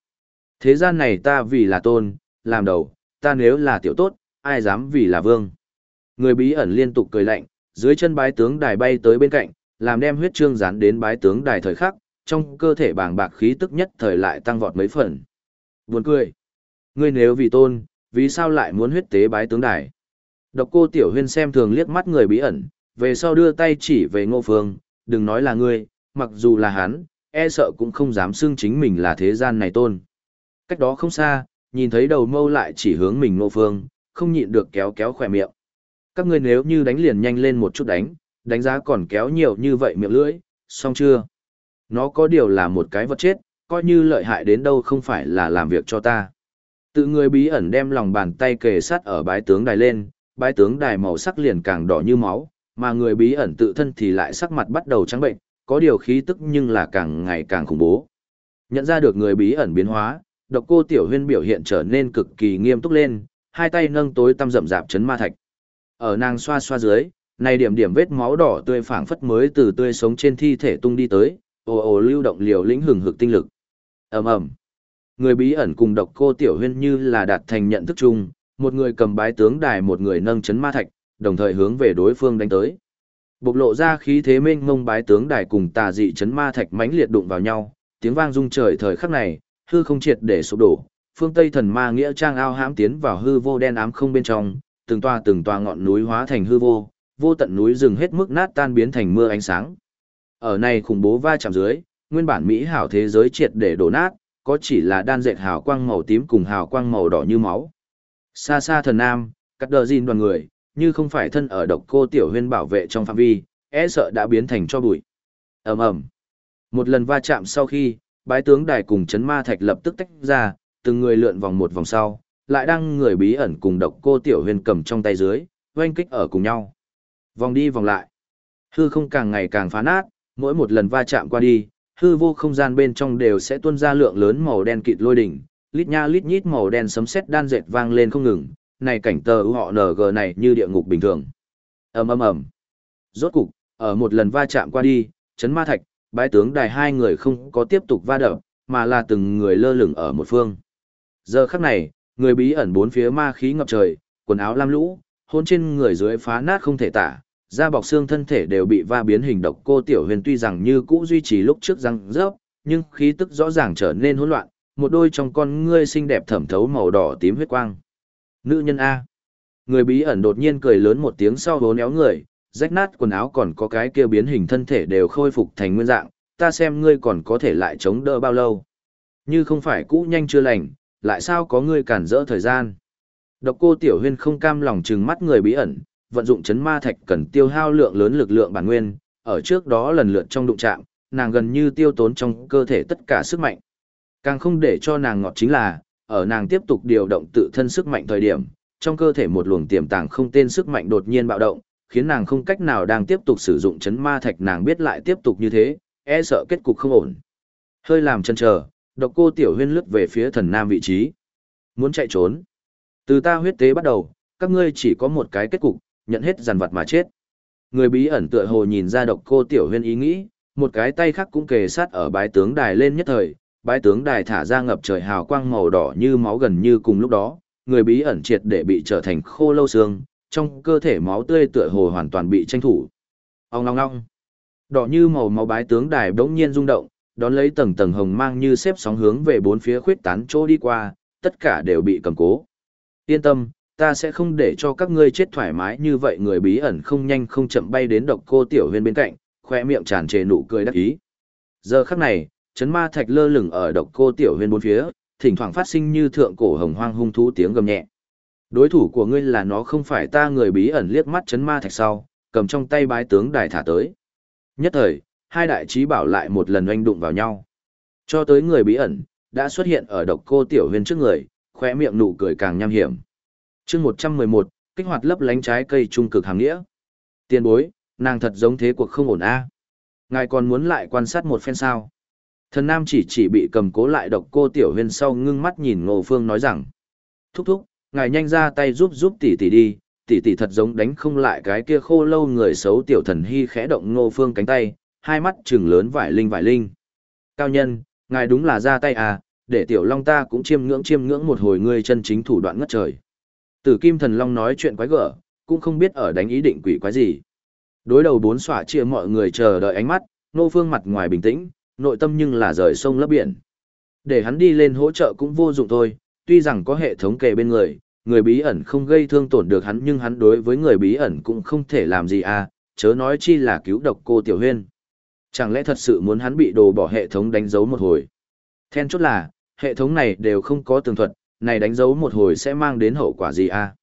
Thế gian này ta vì là tôn, làm đầu, ta nếu là tiểu tốt, ai dám vì là vương. Người bí ẩn liên tục cười lạnh, dưới chân bái tướng đài bay tới bên cạnh, làm đem huyết trương dán đến bái tướng đài thời khắc, trong cơ thể bàng bạc khí tức nhất thời lại tăng vọt mấy phần. Buồn cười. Ngươi nếu vì tôn, vì sao lại muốn huyết tế bái tướng đài? Độc cô tiểu huyên xem thường liếc mắt người bí ẩn, về sau đưa tay chỉ về ngô phương, đừng nói là ngươi, mặc dù là hắn, e sợ cũng không dám xưng chính mình là thế gian này tôn. Cách đó không xa, nhìn thấy đầu mâu lại chỉ hướng mình ngô phương, không nhịn được kéo kéo khỏe miệng. Các ngươi nếu như đánh liền nhanh lên một chút đánh, đánh giá còn kéo nhiều như vậy miệng lưỡi, xong chưa? Nó có điều là một cái vật chết, coi như lợi hại đến đâu không phải là làm việc cho ta. Tự người bí ẩn đem lòng bàn tay kề sát ở bái tướng đài lên, bái tướng đài màu sắc liền càng đỏ như máu, mà người bí ẩn tự thân thì lại sắc mặt bắt đầu trắng bệnh, có điều khí tức nhưng là càng ngày càng khủng bố. Nhận ra được người bí ẩn biến hóa, độc cô tiểu huyên biểu hiện trở nên cực kỳ nghiêm túc lên, hai tay nâng tối tăm rậm rạp chấn ma thạch. Ở nàng xoa xoa dưới, này điểm điểm vết máu đỏ tươi phảng phất mới từ tươi sống trên thi thể tung đi tới, ồ ồ lưu động liều lĩnh hừng hực tinh lực. Ầm ầm. Người bí ẩn cùng độc cô tiểu huyên như là đạt thành nhận thức chung, một người cầm bái tướng đài một người nâng chấn ma thạch, đồng thời hướng về đối phương đánh tới. Bộc lộ ra khí thế mênh mông bái tướng đài cùng tà dị chấn ma thạch mãnh liệt đụng vào nhau, tiếng vang rung trời thời khắc này, hư không triệt để sụp đổ, phương Tây thần ma nghĩa trang ao hãm tiến vào hư vô đen ám không bên trong, từng toa từng toa ngọn núi hóa thành hư vô, vô tận núi rừng hết mức nát tan biến thành mưa ánh sáng. Ở này khủng bố va chạm dưới, nguyên bản mỹ hảo thế giới triệt để đổ nát, có chỉ là đan dệt hào quang màu tím cùng hào quang màu đỏ như máu. Xa xa thần nam, cắt đờ gìn đoàn người, như không phải thân ở độc cô tiểu huyên bảo vệ trong phạm vi, e sợ đã biến thành cho bụi. ầm ầm Một lần va chạm sau khi, bái tướng đài cùng chấn ma thạch lập tức tách ra, từng người lượn vòng một vòng sau, lại đang người bí ẩn cùng độc cô tiểu huyên cầm trong tay dưới, oanh kích ở cùng nhau. Vòng đi vòng lại. Hư không càng ngày càng phá nát, mỗi một lần va chạm qua đi, hư vô không gian bên trong đều sẽ tuôn ra lượng lớn màu đen kịt lôi đỉnh, lít nha lít nhít màu đen sấm sét đan dệt vang lên không ngừng, này cảnh tờ họ NG này như địa ngục bình thường. ầm ầm ầm. Rốt cục, ở một lần va chạm qua đi, chấn ma thạch, bái tướng đài hai người không có tiếp tục va đập, mà là từng người lơ lửng ở một phương. Giờ khắc này, người bí ẩn bốn phía ma khí ngập trời, quần áo lam lũ, hôn trên người dưới phá nát không thể tả, da bọc xương thân thể đều bị va biến hình độc cô tiểu huyền tuy rằng như cũ duy trì lúc trước răng rớp, nhưng khí tức rõ ràng trở nên hỗn loạn, một đôi trong con ngươi xinh đẹp thẩm thấu màu đỏ tím huyết quang. Nữ nhân A. Người bí ẩn đột nhiên cười lớn một tiếng sau hố néo người, rách nát quần áo còn có cái kia biến hình thân thể đều khôi phục thành nguyên dạng, ta xem ngươi còn có thể lại chống đỡ bao lâu. Như không phải cũ nhanh chưa lành, lại sao có ngươi cản rỡ thời gian. Độc cô Tiểu Huyên không cam lòng trừng mắt người bí ẩn, vận dụng chấn ma thạch cần tiêu hao lượng lớn lực lượng bản nguyên, ở trước đó lần lượt trong đụng chạm, nàng gần như tiêu tốn trong cơ thể tất cả sức mạnh. Càng không để cho nàng ngọt chính là, ở nàng tiếp tục điều động tự thân sức mạnh thời điểm, trong cơ thể một luồng tiềm tàng không tên sức mạnh đột nhiên bạo động, khiến nàng không cách nào đang tiếp tục sử dụng chấn ma thạch nàng biết lại tiếp tục như thế, e sợ kết cục không ổn. Hơi làm chân chờ, độc cô tiểu huyên lướt về phía thần nam vị trí. Muốn chạy trốn. Từ ta huyết tế bắt đầu, các ngươi chỉ có một cái kết cục, nhận hết dằn vật mà chết. Người bí ẩn tựa hồ nhìn ra độc cô tiểu huyên ý nghĩ, một cái tay khác cũng kề sát ở bái tướng đài lên nhất thời, bái tướng đài thả ra ngập trời hào quang màu đỏ như máu gần như cùng lúc đó, người bí ẩn triệt để bị trở thành khô lâu xương, trong cơ thể máu tươi tựa hồ hoàn toàn bị tranh thủ. Ông ngong ngong. Đỏ như màu máu bái tướng đài bỗng nhiên rung động, đón lấy tầng tầng hồng mang như xếp sóng hướng về bốn phía khuyết tán chỗ đi qua, tất cả đều bị cầm cố. Yên tâm, ta sẽ không để cho các ngươi chết thoải mái như vậy người bí ẩn không nhanh không chậm bay đến độc cô tiểu huyên bên cạnh, khoe miệng tràn trề nụ cười đắc ý. Giờ khắc này, chấn ma thạch lơ lửng ở độc cô tiểu huyên bốn phía, thỉnh thoảng phát sinh như thượng cổ hồng hoang hung thú tiếng gầm nhẹ. Đối thủ của ngươi là nó không phải ta người bí ẩn liếc mắt chấn ma thạch sau, cầm trong tay bái tướng đài thả tới. Nhất thời, hai đại trí bảo lại một lần oanh đụng vào nhau. Cho tới người bí ẩn, đã xuất hiện ở độc cô tiểu huyền trước người, khóe miệng nụ cười càng nham hiểm chương 111, kích hoạt lấp lánh trái cây trung cực hàng nghĩa. Tiên bối, nàng thật giống thế cuộc không ổn a Ngài còn muốn lại quan sát một phen sao? Thần Nam chỉ chỉ bị cầm cố lại độc cô tiểu huyền sau ngưng mắt nhìn Ngô Phương nói rằng. Thúc thúc, ngài nhanh ra tay giúp giúp tỷ tỷ đi, tỷ tỷ thật giống đánh không lại cái kia khô lâu người xấu tiểu thần hy khẽ động Ngô Phương cánh tay, hai mắt trừng lớn vải linh vải linh. Cao nhân, ngài đúng là ra tay à, để tiểu long ta cũng chiêm ngưỡng chiêm ngưỡng một hồi ngươi chân chính thủ đoạn ngất trời. Tử kim thần long nói chuyện quái gở, cũng không biết ở đánh ý định quỷ quái gì. Đối đầu bốn xỏa chia mọi người chờ đợi ánh mắt, nô phương mặt ngoài bình tĩnh, nội tâm nhưng là rời sông lấp biển. Để hắn đi lên hỗ trợ cũng vô dụng thôi, tuy rằng có hệ thống kề bên người, người bí ẩn không gây thương tổn được hắn nhưng hắn đối với người bí ẩn cũng không thể làm gì à, chớ nói chi là cứu độc cô Tiểu Huyên. Chẳng lẽ thật sự muốn hắn bị đồ bỏ hệ thống đánh dấu một hồi? Then chốt là, hệ thống này đều không có tường thuật, này đánh dấu một hồi sẽ mang đến hậu quả gì à?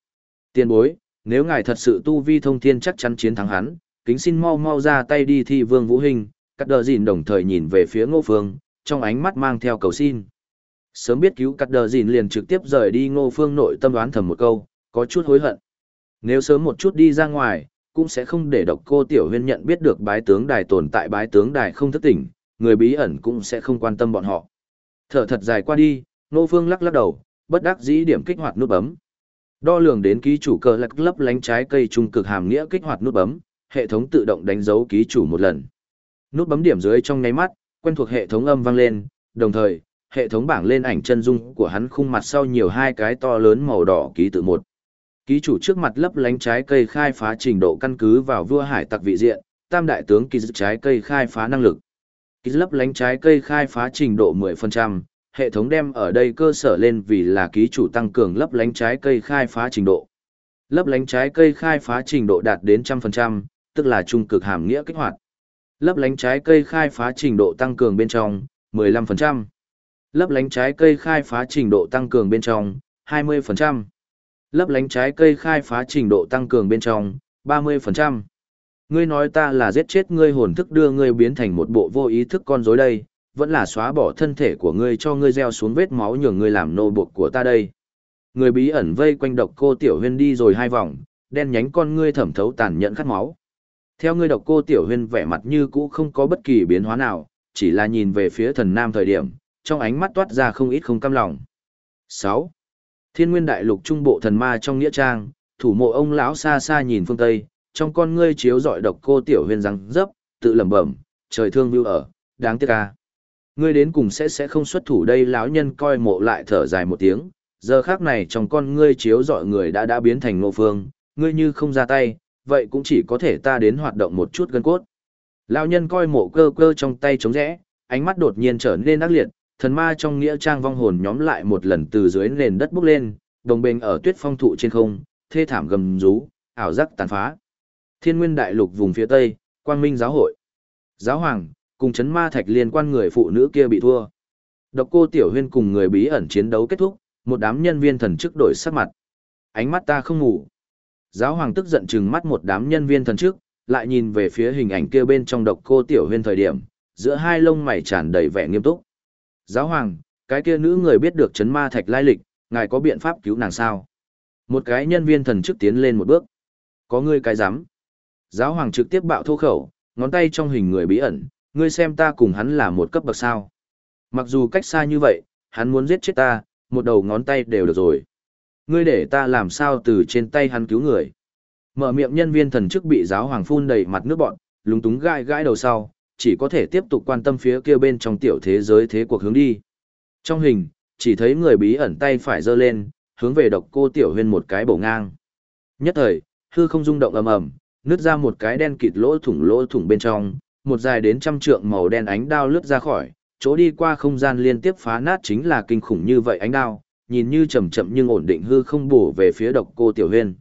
Tiên bối, nếu ngài thật sự tu vi thông thiên chắc chắn chiến thắng hắn, kính xin mau mau ra tay đi thi vương vũ hình, cắt đờ dìn đồng thời nhìn về phía ngô phương, trong ánh mắt mang theo cầu xin. Sớm biết cứu cắt đờ dìn liền trực tiếp rời đi ngô phương nội tâm đoán thầm một câu, có chút hối hận. Nếu sớm một chút đi ra ngoài, cũng sẽ không để độc cô tiểu huyên nhận biết được bái tướng đài tồn tại bái tướng đài không thức tỉnh, người bí ẩn cũng sẽ không quan tâm bọn họ. Thở thật dài qua đi, nô phương lắc lắc đầu, bất đắc dĩ điểm kích hoạt nút bấm. Đo lường đến ký chủ cờ lắc lấp lánh trái cây trung cực hàm nghĩa kích hoạt nút bấm, hệ thống tự động đánh dấu ký chủ một lần. Nút bấm điểm dưới trong nháy mắt, quen thuộc hệ thống âm vang lên, đồng thời, hệ thống bảng lên ảnh chân dung của hắn khung mặt sau nhiều hai cái to lớn màu đỏ ký tự một. Ký chủ trước mặt lấp lánh trái cây khai phá trình độ căn cứ vào vua hải tặc vị diện, tam đại tướng ký trái cây khai phá năng lực. Ký lấp lánh trái cây khai phá trình độ 10%, hệ thống đem ở đây cơ sở lên vì là ký chủ tăng cường lấp lánh trái cây khai phá trình độ. Lấp lánh trái cây khai phá trình độ đạt đến 100%, tức là trung cực hàm nghĩa kích hoạt. Lấp lánh trái cây khai phá trình độ tăng cường bên trong, 15%. Lấp lánh trái cây khai phá trình độ tăng cường bên trong, 20% lấp lánh trái cây khai phá trình độ tăng cường bên trong, 30%. Ngươi nói ta là giết chết ngươi hồn thức đưa ngươi biến thành một bộ vô ý thức con rối đây, vẫn là xóa bỏ thân thể của ngươi cho ngươi gieo xuống vết máu nhường ngươi làm nô buộc của ta đây. Người bí ẩn vây quanh độc cô tiểu huyên đi rồi hai vòng, đen nhánh con ngươi thẩm thấu tàn nhẫn khát máu. Theo ngươi độc cô tiểu huyên vẻ mặt như cũ không có bất kỳ biến hóa nào, chỉ là nhìn về phía thần nam thời điểm, trong ánh mắt toát ra không ít không cam lòng. 6. Thiên nguyên đại lục trung bộ thần ma trong nghĩa trang, thủ mộ ông lão xa xa nhìn phương Tây, trong con ngươi chiếu dọi độc cô tiểu huyên răng dấp, tự lẩm bẩm, trời thương view ở, đáng tiếc à Ngươi đến cùng sẽ sẽ không xuất thủ đây lão nhân coi mộ lại thở dài một tiếng, giờ khác này trong con ngươi chiếu dọi người đã đã biến thành ngộ phương, ngươi như không ra tay, vậy cũng chỉ có thể ta đến hoạt động một chút gân cốt. Lão nhân coi mộ cơ cơ trong tay trống rẽ, ánh mắt đột nhiên trở nên ác liệt, thần ma trong nghĩa trang vong hồn nhóm lại một lần từ dưới nền đất bốc lên, đồng bình ở tuyết phong thụ trên không, thê thảm gầm rú, ảo giác tàn phá. Thiên nguyên đại lục vùng phía tây, quang minh giáo hội. Giáo hoàng, cùng chấn ma thạch liên quan người phụ nữ kia bị thua. Độc cô tiểu huyên cùng người bí ẩn chiến đấu kết thúc, một đám nhân viên thần chức đổi sắc mặt. Ánh mắt ta không ngủ. Giáo hoàng tức giận chừng mắt một đám nhân viên thần chức, lại nhìn về phía hình ảnh kia bên trong độc cô tiểu huyên thời điểm, giữa hai lông mày tràn đầy vẻ nghiêm túc. Giáo hoàng, cái kia nữ người biết được chấn ma thạch lai lịch, ngài có biện pháp cứu nàng sao? Một cái nhân viên thần chức tiến lên một bước. Có ngươi cái dám. Giáo hoàng trực tiếp bạo thô khẩu, ngón tay trong hình người bí ẩn, ngươi xem ta cùng hắn là một cấp bậc sao. Mặc dù cách xa như vậy, hắn muốn giết chết ta, một đầu ngón tay đều được rồi. Ngươi để ta làm sao từ trên tay hắn cứu người. Mở miệng nhân viên thần chức bị giáo hoàng phun đầy mặt nước bọn, lúng túng gai gãi đầu sau, chỉ có thể tiếp tục quan tâm phía kia bên trong tiểu thế giới thế cuộc hướng đi. Trong hình, chỉ thấy người bí ẩn tay phải giơ lên, hướng về độc cô tiểu huyên một cái bổ ngang. Nhất thời, hư không rung động ầm ầm, nứt ra một cái đen kịt lỗ thủng lỗ thủng bên trong, một dài đến trăm trượng màu đen ánh đao lướt ra khỏi, chỗ đi qua không gian liên tiếp phá nát chính là kinh khủng như vậy ánh đao, nhìn như chậm chậm nhưng ổn định hư không bổ về phía độc cô tiểu huyên.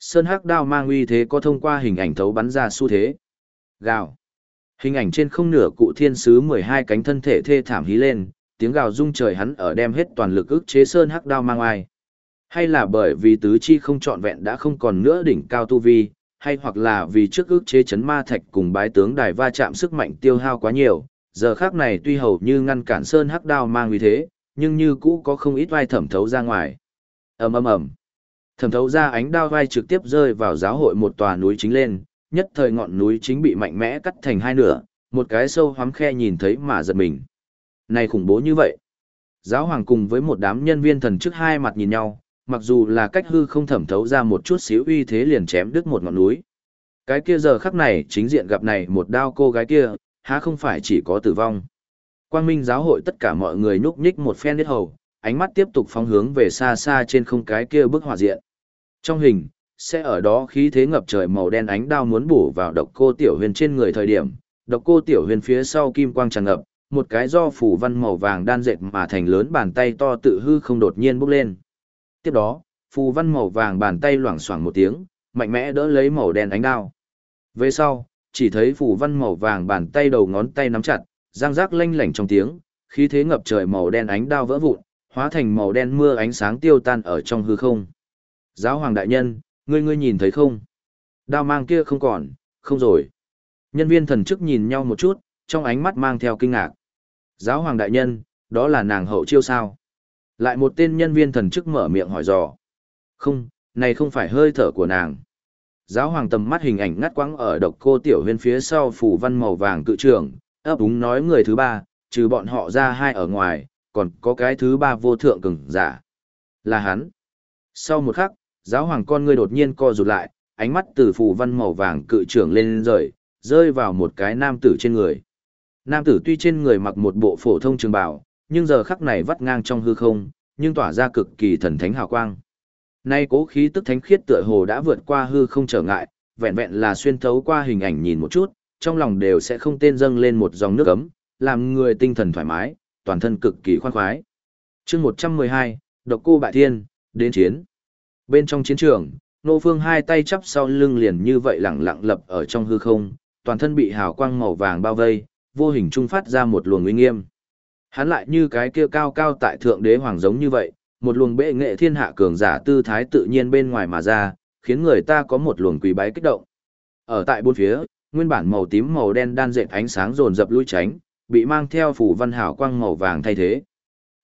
Sơn hắc đao mang uy thế có thông qua hình ảnh thấu bắn ra xu thế. Gào. Hình ảnh trên không nửa cụ thiên sứ 12 cánh thân thể thê thảm hí lên, tiếng gào rung trời hắn ở đem hết toàn lực ức chế sơn hắc đao mang ai. Hay là bởi vì tứ chi không trọn vẹn đã không còn nữa đỉnh cao tu vi, hay hoặc là vì trước ước chế chấn ma thạch cùng bái tướng đài va chạm sức mạnh tiêu hao quá nhiều, giờ khác này tuy hầu như ngăn cản sơn hắc đao mang uy thế, nhưng như cũ có không ít vai thẩm thấu ra ngoài. ầm ầm ầm, thẩm thấu ra ánh đao vai trực tiếp rơi vào giáo hội một tòa núi chính lên, nhất thời ngọn núi chính bị mạnh mẽ cắt thành hai nửa, một cái sâu hoắm khe nhìn thấy mà giật mình. Này khủng bố như vậy. Giáo hoàng cùng với một đám nhân viên thần trước hai mặt nhìn nhau, mặc dù là cách hư không thẩm thấu ra một chút xíu uy thế liền chém đứt một ngọn núi. Cái kia giờ khắc này chính diện gặp này một đao cô gái kia, há không phải chỉ có tử vong. Quang Minh giáo hội tất cả mọi người nhúc nhích một phen hết hầu, ánh mắt tiếp tục phóng hướng về xa xa trên không cái kia bức hỏa diện. Trong hình, sẽ ở đó khí thế ngập trời màu đen ánh đao muốn bổ vào độc cô tiểu huyền trên người thời điểm, độc cô tiểu huyền phía sau kim quang tràn ngập, một cái do phủ văn màu vàng đan dệt mà thành lớn bàn tay to tự hư không đột nhiên bốc lên. Tiếp đó, phù văn màu vàng bàn tay loảng xoảng một tiếng, mạnh mẽ đỡ lấy màu đen ánh đao. Về sau, chỉ thấy phù văn màu vàng bàn tay đầu ngón tay nắm chặt, giang rác lanh lảnh trong tiếng, khí thế ngập trời màu đen ánh đao vỡ vụn, hóa thành màu đen mưa ánh sáng tiêu tan ở trong hư không. Giáo hoàng đại nhân, ngươi ngươi nhìn thấy không? Đao mang kia không còn, không rồi. Nhân viên thần chức nhìn nhau một chút, trong ánh mắt mang theo kinh ngạc. Giáo hoàng đại nhân, đó là nàng hậu chiêu sao? Lại một tên nhân viên thần chức mở miệng hỏi dò. Không, này không phải hơi thở của nàng. Giáo hoàng tầm mắt hình ảnh ngắt quãng ở độc cô tiểu huyên phía sau phủ văn màu vàng cự trưởng, ấp úng nói người thứ ba, trừ bọn họ ra hai ở ngoài, còn có cái thứ ba vô thượng cường giả. Là hắn. Sau một khắc, giáo hoàng con ngươi đột nhiên co rụt lại, ánh mắt từ phù văn màu vàng cự trưởng lên rời, rơi vào một cái nam tử trên người. Nam tử tuy trên người mặc một bộ phổ thông trường bào, nhưng giờ khắc này vắt ngang trong hư không, nhưng tỏa ra cực kỳ thần thánh hào quang. Nay cố khí tức thánh khiết tựa hồ đã vượt qua hư không trở ngại, vẹn vẹn là xuyên thấu qua hình ảnh nhìn một chút, trong lòng đều sẽ không tên dâng lên một dòng nước ấm, làm người tinh thần thoải mái, toàn thân cực kỳ khoan khoái. chương 112, Độc Cô Bại Thiên, đến chiến. Bên trong chiến trường, Nô Phương hai tay chắp sau lưng liền như vậy lẳng lặng lập ở trong hư không, toàn thân bị hào quang màu vàng bao vây, vô hình trung phát ra một luồng uy nghiêm. Hắn lại như cái kia cao cao tại thượng đế hoàng giống như vậy, một luồng bệ nghệ thiên hạ cường giả tư thái tự nhiên bên ngoài mà ra, khiến người ta có một luồng quỳ bái kích động. Ở tại bốn phía, nguyên bản màu tím màu đen đan dệt ánh sáng rồn rập lui tránh, bị mang theo phủ văn hảo quang màu vàng thay thế.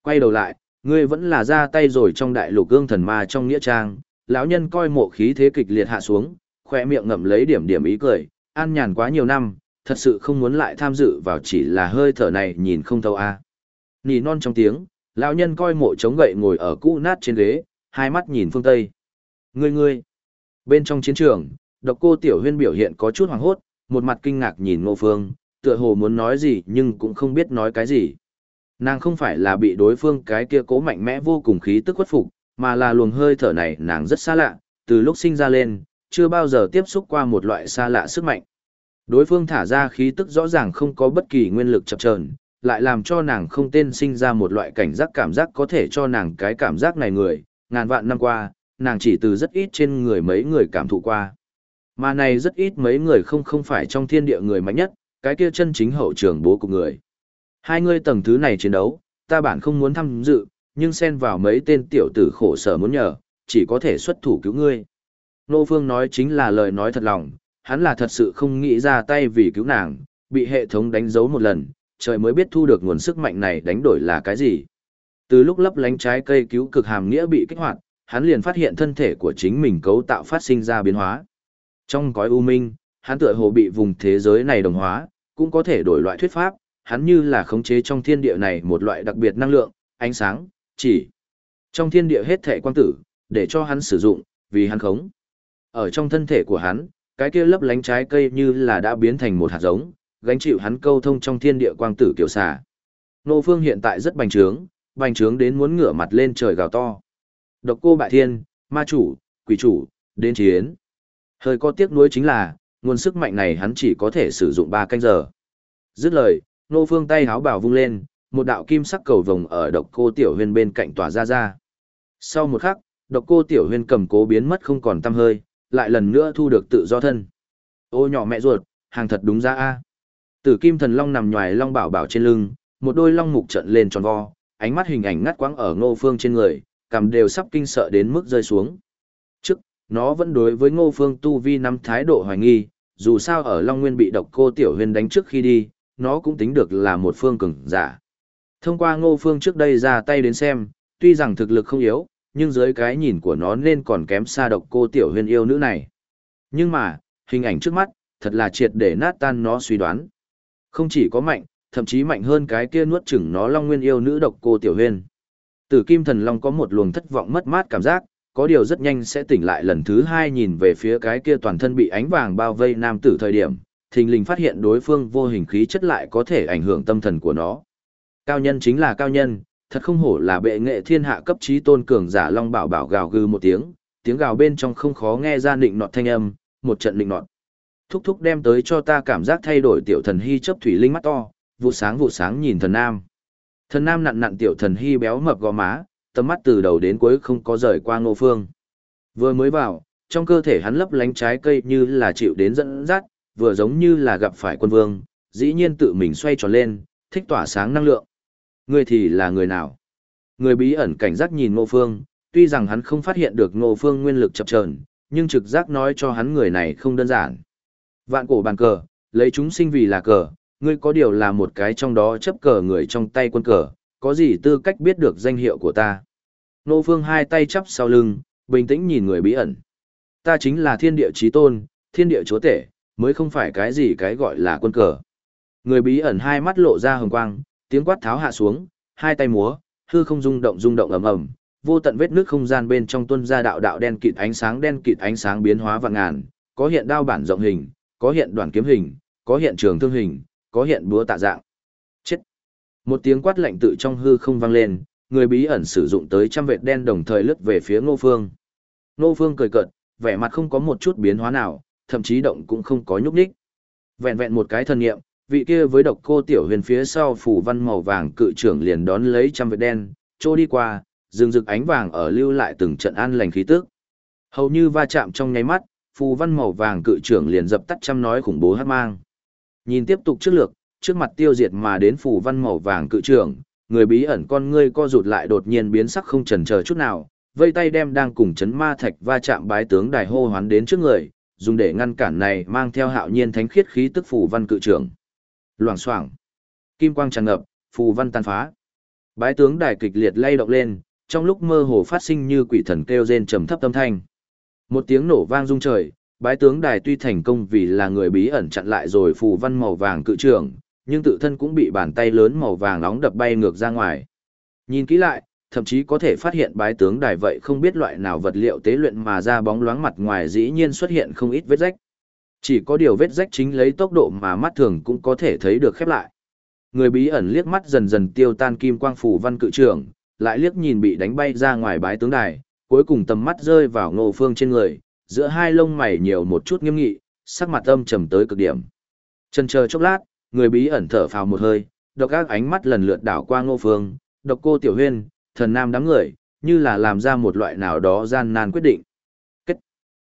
Quay đầu lại, ngươi vẫn là ra tay rồi trong đại lục gương thần ma trong nghĩa trang, lão nhân coi mộ khí thế kịch liệt hạ xuống, khỏe miệng ngậm lấy điểm điểm ý cười, an nhàn quá nhiều năm, thật sự không muốn lại tham dự vào chỉ là hơi thở này nhìn không thâu a. Nỉ non trong tiếng, lão nhân coi mộ chống gậy ngồi ở cũ nát trên ghế, hai mắt nhìn phương Tây. Ngươi ngươi! Bên trong chiến trường, độc cô tiểu huyên biểu hiện có chút hoảng hốt, một mặt kinh ngạc nhìn ngô phương, tựa hồ muốn nói gì nhưng cũng không biết nói cái gì. Nàng không phải là bị đối phương cái kia cố mạnh mẽ vô cùng khí tức khuất phục, mà là luồng hơi thở này nàng rất xa lạ, từ lúc sinh ra lên, chưa bao giờ tiếp xúc qua một loại xa lạ sức mạnh. Đối phương thả ra khí tức rõ ràng không có bất kỳ nguyên lực chập chờn, lại làm cho nàng không tên sinh ra một loại cảnh giác cảm giác có thể cho nàng cái cảm giác này người, ngàn vạn năm qua, nàng chỉ từ rất ít trên người mấy người cảm thụ qua. Mà này rất ít mấy người không không phải trong thiên địa người mạnh nhất, cái kia chân chính hậu trường bố của người. Hai người tầng thứ này chiến đấu, ta bản không muốn tham dự, nhưng xen vào mấy tên tiểu tử khổ sở muốn nhờ, chỉ có thể xuất thủ cứu ngươi. Nô Phương nói chính là lời nói thật lòng, hắn là thật sự không nghĩ ra tay vì cứu nàng, bị hệ thống đánh dấu một lần, trời mới biết thu được nguồn sức mạnh này đánh đổi là cái gì. Từ lúc lấp lánh trái cây cứu cực hàm nghĩa bị kích hoạt, hắn liền phát hiện thân thể của chính mình cấu tạo phát sinh ra biến hóa. Trong cõi u minh, hắn tựa hồ bị vùng thế giới này đồng hóa, cũng có thể đổi loại thuyết pháp, hắn như là khống chế trong thiên địa này một loại đặc biệt năng lượng, ánh sáng, chỉ. Trong thiên địa hết thể quang tử, để cho hắn sử dụng, vì hắn khống. Ở trong thân thể của hắn, cái kia lấp lánh trái cây như là đã biến thành một hạt giống, gánh chịu hắn câu thông trong thiên địa quang tử kiểu xà. Nô Phương hiện tại rất bành trướng, bành trướng đến muốn ngửa mặt lên trời gào to. Độc cô bại thiên, ma chủ, quỷ chủ, đến chiến. Hơi có tiếc nuối chính là, nguồn sức mạnh này hắn chỉ có thể sử dụng 3 canh giờ. Dứt lời, Nô Phương tay háo bảo vung lên, một đạo kim sắc cầu vồng ở độc cô tiểu huyền bên cạnh tỏa ra ra. Sau một khắc, độc cô tiểu huyền cầm cố biến mất không còn tăm hơi, lại lần nữa thu được tự do thân. Ô nhỏ mẹ ruột, hàng thật đúng ra a. Tử kim thần long nằm nhòi long bảo bảo trên lưng, một đôi long mục trận lên tròn vo, ánh mắt hình ảnh ngắt quãng ở ngô phương trên người, cảm đều sắp kinh sợ đến mức rơi xuống. Trước, nó vẫn đối với ngô phương tu vi nắm thái độ hoài nghi, dù sao ở Long Nguyên bị độc cô tiểu huyền đánh trước khi đi, nó cũng tính được là một phương cường giả. Thông qua ngô phương trước đây ra tay đến xem, tuy rằng thực lực không yếu, nhưng dưới cái nhìn của nó nên còn kém xa độc cô tiểu huyền yêu nữ này. Nhưng mà, hình ảnh trước mắt, thật là triệt để nát tan nó suy đoán. Không chỉ có mạnh, thậm chí mạnh hơn cái kia nuốt chửng nó long nguyên yêu nữ độc cô tiểu huyền. Tử kim thần long có một luồng thất vọng mất mát cảm giác, có điều rất nhanh sẽ tỉnh lại lần thứ hai nhìn về phía cái kia toàn thân bị ánh vàng bao vây nam tử thời điểm, thình lình phát hiện đối phương vô hình khí chất lại có thể ảnh hưởng tâm thần của nó. Cao nhân chính là cao nhân, thật không hổ là bệ nghệ thiên hạ cấp trí tôn cường giả long bảo bảo gào gừ một tiếng, tiếng gào bên trong không khó nghe ra nịnh nọt thanh âm, một trận nịnh nọt. Thúc thúc đem tới cho ta cảm giác thay đổi tiểu thần hy chấp thủy linh mắt to, vụ sáng vụ sáng nhìn thần nam. Thần nam nặn nặn tiểu thần hy béo mập gò má, tầm mắt từ đầu đến cuối không có rời qua ngô phương. Vừa mới vào, trong cơ thể hắn lấp lánh trái cây như là chịu đến dẫn dắt, vừa giống như là gặp phải quân vương, dĩ nhiên tự mình xoay tròn lên, thích tỏa sáng năng lượng. Người thì là người nào? Người bí ẩn cảnh giác nhìn ngô phương, tuy rằng hắn không phát hiện được ngô phương nguyên lực chập chờn, nhưng trực giác nói cho hắn người này không đơn giản. Vạn cổ bàn cờ, lấy chúng sinh vì là cờ, ngươi có điều là một cái trong đó chấp cờ người trong tay quân cờ, có gì tư cách biết được danh hiệu của ta. Nô Phương hai tay chắp sau lưng, bình tĩnh nhìn người bí ẩn. Ta chính là thiên địa chí tôn, thiên địa chúa tể, mới không phải cái gì cái gọi là quân cờ. Người bí ẩn hai mắt lộ ra hồng quang, tiếng quát tháo hạ xuống, hai tay múa, hư không rung động rung động ầm ầm, vô tận vết nước không gian bên trong tuôn ra đạo đạo đen kịt ánh sáng đen kịt ánh sáng biến hóa vạn ngàn, có hiện đao bản rộng hình, có hiện đoàn kiếm hình, có hiện trường thương hình, có hiện búa tạ dạng. Chết! Một tiếng quát lạnh tự trong hư không vang lên, người bí ẩn sử dụng tới trăm vệt đen đồng thời lướt về phía ngô phương. Ngô phương cười cợt, vẻ mặt không có một chút biến hóa nào, thậm chí động cũng không có nhúc nhích. Vẹn vẹn một cái thần nghiệm, vị kia với độc cô tiểu huyền phía sau phủ văn màu vàng cự trưởng liền đón lấy trăm vệt đen, trôi đi qua, rừng rực ánh vàng ở lưu lại từng trận an lành khí tức. Hầu như va chạm trong nháy mắt, phù văn màu vàng cự trưởng liền dập tắt trăm nói khủng bố hát mang. Nhìn tiếp tục trước lược, trước mặt tiêu diệt mà đến phù văn màu vàng cự trưởng, người bí ẩn con ngươi co rụt lại đột nhiên biến sắc không chần chờ chút nào, vây tay đem đang cùng chấn ma thạch va chạm bái tướng đài hô hoán đến trước người, dùng để ngăn cản này mang theo hạo nhiên thánh khiết khí tức phù văn cự trưởng. Loảng xoảng, kim quang tràn ngập, phù văn tan phá. Bái tướng đài kịch liệt lay động lên, trong lúc mơ hồ phát sinh như quỷ thần kêu rên trầm thấp âm thanh. Một tiếng nổ vang rung trời, bái tướng đài tuy thành công vì là người bí ẩn chặn lại rồi phù văn màu vàng cự trưởng, nhưng tự thân cũng bị bàn tay lớn màu vàng nóng đập bay ngược ra ngoài. Nhìn kỹ lại, thậm chí có thể phát hiện bái tướng đài vậy không biết loại nào vật liệu tế luyện mà ra bóng loáng mặt ngoài dĩ nhiên xuất hiện không ít vết rách. Chỉ có điều vết rách chính lấy tốc độ mà mắt thường cũng có thể thấy được khép lại. Người bí ẩn liếc mắt dần dần tiêu tan kim quang phủ văn cự trưởng, lại liếc nhìn bị đánh bay ra ngoài bái tướng đài, cuối cùng tầm mắt rơi vào ngô phương trên người, giữa hai lông mày nhiều một chút nghiêm nghị, sắc mặt âm trầm tới cực điểm. Chân chờ chốc lát, người bí ẩn thở phào một hơi, độc các ánh mắt lần lượt đảo qua ngô phương, độc cô tiểu huyên, thần nam đám người, như là làm ra một loại nào đó gian nan quyết định. Kết.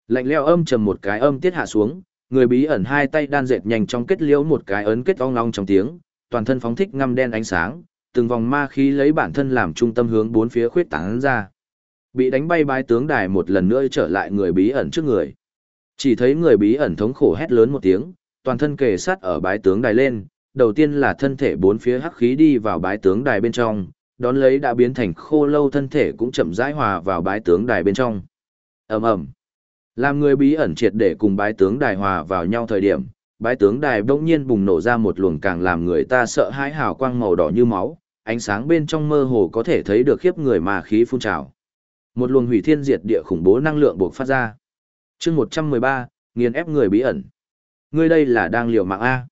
Lạnh leo âm trầm một cái âm tiết hạ xuống, người bí ẩn hai tay đan dệt nhanh trong kết liễu một cái ấn kết ong long trong tiếng, toàn thân phóng thích ngăm đen ánh sáng, từng vòng ma khí lấy bản thân làm trung tâm hướng bốn phía khuyết tán ra. Bị đánh bay bái tướng đài một lần nữa trở lại người bí ẩn trước người. Chỉ thấy người bí ẩn thống khổ hét lớn một tiếng, toàn thân kề sát ở bái tướng đài lên, đầu tiên là thân thể bốn phía hắc khí đi vào bái tướng đài bên trong, đón lấy đã biến thành khô lâu thân thể cũng chậm rãi hòa vào bái tướng đài bên trong. Ầm ầm. Làm người bí ẩn triệt để cùng bái tướng đài hòa vào nhau thời điểm, bái tướng đài bỗng nhiên bùng nổ ra một luồng càng làm người ta sợ hãi hào quang màu đỏ như máu, ánh sáng bên trong mơ hồ có thể thấy được khiếp người mà khí phun trào. Một luồng hủy thiên diệt địa khủng bố năng lượng buộc phát ra. Chương 113, nghiền ép người bí ẩn. Ngươi đây là đang liều mạng a.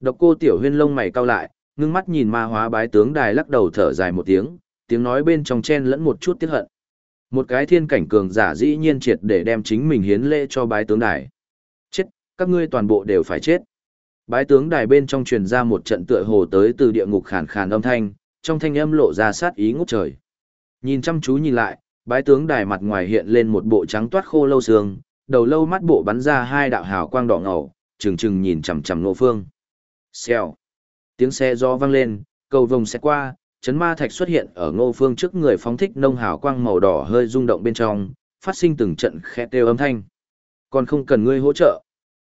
Độc Cô Tiểu Huyên lông mày cau lại, ngưng mắt nhìn ma hóa bái tướng đài lắc đầu thở dài một tiếng, tiếng nói bên trong chen lẫn một chút tiếc hận. Một cái thiên cảnh cường giả dĩ nhiên triệt để đem chính mình hiến lễ cho bái tướng đài. Chết, các ngươi toàn bộ đều phải chết. Bái tướng đài bên trong truyền ra một trận tựa hồ tới từ địa ngục khàn khàn âm thanh, trong thanh âm lộ ra sát ý ngút trời. Nhìn chăm chú nhìn lại, bái tướng đài mặt ngoài hiện lên một bộ trắng toát khô lâu xương, đầu lâu mắt bộ bắn ra hai đạo hào quang đỏ ngầu, trừng trừng nhìn chằm chằm Ngô Phương. Xèo. Tiếng xe gió vang lên, cầu vồng xe qua, chấn ma thạch xuất hiện ở Ngô Phương trước người phóng thích nông hào quang màu đỏ hơi rung động bên trong, phát sinh từng trận khẽ kêu âm thanh. Còn không cần ngươi hỗ trợ.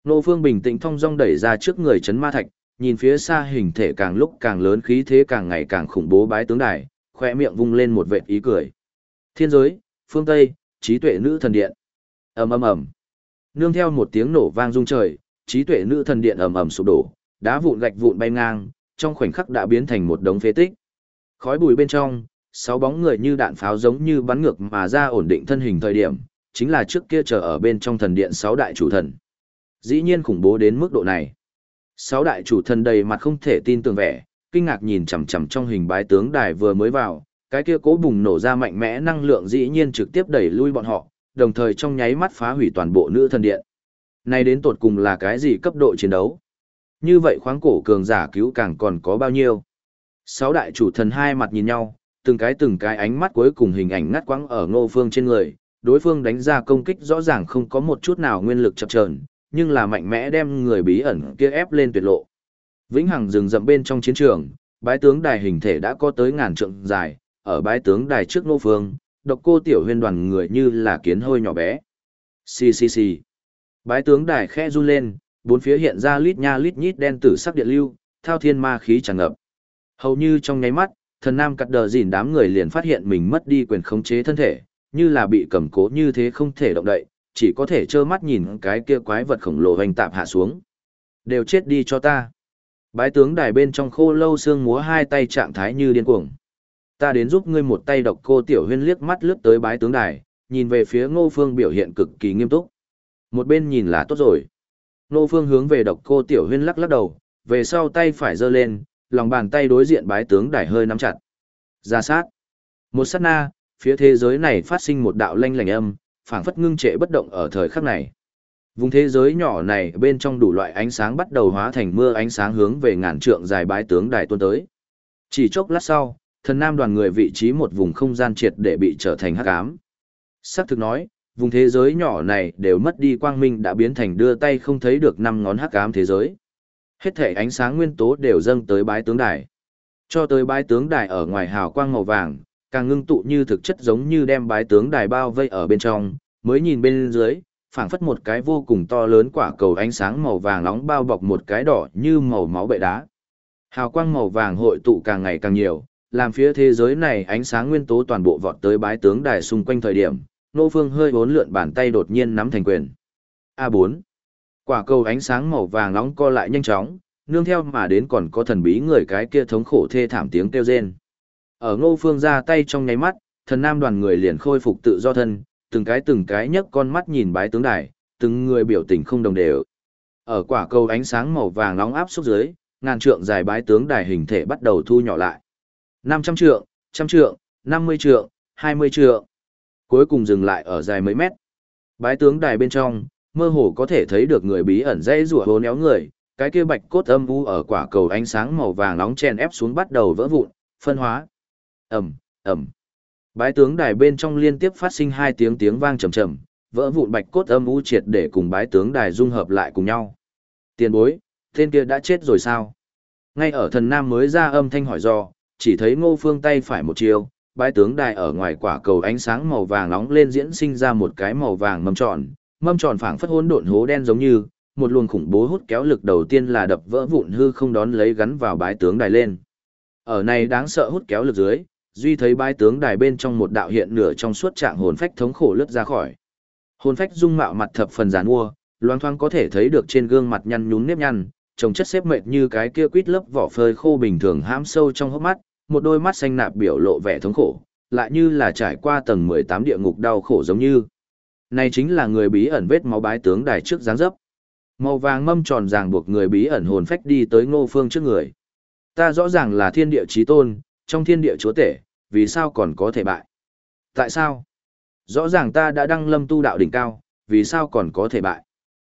Ngô Phương bình tĩnh thong dong đẩy ra trước người chấn ma thạch, nhìn phía xa hình thể càng lúc càng lớn khí thế càng ngày càng khủng bố bái tướng đài, khỏe miệng vung lên một vệt ý cười. Thiên giới, phương Tây, trí tuệ nữ thần điện. ầm ầm ầm. Nương theo một tiếng nổ vang rung trời, trí tuệ nữ thần điện ầm ầm sụp đổ, đá vụn gạch vụn bay ngang, trong khoảnh khắc đã biến thành một đống phế tích. Khói bụi bên trong, sáu bóng người như đạn pháo giống như bắn ngược mà ra ổn định thân hình thời điểm, chính là trước kia chờ ở bên trong thần điện sáu đại chủ thần. Dĩ nhiên khủng bố đến mức độ này. Sáu đại chủ thần đầy mặt không thể tin tưởng vẻ, kinh ngạc nhìn chằm chằm trong hình bái tướng đài vừa mới vào, cái kia cố bùng nổ ra mạnh mẽ năng lượng dĩ nhiên trực tiếp đẩy lui bọn họ, đồng thời trong nháy mắt phá hủy toàn bộ nữ thần điện. Này đến tột cùng là cái gì cấp độ chiến đấu? Như vậy khoáng cổ cường giả cứu càng còn có bao nhiêu? Sáu đại chủ thần hai mặt nhìn nhau, từng cái từng cái ánh mắt cuối cùng hình ảnh ngắt quãng ở ngô phương trên người, đối phương đánh ra công kích rõ ràng không có một chút nào nguyên lực chập chờn, nhưng là mạnh mẽ đem người bí ẩn kia ép lên tuyệt lộ. Vĩnh Hằng rừng rậm bên trong chiến trường, bái tướng đài hình thể đã có tới ngàn trượng dài, ở bái tướng đài trước nô phương, độc cô tiểu huyên đoàn người như là kiến hôi nhỏ bé. Xì xì xì. Bái tướng đài khe run lên, bốn phía hiện ra lít nha lít nhít đen tử sắc điện lưu, thao thiên ma khí tràn ngập. Hầu như trong nháy mắt, thần nam cắt đờ dìn đám người liền phát hiện mình mất đi quyền khống chế thân thể, như là bị cầm cố như thế không thể động đậy, chỉ có thể trơ mắt nhìn cái kia quái vật khổng lồ hoành tạp hạ xuống. Đều chết đi cho ta. Bái tướng đài bên trong khô lâu xương múa hai tay trạng thái như điên cuồng. Ta đến giúp ngươi một tay độc cô tiểu huyên liếc mắt lướt tới bái tướng đài, nhìn về phía ngô phương biểu hiện cực kỳ nghiêm túc. Một bên nhìn là tốt rồi. Ngô phương hướng về độc cô tiểu huyên lắc lắc đầu, về sau tay phải giơ lên, lòng bàn tay đối diện bái tướng đài hơi nắm chặt. Ra sát. Một sát na, phía thế giới này phát sinh một đạo lanh lành âm, phảng phất ngưng trệ bất động ở thời khắc này. Vùng thế giới nhỏ này bên trong đủ loại ánh sáng bắt đầu hóa thành mưa ánh sáng hướng về ngàn trượng dài bái tướng đài tuôn tới. Chỉ chốc lát sau, thần nam đoàn người vị trí một vùng không gian triệt để bị trở thành hắc ám. Sắc thực nói, vùng thế giới nhỏ này đều mất đi quang minh đã biến thành đưa tay không thấy được năm ngón hắc ám thế giới. Hết thể ánh sáng nguyên tố đều dâng tới bái tướng đài. Cho tới bái tướng đài ở ngoài hào quang màu vàng, càng ngưng tụ như thực chất giống như đem bái tướng đài bao vây ở bên trong, mới nhìn bên dưới, phảng phất một cái vô cùng to lớn quả cầu ánh sáng màu vàng nóng bao bọc một cái đỏ như màu máu bệ đá. Hào quang màu vàng hội tụ càng ngày càng nhiều, làm phía thế giới này ánh sáng nguyên tố toàn bộ vọt tới bái tướng đài xung quanh thời điểm, Nô Phương hơi bốn lượn bàn tay đột nhiên nắm thành quyền. A4. Quả cầu ánh sáng màu vàng nóng co lại nhanh chóng, nương theo mà đến còn có thần bí người cái kia thống khổ thê thảm tiếng kêu rên. Ở ngô phương ra tay trong nháy mắt, thần nam đoàn người liền khôi phục tự do thân, từng cái từng cái nhấc con mắt nhìn bái tướng đài, từng người biểu tình không đồng đều. Ở quả cầu ánh sáng màu vàng nóng áp xúc dưới, ngàn trượng dài bái tướng đài hình thể bắt đầu thu nhỏ lại. 500 trượng, trăm trượng, 50 trượng, 20 trượng. Cuối cùng dừng lại ở dài mấy mét. Bái tướng đài bên trong, mơ hồ có thể thấy được người bí ẩn dây rùa hố néo người, cái kia bạch cốt âm u ở quả cầu ánh sáng màu vàng nóng chen ép xuống bắt đầu vỡ vụn, phân hóa. Ầm, ầm. Bái tướng đài bên trong liên tiếp phát sinh hai tiếng tiếng vang trầm trầm, vỡ vụn bạch cốt âm u triệt để cùng bái tướng đài dung hợp lại cùng nhau. Tiền bối, tên kia đã chết rồi sao? Ngay ở thần nam mới ra âm thanh hỏi do, chỉ thấy ngô phương tay phải một chiều, bái tướng đài ở ngoài quả cầu ánh sáng màu vàng nóng lên diễn sinh ra một cái màu vàng mâm tròn, mâm tròn phảng phất hỗn độn hố đen giống như, một luồng khủng bố hút kéo lực đầu tiên là đập vỡ vụn hư không đón lấy gắn vào bái tướng đài lên. Ở này đáng sợ hút kéo lực dưới, duy thấy bái tướng đài bên trong một đạo hiện nửa trong suốt trạng hồn phách thống khổ lướt ra khỏi. Hồn phách dung mạo mặt thập phần giàn mua, loang thoáng có thể thấy được trên gương mặt nhăn nhún nếp nhăn, trông chất xếp mệt như cái kia quýt lớp vỏ phơi khô bình thường hãm sâu trong hốc mắt, một đôi mắt xanh nạp biểu lộ vẻ thống khổ, lại như là trải qua tầng 18 địa ngục đau khổ giống như. Này chính là người bí ẩn vết máu bái tướng đài trước dáng dấp. Màu vàng mâm tròn ràng buộc người bí ẩn hồn phách đi tới ngô phương trước người. Ta rõ ràng là thiên địa chí tôn, trong thiên địa chúa tể, vì sao còn có thể bại? Tại sao? Rõ ràng ta đã đăng lâm tu đạo đỉnh cao, vì sao còn có thể bại?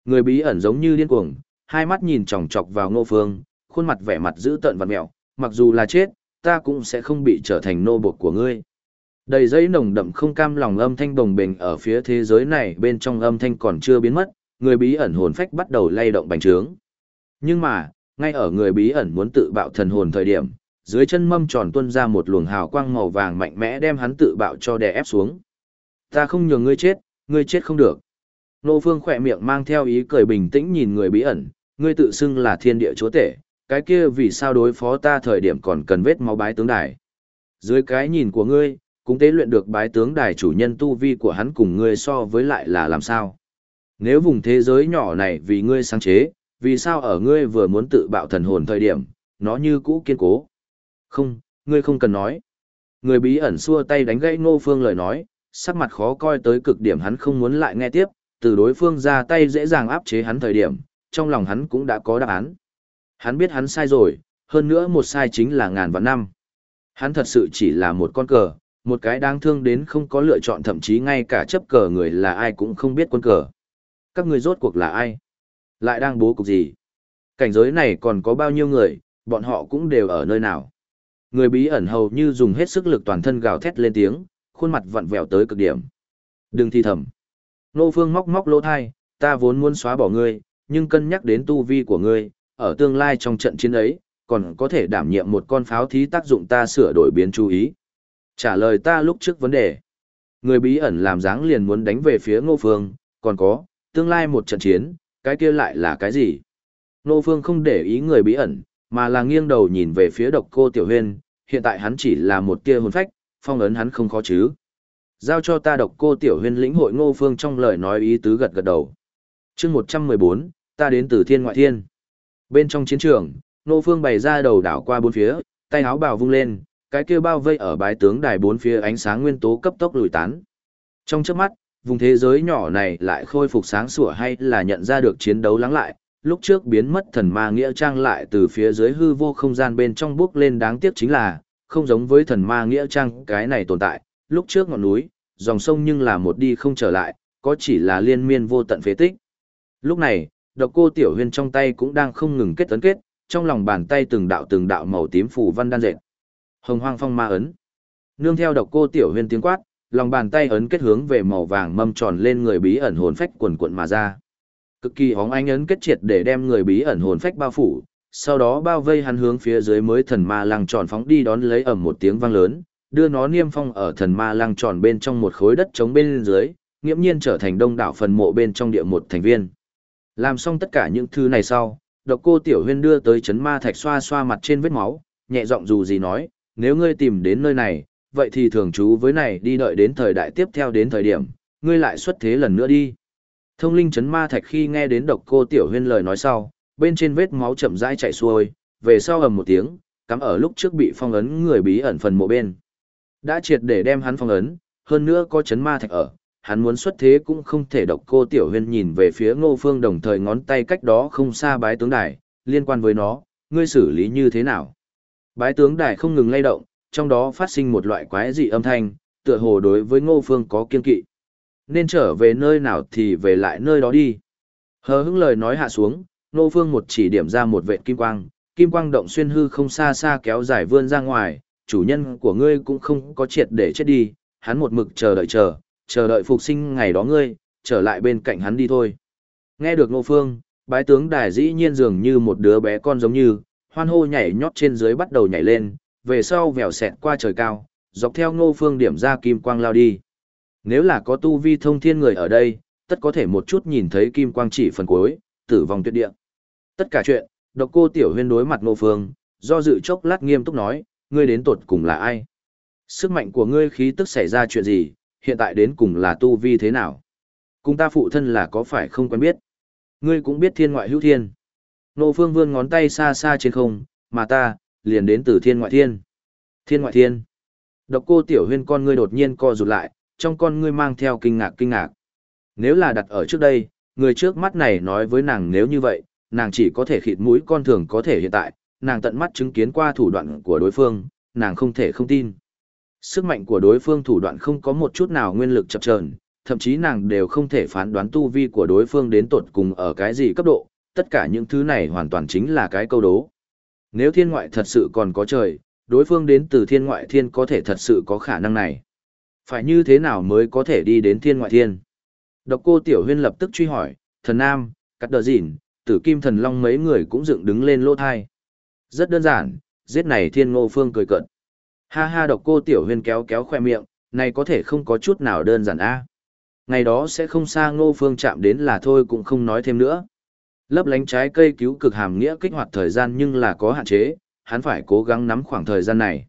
Người bí ẩn giống như điên cuồng, hai mắt nhìn chòng chọc vào ngô phương, khuôn mặt vẻ mặt dữ tợn và mẹo, mặc dù là chết, ta cũng sẽ không bị trở thành nô bộc của ngươi. Đầy giấy nồng đậm không cam lòng âm thanh đồng bình ở phía thế giới này bên trong âm thanh còn chưa biến mất, người bí ẩn hồn phách bắt đầu lay động bành trướng. Nhưng mà, ngay ở người bí ẩn muốn tự bạo thần hồn thời điểm, dưới chân mâm tròn tuôn ra một luồng hào quang màu vàng mạnh mẽ đem hắn tự bạo cho đè ép xuống. Ta không nhường ngươi chết, ngươi chết không được. Nô Phương khỏe miệng mang theo ý cười bình tĩnh nhìn người bí ẩn, ngươi tự xưng là thiên địa chúa tể, cái kia vì sao đối phó ta thời điểm còn cần vết máu bái tướng đài. Dưới cái nhìn của ngươi, cũng tế luyện được bái tướng đài chủ nhân tu vi của hắn cùng ngươi so với lại là làm sao. Nếu vùng thế giới nhỏ này vì ngươi sáng chế, vì sao ở ngươi vừa muốn tự bạo thần hồn thời điểm, nó như cũ kiên cố. Không, ngươi không cần nói. Người bí ẩn xua tay đánh gãy ngô phương lời nói, sắc mặt khó coi tới cực điểm hắn không muốn lại nghe tiếp, từ đối phương ra tay dễ dàng áp chế hắn thời điểm, trong lòng hắn cũng đã có đáp án. Hắn biết hắn sai rồi, hơn nữa một sai chính là ngàn vạn năm. Hắn thật sự chỉ là một con cờ, một cái đáng thương đến không có lựa chọn thậm chí ngay cả chấp cờ người là ai cũng không biết quân cờ. Các người rốt cuộc là ai? Lại đang bố cục gì? Cảnh giới này còn có bao nhiêu người, bọn họ cũng đều ở nơi nào? Người bí ẩn hầu như dùng hết sức lực toàn thân gào thét lên tiếng, khuôn mặt vặn vẹo tới cực điểm. Đừng thi thầm. Nô Phương móc móc lỗ thai, ta vốn muốn xóa bỏ ngươi, nhưng cân nhắc đến tu vi của ngươi, ở tương lai trong trận chiến ấy, còn có thể đảm nhiệm một con pháo thí tác dụng ta sửa đổi biến chú ý. Trả lời ta lúc trước vấn đề. Người bí ẩn làm dáng liền muốn đánh về phía Ngô Phương, còn có, tương lai một trận chiến, cái kia lại là cái gì? Ngô Phương không để ý người bí ẩn, mà là nghiêng đầu nhìn về phía độc cô Tiểu Huyên, hiện tại hắn chỉ là một tia hồn phách, phong ấn hắn không khó chứ. Giao cho ta độc cô Tiểu Huyên lĩnh hội Ngô Phương trong lời nói ý tứ gật gật đầu. chương 114, ta đến từ thiên ngoại thiên. Bên trong chiến trường, Ngô Phương bày ra đầu đảo qua bốn phía, tay áo bào vung lên, cái kia bao vây ở bái tướng đài bốn phía ánh sáng nguyên tố cấp tốc lùi tán. Trong chớp mắt, vùng thế giới nhỏ này lại khôi phục sáng sủa hay là nhận ra được chiến đấu lắng lại, lúc trước biến mất thần ma nghĩa trang lại từ phía dưới hư vô không gian bên trong bước lên đáng tiếc chính là, không giống với thần ma nghĩa trang cái này tồn tại, lúc trước ngọn núi, dòng sông nhưng là một đi không trở lại, có chỉ là liên miên vô tận phế tích. Lúc này, độc cô tiểu huyên trong tay cũng đang không ngừng kết tấn kết, trong lòng bàn tay từng đạo từng đạo màu tím phủ văn đan dệt. Hồng hoang phong ma ấn. Nương theo độc cô tiểu huyên tiếng quát, lòng bàn tay ấn kết hướng về màu vàng mâm tròn lên người bí ẩn hồn phách quần quận mà ra. Cực kỳ hóng ánh ấn kết triệt để đem người bí ẩn hồn phách bao phủ, sau đó bao vây hắn hướng phía dưới mới thần ma lăng tròn phóng đi đón lấy ầm một tiếng vang lớn, đưa nó niêm phong ở thần ma lăng tròn bên trong một khối đất trống bên dưới, nghiễm nhiên trở thành đông đảo phần mộ bên trong địa một thành viên. Làm xong tất cả những thứ này sau, độc cô tiểu huyên đưa tới chấn ma thạch xoa xoa mặt trên vết máu, nhẹ giọng dù gì nói, nếu ngươi tìm đến nơi này, vậy thì thường trú với này đi đợi đến thời đại tiếp theo đến thời điểm, ngươi lại xuất thế lần nữa đi. Thông linh chấn ma thạch khi nghe đến độc cô tiểu huyên lời nói sau, bên trên vết máu chậm rãi chạy xuôi, về sau ầm một tiếng, cắm ở lúc trước bị phong ấn người bí ẩn phần mộ bên. Đã triệt để đem hắn phong ấn, hơn nữa có chấn ma thạch ở, hắn muốn xuất thế cũng không thể độc cô tiểu huyên nhìn về phía ngô phương đồng thời ngón tay cách đó không xa bái tướng đài, liên quan với nó, ngươi xử lý như thế nào? Bái tướng đài không ngừng lay động, trong đó phát sinh một loại quái dị âm thanh, tựa hồ đối với ngô phương có kiên kỵ. Nên trở về nơi nào thì về lại nơi đó đi. Hờ hững lời nói hạ xuống, ngô phương một chỉ điểm ra một vệ kim quang, kim quang động xuyên hư không xa xa kéo dài vươn ra ngoài, chủ nhân của ngươi cũng không có triệt để chết đi, hắn một mực chờ đợi chờ, chờ đợi phục sinh ngày đó ngươi, trở lại bên cạnh hắn đi thôi. Nghe được Ngô Phương, bái tướng đài dĩ nhiên dường như một đứa bé con giống như, hoan hô nhảy nhót trên dưới bắt đầu nhảy lên, về sau vèo xẹt qua trời cao, dọc theo Ngô Phương điểm ra kim quang lao đi. Nếu là có tu vi thông thiên người ở đây, tất có thể một chút nhìn thấy kim quang chỉ phần cuối, tử vong tuyệt địa. Tất cả chuyện, độc cô tiểu huyên đối mặt Ngô Phương, do dự chốc lát nghiêm túc nói, ngươi đến tột cùng là ai? Sức mạnh của ngươi khí tức xảy ra chuyện gì, hiện tại đến cùng là tu vi thế nào? Cùng ta phụ thân là có phải không quen biết? Ngươi cũng biết thiên ngoại hữu thiên. Nô phương vươn ngón tay xa xa trên không, mà ta, liền đến từ thiên ngoại thiên. Thiên ngoại thiên. Độc cô tiểu huyên con ngươi đột nhiên co rụt lại, trong con ngươi mang theo kinh ngạc kinh ngạc. Nếu là đặt ở trước đây, người trước mắt này nói với nàng nếu như vậy, nàng chỉ có thể khịt mũi con thường có thể hiện tại, nàng tận mắt chứng kiến qua thủ đoạn của đối phương, nàng không thể không tin. Sức mạnh của đối phương thủ đoạn không có một chút nào nguyên lực chập chờn, thậm chí nàng đều không thể phán đoán tu vi của đối phương đến tột cùng ở cái gì cấp độ, tất cả những thứ này hoàn toàn chính là cái câu đố. Nếu thiên ngoại thật sự còn có trời, đối phương đến từ thiên ngoại thiên có thể thật sự có khả năng này. Phải như thế nào mới có thể đi đến thiên ngoại thiên? Độc cô Tiểu Huyên lập tức truy hỏi, thần nam, cắt đờ dịn, tử kim thần long mấy người cũng dựng đứng lên lỗ thai. Rất đơn giản, giết này thiên ngô phương cười cợt, Ha ha độc cô tiểu huyên kéo kéo khoe miệng, này có thể không có chút nào đơn giản a. Ngày đó sẽ không xa ngô phương chạm đến là thôi cũng không nói thêm nữa. Lấp lánh trái cây cứu cực hàm nghĩa kích hoạt thời gian nhưng là có hạn chế, hắn phải cố gắng nắm khoảng thời gian này.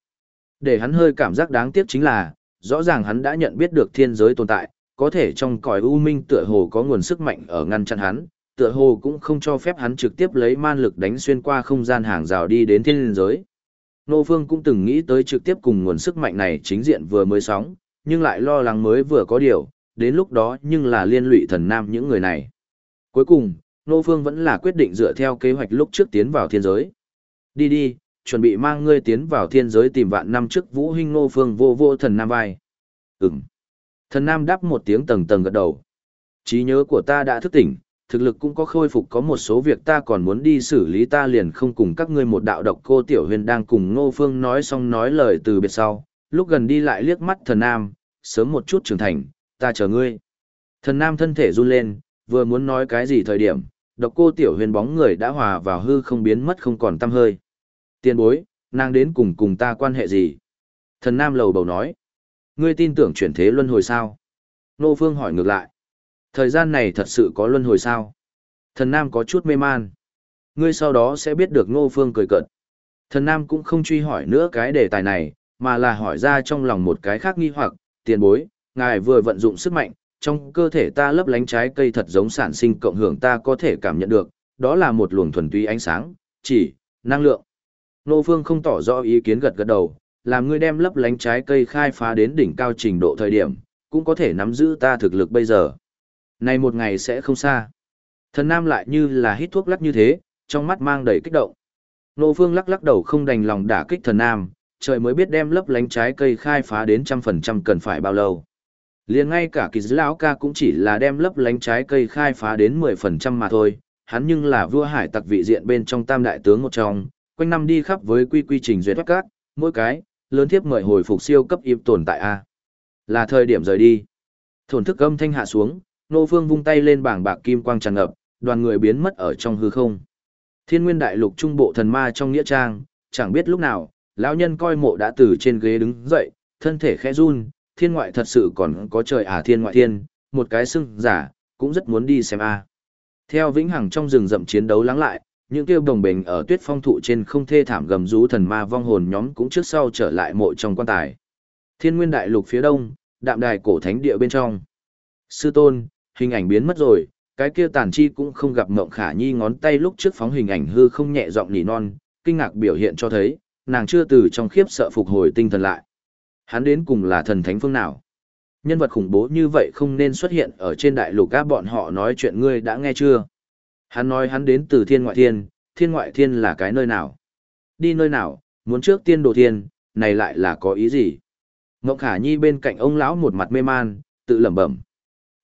Để hắn hơi cảm giác đáng tiếc chính là, rõ ràng hắn đã nhận biết được thiên giới tồn tại, có thể trong cõi u minh tựa hồ có nguồn sức mạnh ở ngăn chặn hắn, tựa hồ cũng không cho phép hắn trực tiếp lấy man lực đánh xuyên qua không gian hàng rào đi đến thiên giới. Nô Phương cũng từng nghĩ tới trực tiếp cùng nguồn sức mạnh này chính diện vừa mới sóng, nhưng lại lo lắng mới vừa có điều, đến lúc đó nhưng là liên lụy thần nam những người này. Cuối cùng, Nô Phương vẫn là quyết định dựa theo kế hoạch lúc trước tiến vào thiên giới. Đi đi, chuẩn bị mang ngươi tiến vào thiên giới tìm vạn năm trước vũ Hinh Nô Phương vô vô thần nam vai. Ừm. Thần nam đáp một tiếng tầng tầng gật đầu. trí nhớ của ta đã thức tỉnh, thực lực cũng có khôi phục có một số việc ta còn muốn đi xử lý ta liền không cùng các ngươi một đạo độc cô tiểu huyền đang cùng ngô phương nói xong nói lời từ biệt sau, lúc gần đi lại liếc mắt thần nam, sớm một chút trưởng thành, ta chờ ngươi. Thần nam thân thể run lên, vừa muốn nói cái gì thời điểm, độc cô tiểu huyền bóng người đã hòa vào hư không biến mất không còn tăm hơi. Tiên bối, nàng đến cùng cùng ta quan hệ gì? Thần nam lầu bầu nói, ngươi tin tưởng chuyển thế luân hồi sao? Nô phương hỏi ngược lại. Thời gian này thật sự có luân hồi sao? Thần Nam có chút mê man. Ngươi sau đó sẽ biết được Ngô Phương cười cợt. Thần Nam cũng không truy hỏi nữa cái đề tài này, mà là hỏi ra trong lòng một cái khác nghi hoặc, tiền bối, ngài vừa vận dụng sức mạnh, trong cơ thể ta lấp lánh trái cây thật giống sản sinh cộng hưởng ta có thể cảm nhận được, đó là một luồng thuần túy ánh sáng, chỉ, năng lượng. Nô Phương không tỏ rõ ý kiến gật gật đầu, làm ngươi đem lấp lánh trái cây khai phá đến đỉnh cao trình độ thời điểm, cũng có thể nắm giữ ta thực lực bây giờ. Này một ngày sẽ không xa. Thần Nam lại như là hít thuốc lắc như thế, trong mắt mang đầy kích động. Nô Phương lắc lắc đầu không đành lòng đả kích thần Nam, trời mới biết đem lấp lánh trái cây khai phá đến trăm phần trăm cần phải bao lâu. liền ngay cả kỳ dữ lão ca cũng chỉ là đem lấp lánh trái cây khai phá đến mười phần trăm mà thôi, hắn nhưng là vua hải tặc vị diện bên trong tam đại tướng một trong, quanh năm đi khắp với quy quy trình duyệt các, mỗi cái, lớn thiếp mời hồi phục siêu cấp yếm tồn tại A. Là thời điểm rời đi. Thổn thức âm thanh hạ xuống, Nô Phương vung tay lên bảng bạc kim quang tràn ngập, đoàn người biến mất ở trong hư không. Thiên Nguyên Đại Lục trung bộ thần ma trong nghĩa trang, chẳng biết lúc nào, lão nhân coi mộ đã từ trên ghế đứng dậy, thân thể khẽ run, thiên ngoại thật sự còn có trời à thiên ngoại thiên, một cái xưng giả, cũng rất muốn đi xem a. Theo vĩnh hằng trong rừng rậm chiến đấu lắng lại, những tiêu đồng bình ở tuyết phong thụ trên không thê thảm gầm rú thần ma vong hồn nhóm cũng trước sau trở lại mộ trong quan tài. Thiên Nguyên Đại Lục phía đông, đạm đài cổ thánh địa bên trong. Sư tôn, hình ảnh biến mất rồi, cái kia tàn chi cũng không gặp mộng khả nhi ngón tay lúc trước phóng hình ảnh hư không nhẹ giọng nỉ non, kinh ngạc biểu hiện cho thấy, nàng chưa từ trong khiếp sợ phục hồi tinh thần lại. Hắn đến cùng là thần thánh phương nào? Nhân vật khủng bố như vậy không nên xuất hiện ở trên đại lục các bọn họ nói chuyện ngươi đã nghe chưa? Hắn nói hắn đến từ thiên ngoại thiên, thiên ngoại thiên là cái nơi nào? Đi nơi nào, muốn trước tiên đồ thiên, này lại là có ý gì? Ngộng Khả Nhi bên cạnh ông lão một mặt mê man, tự lẩm bẩm.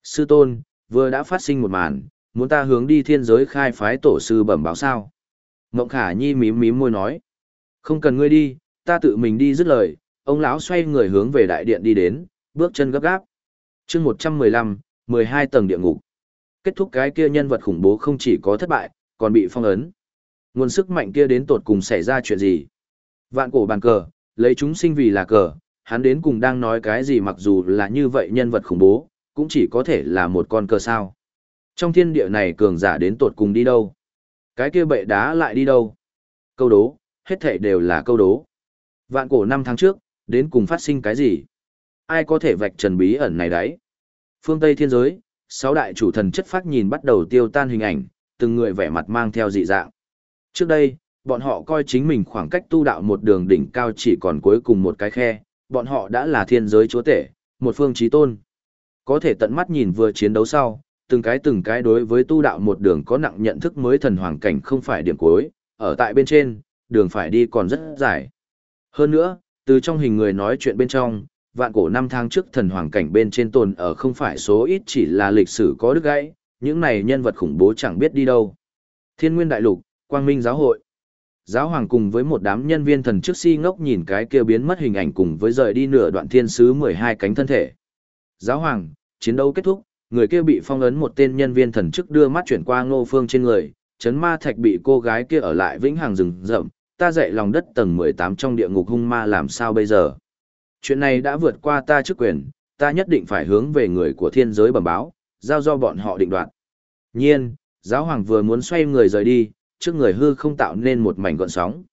Sư tôn, vừa đã phát sinh một màn, muốn ta hướng đi thiên giới khai phái tổ sư bẩm báo sao? Ngộng Khả Nhi mím mím môi nói. Không cần ngươi đi, ta tự mình đi dứt lời, ông lão xoay người hướng về đại điện đi đến, bước chân gấp gáp. chương 115, 12 tầng địa ngục. Kết thúc cái kia nhân vật khủng bố không chỉ có thất bại, còn bị phong ấn. Nguồn sức mạnh kia đến tột cùng xảy ra chuyện gì? Vạn cổ bàn cờ, lấy chúng sinh vì là cờ, hắn đến cùng đang nói cái gì mặc dù là như vậy nhân vật khủng bố, cũng chỉ có thể là một con cờ sao. Trong thiên địa này cường giả đến tột cùng đi đâu? Cái kia bệ đá lại đi đâu? Câu đố, hết thảy đều là câu đố. Vạn cổ năm tháng trước, đến cùng phát sinh cái gì? Ai có thể vạch trần bí ẩn này đấy? Phương Tây thiên giới, sáu đại chủ thần chất phát nhìn bắt đầu tiêu tan hình ảnh, từng người vẻ mặt mang theo dị dạng. Trước đây, bọn họ coi chính mình khoảng cách tu đạo một đường đỉnh cao chỉ còn cuối cùng một cái khe, bọn họ đã là thiên giới chúa tể, một phương trí tôn. Có thể tận mắt nhìn vừa chiến đấu sau, từng cái từng cái đối với tu đạo một đường có nặng nhận thức mới thần hoàng cảnh không phải điểm cuối, ở tại bên trên, đường phải đi còn rất dài. Hơn nữa, từ trong hình người nói chuyện bên trong, vạn cổ năm tháng trước thần hoàng cảnh bên trên tồn ở không phải số ít chỉ là lịch sử có đức gãy, những này nhân vật khủng bố chẳng biết đi đâu. Thiên nguyên đại lục, quang minh giáo hội. Giáo hoàng cùng với một đám nhân viên thần trước si ngốc nhìn cái kia biến mất hình ảnh cùng với rời đi nửa đoạn thiên sứ 12 cánh thân thể. Giáo hoàng, chiến đấu kết thúc, người kia bị phong ấn một tên nhân viên thần chức đưa mắt chuyển qua ngô phương trên người, chấn ma thạch bị cô gái kia ở lại vĩnh hằng rừng rậm, ta dạy lòng đất tầng 18 trong địa ngục hung ma làm sao bây giờ. Chuyện này đã vượt qua ta chức quyền, ta nhất định phải hướng về người của thiên giới bẩm báo, giao do bọn họ định đoạt. Nhiên, giáo hoàng vừa muốn xoay người rời đi, trước người hư không tạo nên một mảnh gọn sóng.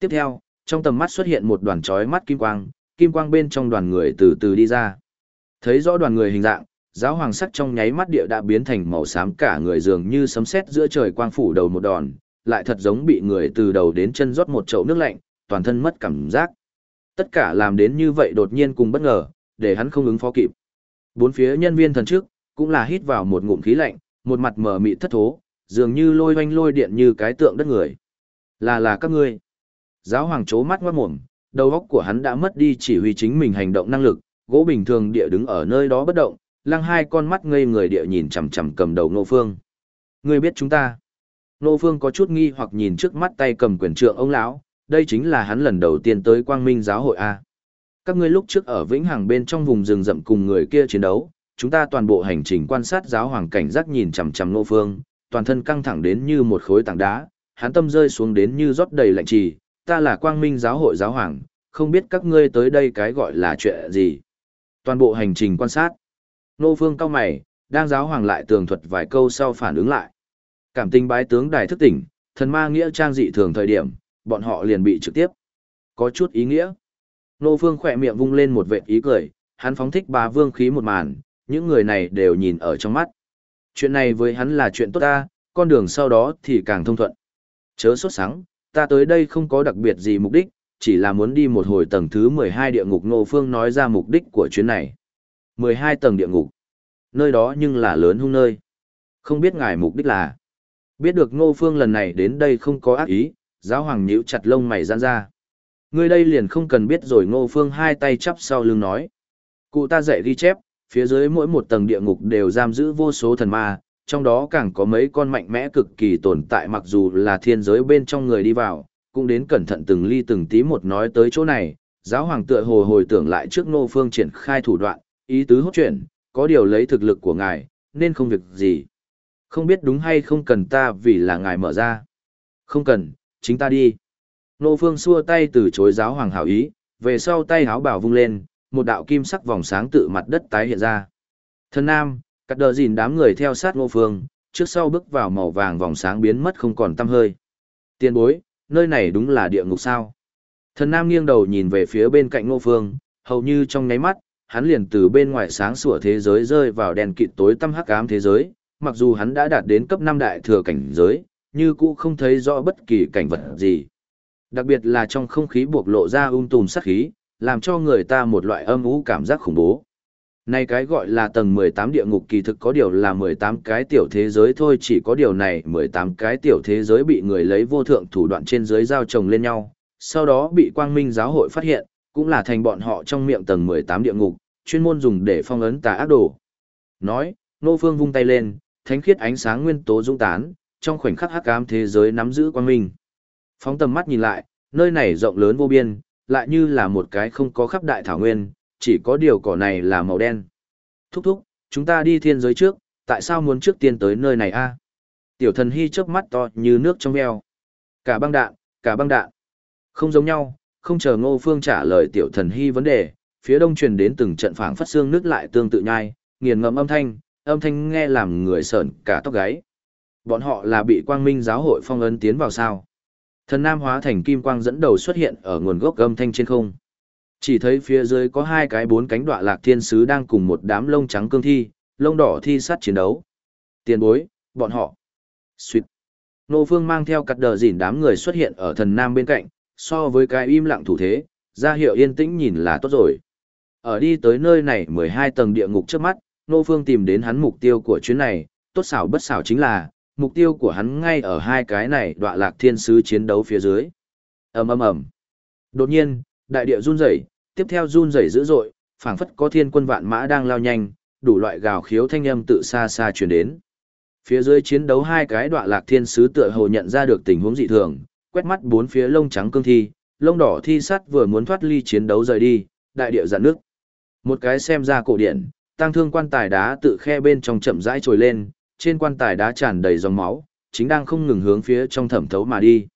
Tiếp theo, trong tầm mắt xuất hiện một đoàn chói mắt kim quang, kim quang bên trong đoàn người từ từ đi ra. Thấy rõ đoàn người hình dạng, giáo hoàng sắc trong nháy mắt địa đã biến thành màu xám cả người dường như sấm sét giữa trời quang phủ đầu một đòn, lại thật giống bị người từ đầu đến chân rót một chậu nước lạnh, toàn thân mất cảm giác. Tất cả làm đến như vậy đột nhiên cùng bất ngờ, để hắn không ứng phó kịp. Bốn phía nhân viên thần trước, cũng là hít vào một ngụm khí lạnh, một mặt mở mị thất thố, dường như lôi oanh lôi điện như cái tượng đất người. Là là các ngươi. Giáo hoàng chố mắt ngoát mồm, đầu óc của hắn đã mất đi chỉ huy chính mình hành động năng lực, gỗ bình thường địa đứng ở nơi đó bất động, lăng hai con mắt ngây người địa nhìn chằm chằm cầm đầu nô phương. Ngươi biết chúng ta. Nô phương có chút nghi hoặc nhìn trước mắt tay cầm quyền trượng ông lão, đây chính là hắn lần đầu tiên tới quang minh giáo hội A. Các ngươi lúc trước ở Vĩnh Hằng bên trong vùng rừng rậm cùng người kia chiến đấu, chúng ta toàn bộ hành trình quan sát giáo hoàng cảnh giác nhìn chằm chằm nô phương, toàn thân căng thẳng đến như một khối tảng đá, hắn tâm rơi xuống đến như rót đầy lạnh trì, ta là quang minh giáo hội giáo hoàng, không biết các ngươi tới đây cái gọi là chuyện gì. Toàn bộ hành trình quan sát. Nô phương cao mày, đang giáo hoàng lại tường thuật vài câu sau phản ứng lại. Cảm tình bái tướng đài thức tỉnh, thần ma nghĩa trang dị thường thời điểm, bọn họ liền bị trực tiếp. Có chút ý nghĩa. Nô phương khỏe miệng vung lên một vệt ý cười, hắn phóng thích bá vương khí một màn, những người này đều nhìn ở trong mắt. Chuyện này với hắn là chuyện tốt ta, con đường sau đó thì càng thông thuận. Chớ sốt sáng, ta tới đây không có đặc biệt gì mục đích, chỉ là muốn đi một hồi tầng thứ 12 địa ngục Ngô Phương nói ra mục đích của chuyến này. 12 tầng địa ngục. Nơi đó nhưng là lớn hung nơi. Không biết ngài mục đích là. Biết được Ngô Phương lần này đến đây không có ác ý, giáo hoàng nhíu chặt lông mày giãn ra. người đây liền không cần biết rồi Ngô Phương hai tay chắp sau lưng nói. Cụ ta dạy ghi chép, phía dưới mỗi một tầng địa ngục đều giam giữ vô số thần ma, trong đó càng có mấy con mạnh mẽ cực kỳ tồn tại mặc dù là thiên giới bên trong người đi vào, cũng đến cẩn thận từng ly từng tí một nói tới chỗ này, giáo hoàng tựa hồ hồi tưởng lại trước nô Phương triển khai thủ đoạn, ý tứ hốt chuyển có điều lấy thực lực của ngài, nên không việc gì. Không biết đúng hay không cần ta vì là ngài mở ra. Không cần, chính ta đi. Nô Phương xua tay từ chối giáo hoàng hảo ý, về sau tay háo bảo vung lên, một đạo kim sắc vòng sáng tự mặt đất tái hiện ra. Thân nam, cắt đờ dìn đám người theo sát Nô Phương, trước sau bước vào màu vàng vòng sáng biến mất không còn tăm hơi. Tiên bối, nơi này đúng là địa ngục sao. Thần nam nghiêng đầu nhìn về phía bên cạnh Ngô Phương, hầu như trong nháy mắt, hắn liền từ bên ngoài sáng sủa thế giới rơi vào đèn kịt tối tăm hắc ám thế giới, mặc dù hắn đã đạt đến cấp 5 đại thừa cảnh giới, như cũ không thấy rõ bất kỳ cảnh vật gì. Đặc biệt là trong không khí buộc lộ ra ung tùm sát khí, làm cho người ta một loại âm ú cảm giác khủng bố. Này cái gọi là tầng 18 địa ngục kỳ thực có điều là 18 cái tiểu thế giới thôi chỉ có điều này 18 cái tiểu thế giới bị người lấy vô thượng thủ đoạn trên dưới giao chồng lên nhau, sau đó bị quang minh giáo hội phát hiện, cũng là thành bọn họ trong miệng tầng 18 địa ngục, chuyên môn dùng để phong ấn tà ác đồ. Nói, Nô Phương vung tay lên, thánh khiết ánh sáng nguyên tố dũng tán, trong khoảnh khắc hắc ám thế giới nắm giữ quang minh. Phóng tầm mắt nhìn lại, nơi này rộng lớn vô biên, lại như là một cái không có khắp đại thảo nguyên, chỉ có điều cỏ này là màu đen. Thúc thúc, chúng ta đi thiên giới trước, tại sao muốn trước tiên tới nơi này a? Tiểu thần hy chớp mắt to như nước trong veo. Cả băng đạn, cả băng đạn. Không giống nhau, không chờ ngô phương trả lời tiểu thần hy vấn đề, phía đông truyền đến từng trận phảng phát xương nước lại tương tự nhai, nghiền ngầm âm thanh, âm thanh nghe làm người sợn cả tóc gáy. Bọn họ là bị quang minh giáo hội phong ấn tiến vào sao. Thần Nam hóa thành kim quang dẫn đầu xuất hiện ở nguồn gốc âm thanh trên không. Chỉ thấy phía dưới có hai cái bốn cánh đoạ lạc thiên sứ đang cùng một đám lông trắng cương thi, lông đỏ thi sắt chiến đấu. Tiền bối, bọn họ. Xuyệt. Nô Phương mang theo cặt đờ dỉn đám người xuất hiện ở thần Nam bên cạnh, so với cái im lặng thủ thế, ra hiệu yên tĩnh nhìn là tốt rồi. Ở đi tới nơi này 12 tầng địa ngục trước mắt, Nô Phương tìm đến hắn mục tiêu của chuyến này, tốt xảo bất xảo chính là, mục tiêu của hắn ngay ở hai cái này đọa lạc thiên sứ chiến đấu phía dưới. ầm ầm ầm. Đột nhiên, đại địa run rẩy, tiếp theo run rẩy dữ dội, phảng phất có thiên quân vạn mã đang lao nhanh, đủ loại gào khiếu thanh âm tự xa xa truyền đến. Phía dưới chiến đấu hai cái đọa lạc thiên sứ tựa hồ nhận ra được tình huống dị thường, quét mắt bốn phía lông trắng cương thi, lông đỏ thi sắt vừa muốn thoát ly chiến đấu rời đi, đại địa giận nước. Một cái xem ra cổ điển, tăng thương quan tài đá tự khe bên trong chậm rãi trồi lên, trên quan tài đá tràn đầy dòng máu, chính đang không ngừng hướng phía trong thẩm thấu mà đi.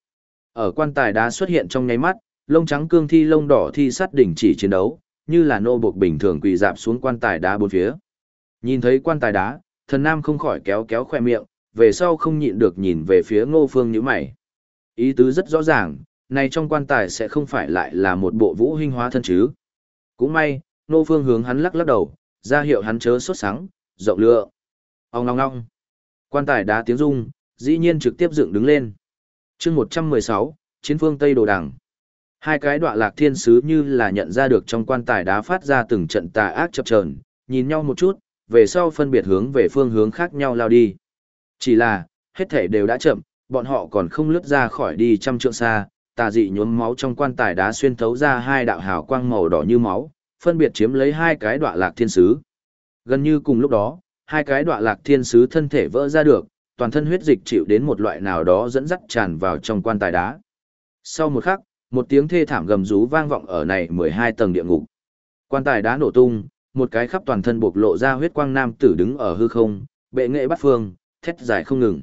Ở quan tài đá xuất hiện trong nháy mắt, lông trắng cương thi lông đỏ thi sắt đỉnh chỉ chiến đấu, như là nô buộc bình thường quỳ dạp xuống quan tài đá bốn phía. Nhìn thấy quan tài đá, thần nam không khỏi kéo kéo khoe miệng, về sau không nhịn được nhìn về phía ngô phương như mày. Ý tứ rất rõ ràng, này trong quan tài sẽ không phải lại là một bộ vũ hình hóa thân chứ. Cũng may, ngô phương hướng hắn lắc lắc đầu, ra hiệu hắn chớ sốt sáng, rộng lựa. Ông ngong ngong. Quan tài đá tiếng rung, dĩ nhiên trực tiếp dựng đứng lên. chương 116, Chiến phương Tây Đồ đảng Hai cái đọa lạc thiên sứ như là nhận ra được trong quan tài đá phát ra từng trận tà ác chập chờn nhìn nhau một chút, về sau phân biệt hướng về phương hướng khác nhau lao đi. Chỉ là, hết thể đều đã chậm, bọn họ còn không lướt ra khỏi đi trăm trượng xa, tà dị nhuốm máu trong quan tài đá xuyên thấu ra hai đạo hào quang màu đỏ như máu, phân biệt chiếm lấy hai cái đọa lạc thiên sứ. Gần như cùng lúc đó, hai cái đọa lạc thiên sứ thân thể vỡ ra được, toàn thân huyết dịch chịu đến một loại nào đó dẫn dắt tràn vào trong quan tài đá. Sau một khắc, một tiếng thê thảm gầm rú vang vọng ở này 12 tầng địa ngục. Quan tài đá nổ tung, một cái khắp toàn thân bộc lộ ra huyết quang nam tử đứng ở hư không, bệ nghệ bắt phương, thét dài không ngừng.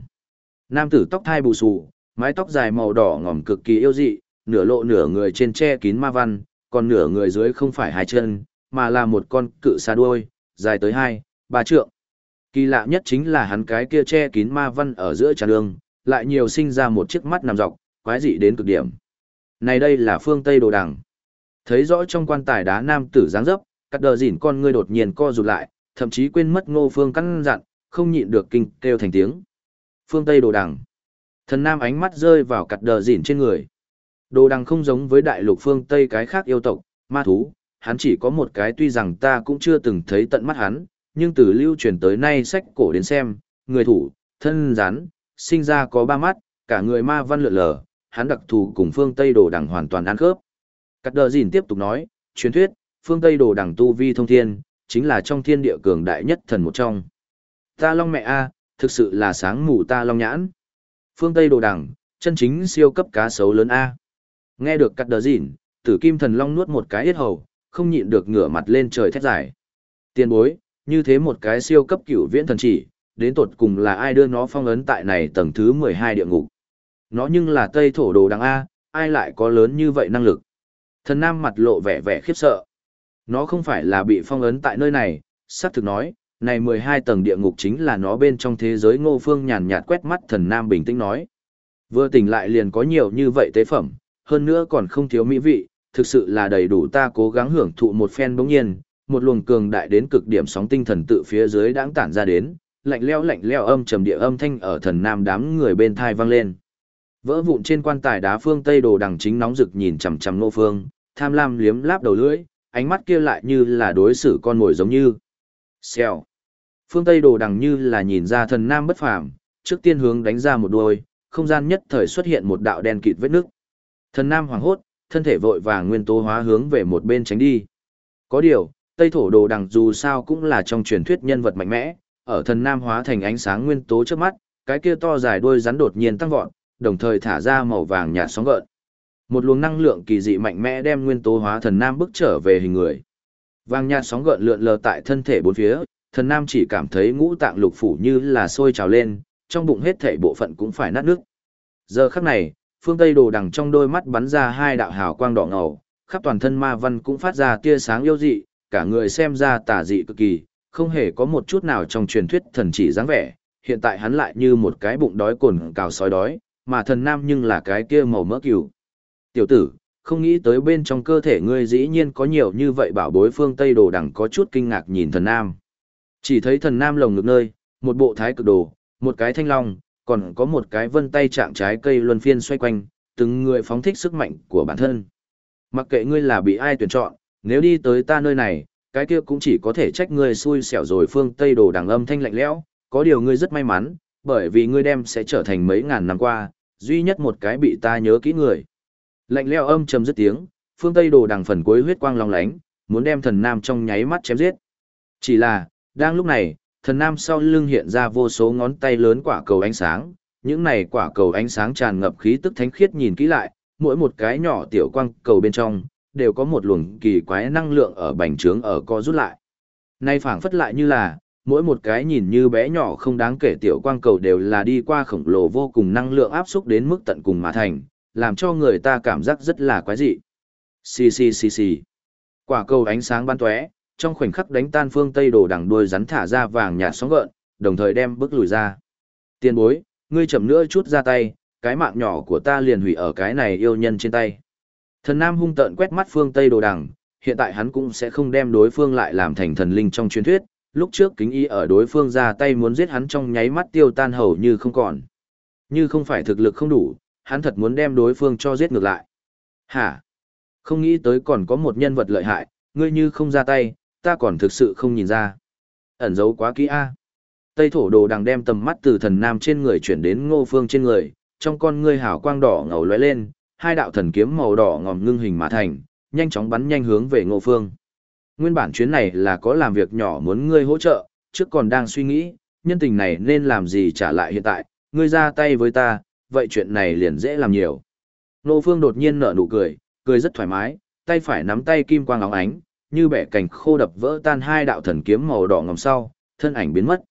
Nam tử tóc thai bù xù, mái tóc dài màu đỏ ngòm cực kỳ yêu dị, nửa lộ nửa người trên che kín ma văn, còn nửa người dưới không phải hai chân, mà là một con cự xa đuôi, dài tới hai, ba trượng. Kỳ lạ nhất chính là hắn cái kia che kín ma văn ở giữa tràn đường, lại nhiều sinh ra một chiếc mắt nằm dọc, quái dị đến cực điểm. Này đây là phương Tây đồ đằng. Thấy rõ trong quan tài đá nam tử dáng dấp, cắt đờ dỉn con ngươi đột nhiên co rụt lại, thậm chí quên mất ngô phương căn dặn, không nhịn được kinh kêu thành tiếng. Phương Tây đồ đằng. Thần nam ánh mắt rơi vào cắt đờ dỉn trên người. Đồ đằng không giống với đại lục phương Tây cái khác yêu tộc, ma thú, hắn chỉ có một cái tuy rằng ta cũng chưa từng thấy tận mắt hắn, nhưng từ lưu truyền tới nay sách cổ đến xem, người thủ, thân rắn, sinh ra có ba mắt, cả người ma văn lượn lờ, hắn đặc thù cùng phương Tây đồ đằng hoàn toàn ăn khớp. Cắt đờ dìn tiếp tục nói, truyền thuyết, phương Tây đồ đằng tu vi thông thiên, chính là trong thiên địa cường đại nhất thần một trong. Ta long mẹ A, thực sự là sáng mù ta long nhãn. Phương Tây đồ đằng, chân chính siêu cấp cá sấu lớn A. Nghe được cắt đờ dìn, tử kim thần long nuốt một cái yết hầu, không nhịn được ngửa mặt lên trời thét dài. Tiên bối, như thế một cái siêu cấp cửu viễn thần chỉ, đến tột cùng là ai đưa nó phong ấn tại này tầng thứ 12 địa ngục. Nó nhưng là Tây thổ đồ đằng A, ai lại có lớn như vậy năng lực. Thần Nam mặt lộ vẻ vẻ khiếp sợ. Nó không phải là bị phong ấn tại nơi này, xác thực nói, này 12 tầng địa ngục chính là nó bên trong thế giới ngô phương nhàn nhạt quét mắt thần Nam bình tĩnh nói. Vừa tỉnh lại liền có nhiều như vậy tế phẩm, hơn nữa còn không thiếu mỹ vị, thực sự là đầy đủ ta cố gắng hưởng thụ một phen bỗng nhiên, một luồng cường đại đến cực điểm sóng tinh thần tự phía dưới đãng tản ra đến, lạnh leo lạnh leo âm trầm địa âm thanh ở thần nam đám người bên thai vang lên. Vỡ vụn trên quan tài đá phương Tây đồ đằng chính nóng rực nhìn chằm chằm Ngô Phương, tham lam liếm láp đầu lưỡi, ánh mắt kia lại như là đối xử con mồi giống như. Xèo. Phương Tây đồ đằng như là nhìn ra thần nam bất phàm, trước tiên hướng đánh ra một đôi, không gian nhất thời xuất hiện một đạo đen kịt vết nước. Thần nam hoảng hốt, thân thể vội vàng nguyên tố hóa hướng về một bên tránh đi. Có điều, Tây thổ đồ đằng dù sao cũng là trong truyền thuyết nhân vật mạnh mẽ, ở thần nam hóa thành ánh sáng nguyên tố trước mắt, cái kia to dài đuôi rắn đột nhiên tăng vọt, đồng thời thả ra màu vàng nhạt sóng gợn. Một luồng năng lượng kỳ dị mạnh mẽ đem nguyên tố hóa thần nam bức trở về hình người. Vàng nhạt sóng gợn lượn lờ tại thân thể bốn phía, thần nam chỉ cảm thấy ngũ tạng lục phủ như là sôi trào lên, trong bụng hết thể bộ phận cũng phải nát nước. Giờ khắc này, phương Tây đồ đằng trong đôi mắt bắn ra hai đạo hào quang đỏ ngầu, khắp toàn thân ma văn cũng phát ra tia sáng yêu dị, cả người xem ra tà dị cực kỳ, không hề có một chút nào trong truyền thuyết thần chỉ dáng vẻ, hiện tại hắn lại như một cái bụng đói cồn cào sói đói, mà thần nam nhưng là cái kia màu mỡ cừu. Tiểu tử, không nghĩ tới bên trong cơ thể ngươi dĩ nhiên có nhiều như vậy bảo bối phương Tây đồ đằng có chút kinh ngạc nhìn thần nam. Chỉ thấy thần nam lồng ngực nơi, một bộ thái cực đồ, một cái thanh long, còn có một cái vân tay trạng trái cây luân phiên xoay quanh, từng người phóng thích sức mạnh của bản thân. Mặc kệ ngươi là bị ai tuyển chọn, nếu đi tới ta nơi này, cái kia cũng chỉ có thể trách ngươi xui xẻo rồi phương Tây đồ đằng âm thanh lạnh lẽo, có điều ngươi rất may mắn, bởi vì ngươi đem sẽ trở thành mấy ngàn năm qua, duy nhất một cái bị ta nhớ kỹ người. Lạnh leo âm trầm dứt tiếng, phương Tây đồ đằng phần cuối huyết quang long lánh, muốn đem thần nam trong nháy mắt chém giết. Chỉ là, đang lúc này, thần nam sau lưng hiện ra vô số ngón tay lớn quả cầu ánh sáng, những này quả cầu ánh sáng tràn ngập khí tức thánh khiết nhìn kỹ lại, mỗi một cái nhỏ tiểu quang cầu bên trong, đều có một luồng kỳ quái năng lượng ở bành trướng ở co rút lại. Nay phảng phất lại như là, mỗi một cái nhìn như bé nhỏ không đáng kể tiểu quang cầu đều là đi qua khổng lồ vô cùng năng lượng áp xúc đến mức tận cùng mà thành, làm cho người ta cảm giác rất là quái dị. Xì xì xì xì. Quả cầu ánh sáng ban tóe, trong khoảnh khắc đánh tan phương Tây đồ đằng đuôi rắn thả ra vàng nhạt sóng gợn, đồng thời đem bước lùi ra. Tiên bối, ngươi chậm nữa chút ra tay, cái mạng nhỏ của ta liền hủy ở cái này yêu nhân trên tay. Thần Nam hung tợn quét mắt phương Tây đồ đằng, hiện tại hắn cũng sẽ không đem đối phương lại làm thành thần linh trong truyền thuyết, lúc trước kính ý ở đối phương ra tay muốn giết hắn trong nháy mắt tiêu tan hầu như không còn. Như không phải thực lực không đủ, hắn thật muốn đem đối phương cho giết ngược lại. Hả? Không nghĩ tới còn có một nhân vật lợi hại, ngươi như không ra tay, ta còn thực sự không nhìn ra. Ẩn giấu quá kỹ a. Tây thổ đồ đằng đem tầm mắt từ thần nam trên người chuyển đến ngô phương trên người, trong con ngươi hào quang đỏ ngầu lóe lên, hai đạo thần kiếm màu đỏ ngòm ngưng hình mà thành, nhanh chóng bắn nhanh hướng về ngô phương. Nguyên bản chuyến này là có làm việc nhỏ muốn ngươi hỗ trợ, trước còn đang suy nghĩ, nhân tình này nên làm gì trả lại hiện tại, ngươi ra tay với ta, vậy chuyện này liền dễ làm nhiều. Ngô phương đột nhiên nở nụ cười, cười rất thoải mái, tay phải nắm tay kim quang óng ánh, như bẻ cành khô đập vỡ tan hai đạo thần kiếm màu đỏ ngầm sau, thân ảnh biến mất.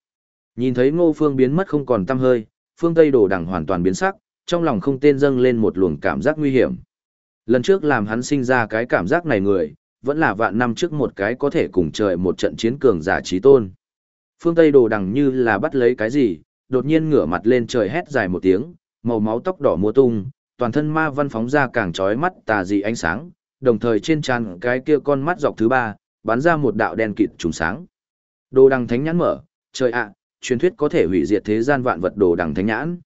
Nhìn thấy Ngô Phương biến mất không còn tăm hơi, phương Tây Đồ Đằng hoàn toàn biến sắc, trong lòng không tên dâng lên một luồng cảm giác nguy hiểm. Lần trước làm hắn sinh ra cái cảm giác này người, vẫn là vạn năm trước một cái có thể cùng trời một trận chiến cường giả trí tôn. Phương Tây Đồ Đằng như là bắt lấy cái gì, đột nhiên ngửa mặt lên trời hét dài một tiếng, màu máu tóc đỏ múa tung, toàn thân ma văn phóng ra càng chói mắt tà dị ánh sáng, đồng thời trên trán cái kia con mắt dọc thứ ba, bắn ra một đạo đen kịt trùng sáng. Đồ đằng thánh nhãn mở, trời ạ, truyền thuyết có thể hủy diệt thế gian vạn vật đồ đằng thánh nhãn.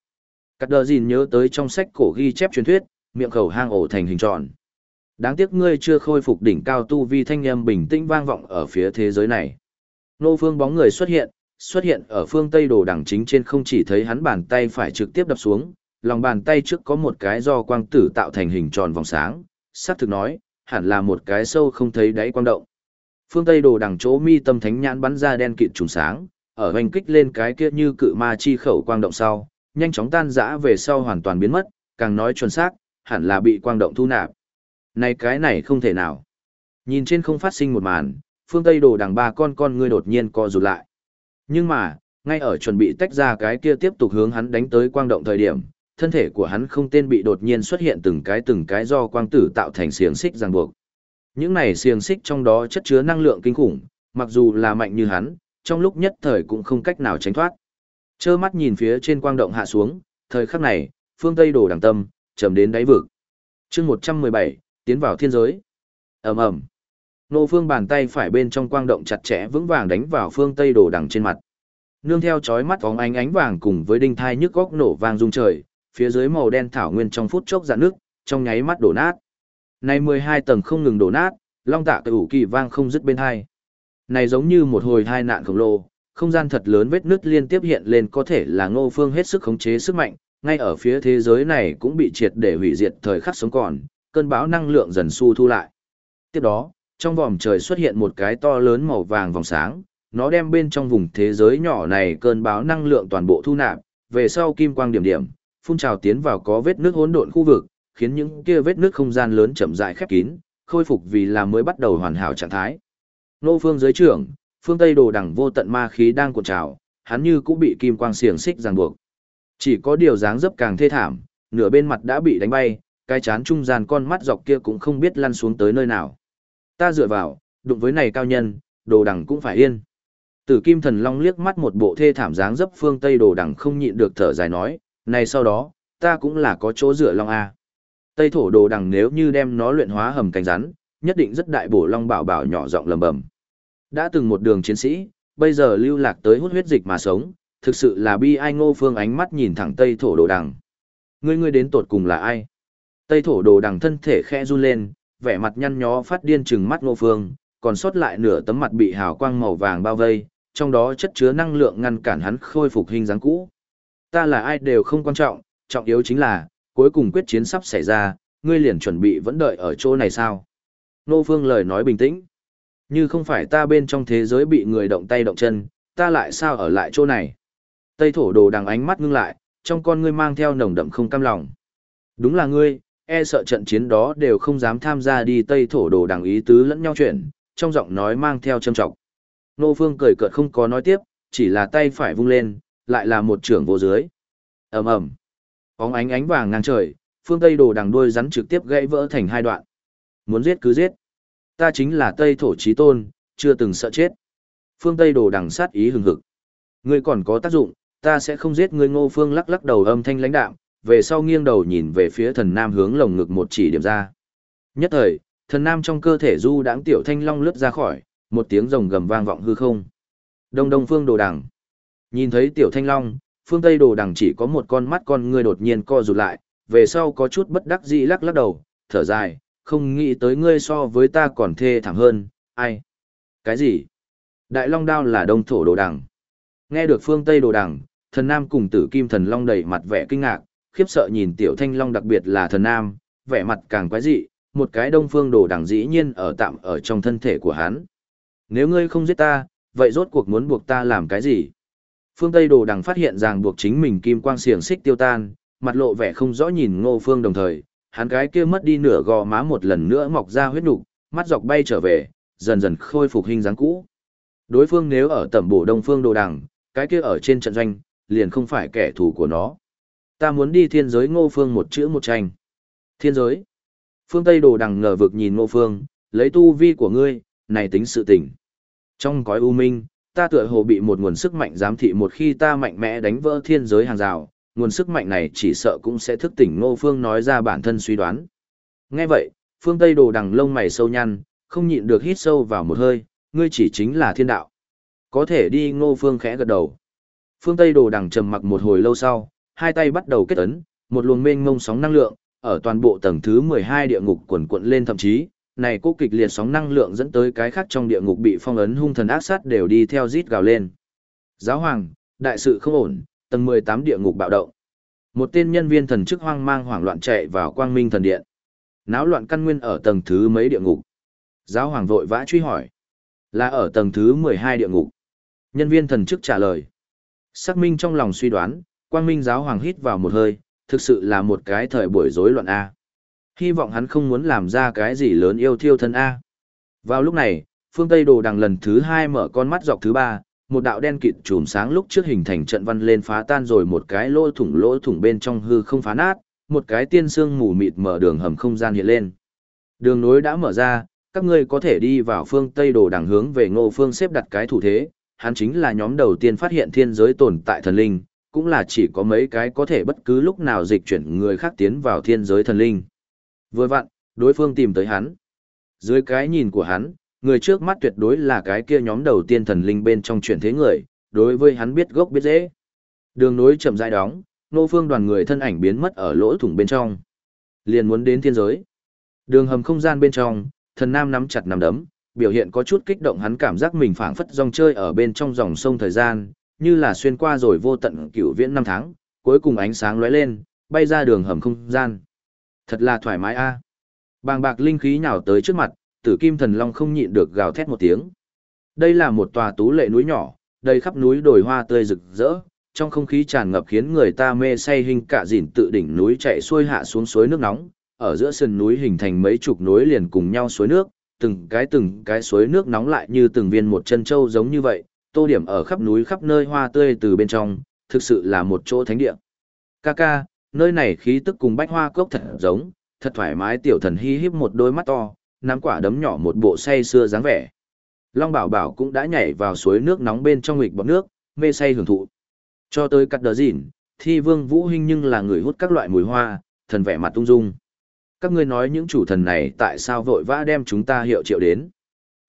Cắt đờ gìn nhớ tới trong sách cổ ghi chép truyền thuyết, miệng khẩu hang ổ thành hình tròn. Đáng tiếc ngươi chưa khôi phục đỉnh cao tu vi thanh âm bình tĩnh vang vọng ở phía thế giới này. Nô phương bóng người xuất hiện, xuất hiện ở phương tây đồ đằng chính trên không chỉ thấy hắn bàn tay phải trực tiếp đập xuống, lòng bàn tay trước có một cái do quang tử tạo thành hình tròn vòng sáng, sắc thực nói, hẳn là một cái sâu không thấy đáy quang động. Phương Tây đồ đằng chỗ mi tâm thánh nhãn bắn ra đen kịt trùng sáng, ở hoành kích lên cái kia như cự ma chi khẩu quang động sau, nhanh chóng tan rã về sau hoàn toàn biến mất, càng nói chuẩn xác, hẳn là bị quang động thu nạp. Này cái này không thể nào. Nhìn trên không phát sinh một màn, phương Tây đồ đằng ba con con ngươi đột nhiên co rụt lại. Nhưng mà, ngay ở chuẩn bị tách ra cái kia tiếp tục hướng hắn đánh tới quang động thời điểm, thân thể của hắn không tên bị đột nhiên xuất hiện từng cái từng cái do quang tử tạo thành xiềng xích ràng buộc. Những này xiềng xích trong đó chất chứa năng lượng kinh khủng, mặc dù là mạnh như hắn, trong lúc nhất thời cũng không cách nào tránh thoát. Chơ mắt nhìn phía trên quang động hạ xuống, thời khắc này, phương Tây đồ đằng tâm, trầm đến đáy vực. chương 117, tiến vào thiên giới. ầm ầm Nô phương bàn tay phải bên trong quang động chặt chẽ vững vàng đánh vào phương Tây đồ đằng trên mặt. Nương theo chói mắt vóng ánh ánh vàng cùng với đinh thai nhức góc nổ vang rung trời, phía dưới màu đen thảo nguyên trong phút chốc dạn nước, trong nháy mắt đổ nát. Này 12 tầng không ngừng đổ nát, long tạ cái ủ kỳ vang không dứt bên hai. Này giống như một hồi hai nạn khổng lồ, không gian thật lớn vết nứt liên tiếp hiện lên có thể là ngô phương hết sức khống chế sức mạnh, ngay ở phía thế giới này cũng bị triệt để hủy diệt thời khắc sống còn, cơn bão năng lượng dần su thu lại. Tiếp đó, trong vòm trời xuất hiện một cái to lớn màu vàng vòng sáng, nó đem bên trong vùng thế giới nhỏ này cơn bão năng lượng toàn bộ thu nạp, về sau kim quang điểm điểm, phun trào tiến vào có vết nước hỗn độn khu vực, khiến những kia vết nước không gian lớn chậm rãi khép kín, khôi phục vì là mới bắt đầu hoàn hảo trạng thái. Nô phương giới trưởng, phương Tây đồ đẳng vô tận ma khí đang cuộn trào, hắn như cũng bị kim quang xiềng xích ràng buộc. Chỉ có điều dáng dấp càng thê thảm, nửa bên mặt đã bị đánh bay, cái chán trung gian con mắt dọc kia cũng không biết lăn xuống tới nơi nào. Ta dựa vào, đụng với này cao nhân, đồ đẳng cũng phải yên. Tử Kim Thần Long liếc mắt một bộ thê thảm dáng dấp phương Tây đồ đẳng không nhịn được thở dài nói, này sau đó, ta cũng là có chỗ dựa Long A. Tây thổ đồ đẳng nếu như đem nó luyện hóa hầm cánh rắn, nhất định rất đại bổ Long bảo bảo nhỏ giọng lầm bầm. Đã từng một đường chiến sĩ, bây giờ lưu lạc tới hút huyết dịch mà sống, thực sự là bi ai ngô phương ánh mắt nhìn thẳng Tây thổ đồ đằng. Ngươi ngươi đến tột cùng là ai? Tây thổ đồ đằng thân thể khẽ run lên, vẻ mặt nhăn nhó phát điên trừng mắt ngô phương, còn sót lại nửa tấm mặt bị hào quang màu vàng bao vây, trong đó chất chứa năng lượng ngăn cản hắn khôi phục hình dáng cũ. Ta là ai đều không quan trọng, trọng yếu chính là, cuối cùng quyết chiến sắp xảy ra, ngươi liền chuẩn bị vẫn đợi ở chỗ này sao? Nô Phương lời nói bình tĩnh. Như không phải ta bên trong thế giới bị người động tay động chân, ta lại sao ở lại chỗ này? Tây thổ đồ đằng ánh mắt ngưng lại, trong con ngươi mang theo nồng đậm không cam lòng. Đúng là ngươi, e sợ trận chiến đó đều không dám tham gia đi Tây thổ đồ đằng ý tứ lẫn nhau chuyện, trong giọng nói mang theo châm trọng. Nô Phương cười cợt không có nói tiếp, chỉ là tay phải vung lên, lại là một trưởng vô dưới. ầm ầm, bóng ánh ánh vàng ngang trời, phương Tây đồ đằng đuôi rắn trực tiếp gãy vỡ thành hai đoạn. Muốn giết cứ giết. Ta chính là Tây thổ chí tôn, chưa từng sợ chết. Phương Tây đồ đằng sát ý hừng hực. Ngươi còn có tác dụng, ta sẽ không giết ngươi ngô phương lắc lắc đầu âm thanh lãnh đạm, về sau nghiêng đầu nhìn về phía thần nam hướng lồng ngực một chỉ điểm ra. Nhất thời, thần nam trong cơ thể du đãng tiểu thanh long lướt ra khỏi, một tiếng rồng gầm vang vọng hư không. Đông đông phương đồ đằng. Nhìn thấy tiểu thanh long, phương tây đồ đằng chỉ có một con mắt con ngươi đột nhiên co rụt lại, về sau có chút bất đắc dĩ lắc lắc đầu, thở dài, không nghĩ tới ngươi so với ta còn thê thảm hơn, ai? Cái gì? Đại long đao là đông thổ đồ đằng. Nghe được phương tây đồ đằng, thần nam cùng tử kim thần long đầy mặt vẻ kinh ngạc, khiếp sợ nhìn tiểu thanh long đặc biệt là thần nam, vẻ mặt càng quái dị, một cái đông phương đồ đằng dĩ nhiên ở tạm ở trong thân thể của hắn. Nếu ngươi không giết ta, vậy rốt cuộc muốn buộc ta làm cái gì? Phương Tây đồ đằng phát hiện rằng buộc chính mình kim quang xiềng xích tiêu tan, mặt lộ vẻ không rõ nhìn ngô phương đồng thời, hắn cái kia mất đi nửa gò má một lần nữa mọc ra huyết nục, mắt dọc bay trở về, dần dần khôi phục hình dáng cũ. Đối phương nếu ở tầm bổ đông phương đồ đằng, cái kia ở trên trận doanh, liền không phải kẻ thù của nó. Ta muốn đi thiên giới ngô phương một chữ một tranh. Thiên giới. Phương Tây đồ đằng ngờ vực nhìn ngô phương, lấy tu vi của ngươi, này tính sự tình. Trong cõi u minh, ta tựa hồ bị một nguồn sức mạnh giám thị một khi ta mạnh mẽ đánh vỡ thiên giới hàng rào, nguồn sức mạnh này chỉ sợ cũng sẽ thức tỉnh Ngô Phương nói ra bản thân suy đoán. Nghe vậy, Phương Tây đồ đằng lông mày sâu nhăn, không nhịn được hít sâu vào một hơi, ngươi chỉ chính là thiên đạo. Có thể đi Ngô Phương khẽ gật đầu. Phương Tây đồ đằng trầm mặc một hồi lâu sau, hai tay bắt đầu kết ấn, một luồng mênh mông sóng năng lượng, ở toàn bộ tầng thứ 12 địa ngục quần quận lên thậm chí, này cố kịch liệt sóng năng lượng dẫn tới cái khác trong địa ngục bị phong ấn hung thần ác sát đều đi theo rít gào lên. Giáo hoàng, đại sự không ổn, tầng 18 địa ngục bạo động. Một tên nhân viên thần chức hoang mang hoảng loạn chạy vào quang minh thần điện. Náo loạn căn nguyên ở tầng thứ mấy địa ngục. Giáo hoàng vội vã truy hỏi. Là ở tầng thứ 12 địa ngục. Nhân viên thần chức trả lời. Xác minh trong lòng suy đoán, quang minh giáo hoàng hít vào một hơi, thực sự là một cái thời buổi rối loạn A. Hy vọng hắn không muốn làm ra cái gì lớn yêu thiêu thân A. Vào lúc này, phương Tây đồ đằng lần thứ hai mở con mắt dọc thứ ba, một đạo đen kịt chùm sáng lúc trước hình thành trận văn lên phá tan rồi một cái lỗ thủng lỗ thủng bên trong hư không phá nát, một cái tiên xương mù mịt mở đường hầm không gian hiện lên. Đường nối đã mở ra, các ngươi có thể đi vào phương Tây đồ đằng hướng về ngô phương xếp đặt cái thủ thế, hắn chính là nhóm đầu tiên phát hiện thiên giới tồn tại thần linh, cũng là chỉ có mấy cái có thể bất cứ lúc nào dịch chuyển người khác tiến vào thiên giới thần linh. Vừa vặn, đối phương tìm tới hắn. Dưới cái nhìn của hắn, người trước mắt tuyệt đối là cái kia nhóm đầu tiên thần linh bên trong chuyển thế người, đối với hắn biết gốc biết dễ. Đường nối chậm rãi đóng, nô Phương đoàn người thân ảnh biến mất ở lỗ thủng bên trong. Liền muốn đến thiên giới. Đường hầm không gian bên trong, thần nam nắm chặt nắm đấm, biểu hiện có chút kích động hắn cảm giác mình phảng phất dòng chơi ở bên trong dòng sông thời gian, như là xuyên qua rồi vô tận cửu viễn năm tháng, cuối cùng ánh sáng lóe lên, bay ra đường hầm không gian. Thật là thoải mái a. Bàng bạc linh khí nhào tới trước mặt, Tử Kim Thần Long không nhịn được gào thét một tiếng. Đây là một tòa tú lệ núi nhỏ, đầy khắp núi đồi hoa tươi rực rỡ, trong không khí tràn ngập khiến người ta mê say hình cả dỉn tự đỉnh núi chạy xuôi hạ xuống suối nước nóng, ở giữa sườn núi hình thành mấy chục núi liền cùng nhau suối nước, từng cái từng cái suối nước nóng lại như từng viên một chân châu giống như vậy, tô điểm ở khắp núi khắp nơi hoa tươi từ bên trong, thực sự là một chỗ thánh địa. Ca ca, nơi này khí tức cùng bách hoa cốc thật giống, thật thoải mái tiểu thần hi híp một đôi mắt to, nắm quả đấm nhỏ một bộ say xưa dáng vẻ. Long Bảo Bảo cũng đã nhảy vào suối nước nóng bên trong nghịch bọt nước, mê say hưởng thụ. Cho tới cắt đờ dịn, thi vương vũ hình nhưng là người hút các loại mùi hoa, thần vẻ mặt tung dung. Các ngươi nói những chủ thần này tại sao vội vã đem chúng ta hiệu triệu đến?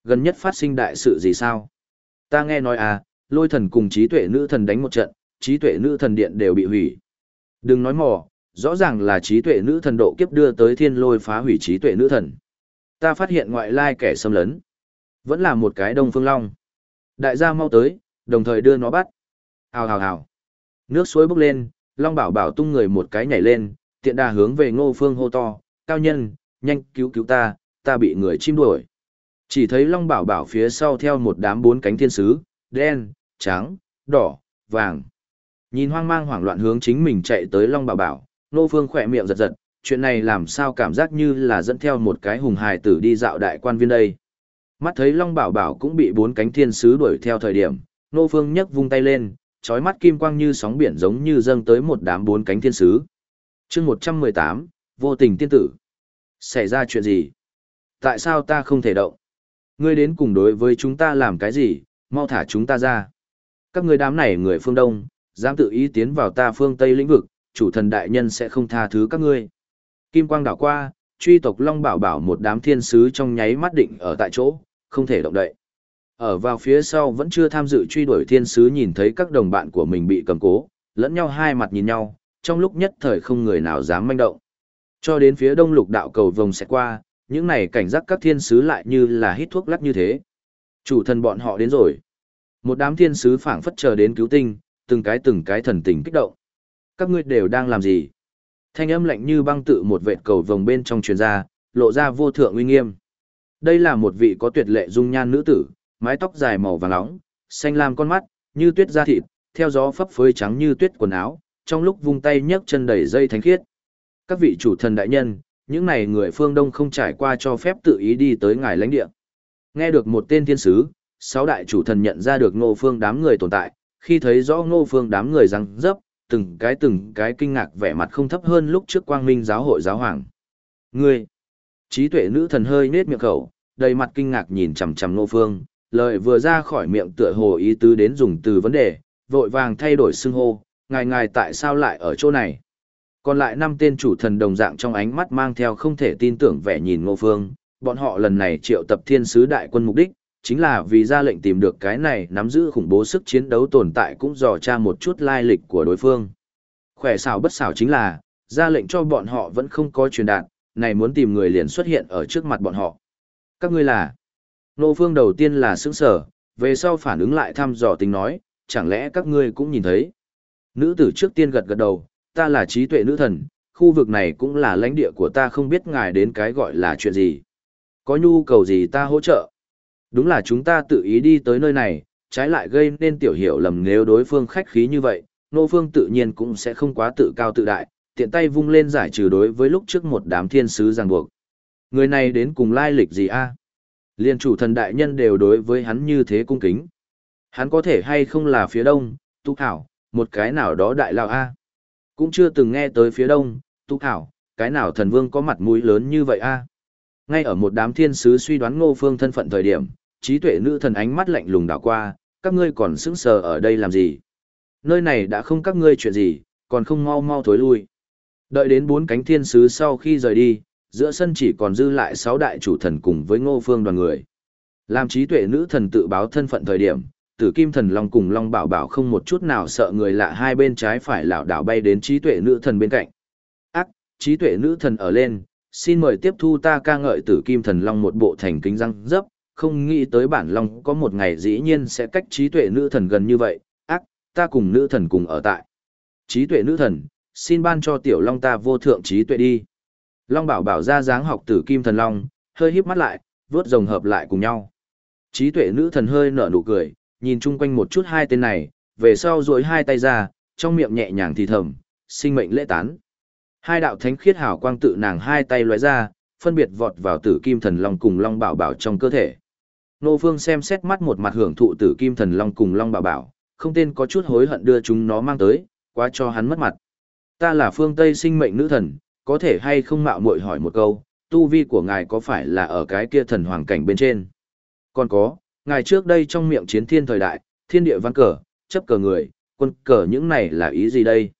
Gần nhất phát sinh đại sự gì sao? Ta nghe nói à, lôi thần cùng trí tuệ nữ thần đánh một trận, trí tuệ nữ thần điện đều bị hủy. Đừng nói mò, rõ ràng là trí tuệ nữ thần độ kiếp đưa tới thiên lôi phá hủy trí tuệ nữ thần. Ta phát hiện ngoại lai kẻ xâm lấn. Vẫn là một cái đông phương long. Đại gia mau tới, đồng thời đưa nó bắt. Hào hào hào. Nước suối bốc lên, long bảo bảo tung người một cái nhảy lên, tiện đà hướng về ngô phương hô to, cao nhân, nhanh cứu cứu ta, ta bị người chim đuổi. Chỉ thấy long bảo bảo phía sau theo một đám bốn cánh thiên sứ, đen, trắng, đỏ, vàng. Nhìn hoang mang hoảng loạn hướng chính mình chạy tới long bảo bảo, Nô Phương khỏe miệng giật giật, chuyện này làm sao cảm giác như là dẫn theo một cái hùng hài tử đi dạo đại quan viên đây. Mắt thấy Long Bảo Bảo cũng bị bốn cánh thiên sứ đuổi theo thời điểm, Nô Phương nhấc vung tay lên, chói mắt kim quang như sóng biển giống như dâng tới một đám bốn cánh thiên sứ. Chương 118, vô tình tiên tử. Xảy ra chuyện gì? Tại sao ta không thể động? Ngươi đến cùng đối với chúng ta làm cái gì? Mau thả chúng ta ra. Các ngươi đám này người phương Đông, dám tự ý tiến vào ta phương Tây lĩnh vực, chủ thần đại nhân sẽ không tha thứ các ngươi. Kim quang đảo qua, truy tộc Long Bảo Bảo một đám thiên sứ trong nháy mắt định ở tại chỗ, không thể động đậy. Ở vào phía sau vẫn chưa tham dự truy đuổi thiên sứ nhìn thấy các đồng bạn của mình bị cầm cố, lẫn nhau hai mặt nhìn nhau, trong lúc nhất thời không người nào dám manh động. Cho đến phía đông lục đạo cầu vồng sẽ qua, những này cảnh giác các thiên sứ lại như là hít thuốc lắc như thế. Chủ thần bọn họ đến rồi. Một đám thiên sứ phảng phất chờ đến cứu tinh, từng cái từng cái thần tình kích động. Các ngươi đều đang làm gì? Thanh âm lạnh như băng tự một vệt cầu vồng bên trong truyền ra, lộ ra vô thượng uy nghiêm. Đây là một vị có tuyệt lệ dung nhan nữ tử, mái tóc dài màu vàng nóng, xanh lam con mắt, như tuyết da thịt, theo gió phấp phới trắng như tuyết quần áo, trong lúc vung tay nhấc chân đẩy dây thánh khiết. Các vị chủ thần đại nhân, những này người phương Đông không trải qua cho phép tự ý đi tới ngài lãnh địa. Nghe được một tên thiên sứ, sáu đại chủ thần nhận ra được ngô phương đám người tồn tại, khi thấy rõ ngô phương đám người răng dấp, từng cái từng cái kinh ngạc vẻ mặt không thấp hơn lúc trước quang minh giáo hội giáo hoàng. Ngươi, trí tuệ nữ thần hơi nết miệng khẩu, đầy mặt kinh ngạc nhìn chằm chằm ngô phương, lời vừa ra khỏi miệng tựa hồ ý tứ đến dùng từ vấn đề, vội vàng thay đổi xưng hô, ngài ngài tại sao lại ở chỗ này. Còn lại năm tên chủ thần đồng dạng trong ánh mắt mang theo không thể tin tưởng vẻ nhìn ngô phương, bọn họ lần này triệu tập thiên sứ đại quân mục đích, chính là vì ra lệnh tìm được cái này nắm giữ khủng bố sức chiến đấu tồn tại cũng dò tra một chút lai lịch của đối phương. Khỏe xảo bất xảo chính là, ra lệnh cho bọn họ vẫn không có truyền đạt, này muốn tìm người liền xuất hiện ở trước mặt bọn họ. Các ngươi là? Nô phương đầu tiên là sững sở, về sau phản ứng lại thăm dò tính nói, chẳng lẽ các ngươi cũng nhìn thấy? Nữ tử trước tiên gật gật đầu, ta là trí tuệ nữ thần, khu vực này cũng là lãnh địa của ta không biết ngài đến cái gọi là chuyện gì. Có nhu cầu gì ta hỗ trợ? Đúng là chúng ta tự ý đi tới nơi này, trái lại gây nên tiểu hiểu lầm nếu đối phương khách khí như vậy, nô phương tự nhiên cũng sẽ không quá tự cao tự đại, tiện tay vung lên giải trừ đối với lúc trước một đám thiên sứ ràng buộc. Người này đến cùng lai lịch gì a? Liên chủ thần đại nhân đều đối với hắn như thế cung kính. Hắn có thể hay không là phía đông, tu thảo, một cái nào đó đại lao a? Cũng chưa từng nghe tới phía đông, tu thảo, cái nào thần vương có mặt mũi lớn như vậy a? Ngay ở một đám thiên sứ suy đoán ngô phương thân phận thời điểm, trí tuệ nữ thần ánh mắt lạnh lùng đảo qua, các ngươi còn sững sờ ở đây làm gì? Nơi này đã không các ngươi chuyện gì, còn không mau mau thối lui. Đợi đến bốn cánh thiên sứ sau khi rời đi, giữa sân chỉ còn dư lại sáu đại chủ thần cùng với ngô phương đoàn người. Làm trí tuệ nữ thần tự báo thân phận thời điểm, tử kim thần long cùng long bảo bảo không một chút nào sợ người lạ hai bên trái phải lảo đảo bay đến trí tuệ nữ thần bên cạnh. Ác, trí tuệ nữ thần ở lên, xin mời tiếp thu ta ca ngợi tử kim thần long một bộ thành kính răng dấp, không nghĩ tới bản long có một ngày dĩ nhiên sẽ cách trí tuệ nữ thần gần như vậy, ác, ta cùng nữ thần cùng ở tại. Trí tuệ nữ thần, xin ban cho tiểu long ta vô thượng trí tuệ đi. Long bảo bảo ra dáng học tử kim thần long, hơi híp mắt lại, vớt rồng hợp lại cùng nhau. Trí tuệ nữ thần hơi nở nụ cười, nhìn chung quanh một chút hai tên này, về sau duỗi hai tay ra, trong miệng nhẹ nhàng thì thầm, sinh mệnh lễ tán. Hai đạo thánh khiết hào quang tự nàng hai tay lóe ra, phân biệt vọt vào tử kim thần long cùng long bảo bảo trong cơ thể. Nô Phương xem xét mắt một mặt hưởng thụ tử kim thần long cùng long bảo bảo, không tên có chút hối hận đưa chúng nó mang tới, quá cho hắn mất mặt. Ta là phương Tây sinh mệnh nữ thần, có thể hay không mạo muội hỏi một câu, tu vi của ngài có phải là ở cái kia thần hoàng cảnh bên trên? Còn có, ngài trước đây trong miệng chiến thiên thời đại, thiên địa văn cờ, chấp cờ người, quân cờ những này là ý gì đây?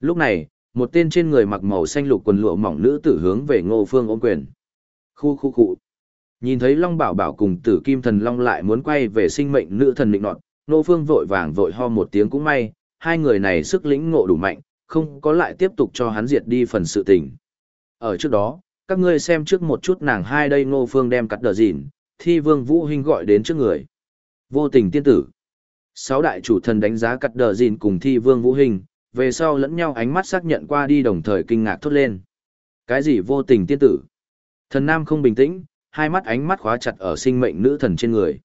Lúc này, một tên trên người mặc màu xanh lục quần lụa mỏng nữ tử hướng về ngô phương ôm quyền. Khu khu khu. Nhìn thấy Long Bảo Bảo cùng tử kim thần Long lại muốn quay về sinh mệnh nữ thần định nọt, ngô phương vội vàng vội ho một tiếng cũng may, hai người này sức lĩnh ngộ đủ mạnh, không có lại tiếp tục cho hắn diệt đi phần sự tình. Ở trước đó, các ngươi xem trước một chút nàng hai đây ngô phương đem cắt đờ dịn, thi vương vũ Hinh gọi đến trước người. Vô tình tiên tử. Sáu đại chủ thần đánh giá cắt đờ dìn cùng thi vương vũ hình, về sau lẫn nhau ánh mắt xác nhận qua đi đồng thời kinh ngạc thốt lên. Cái gì vô tình tiên tử? Thần nam không bình tĩnh, hai mắt ánh mắt khóa chặt ở sinh mệnh nữ thần trên người.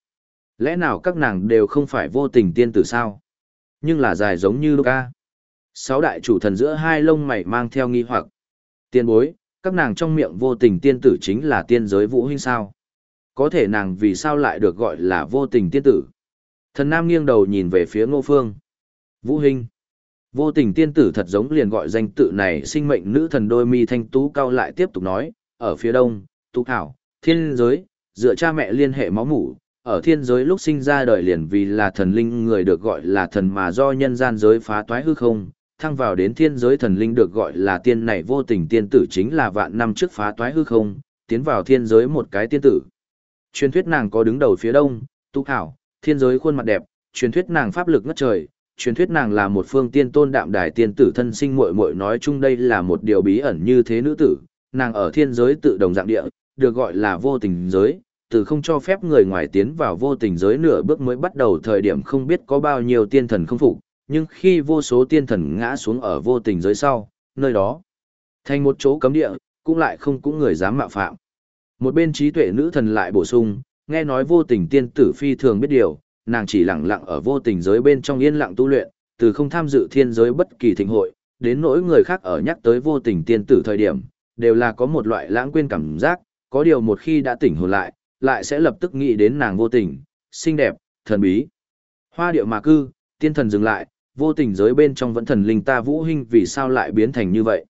Lẽ nào các nàng đều không phải vô tình tiên tử sao? Nhưng là dài giống như Luca. Sáu đại chủ thần giữa hai lông mày mang theo nghi hoặc. Tiên bối, các nàng trong miệng vô tình tiên tử chính là tiên giới vũ huynh sao? Có thể nàng vì sao lại được gọi là vô tình tiên tử? Thần Nam nghiêng đầu nhìn về phía ngô phương. Vũ Hinh. Vô tình tiên tử thật giống liền gọi danh tự này sinh mệnh nữ thần đôi mi thanh tú cao lại tiếp tục nói, ở phía đông, tu thảo, thiên giới, dựa cha mẹ liên hệ máu mủ, ở thiên giới lúc sinh ra đời liền vì là thần linh người được gọi là thần mà do nhân gian giới phá toái hư không, thăng vào đến thiên giới thần linh được gọi là tiên này vô tình tiên tử chính là vạn năm trước phá toái hư không, tiến vào thiên giới một cái tiên tử. Truyền thuyết nàng có đứng đầu phía đông, tu thảo, thiên giới khuôn mặt đẹp, truyền thuyết nàng pháp lực ngất trời, truyền thuyết nàng là một phương tiên tôn đạm đài tiên tử thân sinh muội muội nói chung đây là một điều bí ẩn như thế nữ tử, nàng ở thiên giới tự đồng dạng địa, được gọi là vô tình giới, từ không cho phép người ngoài tiến vào vô tình giới nửa bước mới bắt đầu thời điểm không biết có bao nhiêu tiên thần không phục, nhưng khi vô số tiên thần ngã xuống ở vô tình giới sau, nơi đó thành một chỗ cấm địa, cũng lại không cũng người dám mạo phạm. Một bên trí tuệ nữ thần lại bổ sung, nghe nói vô tình tiên tử phi thường biết điều, nàng chỉ lặng lặng ở vô tình giới bên trong yên lặng tu luyện, từ không tham dự thiên giới bất kỳ thịnh hội, đến nỗi người khác ở nhắc tới vô tình tiên tử thời điểm, đều là có một loại lãng quên cảm giác, có điều một khi đã tỉnh hồn lại, lại sẽ lập tức nghĩ đến nàng vô tình, xinh đẹp, thần bí. Hoa điệu mà cư, tiên thần dừng lại, vô tình giới bên trong vẫn thần linh ta vũ hình vì sao lại biến thành như vậy.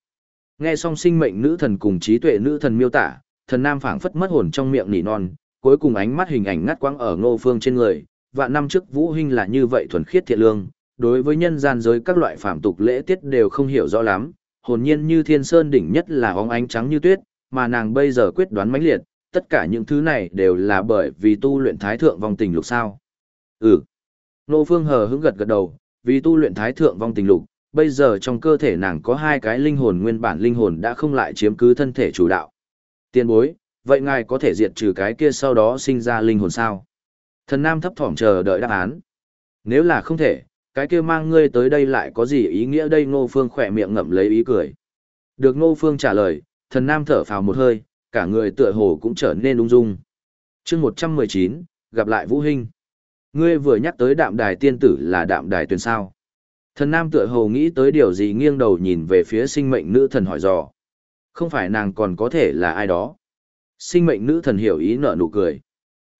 Nghe xong sinh mệnh nữ thần cùng trí tuệ nữ thần miêu tả, thần nam phảng phất mất hồn trong miệng nỉ non, cuối cùng ánh mắt hình ảnh ngắt quãng ở ngô phương trên người, vạn năm trước Vũ Hinh là như vậy thuần khiết thiện lương, đối với nhân gian giới các loại phạm tục lễ tiết đều không hiểu rõ lắm, hồn nhiên như thiên sơn đỉnh nhất là óng ánh trắng như tuyết, mà nàng bây giờ quyết đoán mãnh liệt, tất cả những thứ này đều là bởi vì tu luyện thái thượng vong tình lục sao. Ừ. Nô Phương hờ hững gật gật đầu, vì tu luyện thái thượng vong tình lục, bây giờ trong cơ thể nàng có hai cái linh hồn nguyên bản linh hồn đã không lại chiếm cứ thân thể chủ đạo. Tiên bối, vậy ngài có thể diệt trừ cái kia sau đó sinh ra linh hồn sao? Thần Nam thấp thỏm chờ đợi đáp án. Nếu là không thể, cái kia mang ngươi tới đây lại có gì ý nghĩa đây Ngô Phương khỏe miệng ngậm lấy ý cười. Được Ngô Phương trả lời, thần Nam thở phào một hơi, cả người tựa hồ cũng trở nên ung dung. chương 119, gặp lại Vũ Hinh. Ngươi vừa nhắc tới đạm đài tiên tử là đạm đài tuyển sao. Thần Nam tựa hồ nghĩ tới điều gì nghiêng đầu nhìn về phía sinh mệnh nữ thần hỏi dò. Không phải nàng còn có thể là ai đó. Sinh mệnh nữ thần hiểu ý nở nụ cười.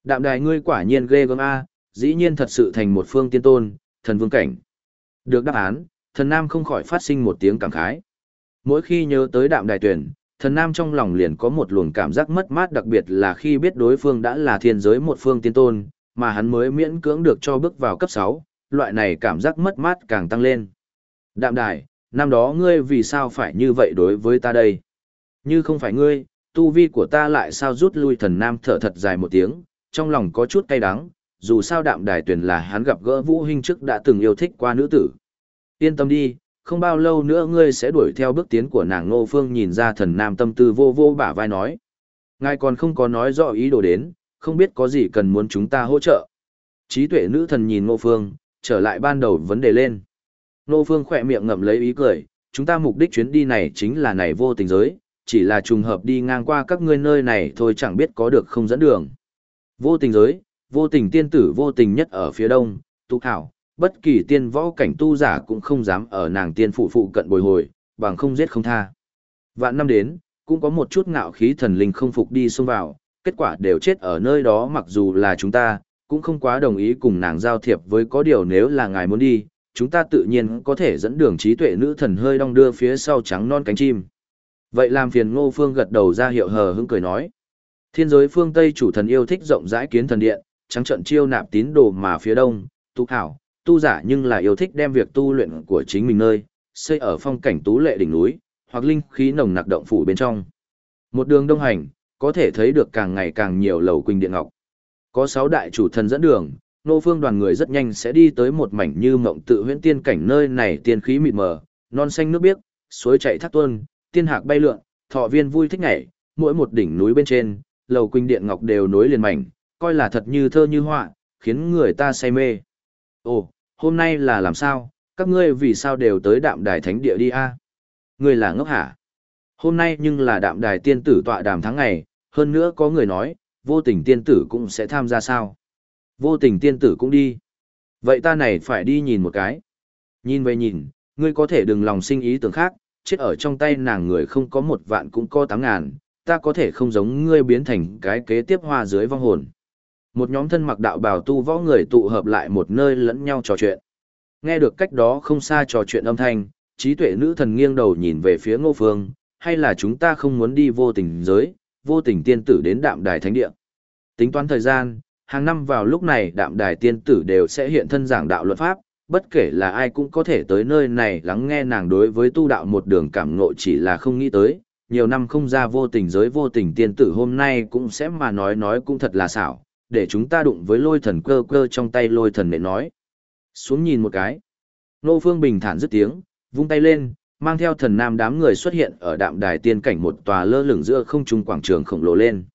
Đạm đài ngươi quả nhiên ghê gớm a, dĩ nhiên thật sự thành một phương tiên tôn, thần vương cảnh. Được đáp án, thần nam không khỏi phát sinh một tiếng cảm khái. Mỗi khi nhớ tới đạm đài tuyển, thần nam trong lòng liền có một luồng cảm giác mất mát đặc biệt là khi biết đối phương đã là thiên giới một phương tiên tôn, mà hắn mới miễn cưỡng được cho bước vào cấp 6, loại này cảm giác mất mát càng tăng lên. Đạm đài, năm đó ngươi vì sao phải như vậy đối với ta đây? Như không phải ngươi, tu vi của ta lại sao rút lui thần nam thở thật dài một tiếng, trong lòng có chút cay đắng, dù sao đạm đài tuyển là hắn gặp gỡ Vũ hình trước đã từng yêu thích qua nữ tử. Yên tâm đi, không bao lâu nữa ngươi sẽ đuổi theo bước tiến của nàng Ngô Phương nhìn ra thần nam tâm tư vô vô bả vai nói. Ngài còn không có nói rõ ý đồ đến, không biết có gì cần muốn chúng ta hỗ trợ. Trí tuệ nữ thần nhìn Ngô Phương, trở lại ban đầu vấn đề lên. Ngô Phương khỏe miệng ngậm lấy ý cười, chúng ta mục đích chuyến đi này chính là này vô tình giới, chỉ là trùng hợp đi ngang qua các ngươi nơi này thôi chẳng biết có được không dẫn đường. Vô tình giới, vô tình tiên tử vô tình nhất ở phía đông, tu thảo, bất kỳ tiên võ cảnh tu giả cũng không dám ở nàng tiên phụ phụ cận bồi hồi, bằng không giết không tha. Vạn năm đến, cũng có một chút ngạo khí thần linh không phục đi xông vào, kết quả đều chết ở nơi đó mặc dù là chúng ta, cũng không quá đồng ý cùng nàng giao thiệp với có điều nếu là ngài muốn đi, chúng ta tự nhiên có thể dẫn đường trí tuệ nữ thần hơi đong đưa phía sau trắng non cánh chim. Vậy làm phiền ngô phương gật đầu ra hiệu hờ hững cười nói. Thiên giới phương Tây chủ thần yêu thích rộng rãi kiến thần điện, trắng trận chiêu nạp tín đồ mà phía đông, tu hảo, tu giả nhưng là yêu thích đem việc tu luyện của chính mình nơi, xây ở phong cảnh tú lệ đỉnh núi, hoặc linh khí nồng nặc động phủ bên trong. Một đường đông hành, có thể thấy được càng ngày càng nhiều lầu quỳnh điện ngọc. Có sáu đại chủ thần dẫn đường, nô phương đoàn người rất nhanh sẽ đi tới một mảnh như mộng tự huyễn tiên cảnh nơi này tiên khí mịt mờ, non xanh nước biếc, suối chảy thác tuôn, tiên hạc bay lượn, thọ viên vui thích nhảy, mỗi một đỉnh núi bên trên, lầu quỳnh điện ngọc đều nối liền mảnh, coi là thật như thơ như họa, khiến người ta say mê. Ồ, hôm nay là làm sao, các ngươi vì sao đều tới đạm đài thánh địa đi a? Ngươi là ngốc hả? Hôm nay nhưng là đạm đài tiên tử tọa đàm tháng ngày, hơn nữa có người nói, vô tình tiên tử cũng sẽ tham gia sao? Vô tình tiên tử cũng đi. Vậy ta này phải đi nhìn một cái. Nhìn về nhìn, ngươi có thể đừng lòng sinh ý tưởng khác, chết ở trong tay nàng người không có một vạn cũng có tám ngàn, ta có thể không giống ngươi biến thành cái kế tiếp hoa dưới vong hồn. Một nhóm thân mặc đạo bào tu võ người tụ hợp lại một nơi lẫn nhau trò chuyện. Nghe được cách đó không xa trò chuyện âm thanh, trí tuệ nữ thần nghiêng đầu nhìn về phía ngô phương, hay là chúng ta không muốn đi vô tình giới, vô tình tiên tử đến đạm đài thánh địa. Tính toán thời gian, hàng năm vào lúc này đạm đài tiên tử đều sẽ hiện thân giảng đạo luật pháp, bất kể là ai cũng có thể tới nơi này lắng nghe nàng đối với tu đạo một đường cảm ngộ chỉ là không nghĩ tới, nhiều năm không ra vô tình giới vô tình tiên tử hôm nay cũng sẽ mà nói nói cũng thật là xảo, để chúng ta đụng với lôi thần cơ cơ trong tay lôi thần nệ nói. Xuống nhìn một cái. Nô Phương bình thản dứt tiếng, vung tay lên, mang theo thần nam đám người xuất hiện ở đạm đài tiên cảnh một tòa lơ lửng giữa không trung quảng trường khổng lồ lên.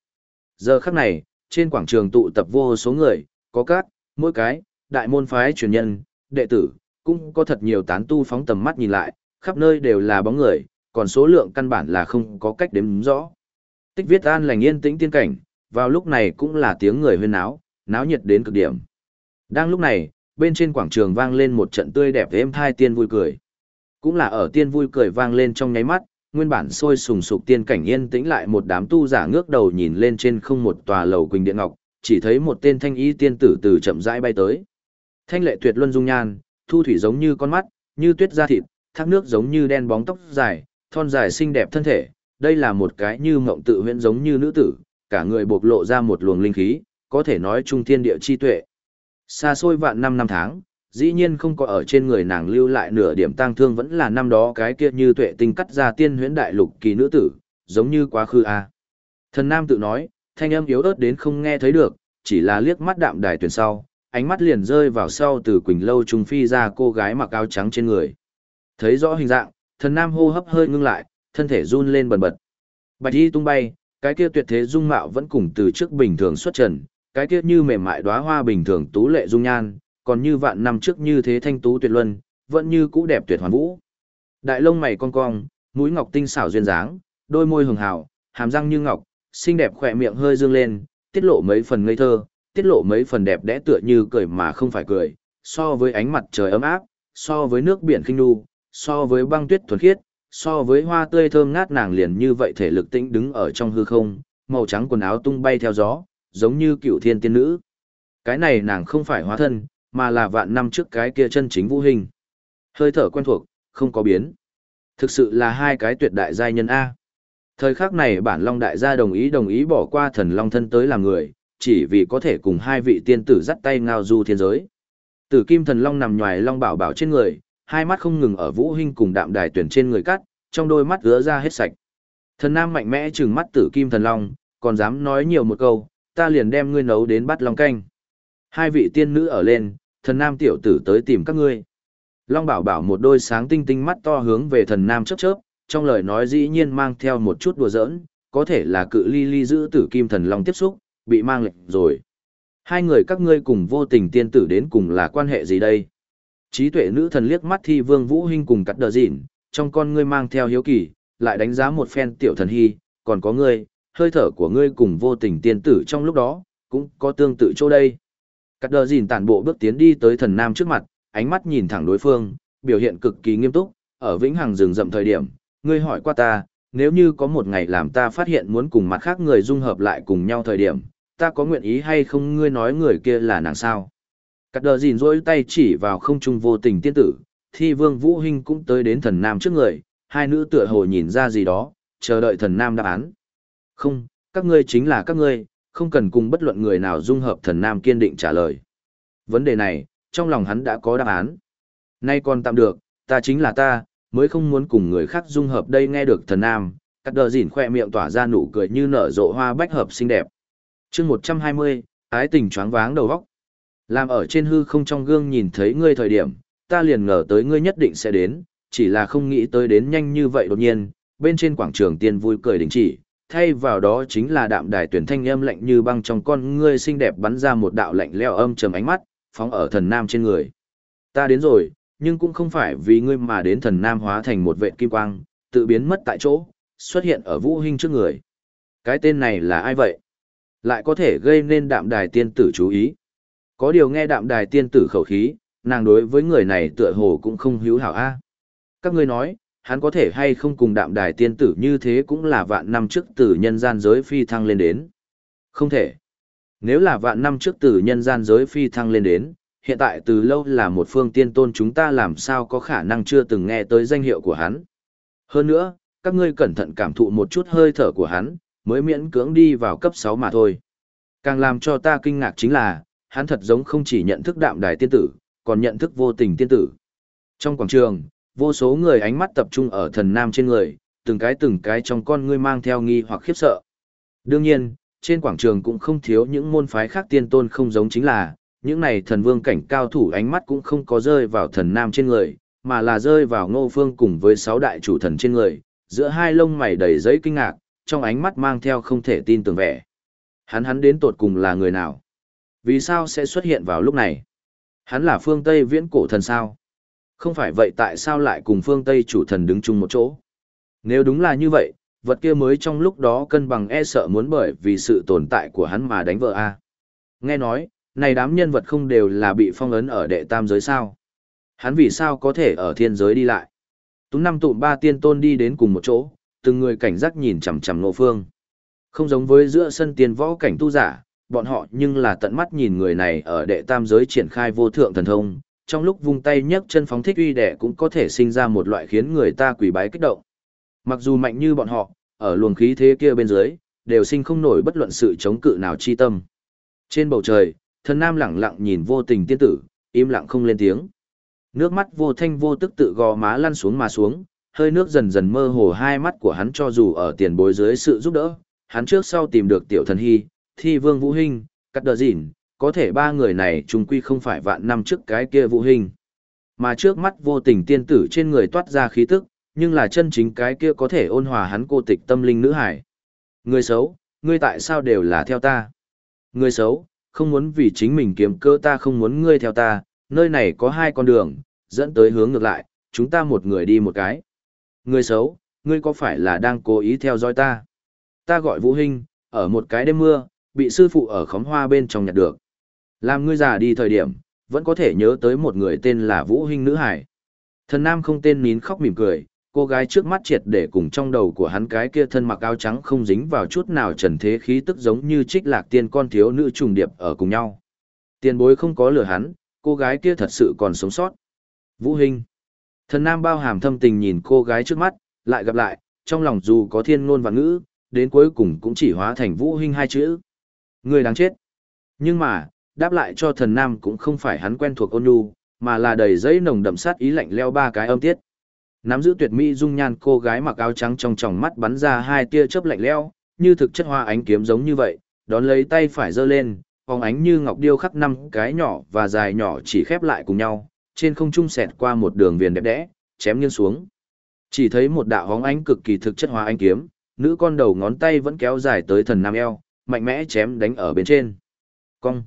Giờ khắc này, trên quảng trường tụ tập vô số người, có các, mỗi cái, đại môn phái truyền nhân, đệ tử, cũng có thật nhiều tán tu phóng tầm mắt nhìn lại, khắp nơi đều là bóng người, còn số lượng căn bản là không có cách đếm rõ. Tích viết an lành yên tĩnh tiên cảnh, vào lúc này cũng là tiếng người huyên náo, náo nhiệt đến cực điểm. Đang lúc này, bên trên quảng trường vang lên một trận tươi đẹp êm thai tiên vui cười. Cũng là ở tiên vui cười vang lên trong nháy mắt, nguyên bản sôi sùng sục tiên cảnh yên tĩnh lại một đám tu giả ngước đầu nhìn lên trên không một tòa lầu quỳnh điện ngọc, chỉ thấy một tên thanh y tiên tử từ chậm rãi bay tới. Thanh lệ tuyệt luân dung nhan, thu thủy giống như con mắt, như tuyết da thịt, thác nước giống như đen bóng tóc dài, thon dài xinh đẹp thân thể, đây là một cái như mộng tự huyễn giống như nữ tử, cả người bộc lộ ra một luồng linh khí, có thể nói trung thiên địa chi tuệ. Xa xôi vạn năm năm tháng, dĩ nhiên không có ở trên người nàng lưu lại nửa điểm tang thương vẫn là năm đó cái kia như tuệ tinh cắt ra tiên huyễn đại lục kỳ nữ tử, giống như quá khứ a. Thần nam tự nói, thanh âm yếu ớt đến không nghe thấy được, chỉ là liếc mắt đạm đài tuyển sau, ánh mắt liền rơi vào sau từ quỳnh lâu trung phi ra cô gái mặc áo trắng trên người. Thấy rõ hình dạng, thần nam hô hấp hơi ngưng lại, thân thể run lên bần bật. Bạch y tung bay, cái kia tuyệt thế dung mạo vẫn cùng từ trước bình thường xuất trần, cái kia như mềm mại đóa hoa bình thường tú lệ dung nhan, còn như vạn năm trước như thế thanh tú tuyệt luân, vẫn như cũ đẹp tuyệt hoàn vũ. Đại lông mày cong cong, mũi ngọc tinh xảo duyên dáng, đôi môi hường hào, hàm răng như ngọc, xinh đẹp khỏe miệng hơi dương lên, tiết lộ mấy phần ngây thơ, tiết lộ mấy phần đẹp đẽ tựa như cười mà không phải cười, so với ánh mặt trời ấm áp, so với nước biển khinh nu, so với băng tuyết thuần khiết, so với hoa tươi thơm ngát nàng liền như vậy thể lực tĩnh đứng ở trong hư không, màu trắng quần áo tung bay theo gió, giống như cựu thiên tiên nữ. Cái này nàng không phải hóa thân, mà là vạn năm trước cái kia chân chính vũ hình. Hơi thở quen thuộc, không có biến. Thực sự là hai cái tuyệt đại giai nhân A. Thời khắc này bản Long đại gia đồng ý đồng ý bỏ qua thần Long thân tới làm người, chỉ vì có thể cùng hai vị tiên tử dắt tay ngao du thiên giới. Tử kim thần Long nằm nhòi Long bảo bảo trên người, hai mắt không ngừng ở vũ hình cùng đạm đài tuyển trên người cắt, trong đôi mắt gỡ ra hết sạch. Thần nam mạnh mẽ trừng mắt tử kim thần long, còn dám nói nhiều một câu, ta liền đem ngươi nấu đến bắt long canh. Hai vị tiên nữ ở lên, thần nam tiểu tử tới tìm các ngươi. Long bảo bảo một đôi sáng tinh tinh mắt to hướng về thần nam chớp chớp, trong lời nói dĩ nhiên mang theo một chút đùa giỡn, có thể là cự ly ly giữ tử kim thần long tiếp xúc, bị mang lệnh rồi. Hai người các ngươi cùng vô tình tiên tử đến cùng là quan hệ gì đây? Trí tuệ nữ thần liếc mắt thi vương vũ hinh cùng cắt đờ dịn, trong con ngươi mang theo hiếu kỳ, lại đánh giá một phen tiểu thần hy, còn có ngươi, hơi thở của ngươi cùng vô tình tiên tử trong lúc đó, cũng có tương tự chỗ đây. Cắt đờ dìn tản bộ bước tiến đi tới thần nam trước mặt, ánh mắt nhìn thẳng đối phương, biểu hiện cực kỳ nghiêm túc, ở vĩnh hằng rừng rậm thời điểm, ngươi hỏi qua ta, nếu như có một ngày làm ta phát hiện muốn cùng mặt khác người dung hợp lại cùng nhau thời điểm, ta có nguyện ý hay không ngươi nói người kia là nàng sao? Cắt đờ dìn rỗi tay chỉ vào không trung vô tình tiên tử, thi vương vũ hình cũng tới đến thần nam trước người, hai nữ tựa hồ nhìn ra gì đó, chờ đợi thần nam đáp án. Không, các ngươi chính là các ngươi, không cần cùng bất luận người nào dung hợp thần nam kiên định trả lời. Vấn đề này, trong lòng hắn đã có đáp án. Nay còn tạm được, ta chính là ta, mới không muốn cùng người khác dung hợp đây nghe được thần nam, cắt đờ dỉn khoe miệng tỏa ra nụ cười như nở rộ hoa bách hợp xinh đẹp chương 120, ái tình choáng váng đầu vóc. Làm ở trên hư không trong gương nhìn thấy ngươi thời điểm, ta liền ngờ tới ngươi nhất định sẽ đến, chỉ là không nghĩ tới đến nhanh như vậy đột nhiên, bên trên quảng trường tiên vui cười đình chỉ, thay vào đó chính là đạm đài tuyển thanh âm lạnh như băng trong con ngươi xinh đẹp bắn ra một đạo lạnh leo âm trầm ánh mắt, phóng ở thần nam trên người. Ta đến rồi, nhưng cũng không phải vì ngươi mà đến thần nam hóa thành một vệ kim quang, tự biến mất tại chỗ, xuất hiện ở vũ hình trước người. Cái tên này là ai vậy? Lại có thể gây nên đạm đài tiên tử chú ý. Có điều nghe đạm đài tiên tử khẩu khí, nàng đối với người này tựa hồ cũng không hữu hảo a. À. Các ngươi nói, hắn có thể hay không cùng đạm đài tiên tử như thế cũng là vạn năm trước từ nhân gian giới phi thăng lên đến. Không thể. Nếu là vạn năm trước từ nhân gian giới phi thăng lên đến, hiện tại từ lâu là một phương tiên tôn chúng ta làm sao có khả năng chưa từng nghe tới danh hiệu của hắn. Hơn nữa, các ngươi cẩn thận cảm thụ một chút hơi thở của hắn, mới miễn cưỡng đi vào cấp 6 mà thôi. Càng làm cho ta kinh ngạc chính là, hắn thật giống không chỉ nhận thức đạm đài tiên tử, còn nhận thức vô tình tiên tử. Trong quảng trường, vô số người ánh mắt tập trung ở thần nam trên người, từng cái từng cái trong con ngươi mang theo nghi hoặc khiếp sợ. Đương nhiên, trên quảng trường cũng không thiếu những môn phái khác tiên tôn không giống chính là, những này thần vương cảnh cao thủ ánh mắt cũng không có rơi vào thần nam trên người, mà là rơi vào ngô phương cùng với sáu đại chủ thần trên người, giữa hai lông mày đầy giấy kinh ngạc, trong ánh mắt mang theo không thể tin tưởng vẻ. Hắn hắn đến tột cùng là người nào? Vì sao sẽ xuất hiện vào lúc này? Hắn là phương Tây viễn cổ thần sao? Không phải vậy tại sao lại cùng phương Tây chủ thần đứng chung một chỗ? Nếu đúng là như vậy, vật kia mới trong lúc đó cân bằng e sợ muốn bởi vì sự tồn tại của hắn mà đánh vợ a. Nghe nói, này đám nhân vật không đều là bị phong ấn ở đệ tam giới sao? Hắn vì sao có thể ở thiên giới đi lại? Tú năm tụm ba tiên tôn đi đến cùng một chỗ, từng người cảnh giác nhìn chằm chằm Ngộ Phương. Không giống với giữa sân tiên võ cảnh tu giả, bọn họ nhưng là tận mắt nhìn người này ở đệ tam giới triển khai vô thượng thần thông, trong lúc vung tay nhấc chân phóng thích uy đệ cũng có thể sinh ra một loại khiến người ta quỳ bái kích động. Mặc dù mạnh như bọn họ, ở luồng khí thế kia bên dưới, đều sinh không nổi bất luận sự chống cự nào chi tâm. Trên bầu trời, thần nam lặng lặng nhìn vô tình tiên tử, im lặng không lên tiếng. Nước mắt vô thanh vô tức tự gò má lăn xuống mà xuống, hơi nước dần dần mơ hồ hai mắt của hắn cho dù ở tiền bối dưới sự giúp đỡ, hắn trước sau tìm được tiểu thần hy, thi vương vũ hình, cắt đờ dịn, có thể ba người này chung quy không phải vạn năm trước cái kia vũ hình. Mà trước mắt vô tình tiên tử trên người toát ra khí tức, nhưng là chân chính cái kia có thể ôn hòa hắn cô tịch tâm linh nữ hải. Người xấu, ngươi tại sao đều là theo ta? Người xấu, không muốn vì chính mình kiếm cơ ta không muốn ngươi theo ta, nơi này có hai con đường, dẫn tới hướng ngược lại, chúng ta một người đi một cái. Người xấu, ngươi có phải là đang cố ý theo dõi ta? Ta gọi Vũ Hinh, ở một cái đêm mưa, bị sư phụ ở khóm hoa bên trong nhặt được. Làm ngươi già đi thời điểm, vẫn có thể nhớ tới một người tên là Vũ Hinh nữ hải. Thần Nam không tên nín khóc mỉm cười, cô gái trước mắt triệt để cùng trong đầu của hắn cái kia thân mặc áo trắng không dính vào chút nào trần thế khí tức giống như trích lạc tiên con thiếu nữ trùng điệp ở cùng nhau. Tiền bối không có lừa hắn, cô gái kia thật sự còn sống sót. Vũ Hinh. Thần Nam bao hàm thâm tình nhìn cô gái trước mắt, lại gặp lại, trong lòng dù có thiên ngôn và ngữ, đến cuối cùng cũng chỉ hóa thành Vũ Hinh hai chữ. Người đáng chết. Nhưng mà, đáp lại cho thần Nam cũng không phải hắn quen thuộc ôn nhu, mà là đầy giấy nồng đậm sát ý lạnh leo ba cái âm tiết. Nắm giữ tuyệt mỹ dung nhan cô gái mặc áo trắng trong tròng mắt bắn ra hai tia chớp lạnh leo, như thực chất hoa ánh kiếm giống như vậy, đón lấy tay phải giơ lên, phóng ánh như ngọc điêu khắc năm cái nhỏ và dài nhỏ chỉ khép lại cùng nhau, trên không trung xẹt qua một đường viền đẹp đẽ, chém nghiêng xuống. Chỉ thấy một đạo hóng ánh cực kỳ thực chất hóa ánh kiếm, nữ con đầu ngón tay vẫn kéo dài tới thần nam eo, mạnh mẽ chém đánh ở bên trên. Cong.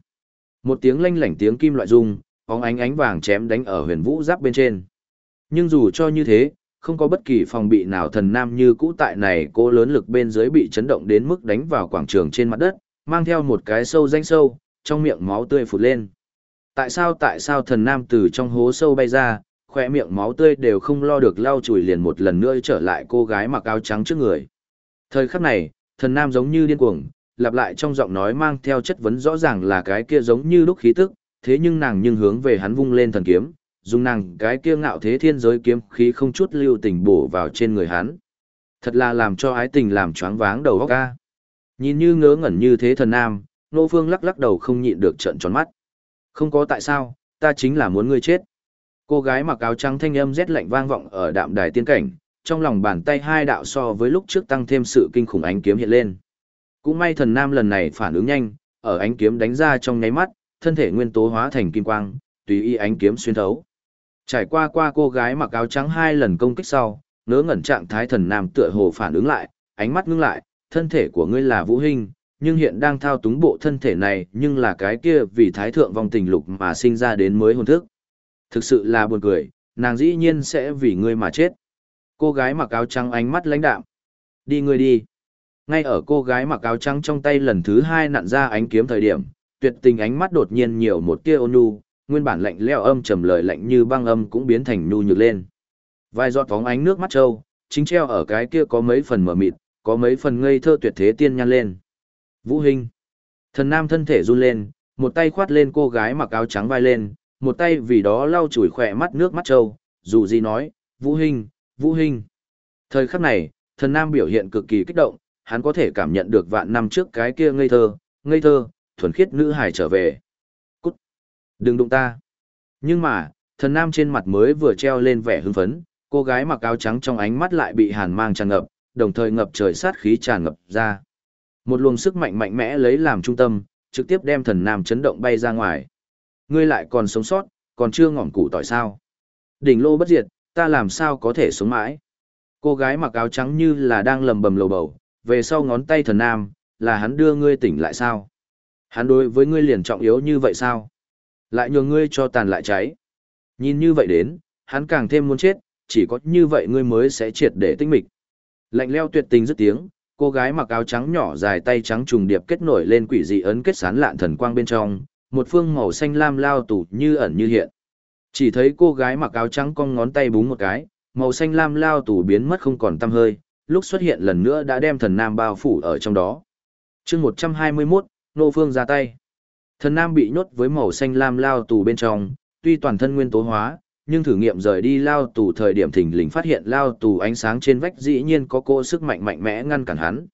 Một tiếng lanh lảnh tiếng kim loại rung, hóng ánh ánh vàng chém đánh ở huyền vũ giáp bên trên. Nhưng dù cho như thế, không có bất kỳ phòng bị nào thần nam như cũ tại này cô lớn lực bên dưới bị chấn động đến mức đánh vào quảng trường trên mặt đất, mang theo một cái sâu danh sâu, trong miệng máu tươi phụt lên. Tại sao tại sao thần nam từ trong hố sâu bay ra, khỏe miệng máu tươi đều không lo được lau chùi liền một lần nữa trở lại cô gái mặc áo trắng trước người. Thời khắc này, thần nam giống như điên cuồng, lặp lại trong giọng nói mang theo chất vấn rõ ràng là cái kia giống như lúc khí tức, thế nhưng nàng nhưng hướng về hắn vung lên thần kiếm, dùng nàng cái kia ngạo thế thiên giới kiếm khí không chút lưu tình bổ vào trên người hắn. Thật là làm cho ái tình làm choáng váng đầu óc ca. Nhìn như ngớ ngẩn như thế thần nam, nô phương lắc lắc đầu không nhịn được trợn tròn mắt. Không có tại sao, ta chính là muốn ngươi chết. Cô gái mặc áo trắng thanh âm rét lạnh vang vọng ở đạm đài tiên cảnh, trong lòng bàn tay hai đạo so với lúc trước tăng thêm sự kinh khủng ánh kiếm hiện lên. Cũng may thần nam lần này phản ứng nhanh, ở ánh kiếm đánh ra trong nháy mắt, thân thể nguyên tố hóa thành kim quang, tùy y ánh kiếm xuyên thấu. Trải qua qua cô gái mặc áo trắng hai lần công kích sau, ngớ ngẩn trạng thái thần nam tựa hồ phản ứng lại, ánh mắt ngưng lại, thân thể của ngươi là vũ hình, nhưng hiện đang thao túng bộ thân thể này nhưng là cái kia vì thái thượng vong tình lục mà sinh ra đến mới hồn thức. Thực sự là buồn cười, nàng dĩ nhiên sẽ vì ngươi mà chết. Cô gái mặc áo trắng ánh mắt lãnh đạm. Đi ngươi đi. Ngay ở cô gái mặc áo trắng trong tay lần thứ hai nặn ra ánh kiếm thời điểm, tuyệt tình ánh mắt đột nhiên nhiều một tia ôn nhu, nguyên bản lạnh lẽo âm trầm lời lạnh như băng âm cũng biến thành nhu nhược lên. Vài giọt phóng ánh nước mắt trâu, chính treo ở cái kia có mấy phần mở mịt, có mấy phần ngây thơ tuyệt thế tiên nhan lên. Vũ Hinh. Thần nam thân thể run lên, một tay khoát lên cô gái mặc áo trắng vai lên, một tay vì đó lau chùi khỏe mắt nước mắt trâu, dù gì nói, Vũ Hinh, Vũ Hinh. Thời khắc này, thần nam biểu hiện cực kỳ kích động, hắn có thể cảm nhận được vạn năm trước cái kia ngây thơ, ngây thơ, thuần khiết nữ hài trở về. Cút! Đừng đụng ta! Nhưng mà, thần nam trên mặt mới vừa treo lên vẻ hưng phấn, cô gái mặc áo trắng trong ánh mắt lại bị hàn mang tràn ngập, đồng thời ngập trời sát khí tràn ngập ra. Một luồng sức mạnh mạnh mẽ lấy làm trung tâm, trực tiếp đem thần nam chấn động bay ra ngoài. Ngươi lại còn sống sót, còn chưa ngỏm củ tỏi sao. Đỉnh lô bất diệt, ta làm sao có thể sống mãi. Cô gái mặc áo trắng như là đang lầm bầm lầu bầu, về sau ngón tay thần nam, là hắn đưa ngươi tỉnh lại sao? Hắn đối với ngươi liền trọng yếu như vậy sao? Lại nhường ngươi cho tàn lại cháy. Nhìn như vậy đến, hắn càng thêm muốn chết, chỉ có như vậy ngươi mới sẽ triệt để tinh mịch. Lạnh leo tuyệt tình dứt tiếng, cô gái mặc áo trắng nhỏ dài tay trắng trùng điệp kết nổi lên quỷ dị ấn kết sán lạn thần quang bên trong, một phương màu xanh lam lao tủ như ẩn như hiện. Chỉ thấy cô gái mặc áo trắng cong ngón tay búng một cái, màu xanh lam lao tủ biến mất không còn tăm hơi, lúc xuất hiện lần nữa đã đem thần nam bao phủ ở trong đó. chương 121, Nô Phương ra tay. Thần nam bị nhốt với màu xanh lam lao tù bên trong, tuy toàn thân nguyên tố hóa, nhưng thử nghiệm rời đi lao tù thời điểm thình lình phát hiện lao tù ánh sáng trên vách dĩ nhiên có cô sức mạnh mạnh mẽ ngăn cản hắn.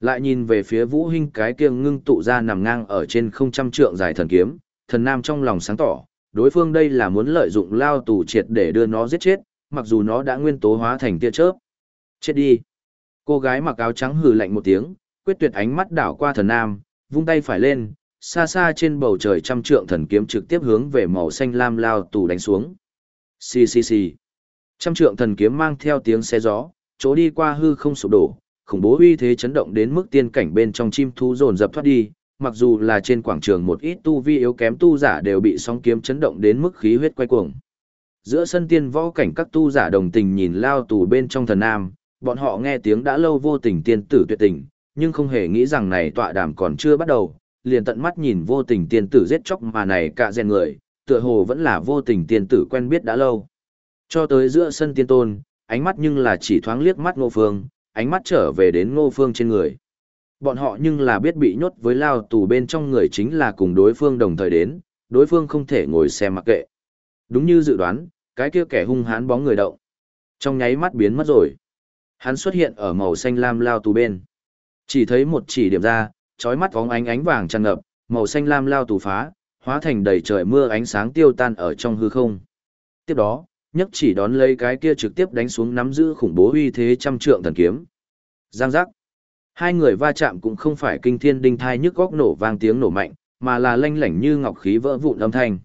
Lại nhìn về phía vũ hình cái kia ngưng tụ ra nằm ngang ở trên không trăm trượng dài thần kiếm, thần nam trong lòng sáng tỏ, đối phương đây là muốn lợi dụng lao tù triệt để đưa nó giết chết, mặc dù nó đã nguyên tố hóa thành tia chớp. Chết đi. Cô gái mặc áo trắng hừ lạnh một tiếng, quyết tuyệt ánh mắt đảo qua thần nam, vung tay phải lên, xa xa trên bầu trời trăm trượng thần kiếm trực tiếp hướng về màu xanh lam lao tù đánh xuống. Xì xì xì. Trăm trượng thần kiếm mang theo tiếng xe gió, chỗ đi qua hư không sụp đổ, khủng bố uy thế chấn động đến mức tiên cảnh bên trong chim thú dồn dập thoát đi, mặc dù là trên quảng trường một ít tu vi yếu kém tu giả đều bị sóng kiếm chấn động đến mức khí huyết quay cuồng. Giữa sân tiên võ cảnh các tu giả đồng tình nhìn lao tù bên trong thần nam, bọn họ nghe tiếng đã lâu vô tình tiên tử tuyệt tình, nhưng không hề nghĩ rằng này tọa đàm còn chưa bắt đầu, liền tận mắt nhìn vô tình tiên tử giết chóc mà này cả rèn người, tựa hồ vẫn là vô tình tiên tử quen biết đã lâu. Cho tới giữa sân tiên tôn, ánh mắt nhưng là chỉ thoáng liếc mắt ngô phương, ánh mắt trở về đến ngô phương trên người. Bọn họ nhưng là biết bị nhốt với lao tù bên trong người chính là cùng đối phương đồng thời đến, đối phương không thể ngồi xem mặc kệ. Đúng như dự đoán, cái kia kẻ hung hãn bóng người động. Trong nháy mắt biến mất rồi. Hắn xuất hiện ở màu xanh lam lao tù bên. Chỉ thấy một chỉ điểm ra, trói mắt vóng ánh ánh vàng tràn ngập, màu xanh lam lao tù phá, hóa thành đầy trời mưa ánh sáng tiêu tan ở trong hư không. Tiếp đó, nhấc chỉ đón lấy cái kia trực tiếp đánh xuống nắm giữ khủng bố uy thế trăm trượng thần kiếm. Giang giác. Hai người va chạm cũng không phải kinh thiên đinh thai nhức góc nổ vang tiếng nổ mạnh, mà là lanh lảnh như ngọc khí vỡ vụn âm thanh.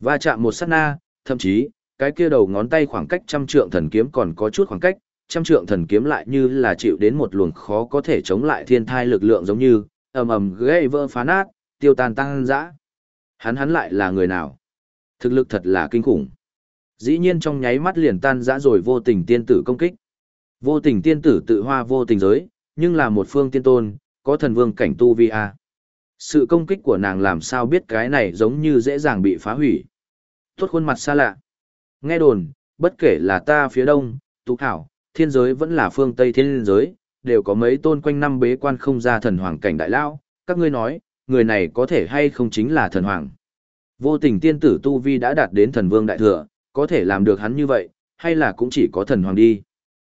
Va chạm một sát na, thậm chí, cái kia đầu ngón tay khoảng cách trăm trượng thần kiếm còn có chút khoảng cách, trăm trượng thần kiếm lại như là chịu đến một luồng khó có thể chống lại thiên thai lực lượng giống như, ầm ầm gãy vỡ phá nát, tiêu tan tăng dã. Hắn hắn lại là người nào? Thực lực thật là kinh khủng. Dĩ nhiên trong nháy mắt liền tan dã rồi vô tình tiên tử công kích. Vô tình tiên tử tự hoa vô tình giới, nhưng là một phương tiên tôn, có thần vương cảnh tu vi a. Sự công kích của nàng làm sao biết cái này giống như dễ dàng bị phá hủy. Tốt khuôn mặt xa lạ. Nghe đồn, bất kể là ta phía đông, tụ hảo, thiên giới vẫn là phương Tây thiên giới, đều có mấy tôn quanh năm bế quan không ra thần hoàng cảnh đại lao, các ngươi nói, người này có thể hay không chính là thần hoàng. Vô tình tiên tử Tu Vi đã đạt đến thần vương đại thừa, có thể làm được hắn như vậy, hay là cũng chỉ có thần hoàng đi.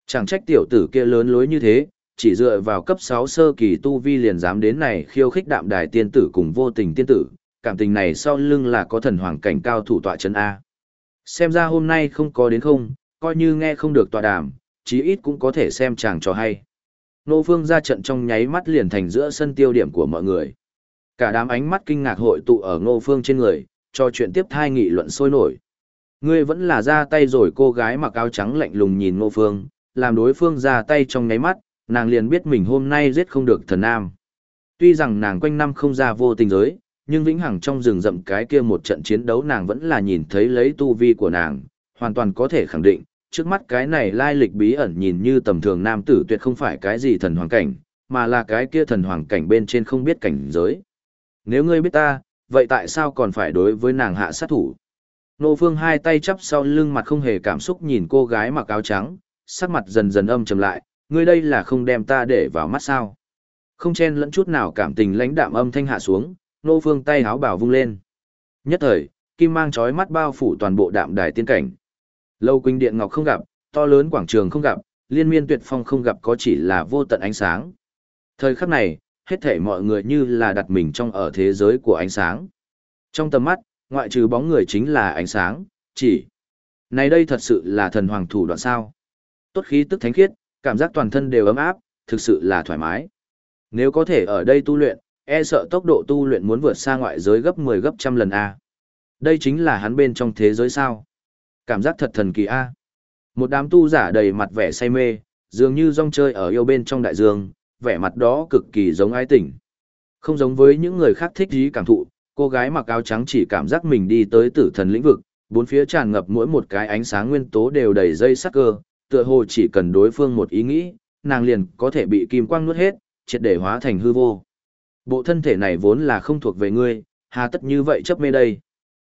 Chẳng trách tiểu tử kia lớn lối như thế, chỉ dựa vào cấp 6 sơ kỳ Tu Vi liền dám đến này khiêu khích đạm đài tiên tử cùng vô tình tiên tử, cảm tình này sau lưng là có thần hoàng cảnh cao thủ tọa chân A. Xem ra hôm nay không có đến không, coi như nghe không được tọa đàm, chí ít cũng có thể xem chàng cho hay. Nô Phương ra trận trong nháy mắt liền thành giữa sân tiêu điểm của mọi người. Cả đám ánh mắt kinh ngạc hội tụ ở Ngô Phương trên người, cho chuyện tiếp thai nghị luận sôi nổi. Ngươi vẫn là ra tay rồi cô gái mặc áo trắng lạnh lùng nhìn Ngô Phương, làm đối phương ra tay trong ngáy mắt, nàng liền biết mình hôm nay giết không được thần nam. Tuy rằng nàng quanh năm không ra vô tình giới, nhưng vĩnh hằng trong rừng rậm cái kia một trận chiến đấu nàng vẫn là nhìn thấy lấy tu vi của nàng, hoàn toàn có thể khẳng định, trước mắt cái này lai lịch bí ẩn nhìn như tầm thường nam tử tuyệt không phải cái gì thần hoàng cảnh, mà là cái kia thần hoàng cảnh bên trên không biết cảnh giới. Nếu ngươi biết ta, vậy tại sao còn phải đối với nàng hạ sát thủ? Nô Phương hai tay chắp sau lưng mặt không hề cảm xúc nhìn cô gái mặc áo trắng, sắc mặt dần dần âm trầm lại, ngươi đây là không đem ta để vào mắt sao? Không chen lẫn chút nào cảm tình lãnh đạm âm thanh hạ xuống, Nô Phương tay háo bảo vung lên. Nhất thời, kim mang chói mắt bao phủ toàn bộ đạm đài tiên cảnh. Lâu quỳnh điện ngọc không gặp, to lớn quảng trường không gặp, liên miên tuyệt phong không gặp có chỉ là vô tận ánh sáng. Thời khắc này, hết thể mọi người như là đặt mình trong ở thế giới của ánh sáng. Trong tầm mắt, ngoại trừ bóng người chính là ánh sáng, chỉ. Này đây thật sự là thần hoàng thủ đoạn sao. Tốt khí tức thánh khiết, cảm giác toàn thân đều ấm áp, thực sự là thoải mái. Nếu có thể ở đây tu luyện, e sợ tốc độ tu luyện muốn vượt xa ngoại giới gấp 10 gấp trăm lần A. Đây chính là hắn bên trong thế giới sao. Cảm giác thật thần kỳ A. Một đám tu giả đầy mặt vẻ say mê, dường như rong chơi ở yêu bên trong đại dương, vẻ mặt đó cực kỳ giống ái tình. Không giống với những người khác thích ý cảm thụ, cô gái mặc áo trắng chỉ cảm giác mình đi tới tử thần lĩnh vực, bốn phía tràn ngập mỗi một cái ánh sáng nguyên tố đều đầy dây sắc cơ, tựa hồ chỉ cần đối phương một ý nghĩ, nàng liền có thể bị kim quang nuốt hết, triệt để hóa thành hư vô. Bộ thân thể này vốn là không thuộc về ngươi, hà tất như vậy chấp mê đây.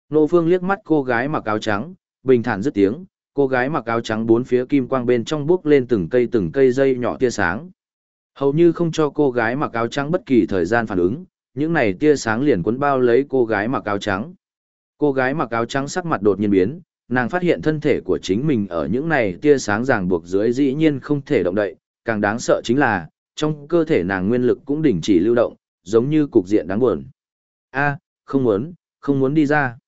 Nô Phương liếc mắt cô gái mặc áo trắng, bình thản dứt tiếng, cô gái mặc áo trắng bốn phía kim quang bên trong bước lên từng cây từng cây dây nhỏ tia sáng. Hầu như không cho cô gái mặc áo trắng bất kỳ thời gian phản ứng, những này tia sáng liền cuốn bao lấy cô gái mặc áo trắng. Cô gái mặc áo trắng sắc mặt đột nhiên biến, nàng phát hiện thân thể của chính mình ở những này tia sáng ràng buộc dưới dĩ nhiên không thể động đậy, càng đáng sợ chính là, trong cơ thể nàng nguyên lực cũng đình chỉ lưu động, giống như cục diện đáng buồn. A, không muốn, không muốn đi ra.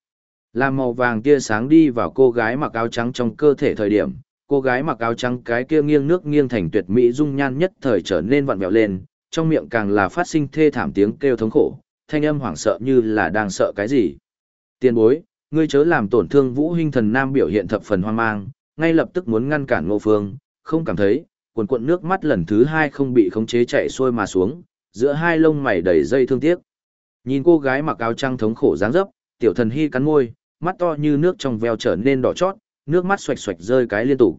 Làm màu vàng tia sáng đi vào cô gái mặc áo trắng trong cơ thể thời điểm, cô gái mặc áo trắng cái kia nghiêng nước nghiêng thành tuyệt mỹ dung nhan nhất thời trở nên vặn vẹo lên, trong miệng càng là phát sinh thê thảm tiếng kêu thống khổ, thanh âm hoảng sợ như là đang sợ cái gì. Tiên bối, ngươi chớ làm tổn thương Vũ Hinh Thần Nam biểu hiện thập phần hoang mang, ngay lập tức muốn ngăn cản Ngô Phương, không cảm thấy, cuộn cuộn nước mắt lần thứ hai không bị khống chế chạy xuôi mà xuống, giữa hai lông mày đầy dây thương tiếc. Nhìn cô gái mặc áo trắng thống khổ dáng dấp, tiểu thần hy cắn môi, mắt to như nước trong veo trở nên đỏ chót, nước mắt xoạch xoạch rơi cái liên tục.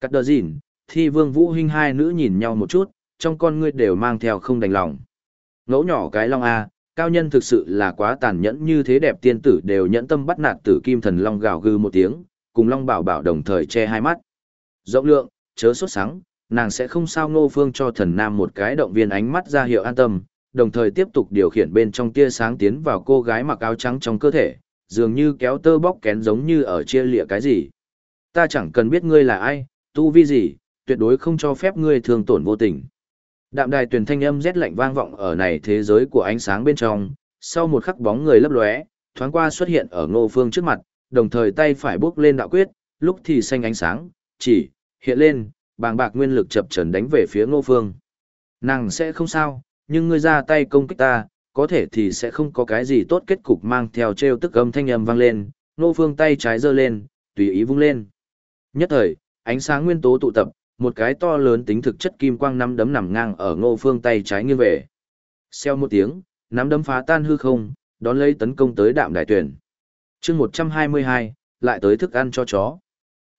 Cắt đờ dịn, thi vương vũ hinh hai nữ nhìn nhau một chút, trong con ngươi đều mang theo không đành lòng. Ngẫu nhỏ cái long A, cao nhân thực sự là quá tàn nhẫn như thế đẹp tiên tử đều nhẫn tâm bắt nạt tử kim thần long gào gừ một tiếng, cùng long bảo bảo đồng thời che hai mắt. Rộng lượng, chớ sốt sáng, nàng sẽ không sao ngô phương cho thần nam một cái động viên ánh mắt ra hiệu an tâm, đồng thời tiếp tục điều khiển bên trong tia sáng tiến vào cô gái mặc áo trắng trong cơ thể, dường như kéo tơ bóc kén giống như ở chia lịa cái gì. Ta chẳng cần biết ngươi là ai, tu vi gì, tuyệt đối không cho phép ngươi thương tổn vô tình. Đạm đài tuyển thanh âm rét lạnh vang vọng ở này thế giới của ánh sáng bên trong, sau một khắc bóng người lấp lóe, thoáng qua xuất hiện ở ngô phương trước mặt, đồng thời tay phải bước lên đạo quyết, lúc thì xanh ánh sáng, chỉ, hiện lên, bàng bạc nguyên lực chập trần đánh về phía ngô phương. Nàng sẽ không sao, nhưng ngươi ra tay công kích ta, có thể thì sẽ không có cái gì tốt kết cục mang theo treo tức âm thanh âm vang lên, Ngô Phương tay trái giơ lên, tùy ý vung lên. Nhất thời, ánh sáng nguyên tố tụ tập, một cái to lớn tính thực chất kim quang nắm đấm nằm ngang ở Ngô Phương tay trái nghiêng về. Xeo một tiếng, nắm đấm phá tan hư không, đón lấy tấn công tới đạm đại tuyển. chương 122, lại tới thức ăn cho chó.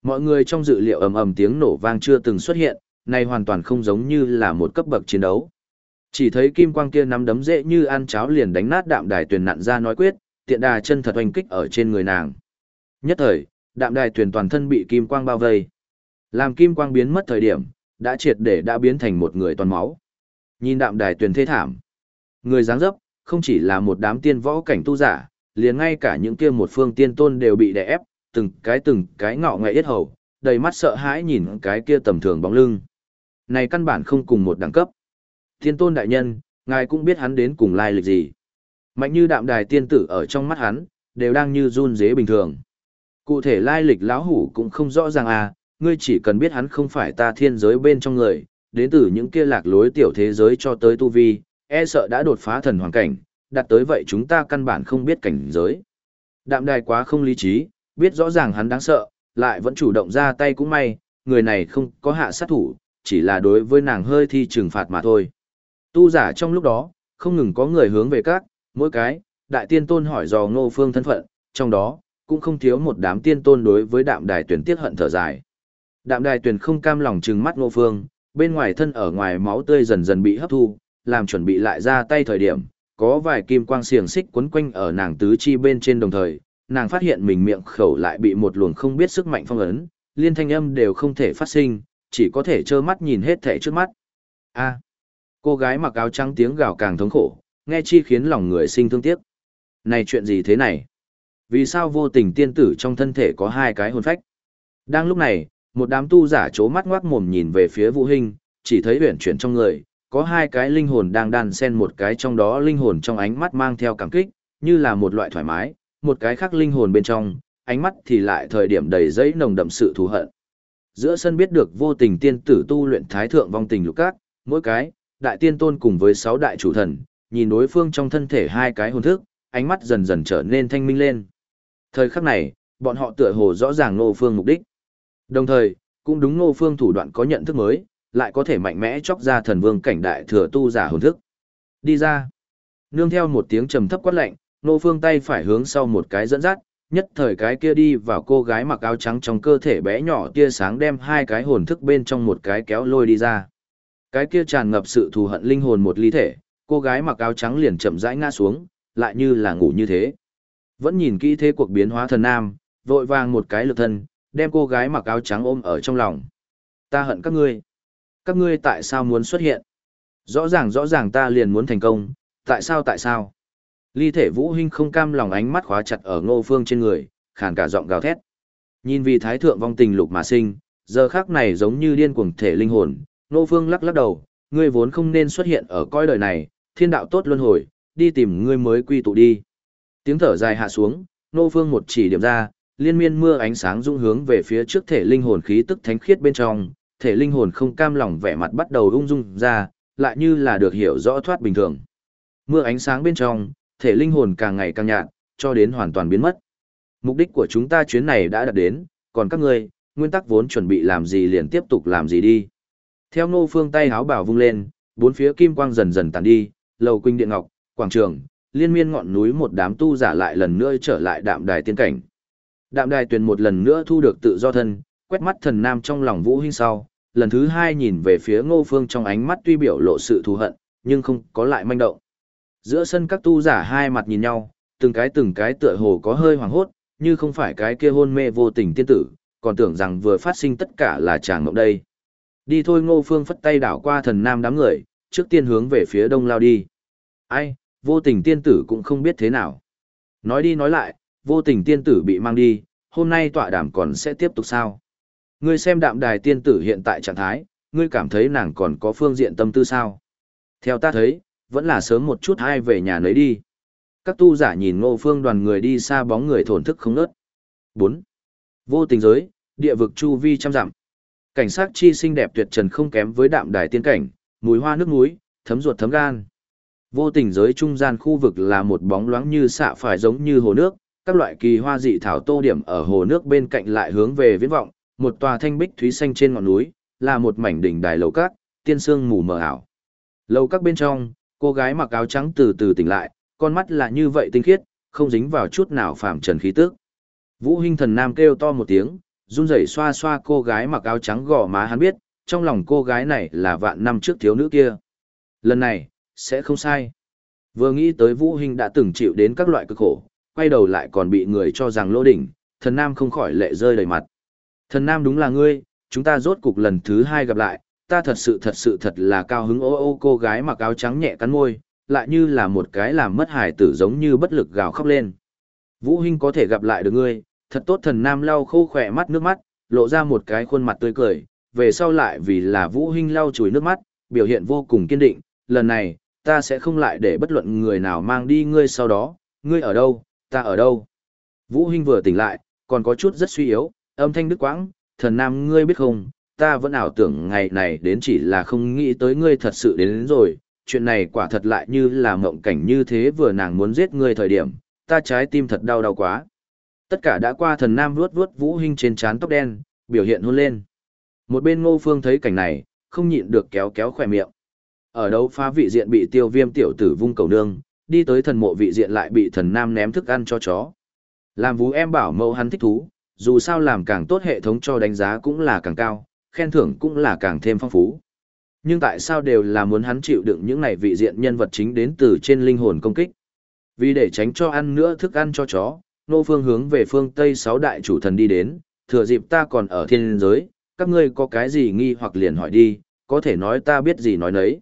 Mọi người trong dự liệu ầm ầm tiếng nổ vang chưa từng xuất hiện, này hoàn toàn không giống như là một cấp bậc chiến đấu. Chỉ thấy kim quang kia nắm đấm dễ như ăn cháo liền đánh nát đạm đài tuyển nặn ra nói quyết, tiện đà chân thật oanh kích ở trên người nàng. Nhất thời, đạm đài tuyển toàn thân bị kim quang bao vây. Làm kim quang biến mất thời điểm, đã triệt để đã biến thành một người toàn máu. Nhìn đạm đài tuyển thê thảm. Người dáng dấp, không chỉ là một đám tiên võ cảnh tu giả, liền ngay cả những kia một phương tiên tôn đều bị đè ép, từng cái từng cái ngọ ngoại yết hầu, đầy mắt sợ hãi nhìn cái kia tầm thường bóng lưng. Này căn bản không cùng một đẳng cấp. Tiên tôn đại nhân, ngài cũng biết hắn đến cùng lai lịch gì. Mạnh như đạm đài tiên tử ở trong mắt hắn, đều đang như run dế bình thường. Cụ thể lai lịch lão hủ cũng không rõ ràng à, ngươi chỉ cần biết hắn không phải ta thiên giới bên trong người, đến từ những kia lạc lối tiểu thế giới cho tới tu vi, e sợ đã đột phá thần hoàng cảnh, đặt tới vậy chúng ta căn bản không biết cảnh giới. Đạm đài quá không lý trí, biết rõ ràng hắn đáng sợ, lại vẫn chủ động ra tay cũng may, người này không có hạ sát thủ, chỉ là đối với nàng hơi thi trừng phạt mà thôi. Tu giả trong lúc đó, không ngừng có người hướng về các, mỗi cái, đại tiên tôn hỏi dò ngô phương thân phận, trong đó, cũng không thiếu một đám tiên tôn đối với đạm đài tuyển tiết hận thở dài. Đạm đài tuyển không cam lòng trừng mắt ngô phương, bên ngoài thân ở ngoài máu tươi dần dần bị hấp thu, làm chuẩn bị lại ra tay thời điểm, có vài kim quang xiềng xích quấn quanh ở nàng tứ chi bên trên đồng thời, nàng phát hiện mình miệng khẩu lại bị một luồng không biết sức mạnh phong ấn, liên thanh âm đều không thể phát sinh, chỉ có thể trơ mắt nhìn hết thể trước mắt. A. cô gái mặc áo trắng tiếng gào càng thống khổ, nghe chi khiến lòng người sinh thương tiếc. Này chuyện gì thế này? Vì sao vô tình tiên tử trong thân thể có hai cái hồn phách? Đang lúc này, một đám tu giả chố mắt ngoác mồm nhìn về phía Vũ Hinh, chỉ thấy huyển chuyển trong người, có hai cái linh hồn đang đan xen một cái trong đó linh hồn trong ánh mắt mang theo cảm kích, như là một loại thoải mái, một cái khác linh hồn bên trong, ánh mắt thì lại thời điểm đầy giấy nồng đậm sự thù hận. Giữa sân biết được vô tình tiên tử tu luyện thái thượng vong tình lục các, mỗi cái, đại tiên tôn cùng với sáu đại chủ thần, nhìn đối phương trong thân thể hai cái hồn thức, ánh mắt dần dần trở nên thanh minh lên. Thời khắc này, bọn họ tựa hồ rõ ràng Ngô Phương mục đích. Đồng thời, cũng đúng Ngô Phương thủ đoạn có nhận thức mới, lại có thể mạnh mẽ chọc ra thần vương cảnh đại thừa tu giả hồn thức. Đi ra. Nương theo một tiếng trầm thấp quát lạnh, Ngô Phương tay phải hướng sau một cái dẫn dắt, nhất thời cái kia đi vào cô gái mặc áo trắng trong cơ thể bé nhỏ tia sáng đem hai cái hồn thức bên trong một cái kéo lôi đi ra. Cái kia tràn ngập sự thù hận linh hồn một ly thể, cô gái mặc áo trắng liền chậm rãi ngã xuống, lại như là ngủ như thế. Vẫn nhìn kỹ thế cuộc biến hóa thần nam, vội vàng một cái lực thân, đem cô gái mặc áo trắng ôm ở trong lòng. Ta hận các ngươi. Các ngươi tại sao muốn xuất hiện? Rõ ràng rõ ràng ta liền muốn thành công, tại sao tại sao? Ly thể vũ hinh không cam lòng ánh mắt khóa chặt ở ngô phương trên người, khàn cả giọng gào thét. Nhìn vì thái thượng vong tình lục mà sinh, giờ khắc này giống như điên cuồng thể linh hồn, ngô phương lắc lắc đầu, ngươi vốn không nên xuất hiện ở cõi đời này, thiên đạo tốt luân hồi, đi tìm ngươi mới quy tụ đi. Tiếng thở dài hạ xuống, ngô phương một chỉ điểm ra, liên miên mưa ánh sáng dung hướng về phía trước thể linh hồn khí tức thánh khiết bên trong, thể linh hồn không cam lòng vẻ mặt bắt đầu ung dung ra, lại như là được hiểu rõ thoát bình thường. Mưa ánh sáng bên trong, thể linh hồn càng ngày càng nhạt, cho đến hoàn toàn biến mất. Mục đích của chúng ta chuyến này đã đạt đến, còn các ngươi, nguyên tắc vốn chuẩn bị làm gì liền tiếp tục làm gì đi. Theo Ngô Phương tay háo bảo vung lên, bốn phía kim quang dần dần tàn đi, lầu quỳnh điện ngọc, quảng trường, liên miên ngọn núi một đám tu giả lại lần nữa trở lại đạm đài tiên cảnh. Đạm đài tuyền một lần nữa thu được tự do thân, quét mắt thần nam trong lòng vũ hinh sau, lần thứ hai nhìn về phía ngô phương trong ánh mắt tuy biểu lộ sự thù hận, nhưng không có lại manh động. Giữa sân các tu giả hai mặt nhìn nhau, từng cái từng cái tựa hồ có hơi hoảng hốt, như không phải cái kia hôn mê vô tình tiên tử, còn tưởng rằng vừa phát sinh tất cả là chàng mộng đây. Đi thôi ngô phương phất tay đảo qua thần nam đám người, trước tiên hướng về phía đông lao đi. Ai, vô tình tiên tử cũng không biết thế nào. Nói đi nói lại, vô tình tiên tử bị mang đi, hôm nay tọa đàm còn sẽ tiếp tục sao? Ngươi xem đạm đài tiên tử hiện tại trạng thái, ngươi cảm thấy nàng còn có phương diện tâm tư sao? Theo ta thấy, vẫn là sớm một chút hai về nhà nấy đi. Các tu giả nhìn ngô phương đoàn người đi xa bóng người thổn thức không nớt. 4. Vô tình giới, địa vực chu vi trăm dặm. Cảnh sát chi xinh đẹp tuyệt trần không kém với đạm đài tiên cảnh, mùi hoa nước muối, thấm ruột thấm gan. Vô tình giới trung gian khu vực là một bóng loáng như xạ phải giống như hồ nước, các loại kỳ hoa dị thảo tô điểm ở hồ nước bên cạnh lại hướng về viễn vọng, một tòa thanh bích thúy xanh trên ngọn núi, là một mảnh đỉnh đài lầu cát, tiên sương mù mờ ảo. Lầu các bên trong, cô gái mặc áo trắng từ từ tỉnh lại, con mắt là như vậy tinh khiết, không dính vào chút nào phàm trần khí tức. Vũ Hinh thần nam kêu to một tiếng, run rẩy xoa xoa cô gái mặc áo trắng gò má hắn biết, trong lòng cô gái này là vạn năm trước thiếu nữ kia. Lần này, sẽ không sai. Vừa nghĩ tới Vũ Hinh đã từng chịu đến các loại cực khổ, quay đầu lại còn bị người cho rằng lỗ đỉnh, thần nam không khỏi lệ rơi đầy mặt. Thần nam đúng là ngươi, chúng ta rốt cục lần thứ hai gặp lại, ta thật sự thật sự thật là cao hứng ô ô cô gái mặc áo trắng nhẹ cắn môi, lại như là một cái làm mất hài tử giống như bất lực gào khóc lên. Vũ Hinh có thể gặp lại được ngươi, thật tốt thần nam lau khô khỏe mắt nước mắt, lộ ra một cái khuôn mặt tươi cười, về sau lại vì là Vũ Hinh lau chùi nước mắt, biểu hiện vô cùng kiên định, lần này, ta sẽ không lại để bất luận người nào mang đi ngươi sau đó, ngươi ở đâu, ta ở đâu. Vũ Hinh vừa tỉnh lại, còn có chút rất suy yếu, âm thanh đứt quãng, thần nam ngươi biết không, ta vẫn ảo tưởng ngày này đến chỉ là không nghĩ tới ngươi thật sự đến, đến rồi, chuyện này quả thật lại như là mộng cảnh như thế vừa nàng muốn giết ngươi thời điểm, ta trái tim thật đau đau quá. Tất cả đã qua thần nam vuốt vuốt Vũ Hinh trên trán tóc đen, biểu hiện hôn lên. Một bên Ngô Phương thấy cảnh này, không nhịn được kéo kéo khỏe miệng. Ở đấu phá vị diện bị tiêu viêm tiểu tử vung cầu nương, đi tới thần mộ vị diện lại bị thần nam ném thức ăn cho chó. Làm vũ em bảo mẫu hắn thích thú, dù sao làm càng tốt hệ thống cho đánh giá cũng là càng cao, khen thưởng cũng là càng thêm phong phú. Nhưng tại sao đều là muốn hắn chịu đựng những này vị diện nhân vật chính đến từ trên linh hồn công kích? Vì để tránh cho ăn nữa thức ăn cho chó, nô phương hướng về phương Tây sáu đại chủ thần đi đến, thừa dịp ta còn ở thiên giới, các ngươi có cái gì nghi hoặc liền hỏi đi, có thể nói ta biết gì nói nấy.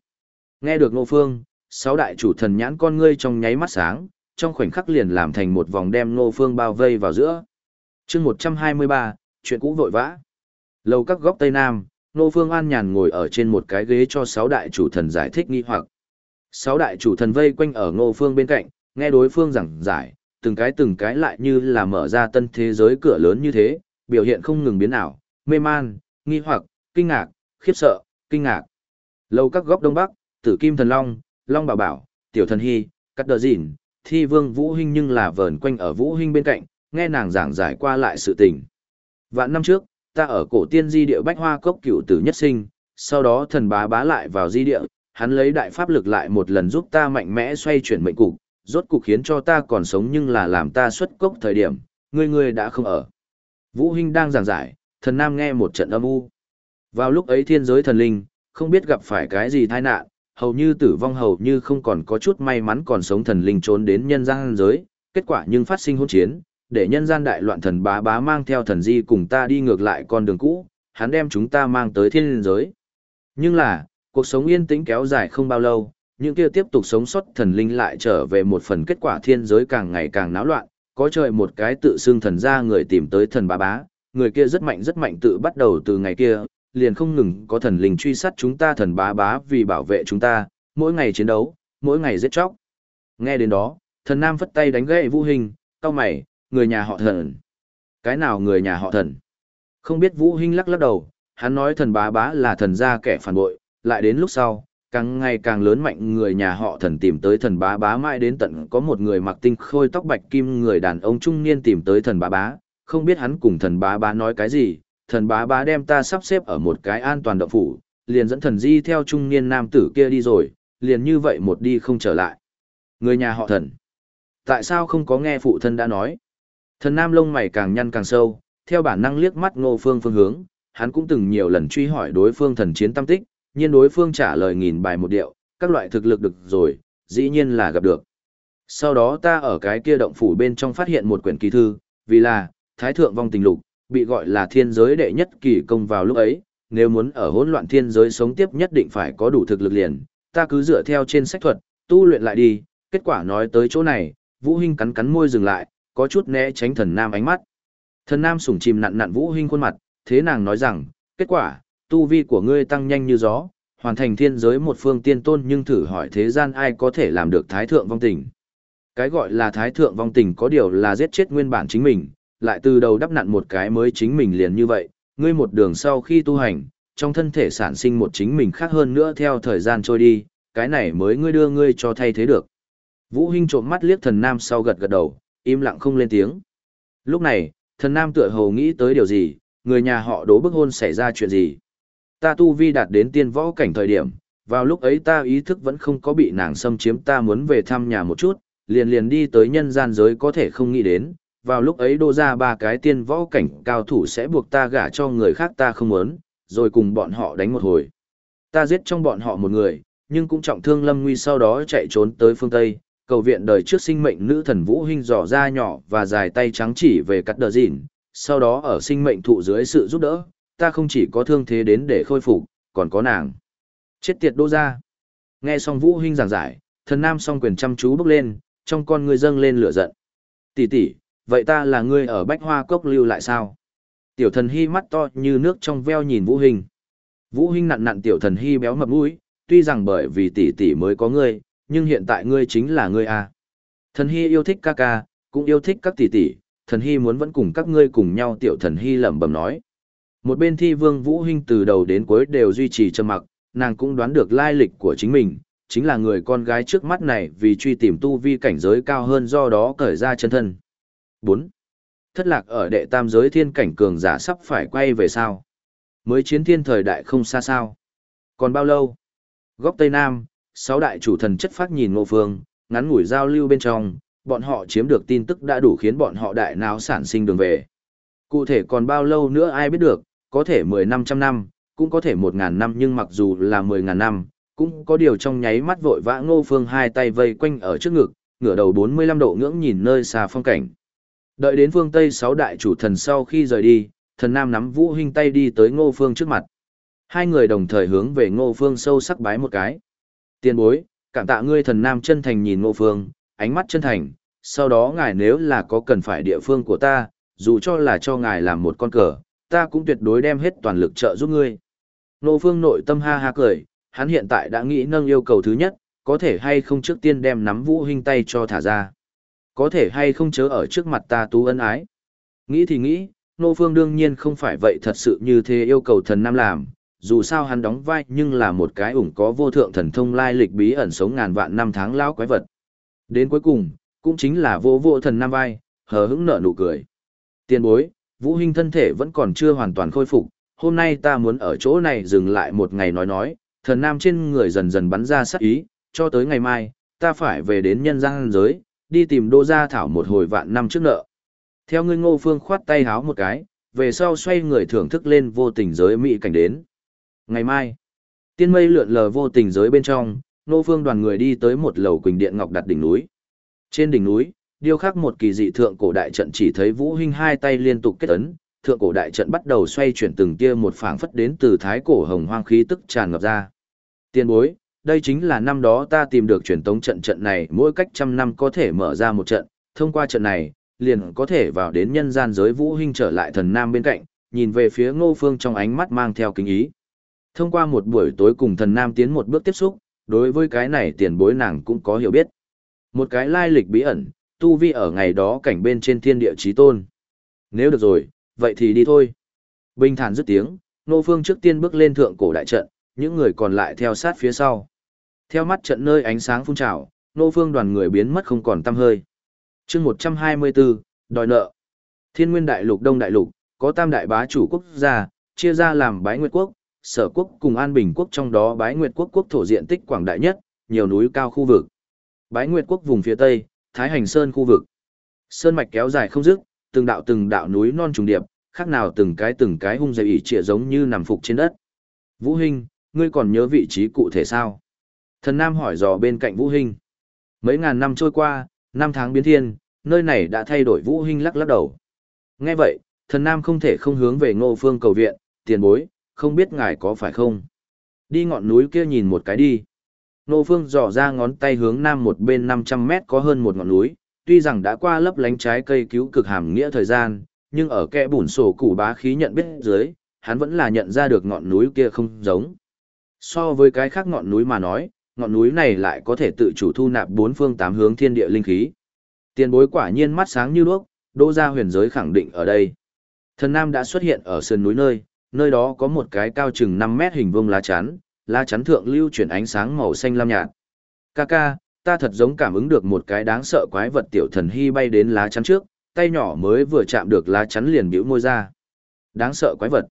Nghe được Ngô phương, sáu đại chủ thần nhãn con ngươi trong nháy mắt sáng, trong khoảnh khắc liền làm thành một vòng đem Ngô phương bao vây vào giữa. chương 123, chuyện cũ vội vã. Lầu các góc Tây Nam, Ngô Phương An nhàn ngồi ở trên một cái ghế cho sáu đại chủ thần giải thích nghi hoặc. Sáu đại chủ thần vây quanh ở Ngô Phương bên cạnh, nghe đối phương giảng giải, từng cái từng cái lại như là mở ra tân thế giới cửa lớn như thế, biểu hiện không ngừng biến ảo, mê man, nghi hoặc, kinh ngạc, khiếp sợ, kinh ngạc. Lầu các góc Đông Bắc, Tử Kim Thần Long, Long Bảo Bảo, Tiểu Thần Hy, Cắt Đờ Dịn, Thi Vương Vũ Hinh nhưng là vờn quanh ở Vũ Hinh bên cạnh, nghe nàng giảng giải qua lại sự tình. Vạn năm trước, ta ở cổ tiên di địa bách hoa cốc cựu tử nhất sinh, sau đó thần bá bá lại vào di địa, hắn lấy đại pháp lực lại một lần giúp ta mạnh mẽ xoay chuyển mệnh cục, rốt cục khiến cho ta còn sống nhưng là làm ta xuất cốc thời điểm, ngươi ngươi đã không ở. Vũ Hinh đang giảng giải, thần nam nghe một trận âm u. Vào lúc ấy thiên giới thần linh, không biết gặp phải cái gì tai nạn, hầu như tử vong hầu như không còn có chút may mắn còn sống thần linh trốn đến nhân gian giới, kết quả nhưng phát sinh hỗn chiến, để nhân gian đại loạn thần bá bá mang theo thần di cùng ta đi ngược lại con đường cũ, hắn đem chúng ta mang tới thiên linh giới. Nhưng là, cuộc sống yên tĩnh kéo dài không bao lâu, những kia tiếp tục sống sót thần linh lại trở về một phần kết quả thiên giới càng ngày càng náo loạn, có trời một cái tự xưng thần ra người tìm tới thần bá bá, người kia rất mạnh rất mạnh tự bắt đầu từ ngày kia, liền không ngừng có thần linh truy sát chúng ta thần bá bá vì bảo vệ chúng ta, mỗi ngày chiến đấu, mỗi ngày giết chóc. Nghe đến đó, thần nam phất tay đánh gậy vũ hình, cao mày, người nhà họ thần. Cái nào người nhà họ thần? Không biết Vũ Hinh lắc lắc đầu, hắn nói thần bá bá là thần gia kẻ phản bội, lại đến lúc sau, càng ngày càng lớn mạnh người nhà họ thần tìm tới thần bá bá mãi đến tận có một người mặc tinh khôi tóc bạch kim người đàn ông trung niên tìm tới thần bá bá, không biết hắn cùng thần bá bá nói cái gì, thần bá bá đem ta sắp xếp ở một cái an toàn động phủ, liền dẫn thần di theo trung niên nam tử kia đi rồi, liền như vậy một đi không trở lại. Người nhà họ thần. Tại sao không có nghe phụ thân đã nói? Thần nam lông mày càng nhăn càng sâu, theo bản năng liếc mắt ngô phương phương hướng, hắn cũng từng nhiều lần truy hỏi đối phương thần chiến tâm tích, nhưng đối phương trả lời nghìn bài một điệu, các loại thực lực được rồi, dĩ nhiên là gặp được. Sau đó ta ở cái kia động phủ bên trong phát hiện một quyển kỳ thư, vì là, Thái Thượng Vong Tình Lục, bị gọi là thiên giới đệ nhất kỳ công vào lúc ấy, nếu muốn ở hỗn loạn thiên giới sống tiếp nhất định phải có đủ thực lực liền, ta cứ dựa theo trên sách thuật, tu luyện lại đi, kết quả nói tới chỗ này, Vũ Hinh cắn cắn môi dừng lại, có chút né tránh thần nam ánh mắt. Thần nam sủng chìm nặn nặn vũ huynh khuôn mặt, thế nàng nói rằng, kết quả, tu vi của ngươi tăng nhanh như gió, hoàn thành thiên giới một phương tiên tôn nhưng thử hỏi thế gian ai có thể làm được thái thượng vong tình. Cái gọi là thái thượng vong tình có điều là giết chết nguyên bản chính mình, lại từ đầu đắp nặn một cái mới chính mình liền như vậy, ngươi một đường sau khi tu hành, trong thân thể sản sinh một chính mình khác hơn nữa theo thời gian trôi đi, cái này mới ngươi đưa ngươi cho thay thế được. Vũ Hinh trộm mắt liếc thần nam sau gật gật đầu, im lặng không lên tiếng. Lúc này, thần nam tựa hồ nghĩ tới điều gì, người nhà họ đố bức hôn xảy ra chuyện gì. Ta tu vi đạt đến tiên võ cảnh thời điểm, vào lúc ấy ta ý thức vẫn không có bị nàng xâm chiếm ta muốn về thăm nhà một chút, liền liền đi tới nhân gian giới có thể không nghĩ đến, vào lúc ấy đô ra ba cái tiên võ cảnh cao thủ sẽ buộc ta gả cho người khác ta không muốn, rồi cùng bọn họ đánh một hồi. Ta giết trong bọn họ một người, nhưng cũng trọng thương Lâm Nguy sau đó chạy trốn tới phương Tây, cầu viện đời trước sinh mệnh nữ thần Vũ Hinh dò ra nhỏ và dài tay trắng chỉ về cắt đờ dịn, sau đó ở sinh mệnh thụ dưới sự giúp đỡ, ta không chỉ có thương thế đến để khôi phục, còn có nàng. Chết tiệt đô ra. Nghe xong Vũ Hinh giảng giải, thần nam song quyền chăm chú bước lên, trong con ngươi dâng lên lửa giận. Tỷ tỷ, vậy ta là ngươi ở bách hoa cốc lưu lại sao? Tiểu thần hy mắt to như nước trong veo nhìn Vũ hình, Vũ hình nặn nặn tiểu thần hy béo mập mũi, tuy rằng bởi vì tỷ tỷ mới có ngươi, nhưng hiện tại ngươi chính là ngươi à. Thần hy yêu thích ca ca, cũng yêu thích các tỷ tỷ, thần hy muốn vẫn cùng các ngươi cùng nhau tiểu thần hy lẩm bẩm nói. Một bên thi vương Vũ hình từ đầu đến cuối đều duy trì trầm mặc, nàng cũng đoán được lai lịch của chính mình, chính là người con gái trước mắt này vì truy tìm tu vi cảnh giới cao hơn do đó cởi ra chân thân. 4. Thất lạc ở đệ tam giới thiên cảnh cường giả sắp phải quay về sao? Mới chiến thiên thời đại không xa sao? Còn bao lâu? Góc Tây Nam, sáu đại chủ thần chất phát nhìn ngô phương, ngắn ngủi giao lưu bên trong, bọn họ chiếm được tin tức đã đủ khiến bọn họ đại não sản sinh đường về. Cụ thể còn bao lâu nữa ai biết được, có thể 10 năm trăm năm, cũng có thể 1.000 năm nhưng mặc dù là 10.000 năm, cũng có điều trong nháy mắt vội vã ngô phương hai tay vây quanh ở trước ngực, ngửa đầu 45 độ ngưỡng nhìn nơi xa phong cảnh. Đợi đến phương Tây sáu đại chủ thần sau khi rời đi, thần nam nắm vũ hình tay đi tới ngô phương trước mặt. Hai người đồng thời hướng về ngô phương sâu sắc bái một cái. Tiên bối, cảm tạ ngươi thần nam chân thành nhìn ngô phương, ánh mắt chân thành, sau đó ngài nếu là có cần phải địa phương của ta, dù cho là cho ngài làm một con cờ, ta cũng tuyệt đối đem hết toàn lực trợ giúp ngươi. Ngô phương nội tâm ha ha cười, hắn hiện tại đã nghĩ nâng yêu cầu thứ nhất, có thể hay không trước tiên đem nắm vũ hình tay cho thả ra. Có thể hay không chớ ở trước mặt ta tú ân ái. Nghĩ thì nghĩ, Nô Phương đương nhiên không phải vậy thật sự như thế yêu cầu thần nam làm, dù sao hắn đóng vai nhưng là một cái ủng có vô thượng thần thông lai lịch bí ẩn sống ngàn vạn năm tháng lão quái vật. Đến cuối cùng, cũng chính là vô vô thần nam vai, hờ hững nở nụ cười. Tiên bối, vũ hình thân thể vẫn còn chưa hoàn toàn khôi phục, hôm nay ta muốn ở chỗ này dừng lại một ngày nói nói, thần nam trên người dần dần bắn ra sắc ý, cho tới ngày mai, ta phải về đến nhân gian giới, đi tìm đô gia thảo một hồi vạn năm trước nợ. Theo ngươi ngô phương khoát tay háo một cái, về sau xoay người thưởng thức lên vô tình giới mỹ cảnh đến. Ngày mai, tiên mây lượn lờ vô tình giới bên trong, ngô phương đoàn người đi tới một lầu quỳnh điện ngọc đặt đỉnh núi. Trên đỉnh núi, điêu khắc một kỳ dị thượng cổ đại trận chỉ thấy vũ hình hai tay liên tục kết ấn, thượng cổ đại trận bắt đầu xoay chuyển từng tia một phảng phất đến từ thái cổ hồng hoang khí tức tràn ngập ra. Tiên bối, đây chính là năm đó ta tìm được truyền tống trận trận này mỗi cách trăm năm có thể mở ra một trận, thông qua trận này, liền có thể vào đến nhân gian giới vũ hình trở lại thần nam bên cạnh, nhìn về phía ngô phương trong ánh mắt mang theo kính ý. Thông qua một buổi tối cùng thần nam tiến một bước tiếp xúc, đối với cái này tiền bối nàng cũng có hiểu biết. Một cái lai lịch bí ẩn, tu vi ở ngày đó cảnh bên trên thiên địa trí tôn. Nếu được rồi, vậy thì đi thôi. Bình thản dứt tiếng, Ngô Phương trước tiên bước lên thượng cổ đại trận, những người còn lại theo sát phía sau. Theo mắt trận nơi ánh sáng phun trào, nô Phương đoàn người biến mất không còn tăm hơi. chương 124, đòi nợ. Thiên nguyên đại lục đông đại lục, có tam đại bá chủ quốc gia, chia ra làm bái nguyệt quốc, sở quốc cùng an bình quốc trong đó bái nguyệt quốc quốc thổ diện tích quảng đại nhất, nhiều núi cao khu vực. Bái nguyệt quốc vùng phía tây, Thái Hành Sơn khu vực. Sơn mạch kéo dài không dứt, từng đạo từng đạo núi non trùng điệp, khác nào từng cái từng cái hung dày ỉ trịa giống như nằm phục trên đất. Vũ Hinh, ngươi còn nhớ vị trí cụ thể sao? Thần Nam hỏi dò bên cạnh Vũ Hinh. Mấy ngàn năm trôi qua, năm tháng biến thiên, nơi này đã thay đổi Vũ Hinh lắc lắc đầu. Nghe vậy, thần Nam không thể không hướng về ngô phương cầu viện, tiền bối, không biết ngài có phải không? Đi ngọn núi kia nhìn một cái đi. Ngô phương dò ra ngón tay hướng nam một bên 500 mét có hơn một ngọn núi, tuy rằng đã qua lấp lánh trái cây cứu cực hàm nghĩa thời gian, nhưng ở kẽ bùn sổ củ bá khí nhận biết dưới, hắn vẫn là nhận ra được ngọn núi kia không giống. So với cái khác ngọn núi mà nói, ngọn núi này lại có thể tự chủ thu nạp bốn phương tám hướng thiên địa linh khí. Tiền bối quả nhiên mắt sáng như đuốc, đô gia huyền giới khẳng định ở đây. Thần Nam đã xuất hiện ở sườn núi nơi, nơi đó có một cái cao chừng 5 mét hình vuông lá chắn, lá chắn thượng lưu chuyển ánh sáng màu xanh lam nhạt. Kaka, ta thật giống cảm ứng được một cái đáng sợ quái vật tiểu thần hy bay đến lá chắn trước, tay nhỏ mới vừa chạm được lá chắn liền bĩu môi ra. Đáng sợ quái vật.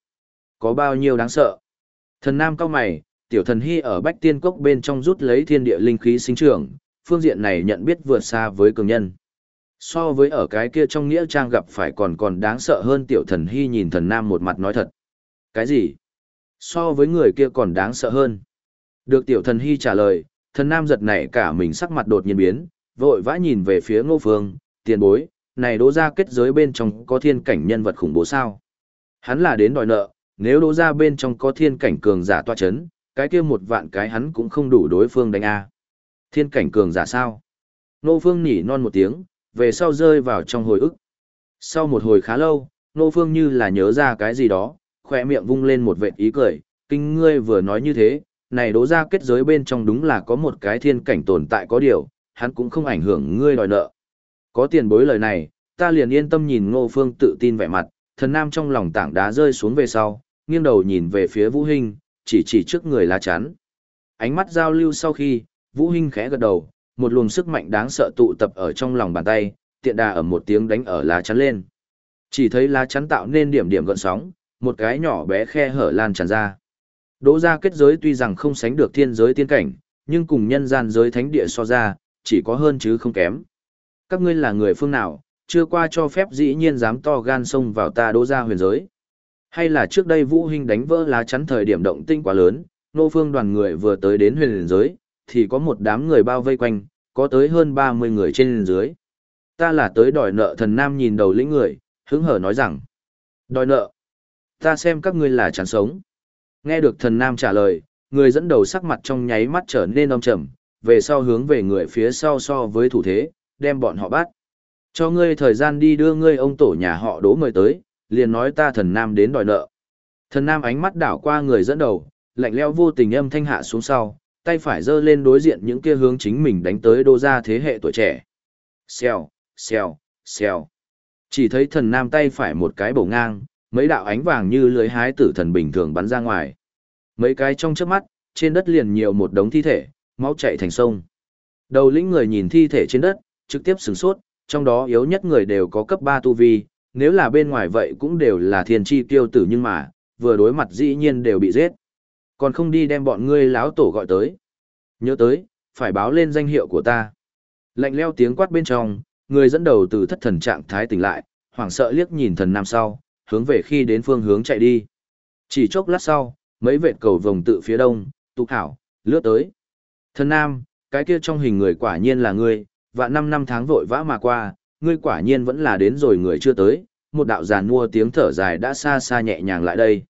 Có bao nhiêu đáng sợ? Thần nam cao mày, tiểu thần hy ở bách tiên cốc bên trong rút lấy thiên địa linh khí sinh trưởng, phương diện này nhận biết vượt xa với cường nhân. So với ở cái kia trong nghĩa trang gặp phải còn còn đáng sợ hơn tiểu thần hy nhìn thần nam một mặt nói thật. Cái gì? So với người kia còn đáng sợ hơn. Được tiểu thần hy trả lời, thần nam giật nảy cả mình sắc mặt đột nhiên biến, vội vã nhìn về phía ngô phương, tiền bối, này đố ra kết giới bên trong có thiên cảnh nhân vật khủng bố sao? Hắn là đến đòi nợ, nếu đố ra bên trong có thiên cảnh cường giả toa chấn, cái kia một vạn cái hắn cũng không đủ đối phương đánh A. Thiên cảnh cường giả sao? Nô phương nhỉ non một tiếng, về sau rơi vào trong hồi ức. Sau một hồi khá lâu, nô phương như là nhớ ra cái gì đó, khỏe miệng vung lên một vệt ý cười, kinh ngươi vừa nói như thế, này đố ra kết giới bên trong đúng là có một cái thiên cảnh tồn tại có điều, hắn cũng không ảnh hưởng ngươi đòi nợ. Có tiền bối lời này, ta liền yên tâm nhìn ngô phương tự tin vẻ mặt, thần nam trong lòng tảng đá rơi xuống về sau, nghiêng đầu nhìn về phía Vũ Hinh, chỉ chỉ trước người lá chắn. Ánh mắt giao lưu sau khi, Vũ Hinh khẽ gật đầu, một luồng sức mạnh đáng sợ tụ tập ở trong lòng bàn tay, tiện đà ở một tiếng đánh ở lá chắn lên. Chỉ thấy lá chắn tạo nên điểm điểm gợn sóng, một cái nhỏ bé khe hở lan tràn ra. Đỗ gia kết giới tuy rằng không sánh được thiên giới tiên cảnh, nhưng cùng nhân gian giới thánh địa so ra, chỉ có hơn chứ không kém. Các ngươi là người phương nào, chưa qua cho phép dĩ nhiên dám to gan xông vào ta đỗ gia huyền giới. Hay là trước đây Vũ Hinh đánh vỡ lá chắn thời điểm động tinh quá lớn, nô phương đoàn người vừa tới đến huyền giới, thì có một đám người bao vây quanh, có tới hơn 30 người trên dưới. Ta là tới đòi nợ thần nam nhìn đầu lĩnh người, hứng hở nói rằng. Đòi nợ. Ta xem các ngươi là chán sống. Nghe được thần nam trả lời, người dẫn đầu sắc mặt trong nháy mắt trở nên âm trầm, về sau hướng về người phía sau so với thủ thế, đem bọn họ bắt. Cho ngươi thời gian đi đưa ngươi ông tổ nhà họ đố mời tới, liền nói ta thần nam đến đòi nợ. Thần nam ánh mắt đảo qua người dẫn đầu, lạnh leo vô tình âm thanh hạ xuống sau, tay phải giơ lên đối diện những kia hướng chính mình đánh tới đô ra thế hệ tuổi trẻ. Xèo, xèo, xèo. Chỉ thấy thần nam tay phải một cái bổ ngang, mấy đạo ánh vàng như lưới hái tử thần bình thường bắn ra ngoài. Mấy cái trong chớp mắt, trên đất liền nhiều một đống thi thể, máu chảy thành sông. Đầu lĩnh người nhìn thi thể trên đất, trực tiếp sửng sốt, trong đó yếu nhất người đều có cấp 3 tu vi, nếu là bên ngoài vậy cũng đều là thiên chi tiêu tử nhưng mà, vừa đối mặt dĩ nhiên đều bị giết. Còn không đi đem bọn ngươi láo tổ gọi tới. Nhớ tới, phải báo lên danh hiệu của ta. Lạnh leo tiếng quát bên trong, người dẫn đầu từ thất thần trạng thái tỉnh lại, hoảng sợ liếc nhìn thần nam sau, hướng về khi đến phương hướng chạy đi. Chỉ chốc lát sau, mấy vệt cầu vồng tự phía đông, tục hảo, lướt tới. Thần nam, cái kia trong hình người quả nhiên là ngươi, và năm năm tháng vội vã mà qua, ngươi quả nhiên vẫn là đến rồi người chưa tới, một đạo giàn mua tiếng thở dài đã xa xa nhẹ nhàng lại đây.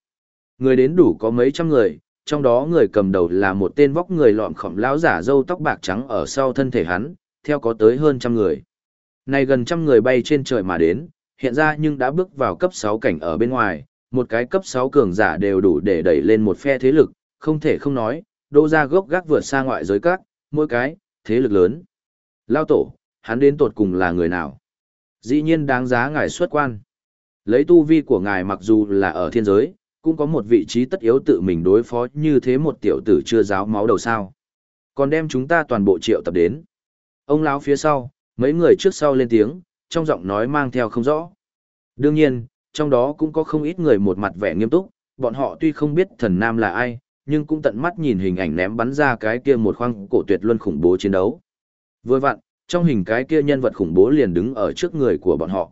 Người đến đủ có mấy trăm người, trong đó người cầm đầu là một tên vóc người lọm khổng lão giả râu tóc bạc trắng ở sau thân thể hắn, theo có tới hơn trăm người. Này gần trăm người bay trên trời mà đến, hiện ra nhưng đã bước vào cấp 6 cảnh ở bên ngoài, một cái cấp 6 cường giả đều đủ để đẩy lên một phe thế lực, không thể không nói, đô ra gốc gác vượt xa ngoại giới các, mỗi cái, thế lực lớn. Lao tổ, hắn đến tột cùng là người nào? Dĩ nhiên đáng giá ngài xuất quan. Lấy tu vi của ngài mặc dù là ở thiên giới, cũng có một vị trí tất yếu tự mình đối phó như thế một tiểu tử chưa giáo máu đầu sao. Còn đem chúng ta toàn bộ triệu tập đến. Ông lão phía sau, mấy người trước sau lên tiếng, trong giọng nói mang theo không rõ. Đương nhiên, trong đó cũng có không ít người một mặt vẻ nghiêm túc, bọn họ tuy không biết thần nam là ai, nhưng cũng tận mắt nhìn hình ảnh ném bắn ra cái kia một khoang cổ tuyệt luân khủng bố chiến đấu. Vừa vặn, trong hình cái kia nhân vật khủng bố liền đứng ở trước người của bọn họ.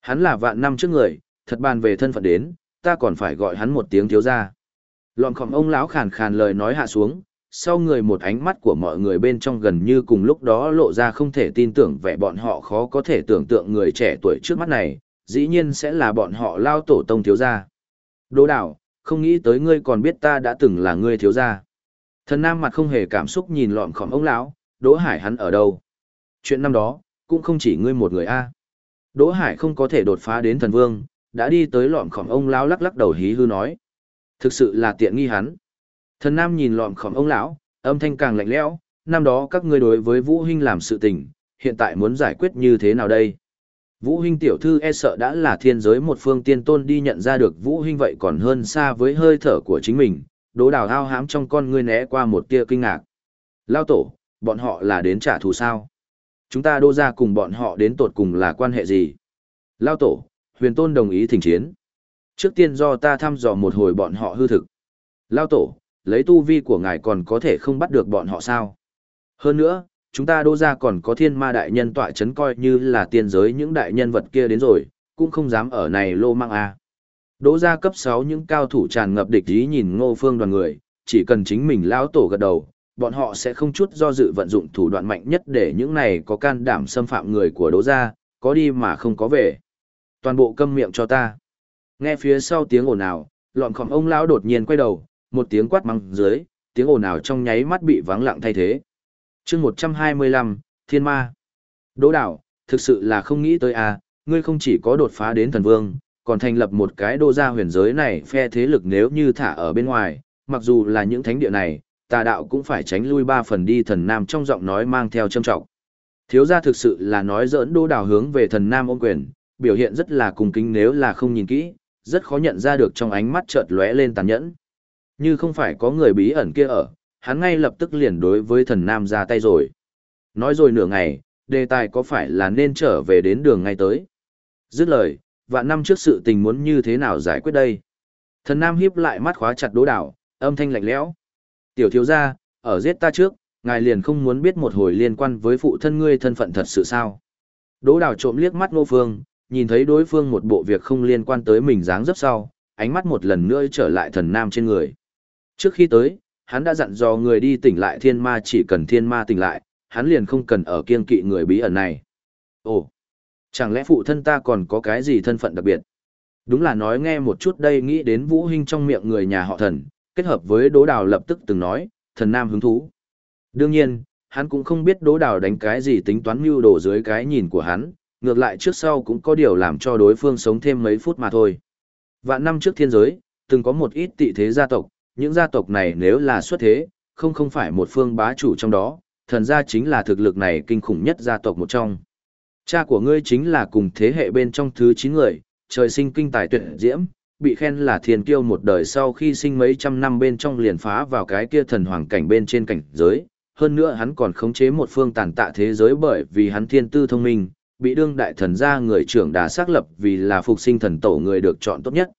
Hắn là vạn năm trước người, thật bàn về thân phận đến, ta còn phải gọi hắn một tiếng thiếu gia. Lọn khỏm ông lão khàn khàn lời nói hạ xuống, sau người một ánh mắt của mọi người bên trong gần như cùng lúc đó lộ ra không thể tin tưởng vẻ bọn họ khó có thể tưởng tượng người trẻ tuổi trước mắt này, dĩ nhiên sẽ là bọn họ lao tổ tông thiếu gia. Đỗ đảo, không nghĩ tới ngươi còn biết ta đã từng là ngươi thiếu gia. Thần nam mặt không hề cảm xúc nhìn lọn khỏm ông lão, Đỗ Hải hắn ở đâu? Chuyện năm đó, cũng không chỉ ngươi một người a. Đỗ Hải không có thể đột phá đến thần vương, đã đi tới lọn khỏm ông lão lắc lắc đầu hí hư nói. Thực sự là tiện nghi hắn. Thần Nam nhìn lọn khỏm ông lão, âm thanh càng lạnh lẽo, năm đó các ngươi đối với Vũ Hinh làm sự tình, hiện tại muốn giải quyết như thế nào đây? Vũ Hinh tiểu thư e sợ đã là thiên giới một phương tiên tôn đi nhận ra được Vũ Hinh vậy còn hơn xa với hơi thở của chính mình, đố đào hao hám trong con ngươi né qua một tia kinh ngạc. Lao tổ, bọn họ là đến trả thù sao? Chúng ta đô ra cùng bọn họ đến tột cùng là quan hệ gì? Lao tổ, huyền tôn đồng ý thỉnh chiến. Trước tiên do ta thăm dò một hồi bọn họ hư thực. Lao tổ, lấy tu vi của ngài còn có thể không bắt được bọn họ sao? Hơn nữa, chúng ta đô ra còn có thiên ma đại nhân tọa chấn coi như là tiên giới những đại nhân vật kia đến rồi, cũng không dám ở này lô mang a. Đỗ ra cấp 6 những cao thủ tràn ngập địch ý nhìn ngô phương đoàn người, chỉ cần chính mình lão tổ gật đầu, bọn họ sẽ không chút do dự vận dụng thủ đoạn mạnh nhất để những này có can đảm xâm phạm người của Đấu gia, có đi mà không có về. Toàn bộ câm miệng cho ta. Nghe phía sau tiếng ồn ào, lọn khỏng ông lão đột nhiên quay đầu, một tiếng quát mắng dưới, tiếng ồn ào trong nháy mắt bị vắng lặng thay thế. chương 125, Thiên Ma. Đỗ đảo, thực sự là không nghĩ tới à, ngươi không chỉ có đột phá đến thần vương, còn thành lập một cái đô gia huyền giới này phe thế lực nếu như thả ở bên ngoài, mặc dù là những thánh địa này, tà đạo cũng phải tránh lui ba phần đi thần nam trong giọng nói mang theo châm trọng. Thiếu gia thực sự là nói giỡn đô đào hướng về thần nam ôm quyền, biểu hiện rất là cung kính nếu là không nhìn kỹ, rất khó nhận ra được trong ánh mắt chợt lóe lên tàn nhẫn. Như không phải có người bí ẩn kia ở, hắn ngay lập tức liền đối với thần nam ra tay rồi. Nói rồi nửa ngày, đề tài có phải là nên trở về đến đường ngay tới. Dứt lời, vạn năm trước sự tình muốn như thế nào giải quyết đây. Thần nam hiếp lại mắt khóa chặt đố đảo, âm thanh lạnh lẽo. Tiểu thiếu gia, ở giết ta trước, ngài liền không muốn biết một hồi liên quan với phụ thân ngươi thân phận thật sự sao. Đỗ đào trộm liếc mắt ngô phương, nhìn thấy đối phương một bộ việc không liên quan tới mình dáng dấp sau, ánh mắt một lần nữa trở lại thần nam trên người. Trước khi tới, hắn đã dặn dò người đi tỉnh lại thiên ma chỉ cần thiên ma tỉnh lại, hắn liền không cần ở kiên kỵ người bí ẩn này. Ồ, chẳng lẽ phụ thân ta còn có cái gì thân phận đặc biệt? Đúng là nói nghe một chút đây nghĩ đến Vũ Hinh trong miệng người nhà họ thần, kết hợp với Đỗ Đào lập tức từng nói, thần nam hứng thú. Đương nhiên, hắn cũng không biết Đỗ Đào đánh cái gì tính toán mưu đồ dưới cái nhìn của hắn, ngược lại trước sau cũng có điều làm cho đối phương sống thêm mấy phút mà thôi. Vạn năm trước thiên giới, từng có một ít tị thế gia tộc, những gia tộc này nếu là xuất thế, không không phải một phương bá chủ trong đó, thần gia chính là thực lực này kinh khủng nhất gia tộc một trong. Cha của ngươi chính là cùng thế hệ bên trong thứ 9 người, trời sinh kinh tài tuyệt diễm, bị khen là thiên kiêu một đời sau khi sinh mấy trăm năm bên trong liền phá vào cái kia thần hoàng cảnh bên trên cảnh giới. Hơn nữa hắn còn khống chế một phương tàn tạ thế giới bởi vì hắn thiên tư thông minh, bị đương đại thần gia người trưởng đã xác lập vì là phục sinh thần tổ người được chọn tốt nhất.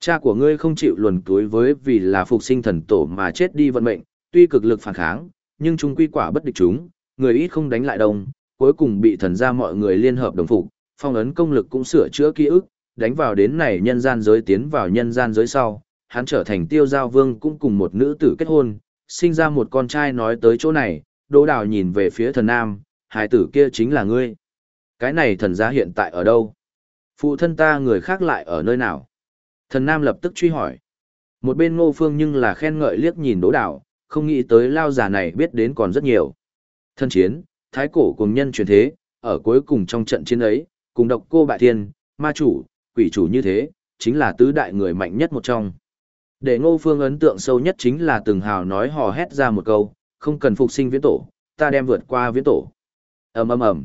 Cha của ngươi không chịu luồn túi với vì là phục sinh thần tổ mà chết đi vận mệnh, tuy cực lực phản kháng, nhưng chúng quy quả bất địch chúng, người ít không đánh lại đông, cuối cùng bị thần gia mọi người liên hợp đồng phục, phong ấn công lực cũng sửa chữa ký ức, đánh vào đến này nhân gian giới tiến vào nhân gian giới sau, hắn trở thành tiêu giao vương cũng cùng một nữ tử kết hôn, sinh ra một con trai nói tới chỗ này, đỗ đào nhìn về phía thần nam, hài tử kia chính là ngươi. Cái này thần gia hiện tại ở đâu? Phụ thân ta người khác lại ở nơi nào? Thần nam lập tức truy hỏi. Một bên ngô phương nhưng là khen ngợi liếc nhìn đỗ đào, không nghĩ tới lao giả này biết đến còn rất nhiều. Thân chiến, thái cổ cùng nhân truyền thế, ở cuối cùng trong trận chiến ấy, cùng độc cô bại thiên, ma chủ, quỷ chủ như thế, chính là tứ đại người mạnh nhất một trong. Để ngô phương ấn tượng sâu nhất chính là từng hào nói hò hét ra một câu, không cần phục sinh viễn tổ, ta đem vượt qua viễn tổ. ầm ầm ầm.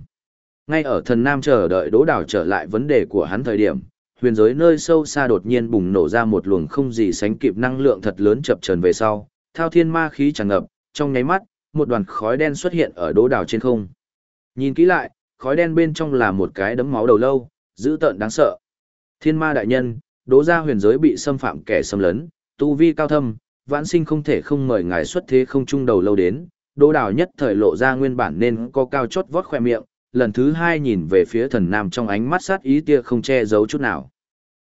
Ngay ở thần nam chờ đợi đỗ đảo trở lại vấn đề của hắn thời điểm, huyền giới nơi sâu xa đột nhiên bùng nổ ra một luồng không gì sánh kịp năng lượng thật lớn chập trần về sau, thao thiên ma khí tràn ngập, trong nháy mắt, một đoàn khói đen xuất hiện ở đỗ đảo trên không. Nhìn kỹ lại, khói đen bên trong là một cái đấm máu đầu lâu, dữ tợn đáng sợ. Thiên ma đại nhân, đỗ gia huyền giới bị xâm phạm kẻ xâm lấn, tu vi cao thâm, vãn sinh không thể không mời ngài xuất thế không trung đầu lâu đến. Đỗ đào nhất thời lộ ra nguyên bản nên có cao chót vót khoe miệng, lần thứ hai nhìn về phía thần nam trong ánh mắt sát ý tia không che giấu chút nào.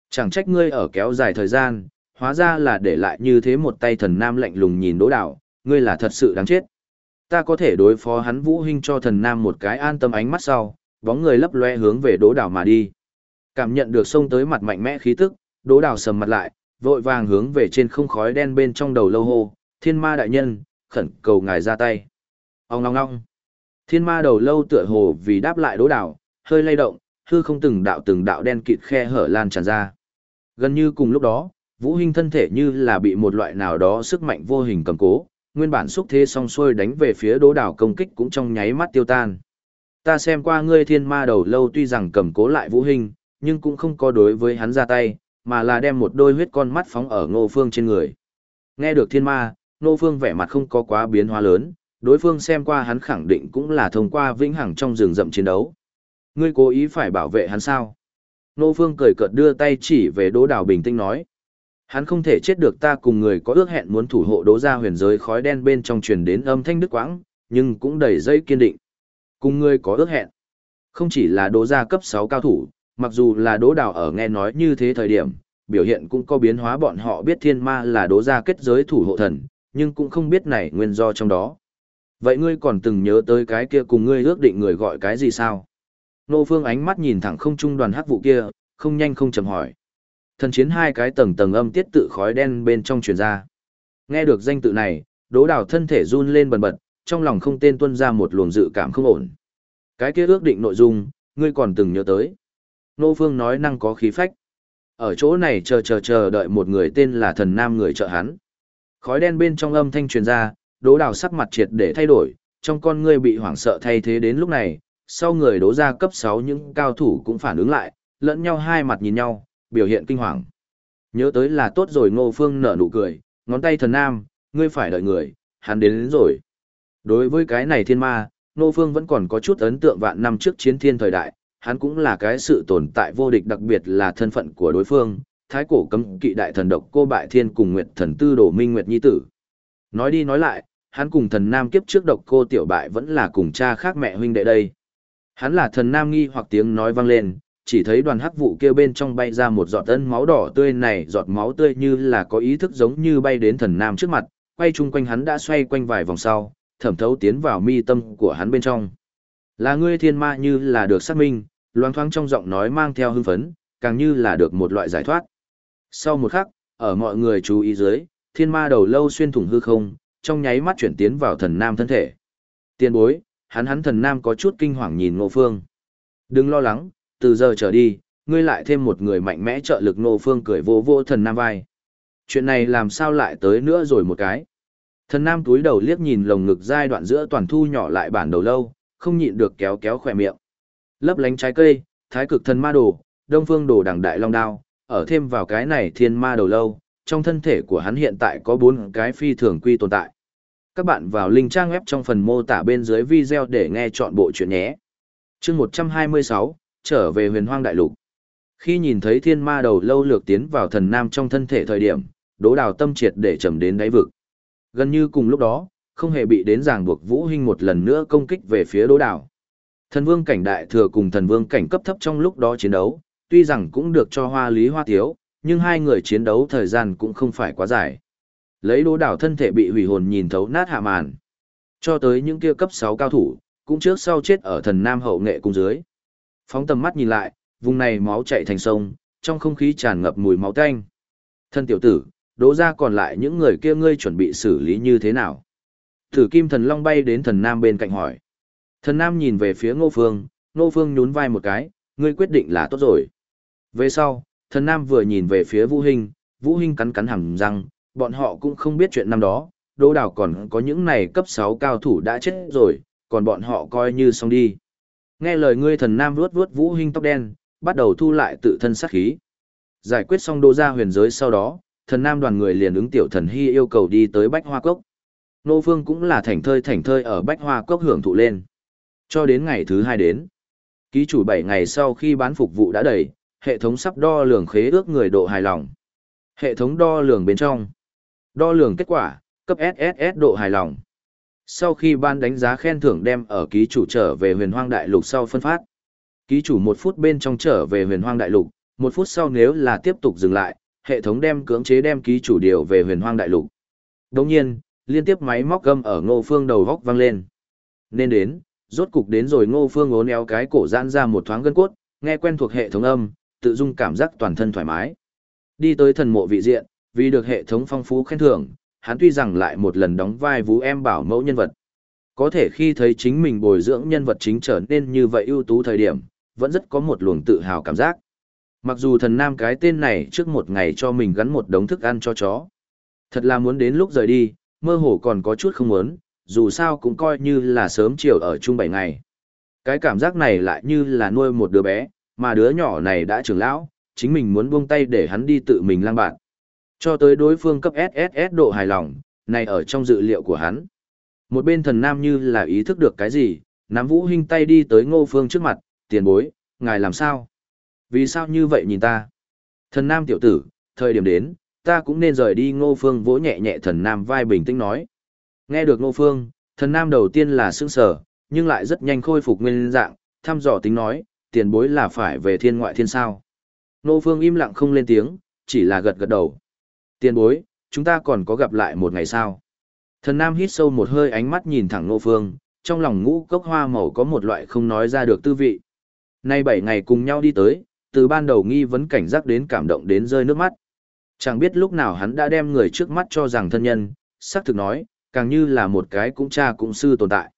Chẳng trách ngươi ở kéo dài thời gian, hóa ra là để lại như thế một tay thần nam lạnh lùng nhìn đỗ đào, ngươi là thật sự đáng chết. Ta có thể đối phó hắn vũ hình cho thần nam một cái an tâm ánh mắt sau, bóng người lấp loe hướng về đỗ đào mà đi. Cảm nhận được sông tới mặt mạnh mẽ khí tức, Đỗ Đào sầm mặt lại, vội vàng hướng về trên không khói đen bên trong đầu lâu hô, "Thiên Ma đại nhân, khẩn cầu ngài ra tay." Ong ong ong. Thiên Ma đầu lâu tựa hồ vì đáp lại Đỗ Đào, hơi lay động, hư không từng đạo từng đạo đen kịt khe hở lan tràn ra. Gần như cùng lúc đó, Vũ Hinh thân thể như là bị một loại nào đó sức mạnh vô hình cầm cố, nguyên bản xúc thế song xuôi đánh về phía Đỗ Đào công kích cũng trong nháy mắt tiêu tan. Ta xem qua ngươi Thiên Ma đầu lâu tuy rằng cầm cố lại Vũ Hinh, nhưng cũng không có đối với hắn ra tay, mà là đem một đôi huyết con mắt phóng ở ngô phương trên người. Nghe được thiên ma, Ngô Phương vẻ mặt không có quá biến hóa lớn, đối phương xem qua hắn khẳng định cũng là thông qua vĩnh hằng trong rừng rậm chiến đấu. Ngươi cố ý phải bảo vệ hắn sao? Ngô Phương cười cợt đưa tay chỉ về Đỗ Đào bình tĩnh nói. Hắn không thể chết được ta cùng người có ước hẹn muốn thủ hộ Đỗ Gia huyền giới khói đen bên trong truyền đến âm thanh đức quãng, nhưng cũng đầy dây kiên định. Cùng người có ước hẹn. Không chỉ là Đỗ Gia cấp 6 cao thủ, mặc dù là đố đào ở nghe nói như thế thời điểm, biểu hiện cũng có biến hóa bọn họ biết thiên ma là đố ra kết giới thủ hộ thần, nhưng cũng không biết này nguyên do trong đó. Vậy ngươi còn từng nhớ tới cái kia cùng ngươi ước định người gọi cái gì sao? Nô Phương ánh mắt nhìn thẳng không trung đoàn hắc vụ kia, không nhanh không chậm hỏi. Thần chiến hai cái tầng tầng âm tiết tự khói đen bên trong truyền ra. Nghe được danh tự này, Đỗ Đào thân thể run lên bần bật, trong lòng không tên tuân ra một luồng dự cảm không ổn. Cái kia ước định nội dung, ngươi còn từng nhớ tới. Nô Phương nói năng có khí phách. Ở chỗ này chờ chờ chờ đợi một người tên là thần nam người trợ hắn. Khói đen bên trong âm thanh truyền ra, Đỗ Đào sắc mặt triệt để thay đổi, trong con ngươi bị hoảng sợ thay thế đến lúc này, sau người đố ra cấp 6 những cao thủ cũng phản ứng lại, lẫn nhau hai mặt nhìn nhau, biểu hiện kinh hoàng. Nhớ tới là tốt rồi Ngô Phương nở nụ cười, ngón tay thần nam, ngươi phải đợi người, hắn đến, đến rồi. Đối với cái này thiên ma, Ngô Phương vẫn còn có chút ấn tượng vạn năm trước chiến thiên thời đại, hắn cũng là cái sự tồn tại vô địch đặc biệt là thân phận của đối phương, thái cổ cấm kỵ đại thần độc cô bại thiên cùng nguyệt thần tư đồ minh nguyệt nhi tử. Nói đi nói lại, hắn cùng thần nam kiếp trước độc cô tiểu bại vẫn là cùng cha khác mẹ huynh đệ đây. Hắn là thần nam nghi hoặc tiếng nói vang lên, chỉ thấy đoàn hắc vụ kia bên trong bay ra một giọt ân máu đỏ tươi này, giọt máu tươi như là có ý thức giống như bay đến thần nam trước mặt, quay chung quanh hắn đã xoay quanh vài vòng sau, thẩm thấu tiến vào mi tâm của hắn bên trong. Là ngươi thiên ma như là được xác minh, loang thoáng trong giọng nói mang theo hưng phấn, càng như là được một loại giải thoát. Sau một khắc, ở mọi người chú ý dưới, thiên ma đầu lâu xuyên thủng hư không, trong nháy mắt chuyển tiến vào thần nam thân thể. Tiên bối, hắn hắn thần nam có chút kinh hoàng nhìn ngô phương. Đừng lo lắng, từ giờ trở đi, ngươi lại thêm một người mạnh mẽ trợ lực ngô phương cười vô vô thần nam vai. Chuyện này làm sao lại tới nữa rồi một cái. Thần nam túi đầu liếc nhìn lồng ngực giai đoạn giữa toàn thu nhỏ lại bản đầu lâu, không nhịn được kéo kéo khỏe miệng. Lấp lánh trái cây, thái cực thần ma đồ, đông phương đồ đẳng đại long đao, ở thêm vào cái này thiên ma đầu lâu, trong thân thể của hắn hiện tại có bốn cái phi thường quy tồn tại. Các bạn vào link trang web trong phần mô tả bên dưới video để nghe chọn bộ chuyện nhé. chương 126, trở về huyền hoang đại lục. Khi nhìn thấy thiên ma đầu lâu lược tiến vào thần nam trong thân thể thời điểm, đố đào tâm triệt để trầm đến đáy vực. Gần như cùng lúc đó, không hề bị đến ràng buộc vũ hinh một lần nữa công kích về phía Đỗ Đảo. Thần vương cảnh đại thừa cùng thần vương cảnh cấp thấp trong lúc đó chiến đấu, tuy rằng cũng được cho hoa lý hoa tiếu, nhưng hai người chiến đấu thời gian cũng không phải quá dài. Lấy Đỗ đảo thân thể bị hủy hồn nhìn thấu nát hạ màn. Cho tới những kia cấp 6 cao thủ, cũng trước sau chết ở thần nam hậu nghệ cung dưới. Phóng tầm mắt nhìn lại, vùng này máu chảy thành sông, trong không khí tràn ngập mùi máu tanh. Thân tiểu tử, đỗ ra còn lại những người kia ngươi chuẩn bị xử lý như thế nào? Thử kim thần long bay đến thần nam bên cạnh hỏi. Thần nam nhìn về phía ngô phương, ngô phương nhún vai một cái, ngươi quyết định là tốt rồi. Về sau, thần nam vừa nhìn về phía vũ hình, vũ hình cắn cắn hẳn răng, bọn họ cũng không biết chuyện năm đó, đô đảo còn có những này cấp 6 cao thủ đã chết rồi, còn bọn họ coi như xong đi. Nghe lời ngươi thần nam vuốt vuốt vũ hình tóc đen, bắt đầu thu lại tự thân sát khí. Giải quyết xong đô gia huyền giới sau đó, thần nam đoàn người liền ứng tiểu thần hy yêu cầu đi tới bách hoa cốc. Nô phương cũng là thành thơi thành thơi ở bách hoa cốc hưởng thụ lên. Cho đến ngày thứ hai đến. Ký chủ 7 ngày sau khi bán phục vụ đã đầy, hệ thống sắp đo lường khế ước người độ hài lòng. Hệ thống đo lường bên trong. Đo lường kết quả, cấp SSS độ hài lòng. Sau khi ban đánh giá khen thưởng đem ở ký chủ trở về huyền hoang đại lục sau phân phát. Ký chủ một phút bên trong trở về huyền hoang đại lục, một phút sau nếu là tiếp tục dừng lại, hệ thống đem cưỡng chế đem ký chủ điều về huyền hoang đại lục. Đồng nhiên, liên tiếp máy móc gâm ở ngô phương đầu góc vang lên. Nên đến, rốt cục đến rồi ngô phương ốn éo cái cổ giãn ra một thoáng gân cốt, nghe quen thuộc hệ thống âm, tự dung cảm giác toàn thân thoải mái. Đi tới thần mộ vị diện, vì được hệ thống phong phú khen thưởng, hắn tuy rằng lại một lần đóng vai vũ em bảo mẫu nhân vật. Có thể khi thấy chính mình bồi dưỡng nhân vật chính trở nên như vậy ưu tú thời điểm, vẫn rất có một luồng tự hào cảm giác. Mặc dù thần nam cái tên này trước một ngày cho mình gắn một đống thức ăn cho chó. Thật là muốn đến lúc rời đi, mơ hồ còn có chút không muốn, dù sao cũng coi như là sớm chiều ở chung bảy ngày. Cái cảm giác này lại như là nuôi một đứa bé, mà đứa nhỏ này đã trưởng lão, chính mình muốn buông tay để hắn đi tự mình lang bạn. Cho tới đối phương cấp SSS độ hài lòng, này ở trong dự liệu của hắn. Một bên thần nam như là ý thức được cái gì, nắm vũ hình tay đi tới ngô phương trước mặt, tiền bối, ngài làm sao? Vì sao như vậy nhìn ta? Thần nam tiểu tử, thời điểm đến, ta cũng nên rời đi ngô phương vỗ nhẹ nhẹ thần nam vai bình tĩnh nói. Nghe được ngô phương, thần nam đầu tiên là sững sờ, nhưng lại rất nhanh khôi phục nguyên dạng, thăm dò tính nói, tiền bối là phải về thiên ngoại thiên sao. Ngô phương im lặng không lên tiếng, chỉ là gật gật đầu. Tiền bối, chúng ta còn có gặp lại một ngày sao? Thần nam hít sâu một hơi ánh mắt nhìn thẳng ngô phương, trong lòng ngũ cốc hoa màu có một loại không nói ra được tư vị. Nay bảy ngày cùng nhau đi tới, từ ban đầu nghi vấn cảnh giác đến cảm động đến rơi nước mắt. Chẳng biết lúc nào hắn đã đem người trước mắt cho rằng thân nhân, xác thực nói, càng như là một cái cũng cha cũng sư tồn tại.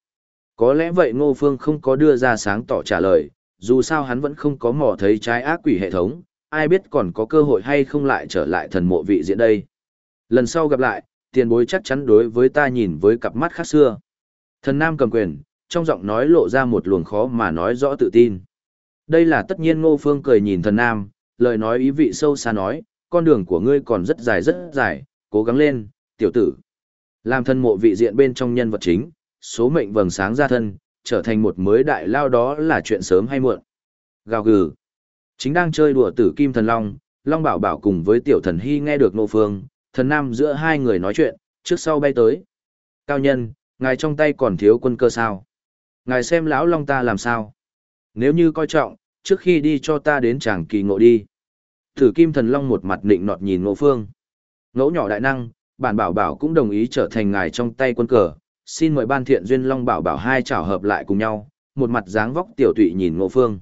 Có lẽ vậy Ngô Phương không có đưa ra sáng tỏ trả lời, dù sao hắn vẫn không có mò thấy trái ác quỷ hệ thống, ai biết còn có cơ hội hay không lại trở lại thần mộ vị diện đây. Lần sau gặp lại, tiền bối chắc chắn đối với ta nhìn với cặp mắt khác xưa. Thần Nam cầm quyền, trong giọng nói lộ ra một luồng khó mà nói rõ tự tin. Đây là tất nhiên Ngô Phương cười nhìn thần Nam, lời nói ý vị sâu xa nói, con đường của ngươi còn rất dài rất dài, cố gắng lên, tiểu tử. Làm thân mộ vị diện bên trong nhân vật chính, số mệnh vầng sáng ra thân, trở thành một mới đại lao đó là chuyện sớm hay muộn. Gào gừ. Chính đang chơi đùa tử kim thần long, Long Bảo Bảo cùng với tiểu thần hy nghe được Ngô Phương, thần Nam giữa hai người nói chuyện, trước sau bay tới. Cao nhân, ngài trong tay còn thiếu quân cơ sao? Ngài xem lão Long ta làm sao? Nếu như coi trọng, trước khi đi cho ta đến chàng kỳ ngộ đi. Thử kim thần long một mặt nịnh nọt nhìn ngộ phương. Ngẫu nhỏ đại năng, bản bảo bảo cũng đồng ý trở thành ngài trong tay quân cờ. Xin mời ban thiện duyên long bảo bảo hai chảo hợp lại cùng nhau, một mặt dáng vóc tiểu tụy nhìn ngộ phương.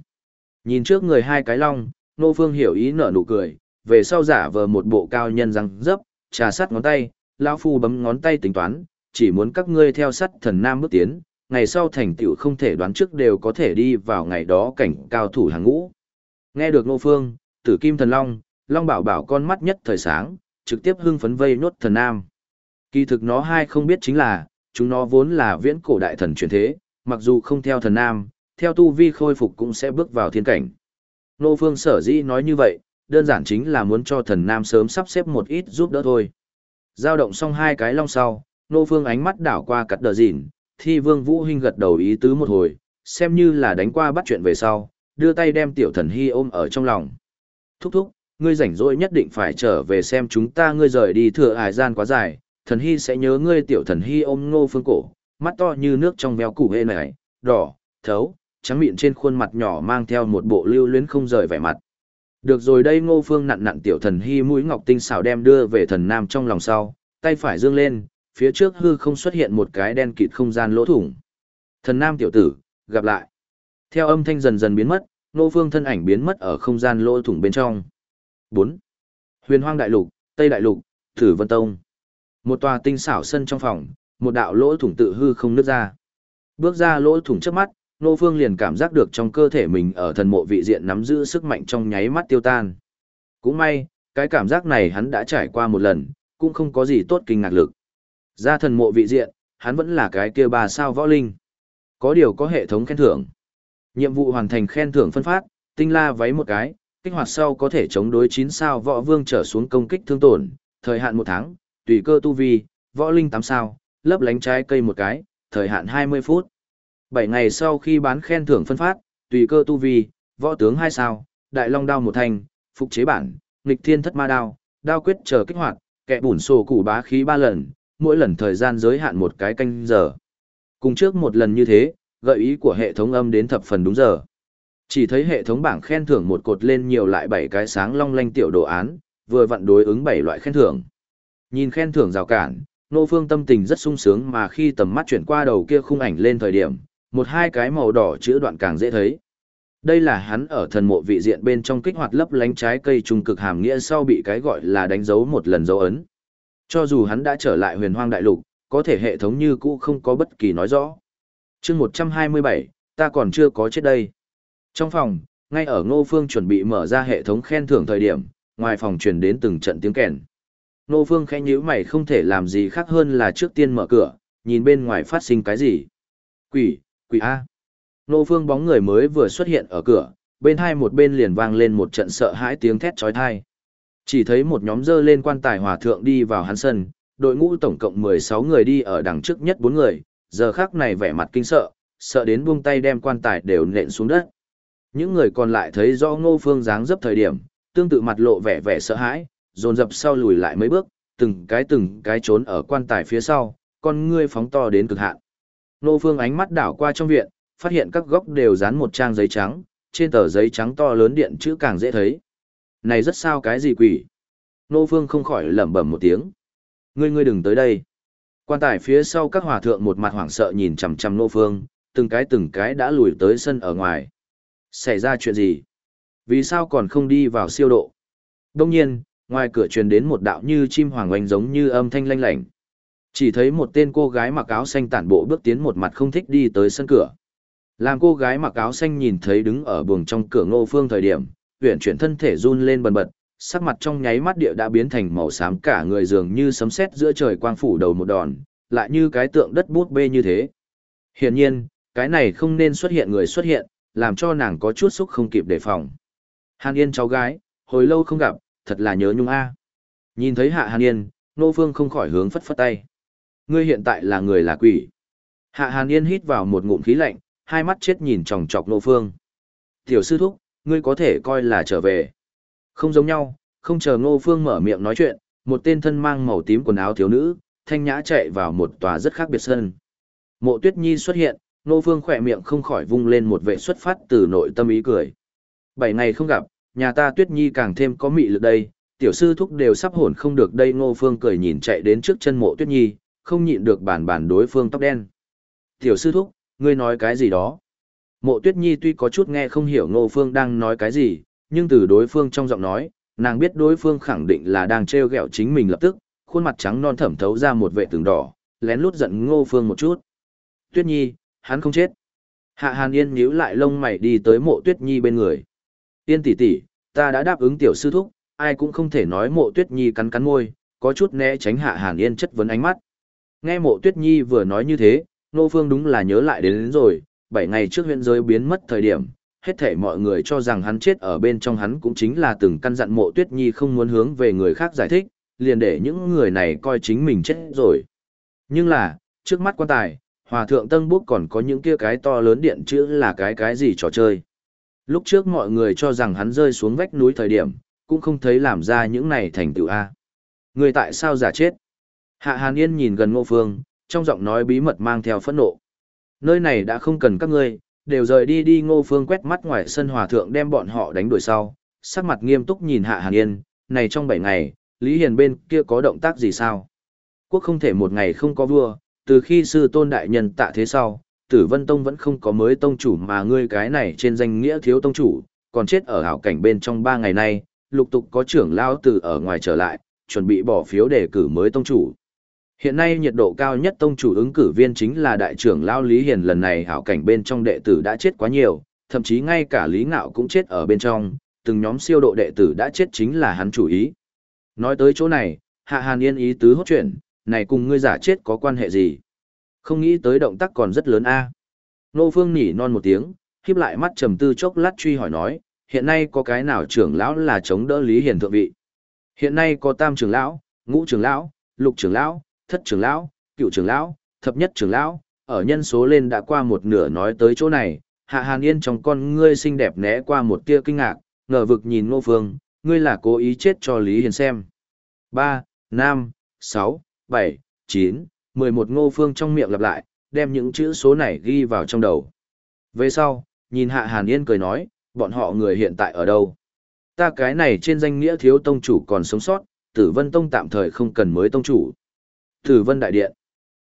Nhìn trước người hai cái long, ngộ phương hiểu ý nở nụ cười, về sau giả vờ một bộ cao nhân răng dấp, trà sắt ngón tay, lão phu bấm ngón tay tính toán, chỉ muốn các ngươi theo sắt thần nam bước tiến, ngày sau thành tựu không thể đoán trước đều có thể đi vào ngày đó cảnh cao thủ hàng ngũ. Nghe được Ngô Phương, Tử Kim Thần Long, Long Bảo Bảo con mắt nhất thời sáng, trực tiếp hưng phấn vây nốt thần nam. Kỳ thực nó hai không biết chính là, chúng nó vốn là viễn cổ đại thần truyền thế, mặc dù không theo thần nam, theo tu vi khôi phục cũng sẽ bước vào thiên cảnh. Nô Phương sở dĩ nói như vậy, đơn giản chính là muốn cho thần nam sớm sắp xếp một ít giúp đỡ thôi. Giao động xong hai cái long sau, nô Phương ánh mắt đảo qua cắt đờ dịn, thi vương vũ huynh gật đầu ý tứ một hồi, xem như là đánh qua bắt chuyện về sau, đưa tay đem tiểu thần hy ôm ở trong lòng. Thúc thúc, ngươi rảnh rỗi nhất định phải trở về xem chúng ta ngươi rời đi thừa hải gian quá dài, thần hy sẽ nhớ ngươi tiểu thần hy ôm ngô phương cổ, mắt to như nước trong veo củ hê này, đỏ, thấu, trắng miệng trên khuôn mặt nhỏ mang theo một bộ lưu luyến không rời vẻ mặt. Được rồi đây ngô phương nặn nặn tiểu thần hy mũi ngọc tinh xảo đem đưa về thần nam trong lòng sau, tay phải dương lên, phía trước hư không xuất hiện một cái đen kịt không gian lỗ thủng. Thần nam tiểu tử, gặp lại. Theo âm thanh dần dần biến mất, nô phương thân ảnh biến mất ở không gian lỗ thủng bên trong. 4. Huyền hoang đại lục, Tây đại lục, Thử Vân Tông. Một tòa tinh xảo sân trong phòng, một đạo lỗ thủng tự hư không nứt ra. Bước ra lỗ thủng trước mắt, nô phương liền cảm giác được trong cơ thể mình ở thần mộ vị diện nắm giữ sức mạnh trong nháy mắt tiêu tan. Cũng may, cái cảm giác này hắn đã trải qua một lần, cũng không có gì tốt kinh ngạc lực. Ra thần mộ vị diện, hắn vẫn là cái kia bà sao võ linh. Có điều có hệ thống khen thưởng. Nhiệm vụ hoàn thành khen thưởng phân phát, tinh la váy một cái, kích hoạt sau có thể chống đối 9 sao võ vương trở xuống công kích thương tổn, thời hạn một tháng, tùy cơ tu vi, võ linh 8 sao, lấp lánh trái cây một cái, thời hạn 20 phút. 7 ngày sau khi bán khen thưởng phân phát, tùy cơ tu vi, võ tướng 2 sao, đại long đao một thành, phục chế bản, nghịch thiên thất ma đao, đao quyết chờ kích hoạt, kẻ bùn sổ củ bá khí 3 lần, mỗi lần thời gian giới hạn một cái canh giờ. Cùng trước một lần như thế, gợi ý của hệ thống âm đến thập phần đúng giờ. Chỉ thấy hệ thống bảng khen thưởng một cột lên nhiều lại bảy cái sáng long lanh tiểu đồ án, vừa vặn đối ứng bảy loại khen thưởng. Nhìn khen thưởng rào cản, nô phương tâm tình rất sung sướng mà khi tầm mắt chuyển qua đầu kia khung ảnh lên thời điểm, một hai cái màu đỏ chữ đoạn càng dễ thấy. Đây là hắn ở thần mộ vị diện bên trong kích hoạt lấp lánh trái cây trung cực hàm nghĩa sau bị cái gọi là đánh dấu một lần dấu ấn. Cho dù hắn đã trở lại huyền hoang đại lục, có thể hệ thống như cũ không có bất kỳ nói rõ chương 127, ta còn chưa có chết đây. Trong phòng, ngay ở Ngô Phương chuẩn bị mở ra hệ thống khen thưởng thời điểm, ngoài phòng truyền đến từng trận tiếng kèn. Ngô Phương khẽ nhíu mày không thể làm gì khác hơn là trước tiên mở cửa, nhìn bên ngoài phát sinh cái gì. Quỷ, quỷ A. Ngô Phương bóng người mới vừa xuất hiện ở cửa, bên hai một bên liền vang lên một trận sợ hãi tiếng thét chói tai. Chỉ thấy một nhóm dơ lên quan tài hòa thượng đi vào hắn sân, đội ngũ tổng cộng 16 người đi ở đằng trước nhất bốn người, giờ khác này vẻ mặt kinh sợ, sợ đến buông tay đem quan tài đều nện xuống đất. Những người còn lại thấy do ngô phương dáng dấp thời điểm, tương tự mặt lộ vẻ vẻ sợ hãi, dồn dập sau lùi lại mấy bước, từng cái từng cái trốn ở quan tài phía sau, con ngươi phóng to đến cực hạn. Ngô phương ánh mắt đảo qua trong viện, phát hiện các góc đều dán một trang giấy trắng, trên tờ giấy trắng to lớn điện chữ càng dễ thấy. Này rất sao cái gì quỷ? Ngô phương không khỏi lẩm bẩm một tiếng. Ngươi ngươi đừng tới đây. Quan tài phía sau các hòa thượng một mặt hoảng sợ nhìn chằm chằm Ngô phương, từng cái từng cái đã lùi tới sân ở ngoài. Xảy ra chuyện gì? Vì sao còn không đi vào siêu độ? Đông nhiên, ngoài cửa truyền đến một đạo như chim hoàng oanh giống như âm thanh lanh lảnh. Chỉ thấy một tên cô gái mặc áo xanh tản bộ bước tiến một mặt không thích đi tới sân cửa. Làm cô gái mặc áo xanh nhìn thấy đứng ở buồng trong cửa ngô phương thời điểm, huyện chuyển thân thể run lên bần bật, sắc mặt trong nháy mắt địa đã biến thành màu xám cả người dường như sấm sét giữa trời quang phủ đầu một đòn, lại như cái tượng đất bút bê như thế. Hiển nhiên, cái này không nên xuất hiện người xuất hiện, làm cho nàng có chút xúc không kịp đề phòng. Hàn Yên cháu gái, hồi lâu không gặp, thật là nhớ nhung a. Nhìn thấy Hạ Hàn Yên, Nô Phương không khỏi hướng phất phất tay. Ngươi hiện tại là người là quỷ. Hạ Hàn Yên hít vào một ngụm khí lạnh, hai mắt chết nhìn chòng chọc Nô Phương. Tiểu sư thúc, ngươi có thể coi là trở về. Không giống nhau, không chờ Ngô Phương mở miệng nói chuyện, một tên thân mang màu tím quần áo thiếu nữ, thanh nhã chạy vào một tòa rất khác biệt sân. Mộ Tuyết Nhi xuất hiện, Ngô Phương khỏe miệng không khỏi vung lên một vệ xuất phát từ nội tâm ý cười. Bảy ngày không gặp, nhà ta Tuyết Nhi càng thêm có mị lực đây, tiểu sư thúc đều sắp hồn không được đây Ngô Phương cười nhìn chạy đến trước chân mộ Tuyết Nhi, không nhịn được bản bản đối phương tóc đen. Tiểu sư thúc, ngươi nói cái gì đó? Mộ Tuyết Nhi tuy có chút nghe không hiểu Ngô Phương đang nói cái gì, nhưng từ đối phương trong giọng nói, nàng biết đối phương khẳng định là đang trêu ghẹo chính mình lập tức, khuôn mặt trắng non thẩm thấu ra một vệ tường đỏ, lén lút giận Ngô Phương một chút. Tuyết Nhi, hắn không chết. Hạ Hàn Yên nhíu lại lông mày đi tới mộ Tuyết Nhi bên người. Yên tỷ tỷ, ta đã đáp ứng tiểu sư thúc, ai cũng không thể nói mộ Tuyết Nhi cắn cắn môi, có chút né tránh Hạ Hàn Yên chất vấn ánh mắt. Nghe mộ Tuyết Nhi vừa nói như thế, Ngô Phương đúng là nhớ lại đến, đến rồi, bảy ngày trước huyện giới biến mất thời điểm, hết thể mọi người cho rằng hắn chết ở bên trong hắn cũng chính là từng căn dặn mộ Tuyết Nhi không muốn hướng về người khác giải thích, liền để những người này coi chính mình chết rồi. Nhưng là, trước mắt quan tài, Hòa thượng Tân Búc còn có những kia cái to lớn điện chữ là cái cái gì trò chơi. Lúc trước mọi người cho rằng hắn rơi xuống vách núi thời điểm, cũng không thấy làm ra những này thành tựu A. Người tại sao giả chết? Hạ Hàn Yên nhìn gần ngô phương, trong giọng nói bí mật mang theo phẫn nộ. Nơi này đã không cần các ngươi, đều rời đi đi ngô phương quét mắt ngoài sân hòa thượng đem bọn họ đánh đuổi sau, sắc mặt nghiêm túc nhìn Hạ Hàn Yên, này trong 7 ngày, Lý Hiền bên kia có động tác gì sao? Quốc không thể một ngày không có vua, từ khi sư tôn đại nhân tạ thế sau, tử vân tông vẫn không có mới tông chủ mà ngươi cái này trên danh nghĩa thiếu tông chủ, còn chết ở hảo cảnh bên trong ba ngày nay, lục tục có trưởng lao từ ở ngoài trở lại, chuẩn bị bỏ phiếu đề cử mới tông chủ. Hiện nay nhiệt độ cao nhất tông chủ ứng cử viên chính là đại trưởng lao Lý Hiền lần này hảo cảnh bên trong đệ tử đã chết quá nhiều, thậm chí ngay cả Lý Ngạo cũng chết ở bên trong, từng nhóm siêu độ đệ tử đã chết chính là hắn chủ ý. Nói tới chỗ này, Hạ Hàn Yên ý tứ hốt chuyện, này cùng ngươi giả chết có quan hệ gì? Không nghĩ tới động tác còn rất lớn a. Nô Phương nhỉ non một tiếng, khiếp lại mắt trầm tư chốc lát truy hỏi nói, hiện nay có cái nào trưởng lão là chống đỡ Lý Hiền thượng vị? Hiện nay có tam trưởng lão, ngũ trưởng lão, lục trưởng lão, thất trưởng lão, cựu trưởng lão, thập nhất trưởng lão, ở nhân số lên đã qua một nửa nói tới chỗ này, Hạ Hàn Yên trong con ngươi xinh đẹp né qua một tia kinh ngạc, ngờ vực nhìn Ngô Phương, ngươi là cố ý chết cho Lý Hiền xem. 3, 5, 6, 7, 9, 11 ngô phương trong miệng lặp lại, đem những chữ số này ghi vào trong đầu. Về sau, nhìn Hạ Hàn Yên cười nói, bọn họ người hiện tại ở đâu? Ta cái này trên danh nghĩa thiếu tông chủ còn sống sót, tử vân tông tạm thời không cần mới tông chủ. Tử vân đại điện.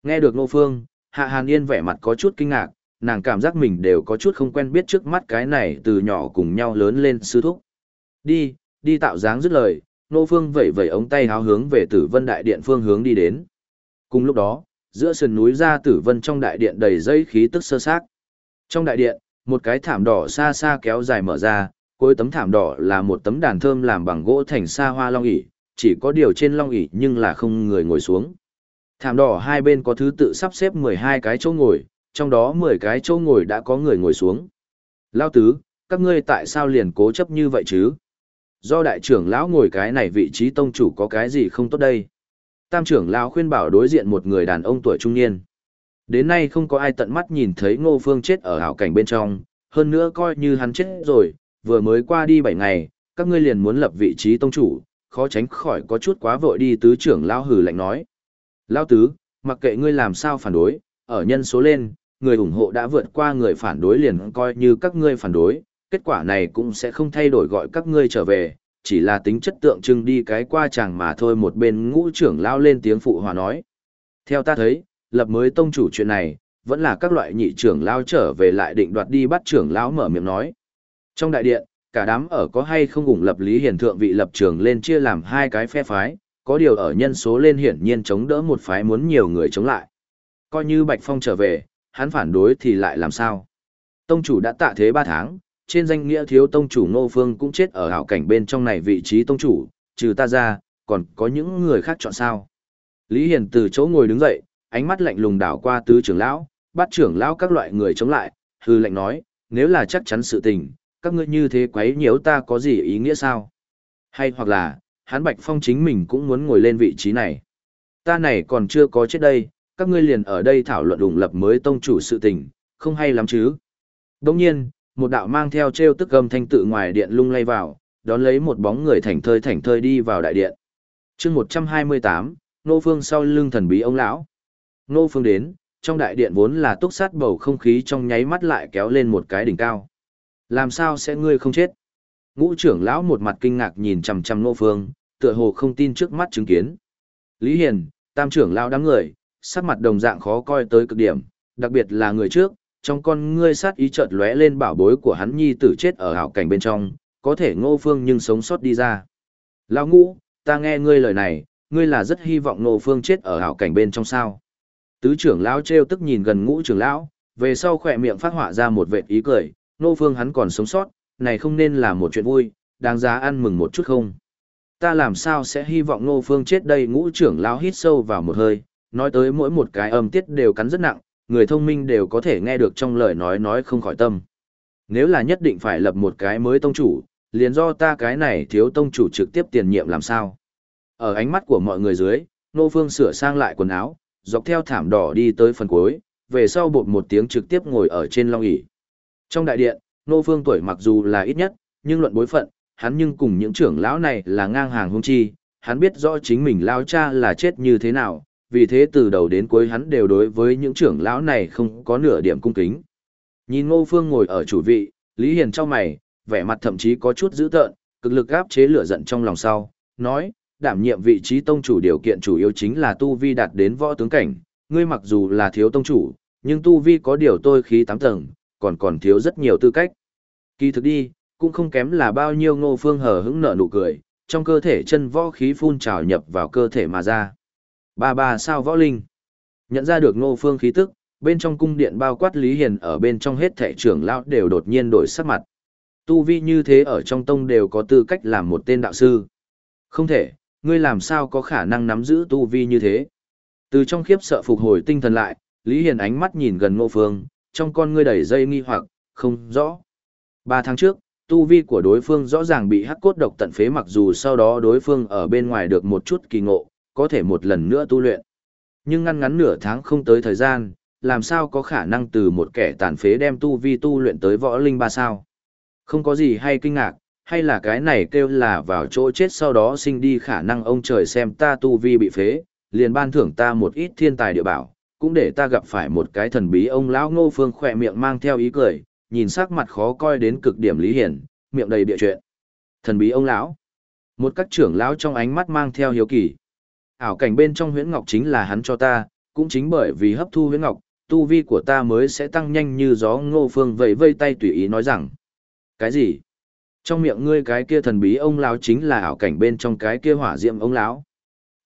Nghe được ngô phương, Hạ Hàn Yên vẻ mặt có chút kinh ngạc, nàng cảm giác mình đều có chút không quen biết trước mắt cái này từ nhỏ cùng nhau lớn lên sư thúc. Đi, đi tạo dáng dứt lời, Ngô Phương vẩy vẩy ống tay háo hướng về Tử Vân Đại Điện phương hướng đi đến. Cùng lúc đó, giữa sườn núi ra Tử Vân trong đại điện đầy dây khí tức sơ sát. Trong đại điện, một cái thảm đỏ xa xa kéo dài mở ra, cuối tấm thảm đỏ là một tấm đàn thơm làm bằng gỗ thành xa hoa long ỷ, chỉ có điều trên long ỷ nhưng là không người ngồi xuống. Thảm đỏ hai bên có thứ tự sắp xếp 12 cái chỗ ngồi, trong đó 10 cái chỗ ngồi đã có người ngồi xuống. Lao tứ, các ngươi tại sao liền cố chấp như vậy chứ? do đại trưởng lão ngồi cái này vị trí tông chủ có cái gì không tốt đây. Tam trưởng lão khuyên bảo đối diện một người đàn ông tuổi trung niên. Đến nay không có ai tận mắt nhìn thấy ngô phương chết ở hảo cảnh bên trong, hơn nữa coi như hắn chết rồi, vừa mới qua đi 7 ngày, các ngươi liền muốn lập vị trí tông chủ, khó tránh khỏi có chút quá vội đi tứ trưởng lão hử lạnh nói. Lão tứ, mặc kệ ngươi làm sao phản đối, ở nhân số lên, người ủng hộ đã vượt qua người phản đối liền coi như các ngươi phản đối, kết quả này cũng sẽ không thay đổi gọi các ngươi trở về, chỉ là tính chất tượng trưng đi cái qua chàng mà thôi một bên ngũ trưởng lao lên tiếng phụ hòa nói. Theo ta thấy, lập mới tông chủ chuyện này, vẫn là các loại nhị trưởng lao trở về lại định đoạt đi bắt trưởng lão mở miệng nói. Trong đại điện, cả đám ở có hay không cùng lập lý hiển thượng vị lập trường lên chia làm hai cái phe phái, có điều ở nhân số lên hiển nhiên chống đỡ một phái muốn nhiều người chống lại. Coi như Bạch Phong trở về, hắn phản đối thì lại làm sao? Tông chủ đã tạ thế ba tháng, trên danh nghĩa thiếu tông chủ Ngô Phương cũng chết ở hảo cảnh bên trong này vị trí tông chủ, trừ ta ra, còn có những người khác chọn sao? Lý Hiền từ chỗ ngồi đứng dậy, ánh mắt lạnh lùng đảo qua tứ trưởng lão, bắt trưởng lão các loại người chống lại, hư lệnh nói, nếu là chắc chắn sự tình, các ngươi như thế quấy nhiễu ta có gì ý nghĩa sao? Hay hoặc là, hắn Bạch Phong chính mình cũng muốn ngồi lên vị trí này. Ta này còn chưa có chết đây, các ngươi liền ở đây thảo luận đủng lập mới tông chủ sự tình, không hay lắm chứ. Đồng nhiên, một đạo mang theo treo tức gầm thanh tự ngoài điện lung lay vào, đón lấy một bóng người thảnh thơi thảnh thơi đi vào đại điện. chương 128, Nô Phương sau lưng thần bí ông lão. Nô Phương đến, trong đại điện vốn là túc sát bầu không khí trong nháy mắt lại kéo lên một cái đỉnh cao. Làm sao sẽ ngươi không chết? Ngũ trưởng lão một mặt kinh ngạc nhìn chằm chằm Nô Phương, tựa hồ không tin trước mắt chứng kiến. Lý Hiền, tam trưởng lão đám người, sắc mặt đồng dạng khó coi tới cực điểm, đặc biệt là người trước, trong con ngươi sát ý chợt lóe lên bảo bối của hắn nhi tử chết ở hảo cảnh bên trong, có thể ngô phương nhưng sống sót đi ra. Lão ngũ, ta nghe ngươi lời này, ngươi là rất hy vọng ngô phương chết ở hảo cảnh bên trong sao. Tứ trưởng lão treo tức nhìn gần ngũ trưởng lão, về sau khỏe miệng phát họa ra một vệt ý cười, ngô phương hắn còn sống sót, này không nên là một chuyện vui, đáng giá ăn mừng một chút không. Ta làm sao sẽ hy vọng ngô phương chết đây ngũ trưởng lão hít sâu vào một hơi, nói tới mỗi một cái âm tiết đều cắn rất nặng, người thông minh đều có thể nghe được trong lời nói nói không khỏi tâm. Nếu là nhất định phải lập một cái mới tông chủ, liền do ta cái này thiếu tông chủ trực tiếp tiền nhiệm làm sao. Ở ánh mắt của mọi người dưới, Ngô Phương sửa sang lại quần áo, dọc theo thảm đỏ đi tới phần cuối, về sau bột một tiếng trực tiếp ngồi ở trên long ỷ. Trong đại điện, Ngô Phương tuổi mặc dù là ít nhất, nhưng luận bối phận, hắn nhưng cùng những trưởng lão này là ngang hàng hung chi, hắn biết rõ chính mình lao cha là chết như thế nào, vì thế từ đầu đến cuối hắn đều đối với những trưởng lão này không có nửa điểm cung kính. Nhìn Ngô Phương ngồi ở chủ vị, Lý Hiền trong mày, vẻ mặt thậm chí có chút dữ tợn, cực lực áp chế lửa giận trong lòng sau, nói, đảm nhiệm vị trí tông chủ điều kiện chủ yếu chính là tu vi đạt đến võ tướng cảnh, ngươi mặc dù là thiếu tông chủ, nhưng tu vi có điều tôi khí tám tầng, còn còn thiếu rất nhiều tư cách. Kỳ thực đi, cũng không kém là bao nhiêu Ngô Phương hờ hững nở nụ cười, trong cơ thể chân võ khí phun trào nhập vào cơ thể mà ra. Ba ba sao võ linh. Nhận ra được ngô phương khí tức, bên trong cung điện bao quát Lý Hiền ở bên trong hết thẻ trưởng lão đều đột nhiên đổi sắc mặt. Tu vi như thế ở trong tông đều có tư cách làm một tên đạo sư. Không thể, ngươi làm sao có khả năng nắm giữ tu vi như thế. Từ trong khiếp sợ phục hồi tinh thần lại, Lý Hiền ánh mắt nhìn gần ngô phương, trong con ngươi đầy dây nghi hoặc, không rõ. Ba tháng trước, tu vi của đối phương rõ ràng bị hắc cốt độc tận phế mặc dù sau đó đối phương ở bên ngoài được một chút kỳ ngộ, có thể một lần nữa tu luyện. Nhưng ngăn ngắn nửa tháng không tới thời gian, làm sao có khả năng từ một kẻ tàn phế đem tu vi tu luyện tới võ linh ba sao. Không có gì hay kinh ngạc, hay là cái này kêu là vào chỗ chết sau đó sinh đi khả năng ông trời xem ta tu vi bị phế, liền ban thưởng ta một ít thiên tài địa bảo, cũng để ta gặp phải một cái thần bí ông lão ngô phương khỏe miệng mang theo ý cười, nhìn sắc mặt khó coi đến cực điểm lý hiển, miệng đầy địa chuyện. Thần bí ông lão. Một các trưởng lão trong ánh mắt mang theo hiếu kỳ. Ảo cảnh bên trong huyễn ngọc chính là hắn cho ta, cũng chính bởi vì hấp thu huyễn ngọc, tu vi của ta mới sẽ tăng nhanh như gió ngô phương vẫy vây tay tùy ý nói rằng. Cái gì? Trong miệng ngươi cái kia thần bí ông lão chính là ảo cảnh bên trong cái kia hỏa diệm ông lão.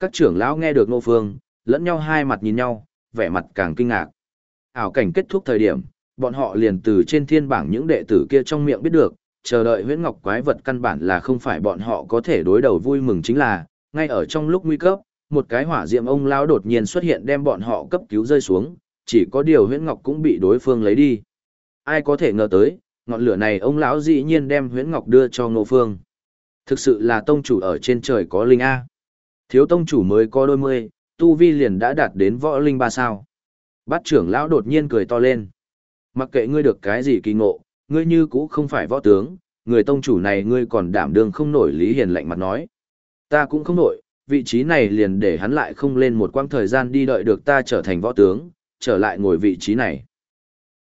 Các trưởng lão nghe được ngô phương, lẫn nhau hai mặt nhìn nhau, vẻ mặt càng kinh ngạc. Ảo cảnh kết thúc thời điểm, bọn họ liền từ trên thiên bảng những đệ tử kia trong miệng biết được, chờ đợi huyễn ngọc quái vật căn bản là không phải bọn họ có thể đối đầu vui mừng chính là, ngay ở trong lúc nguy cấp, một cái hỏa diệm ông lão đột nhiên xuất hiện đem bọn họ cấp cứu rơi xuống, chỉ có điều huyễn ngọc cũng bị đối phương lấy đi. Ai có thể ngờ tới, ngọn lửa này ông lão dĩ nhiên đem huyễn ngọc đưa cho ngô phương. Thực sự là tông chủ ở trên trời có linh A. Thiếu tông chủ mới có đôi mươi, tu vi liền đã đạt đến võ linh ba sao. Bát trưởng lão đột nhiên cười to lên. Mặc kệ ngươi được cái gì kỳ ngộ, ngươi như cũ không phải võ tướng, người tông chủ này ngươi còn đảm đương không nổi lý hiền lạnh mặt nói. Ta cũng không nổi, vị trí này liền để hắn lại không lên một quãng thời gian đi đợi được ta trở thành võ tướng, trở lại ngồi vị trí này.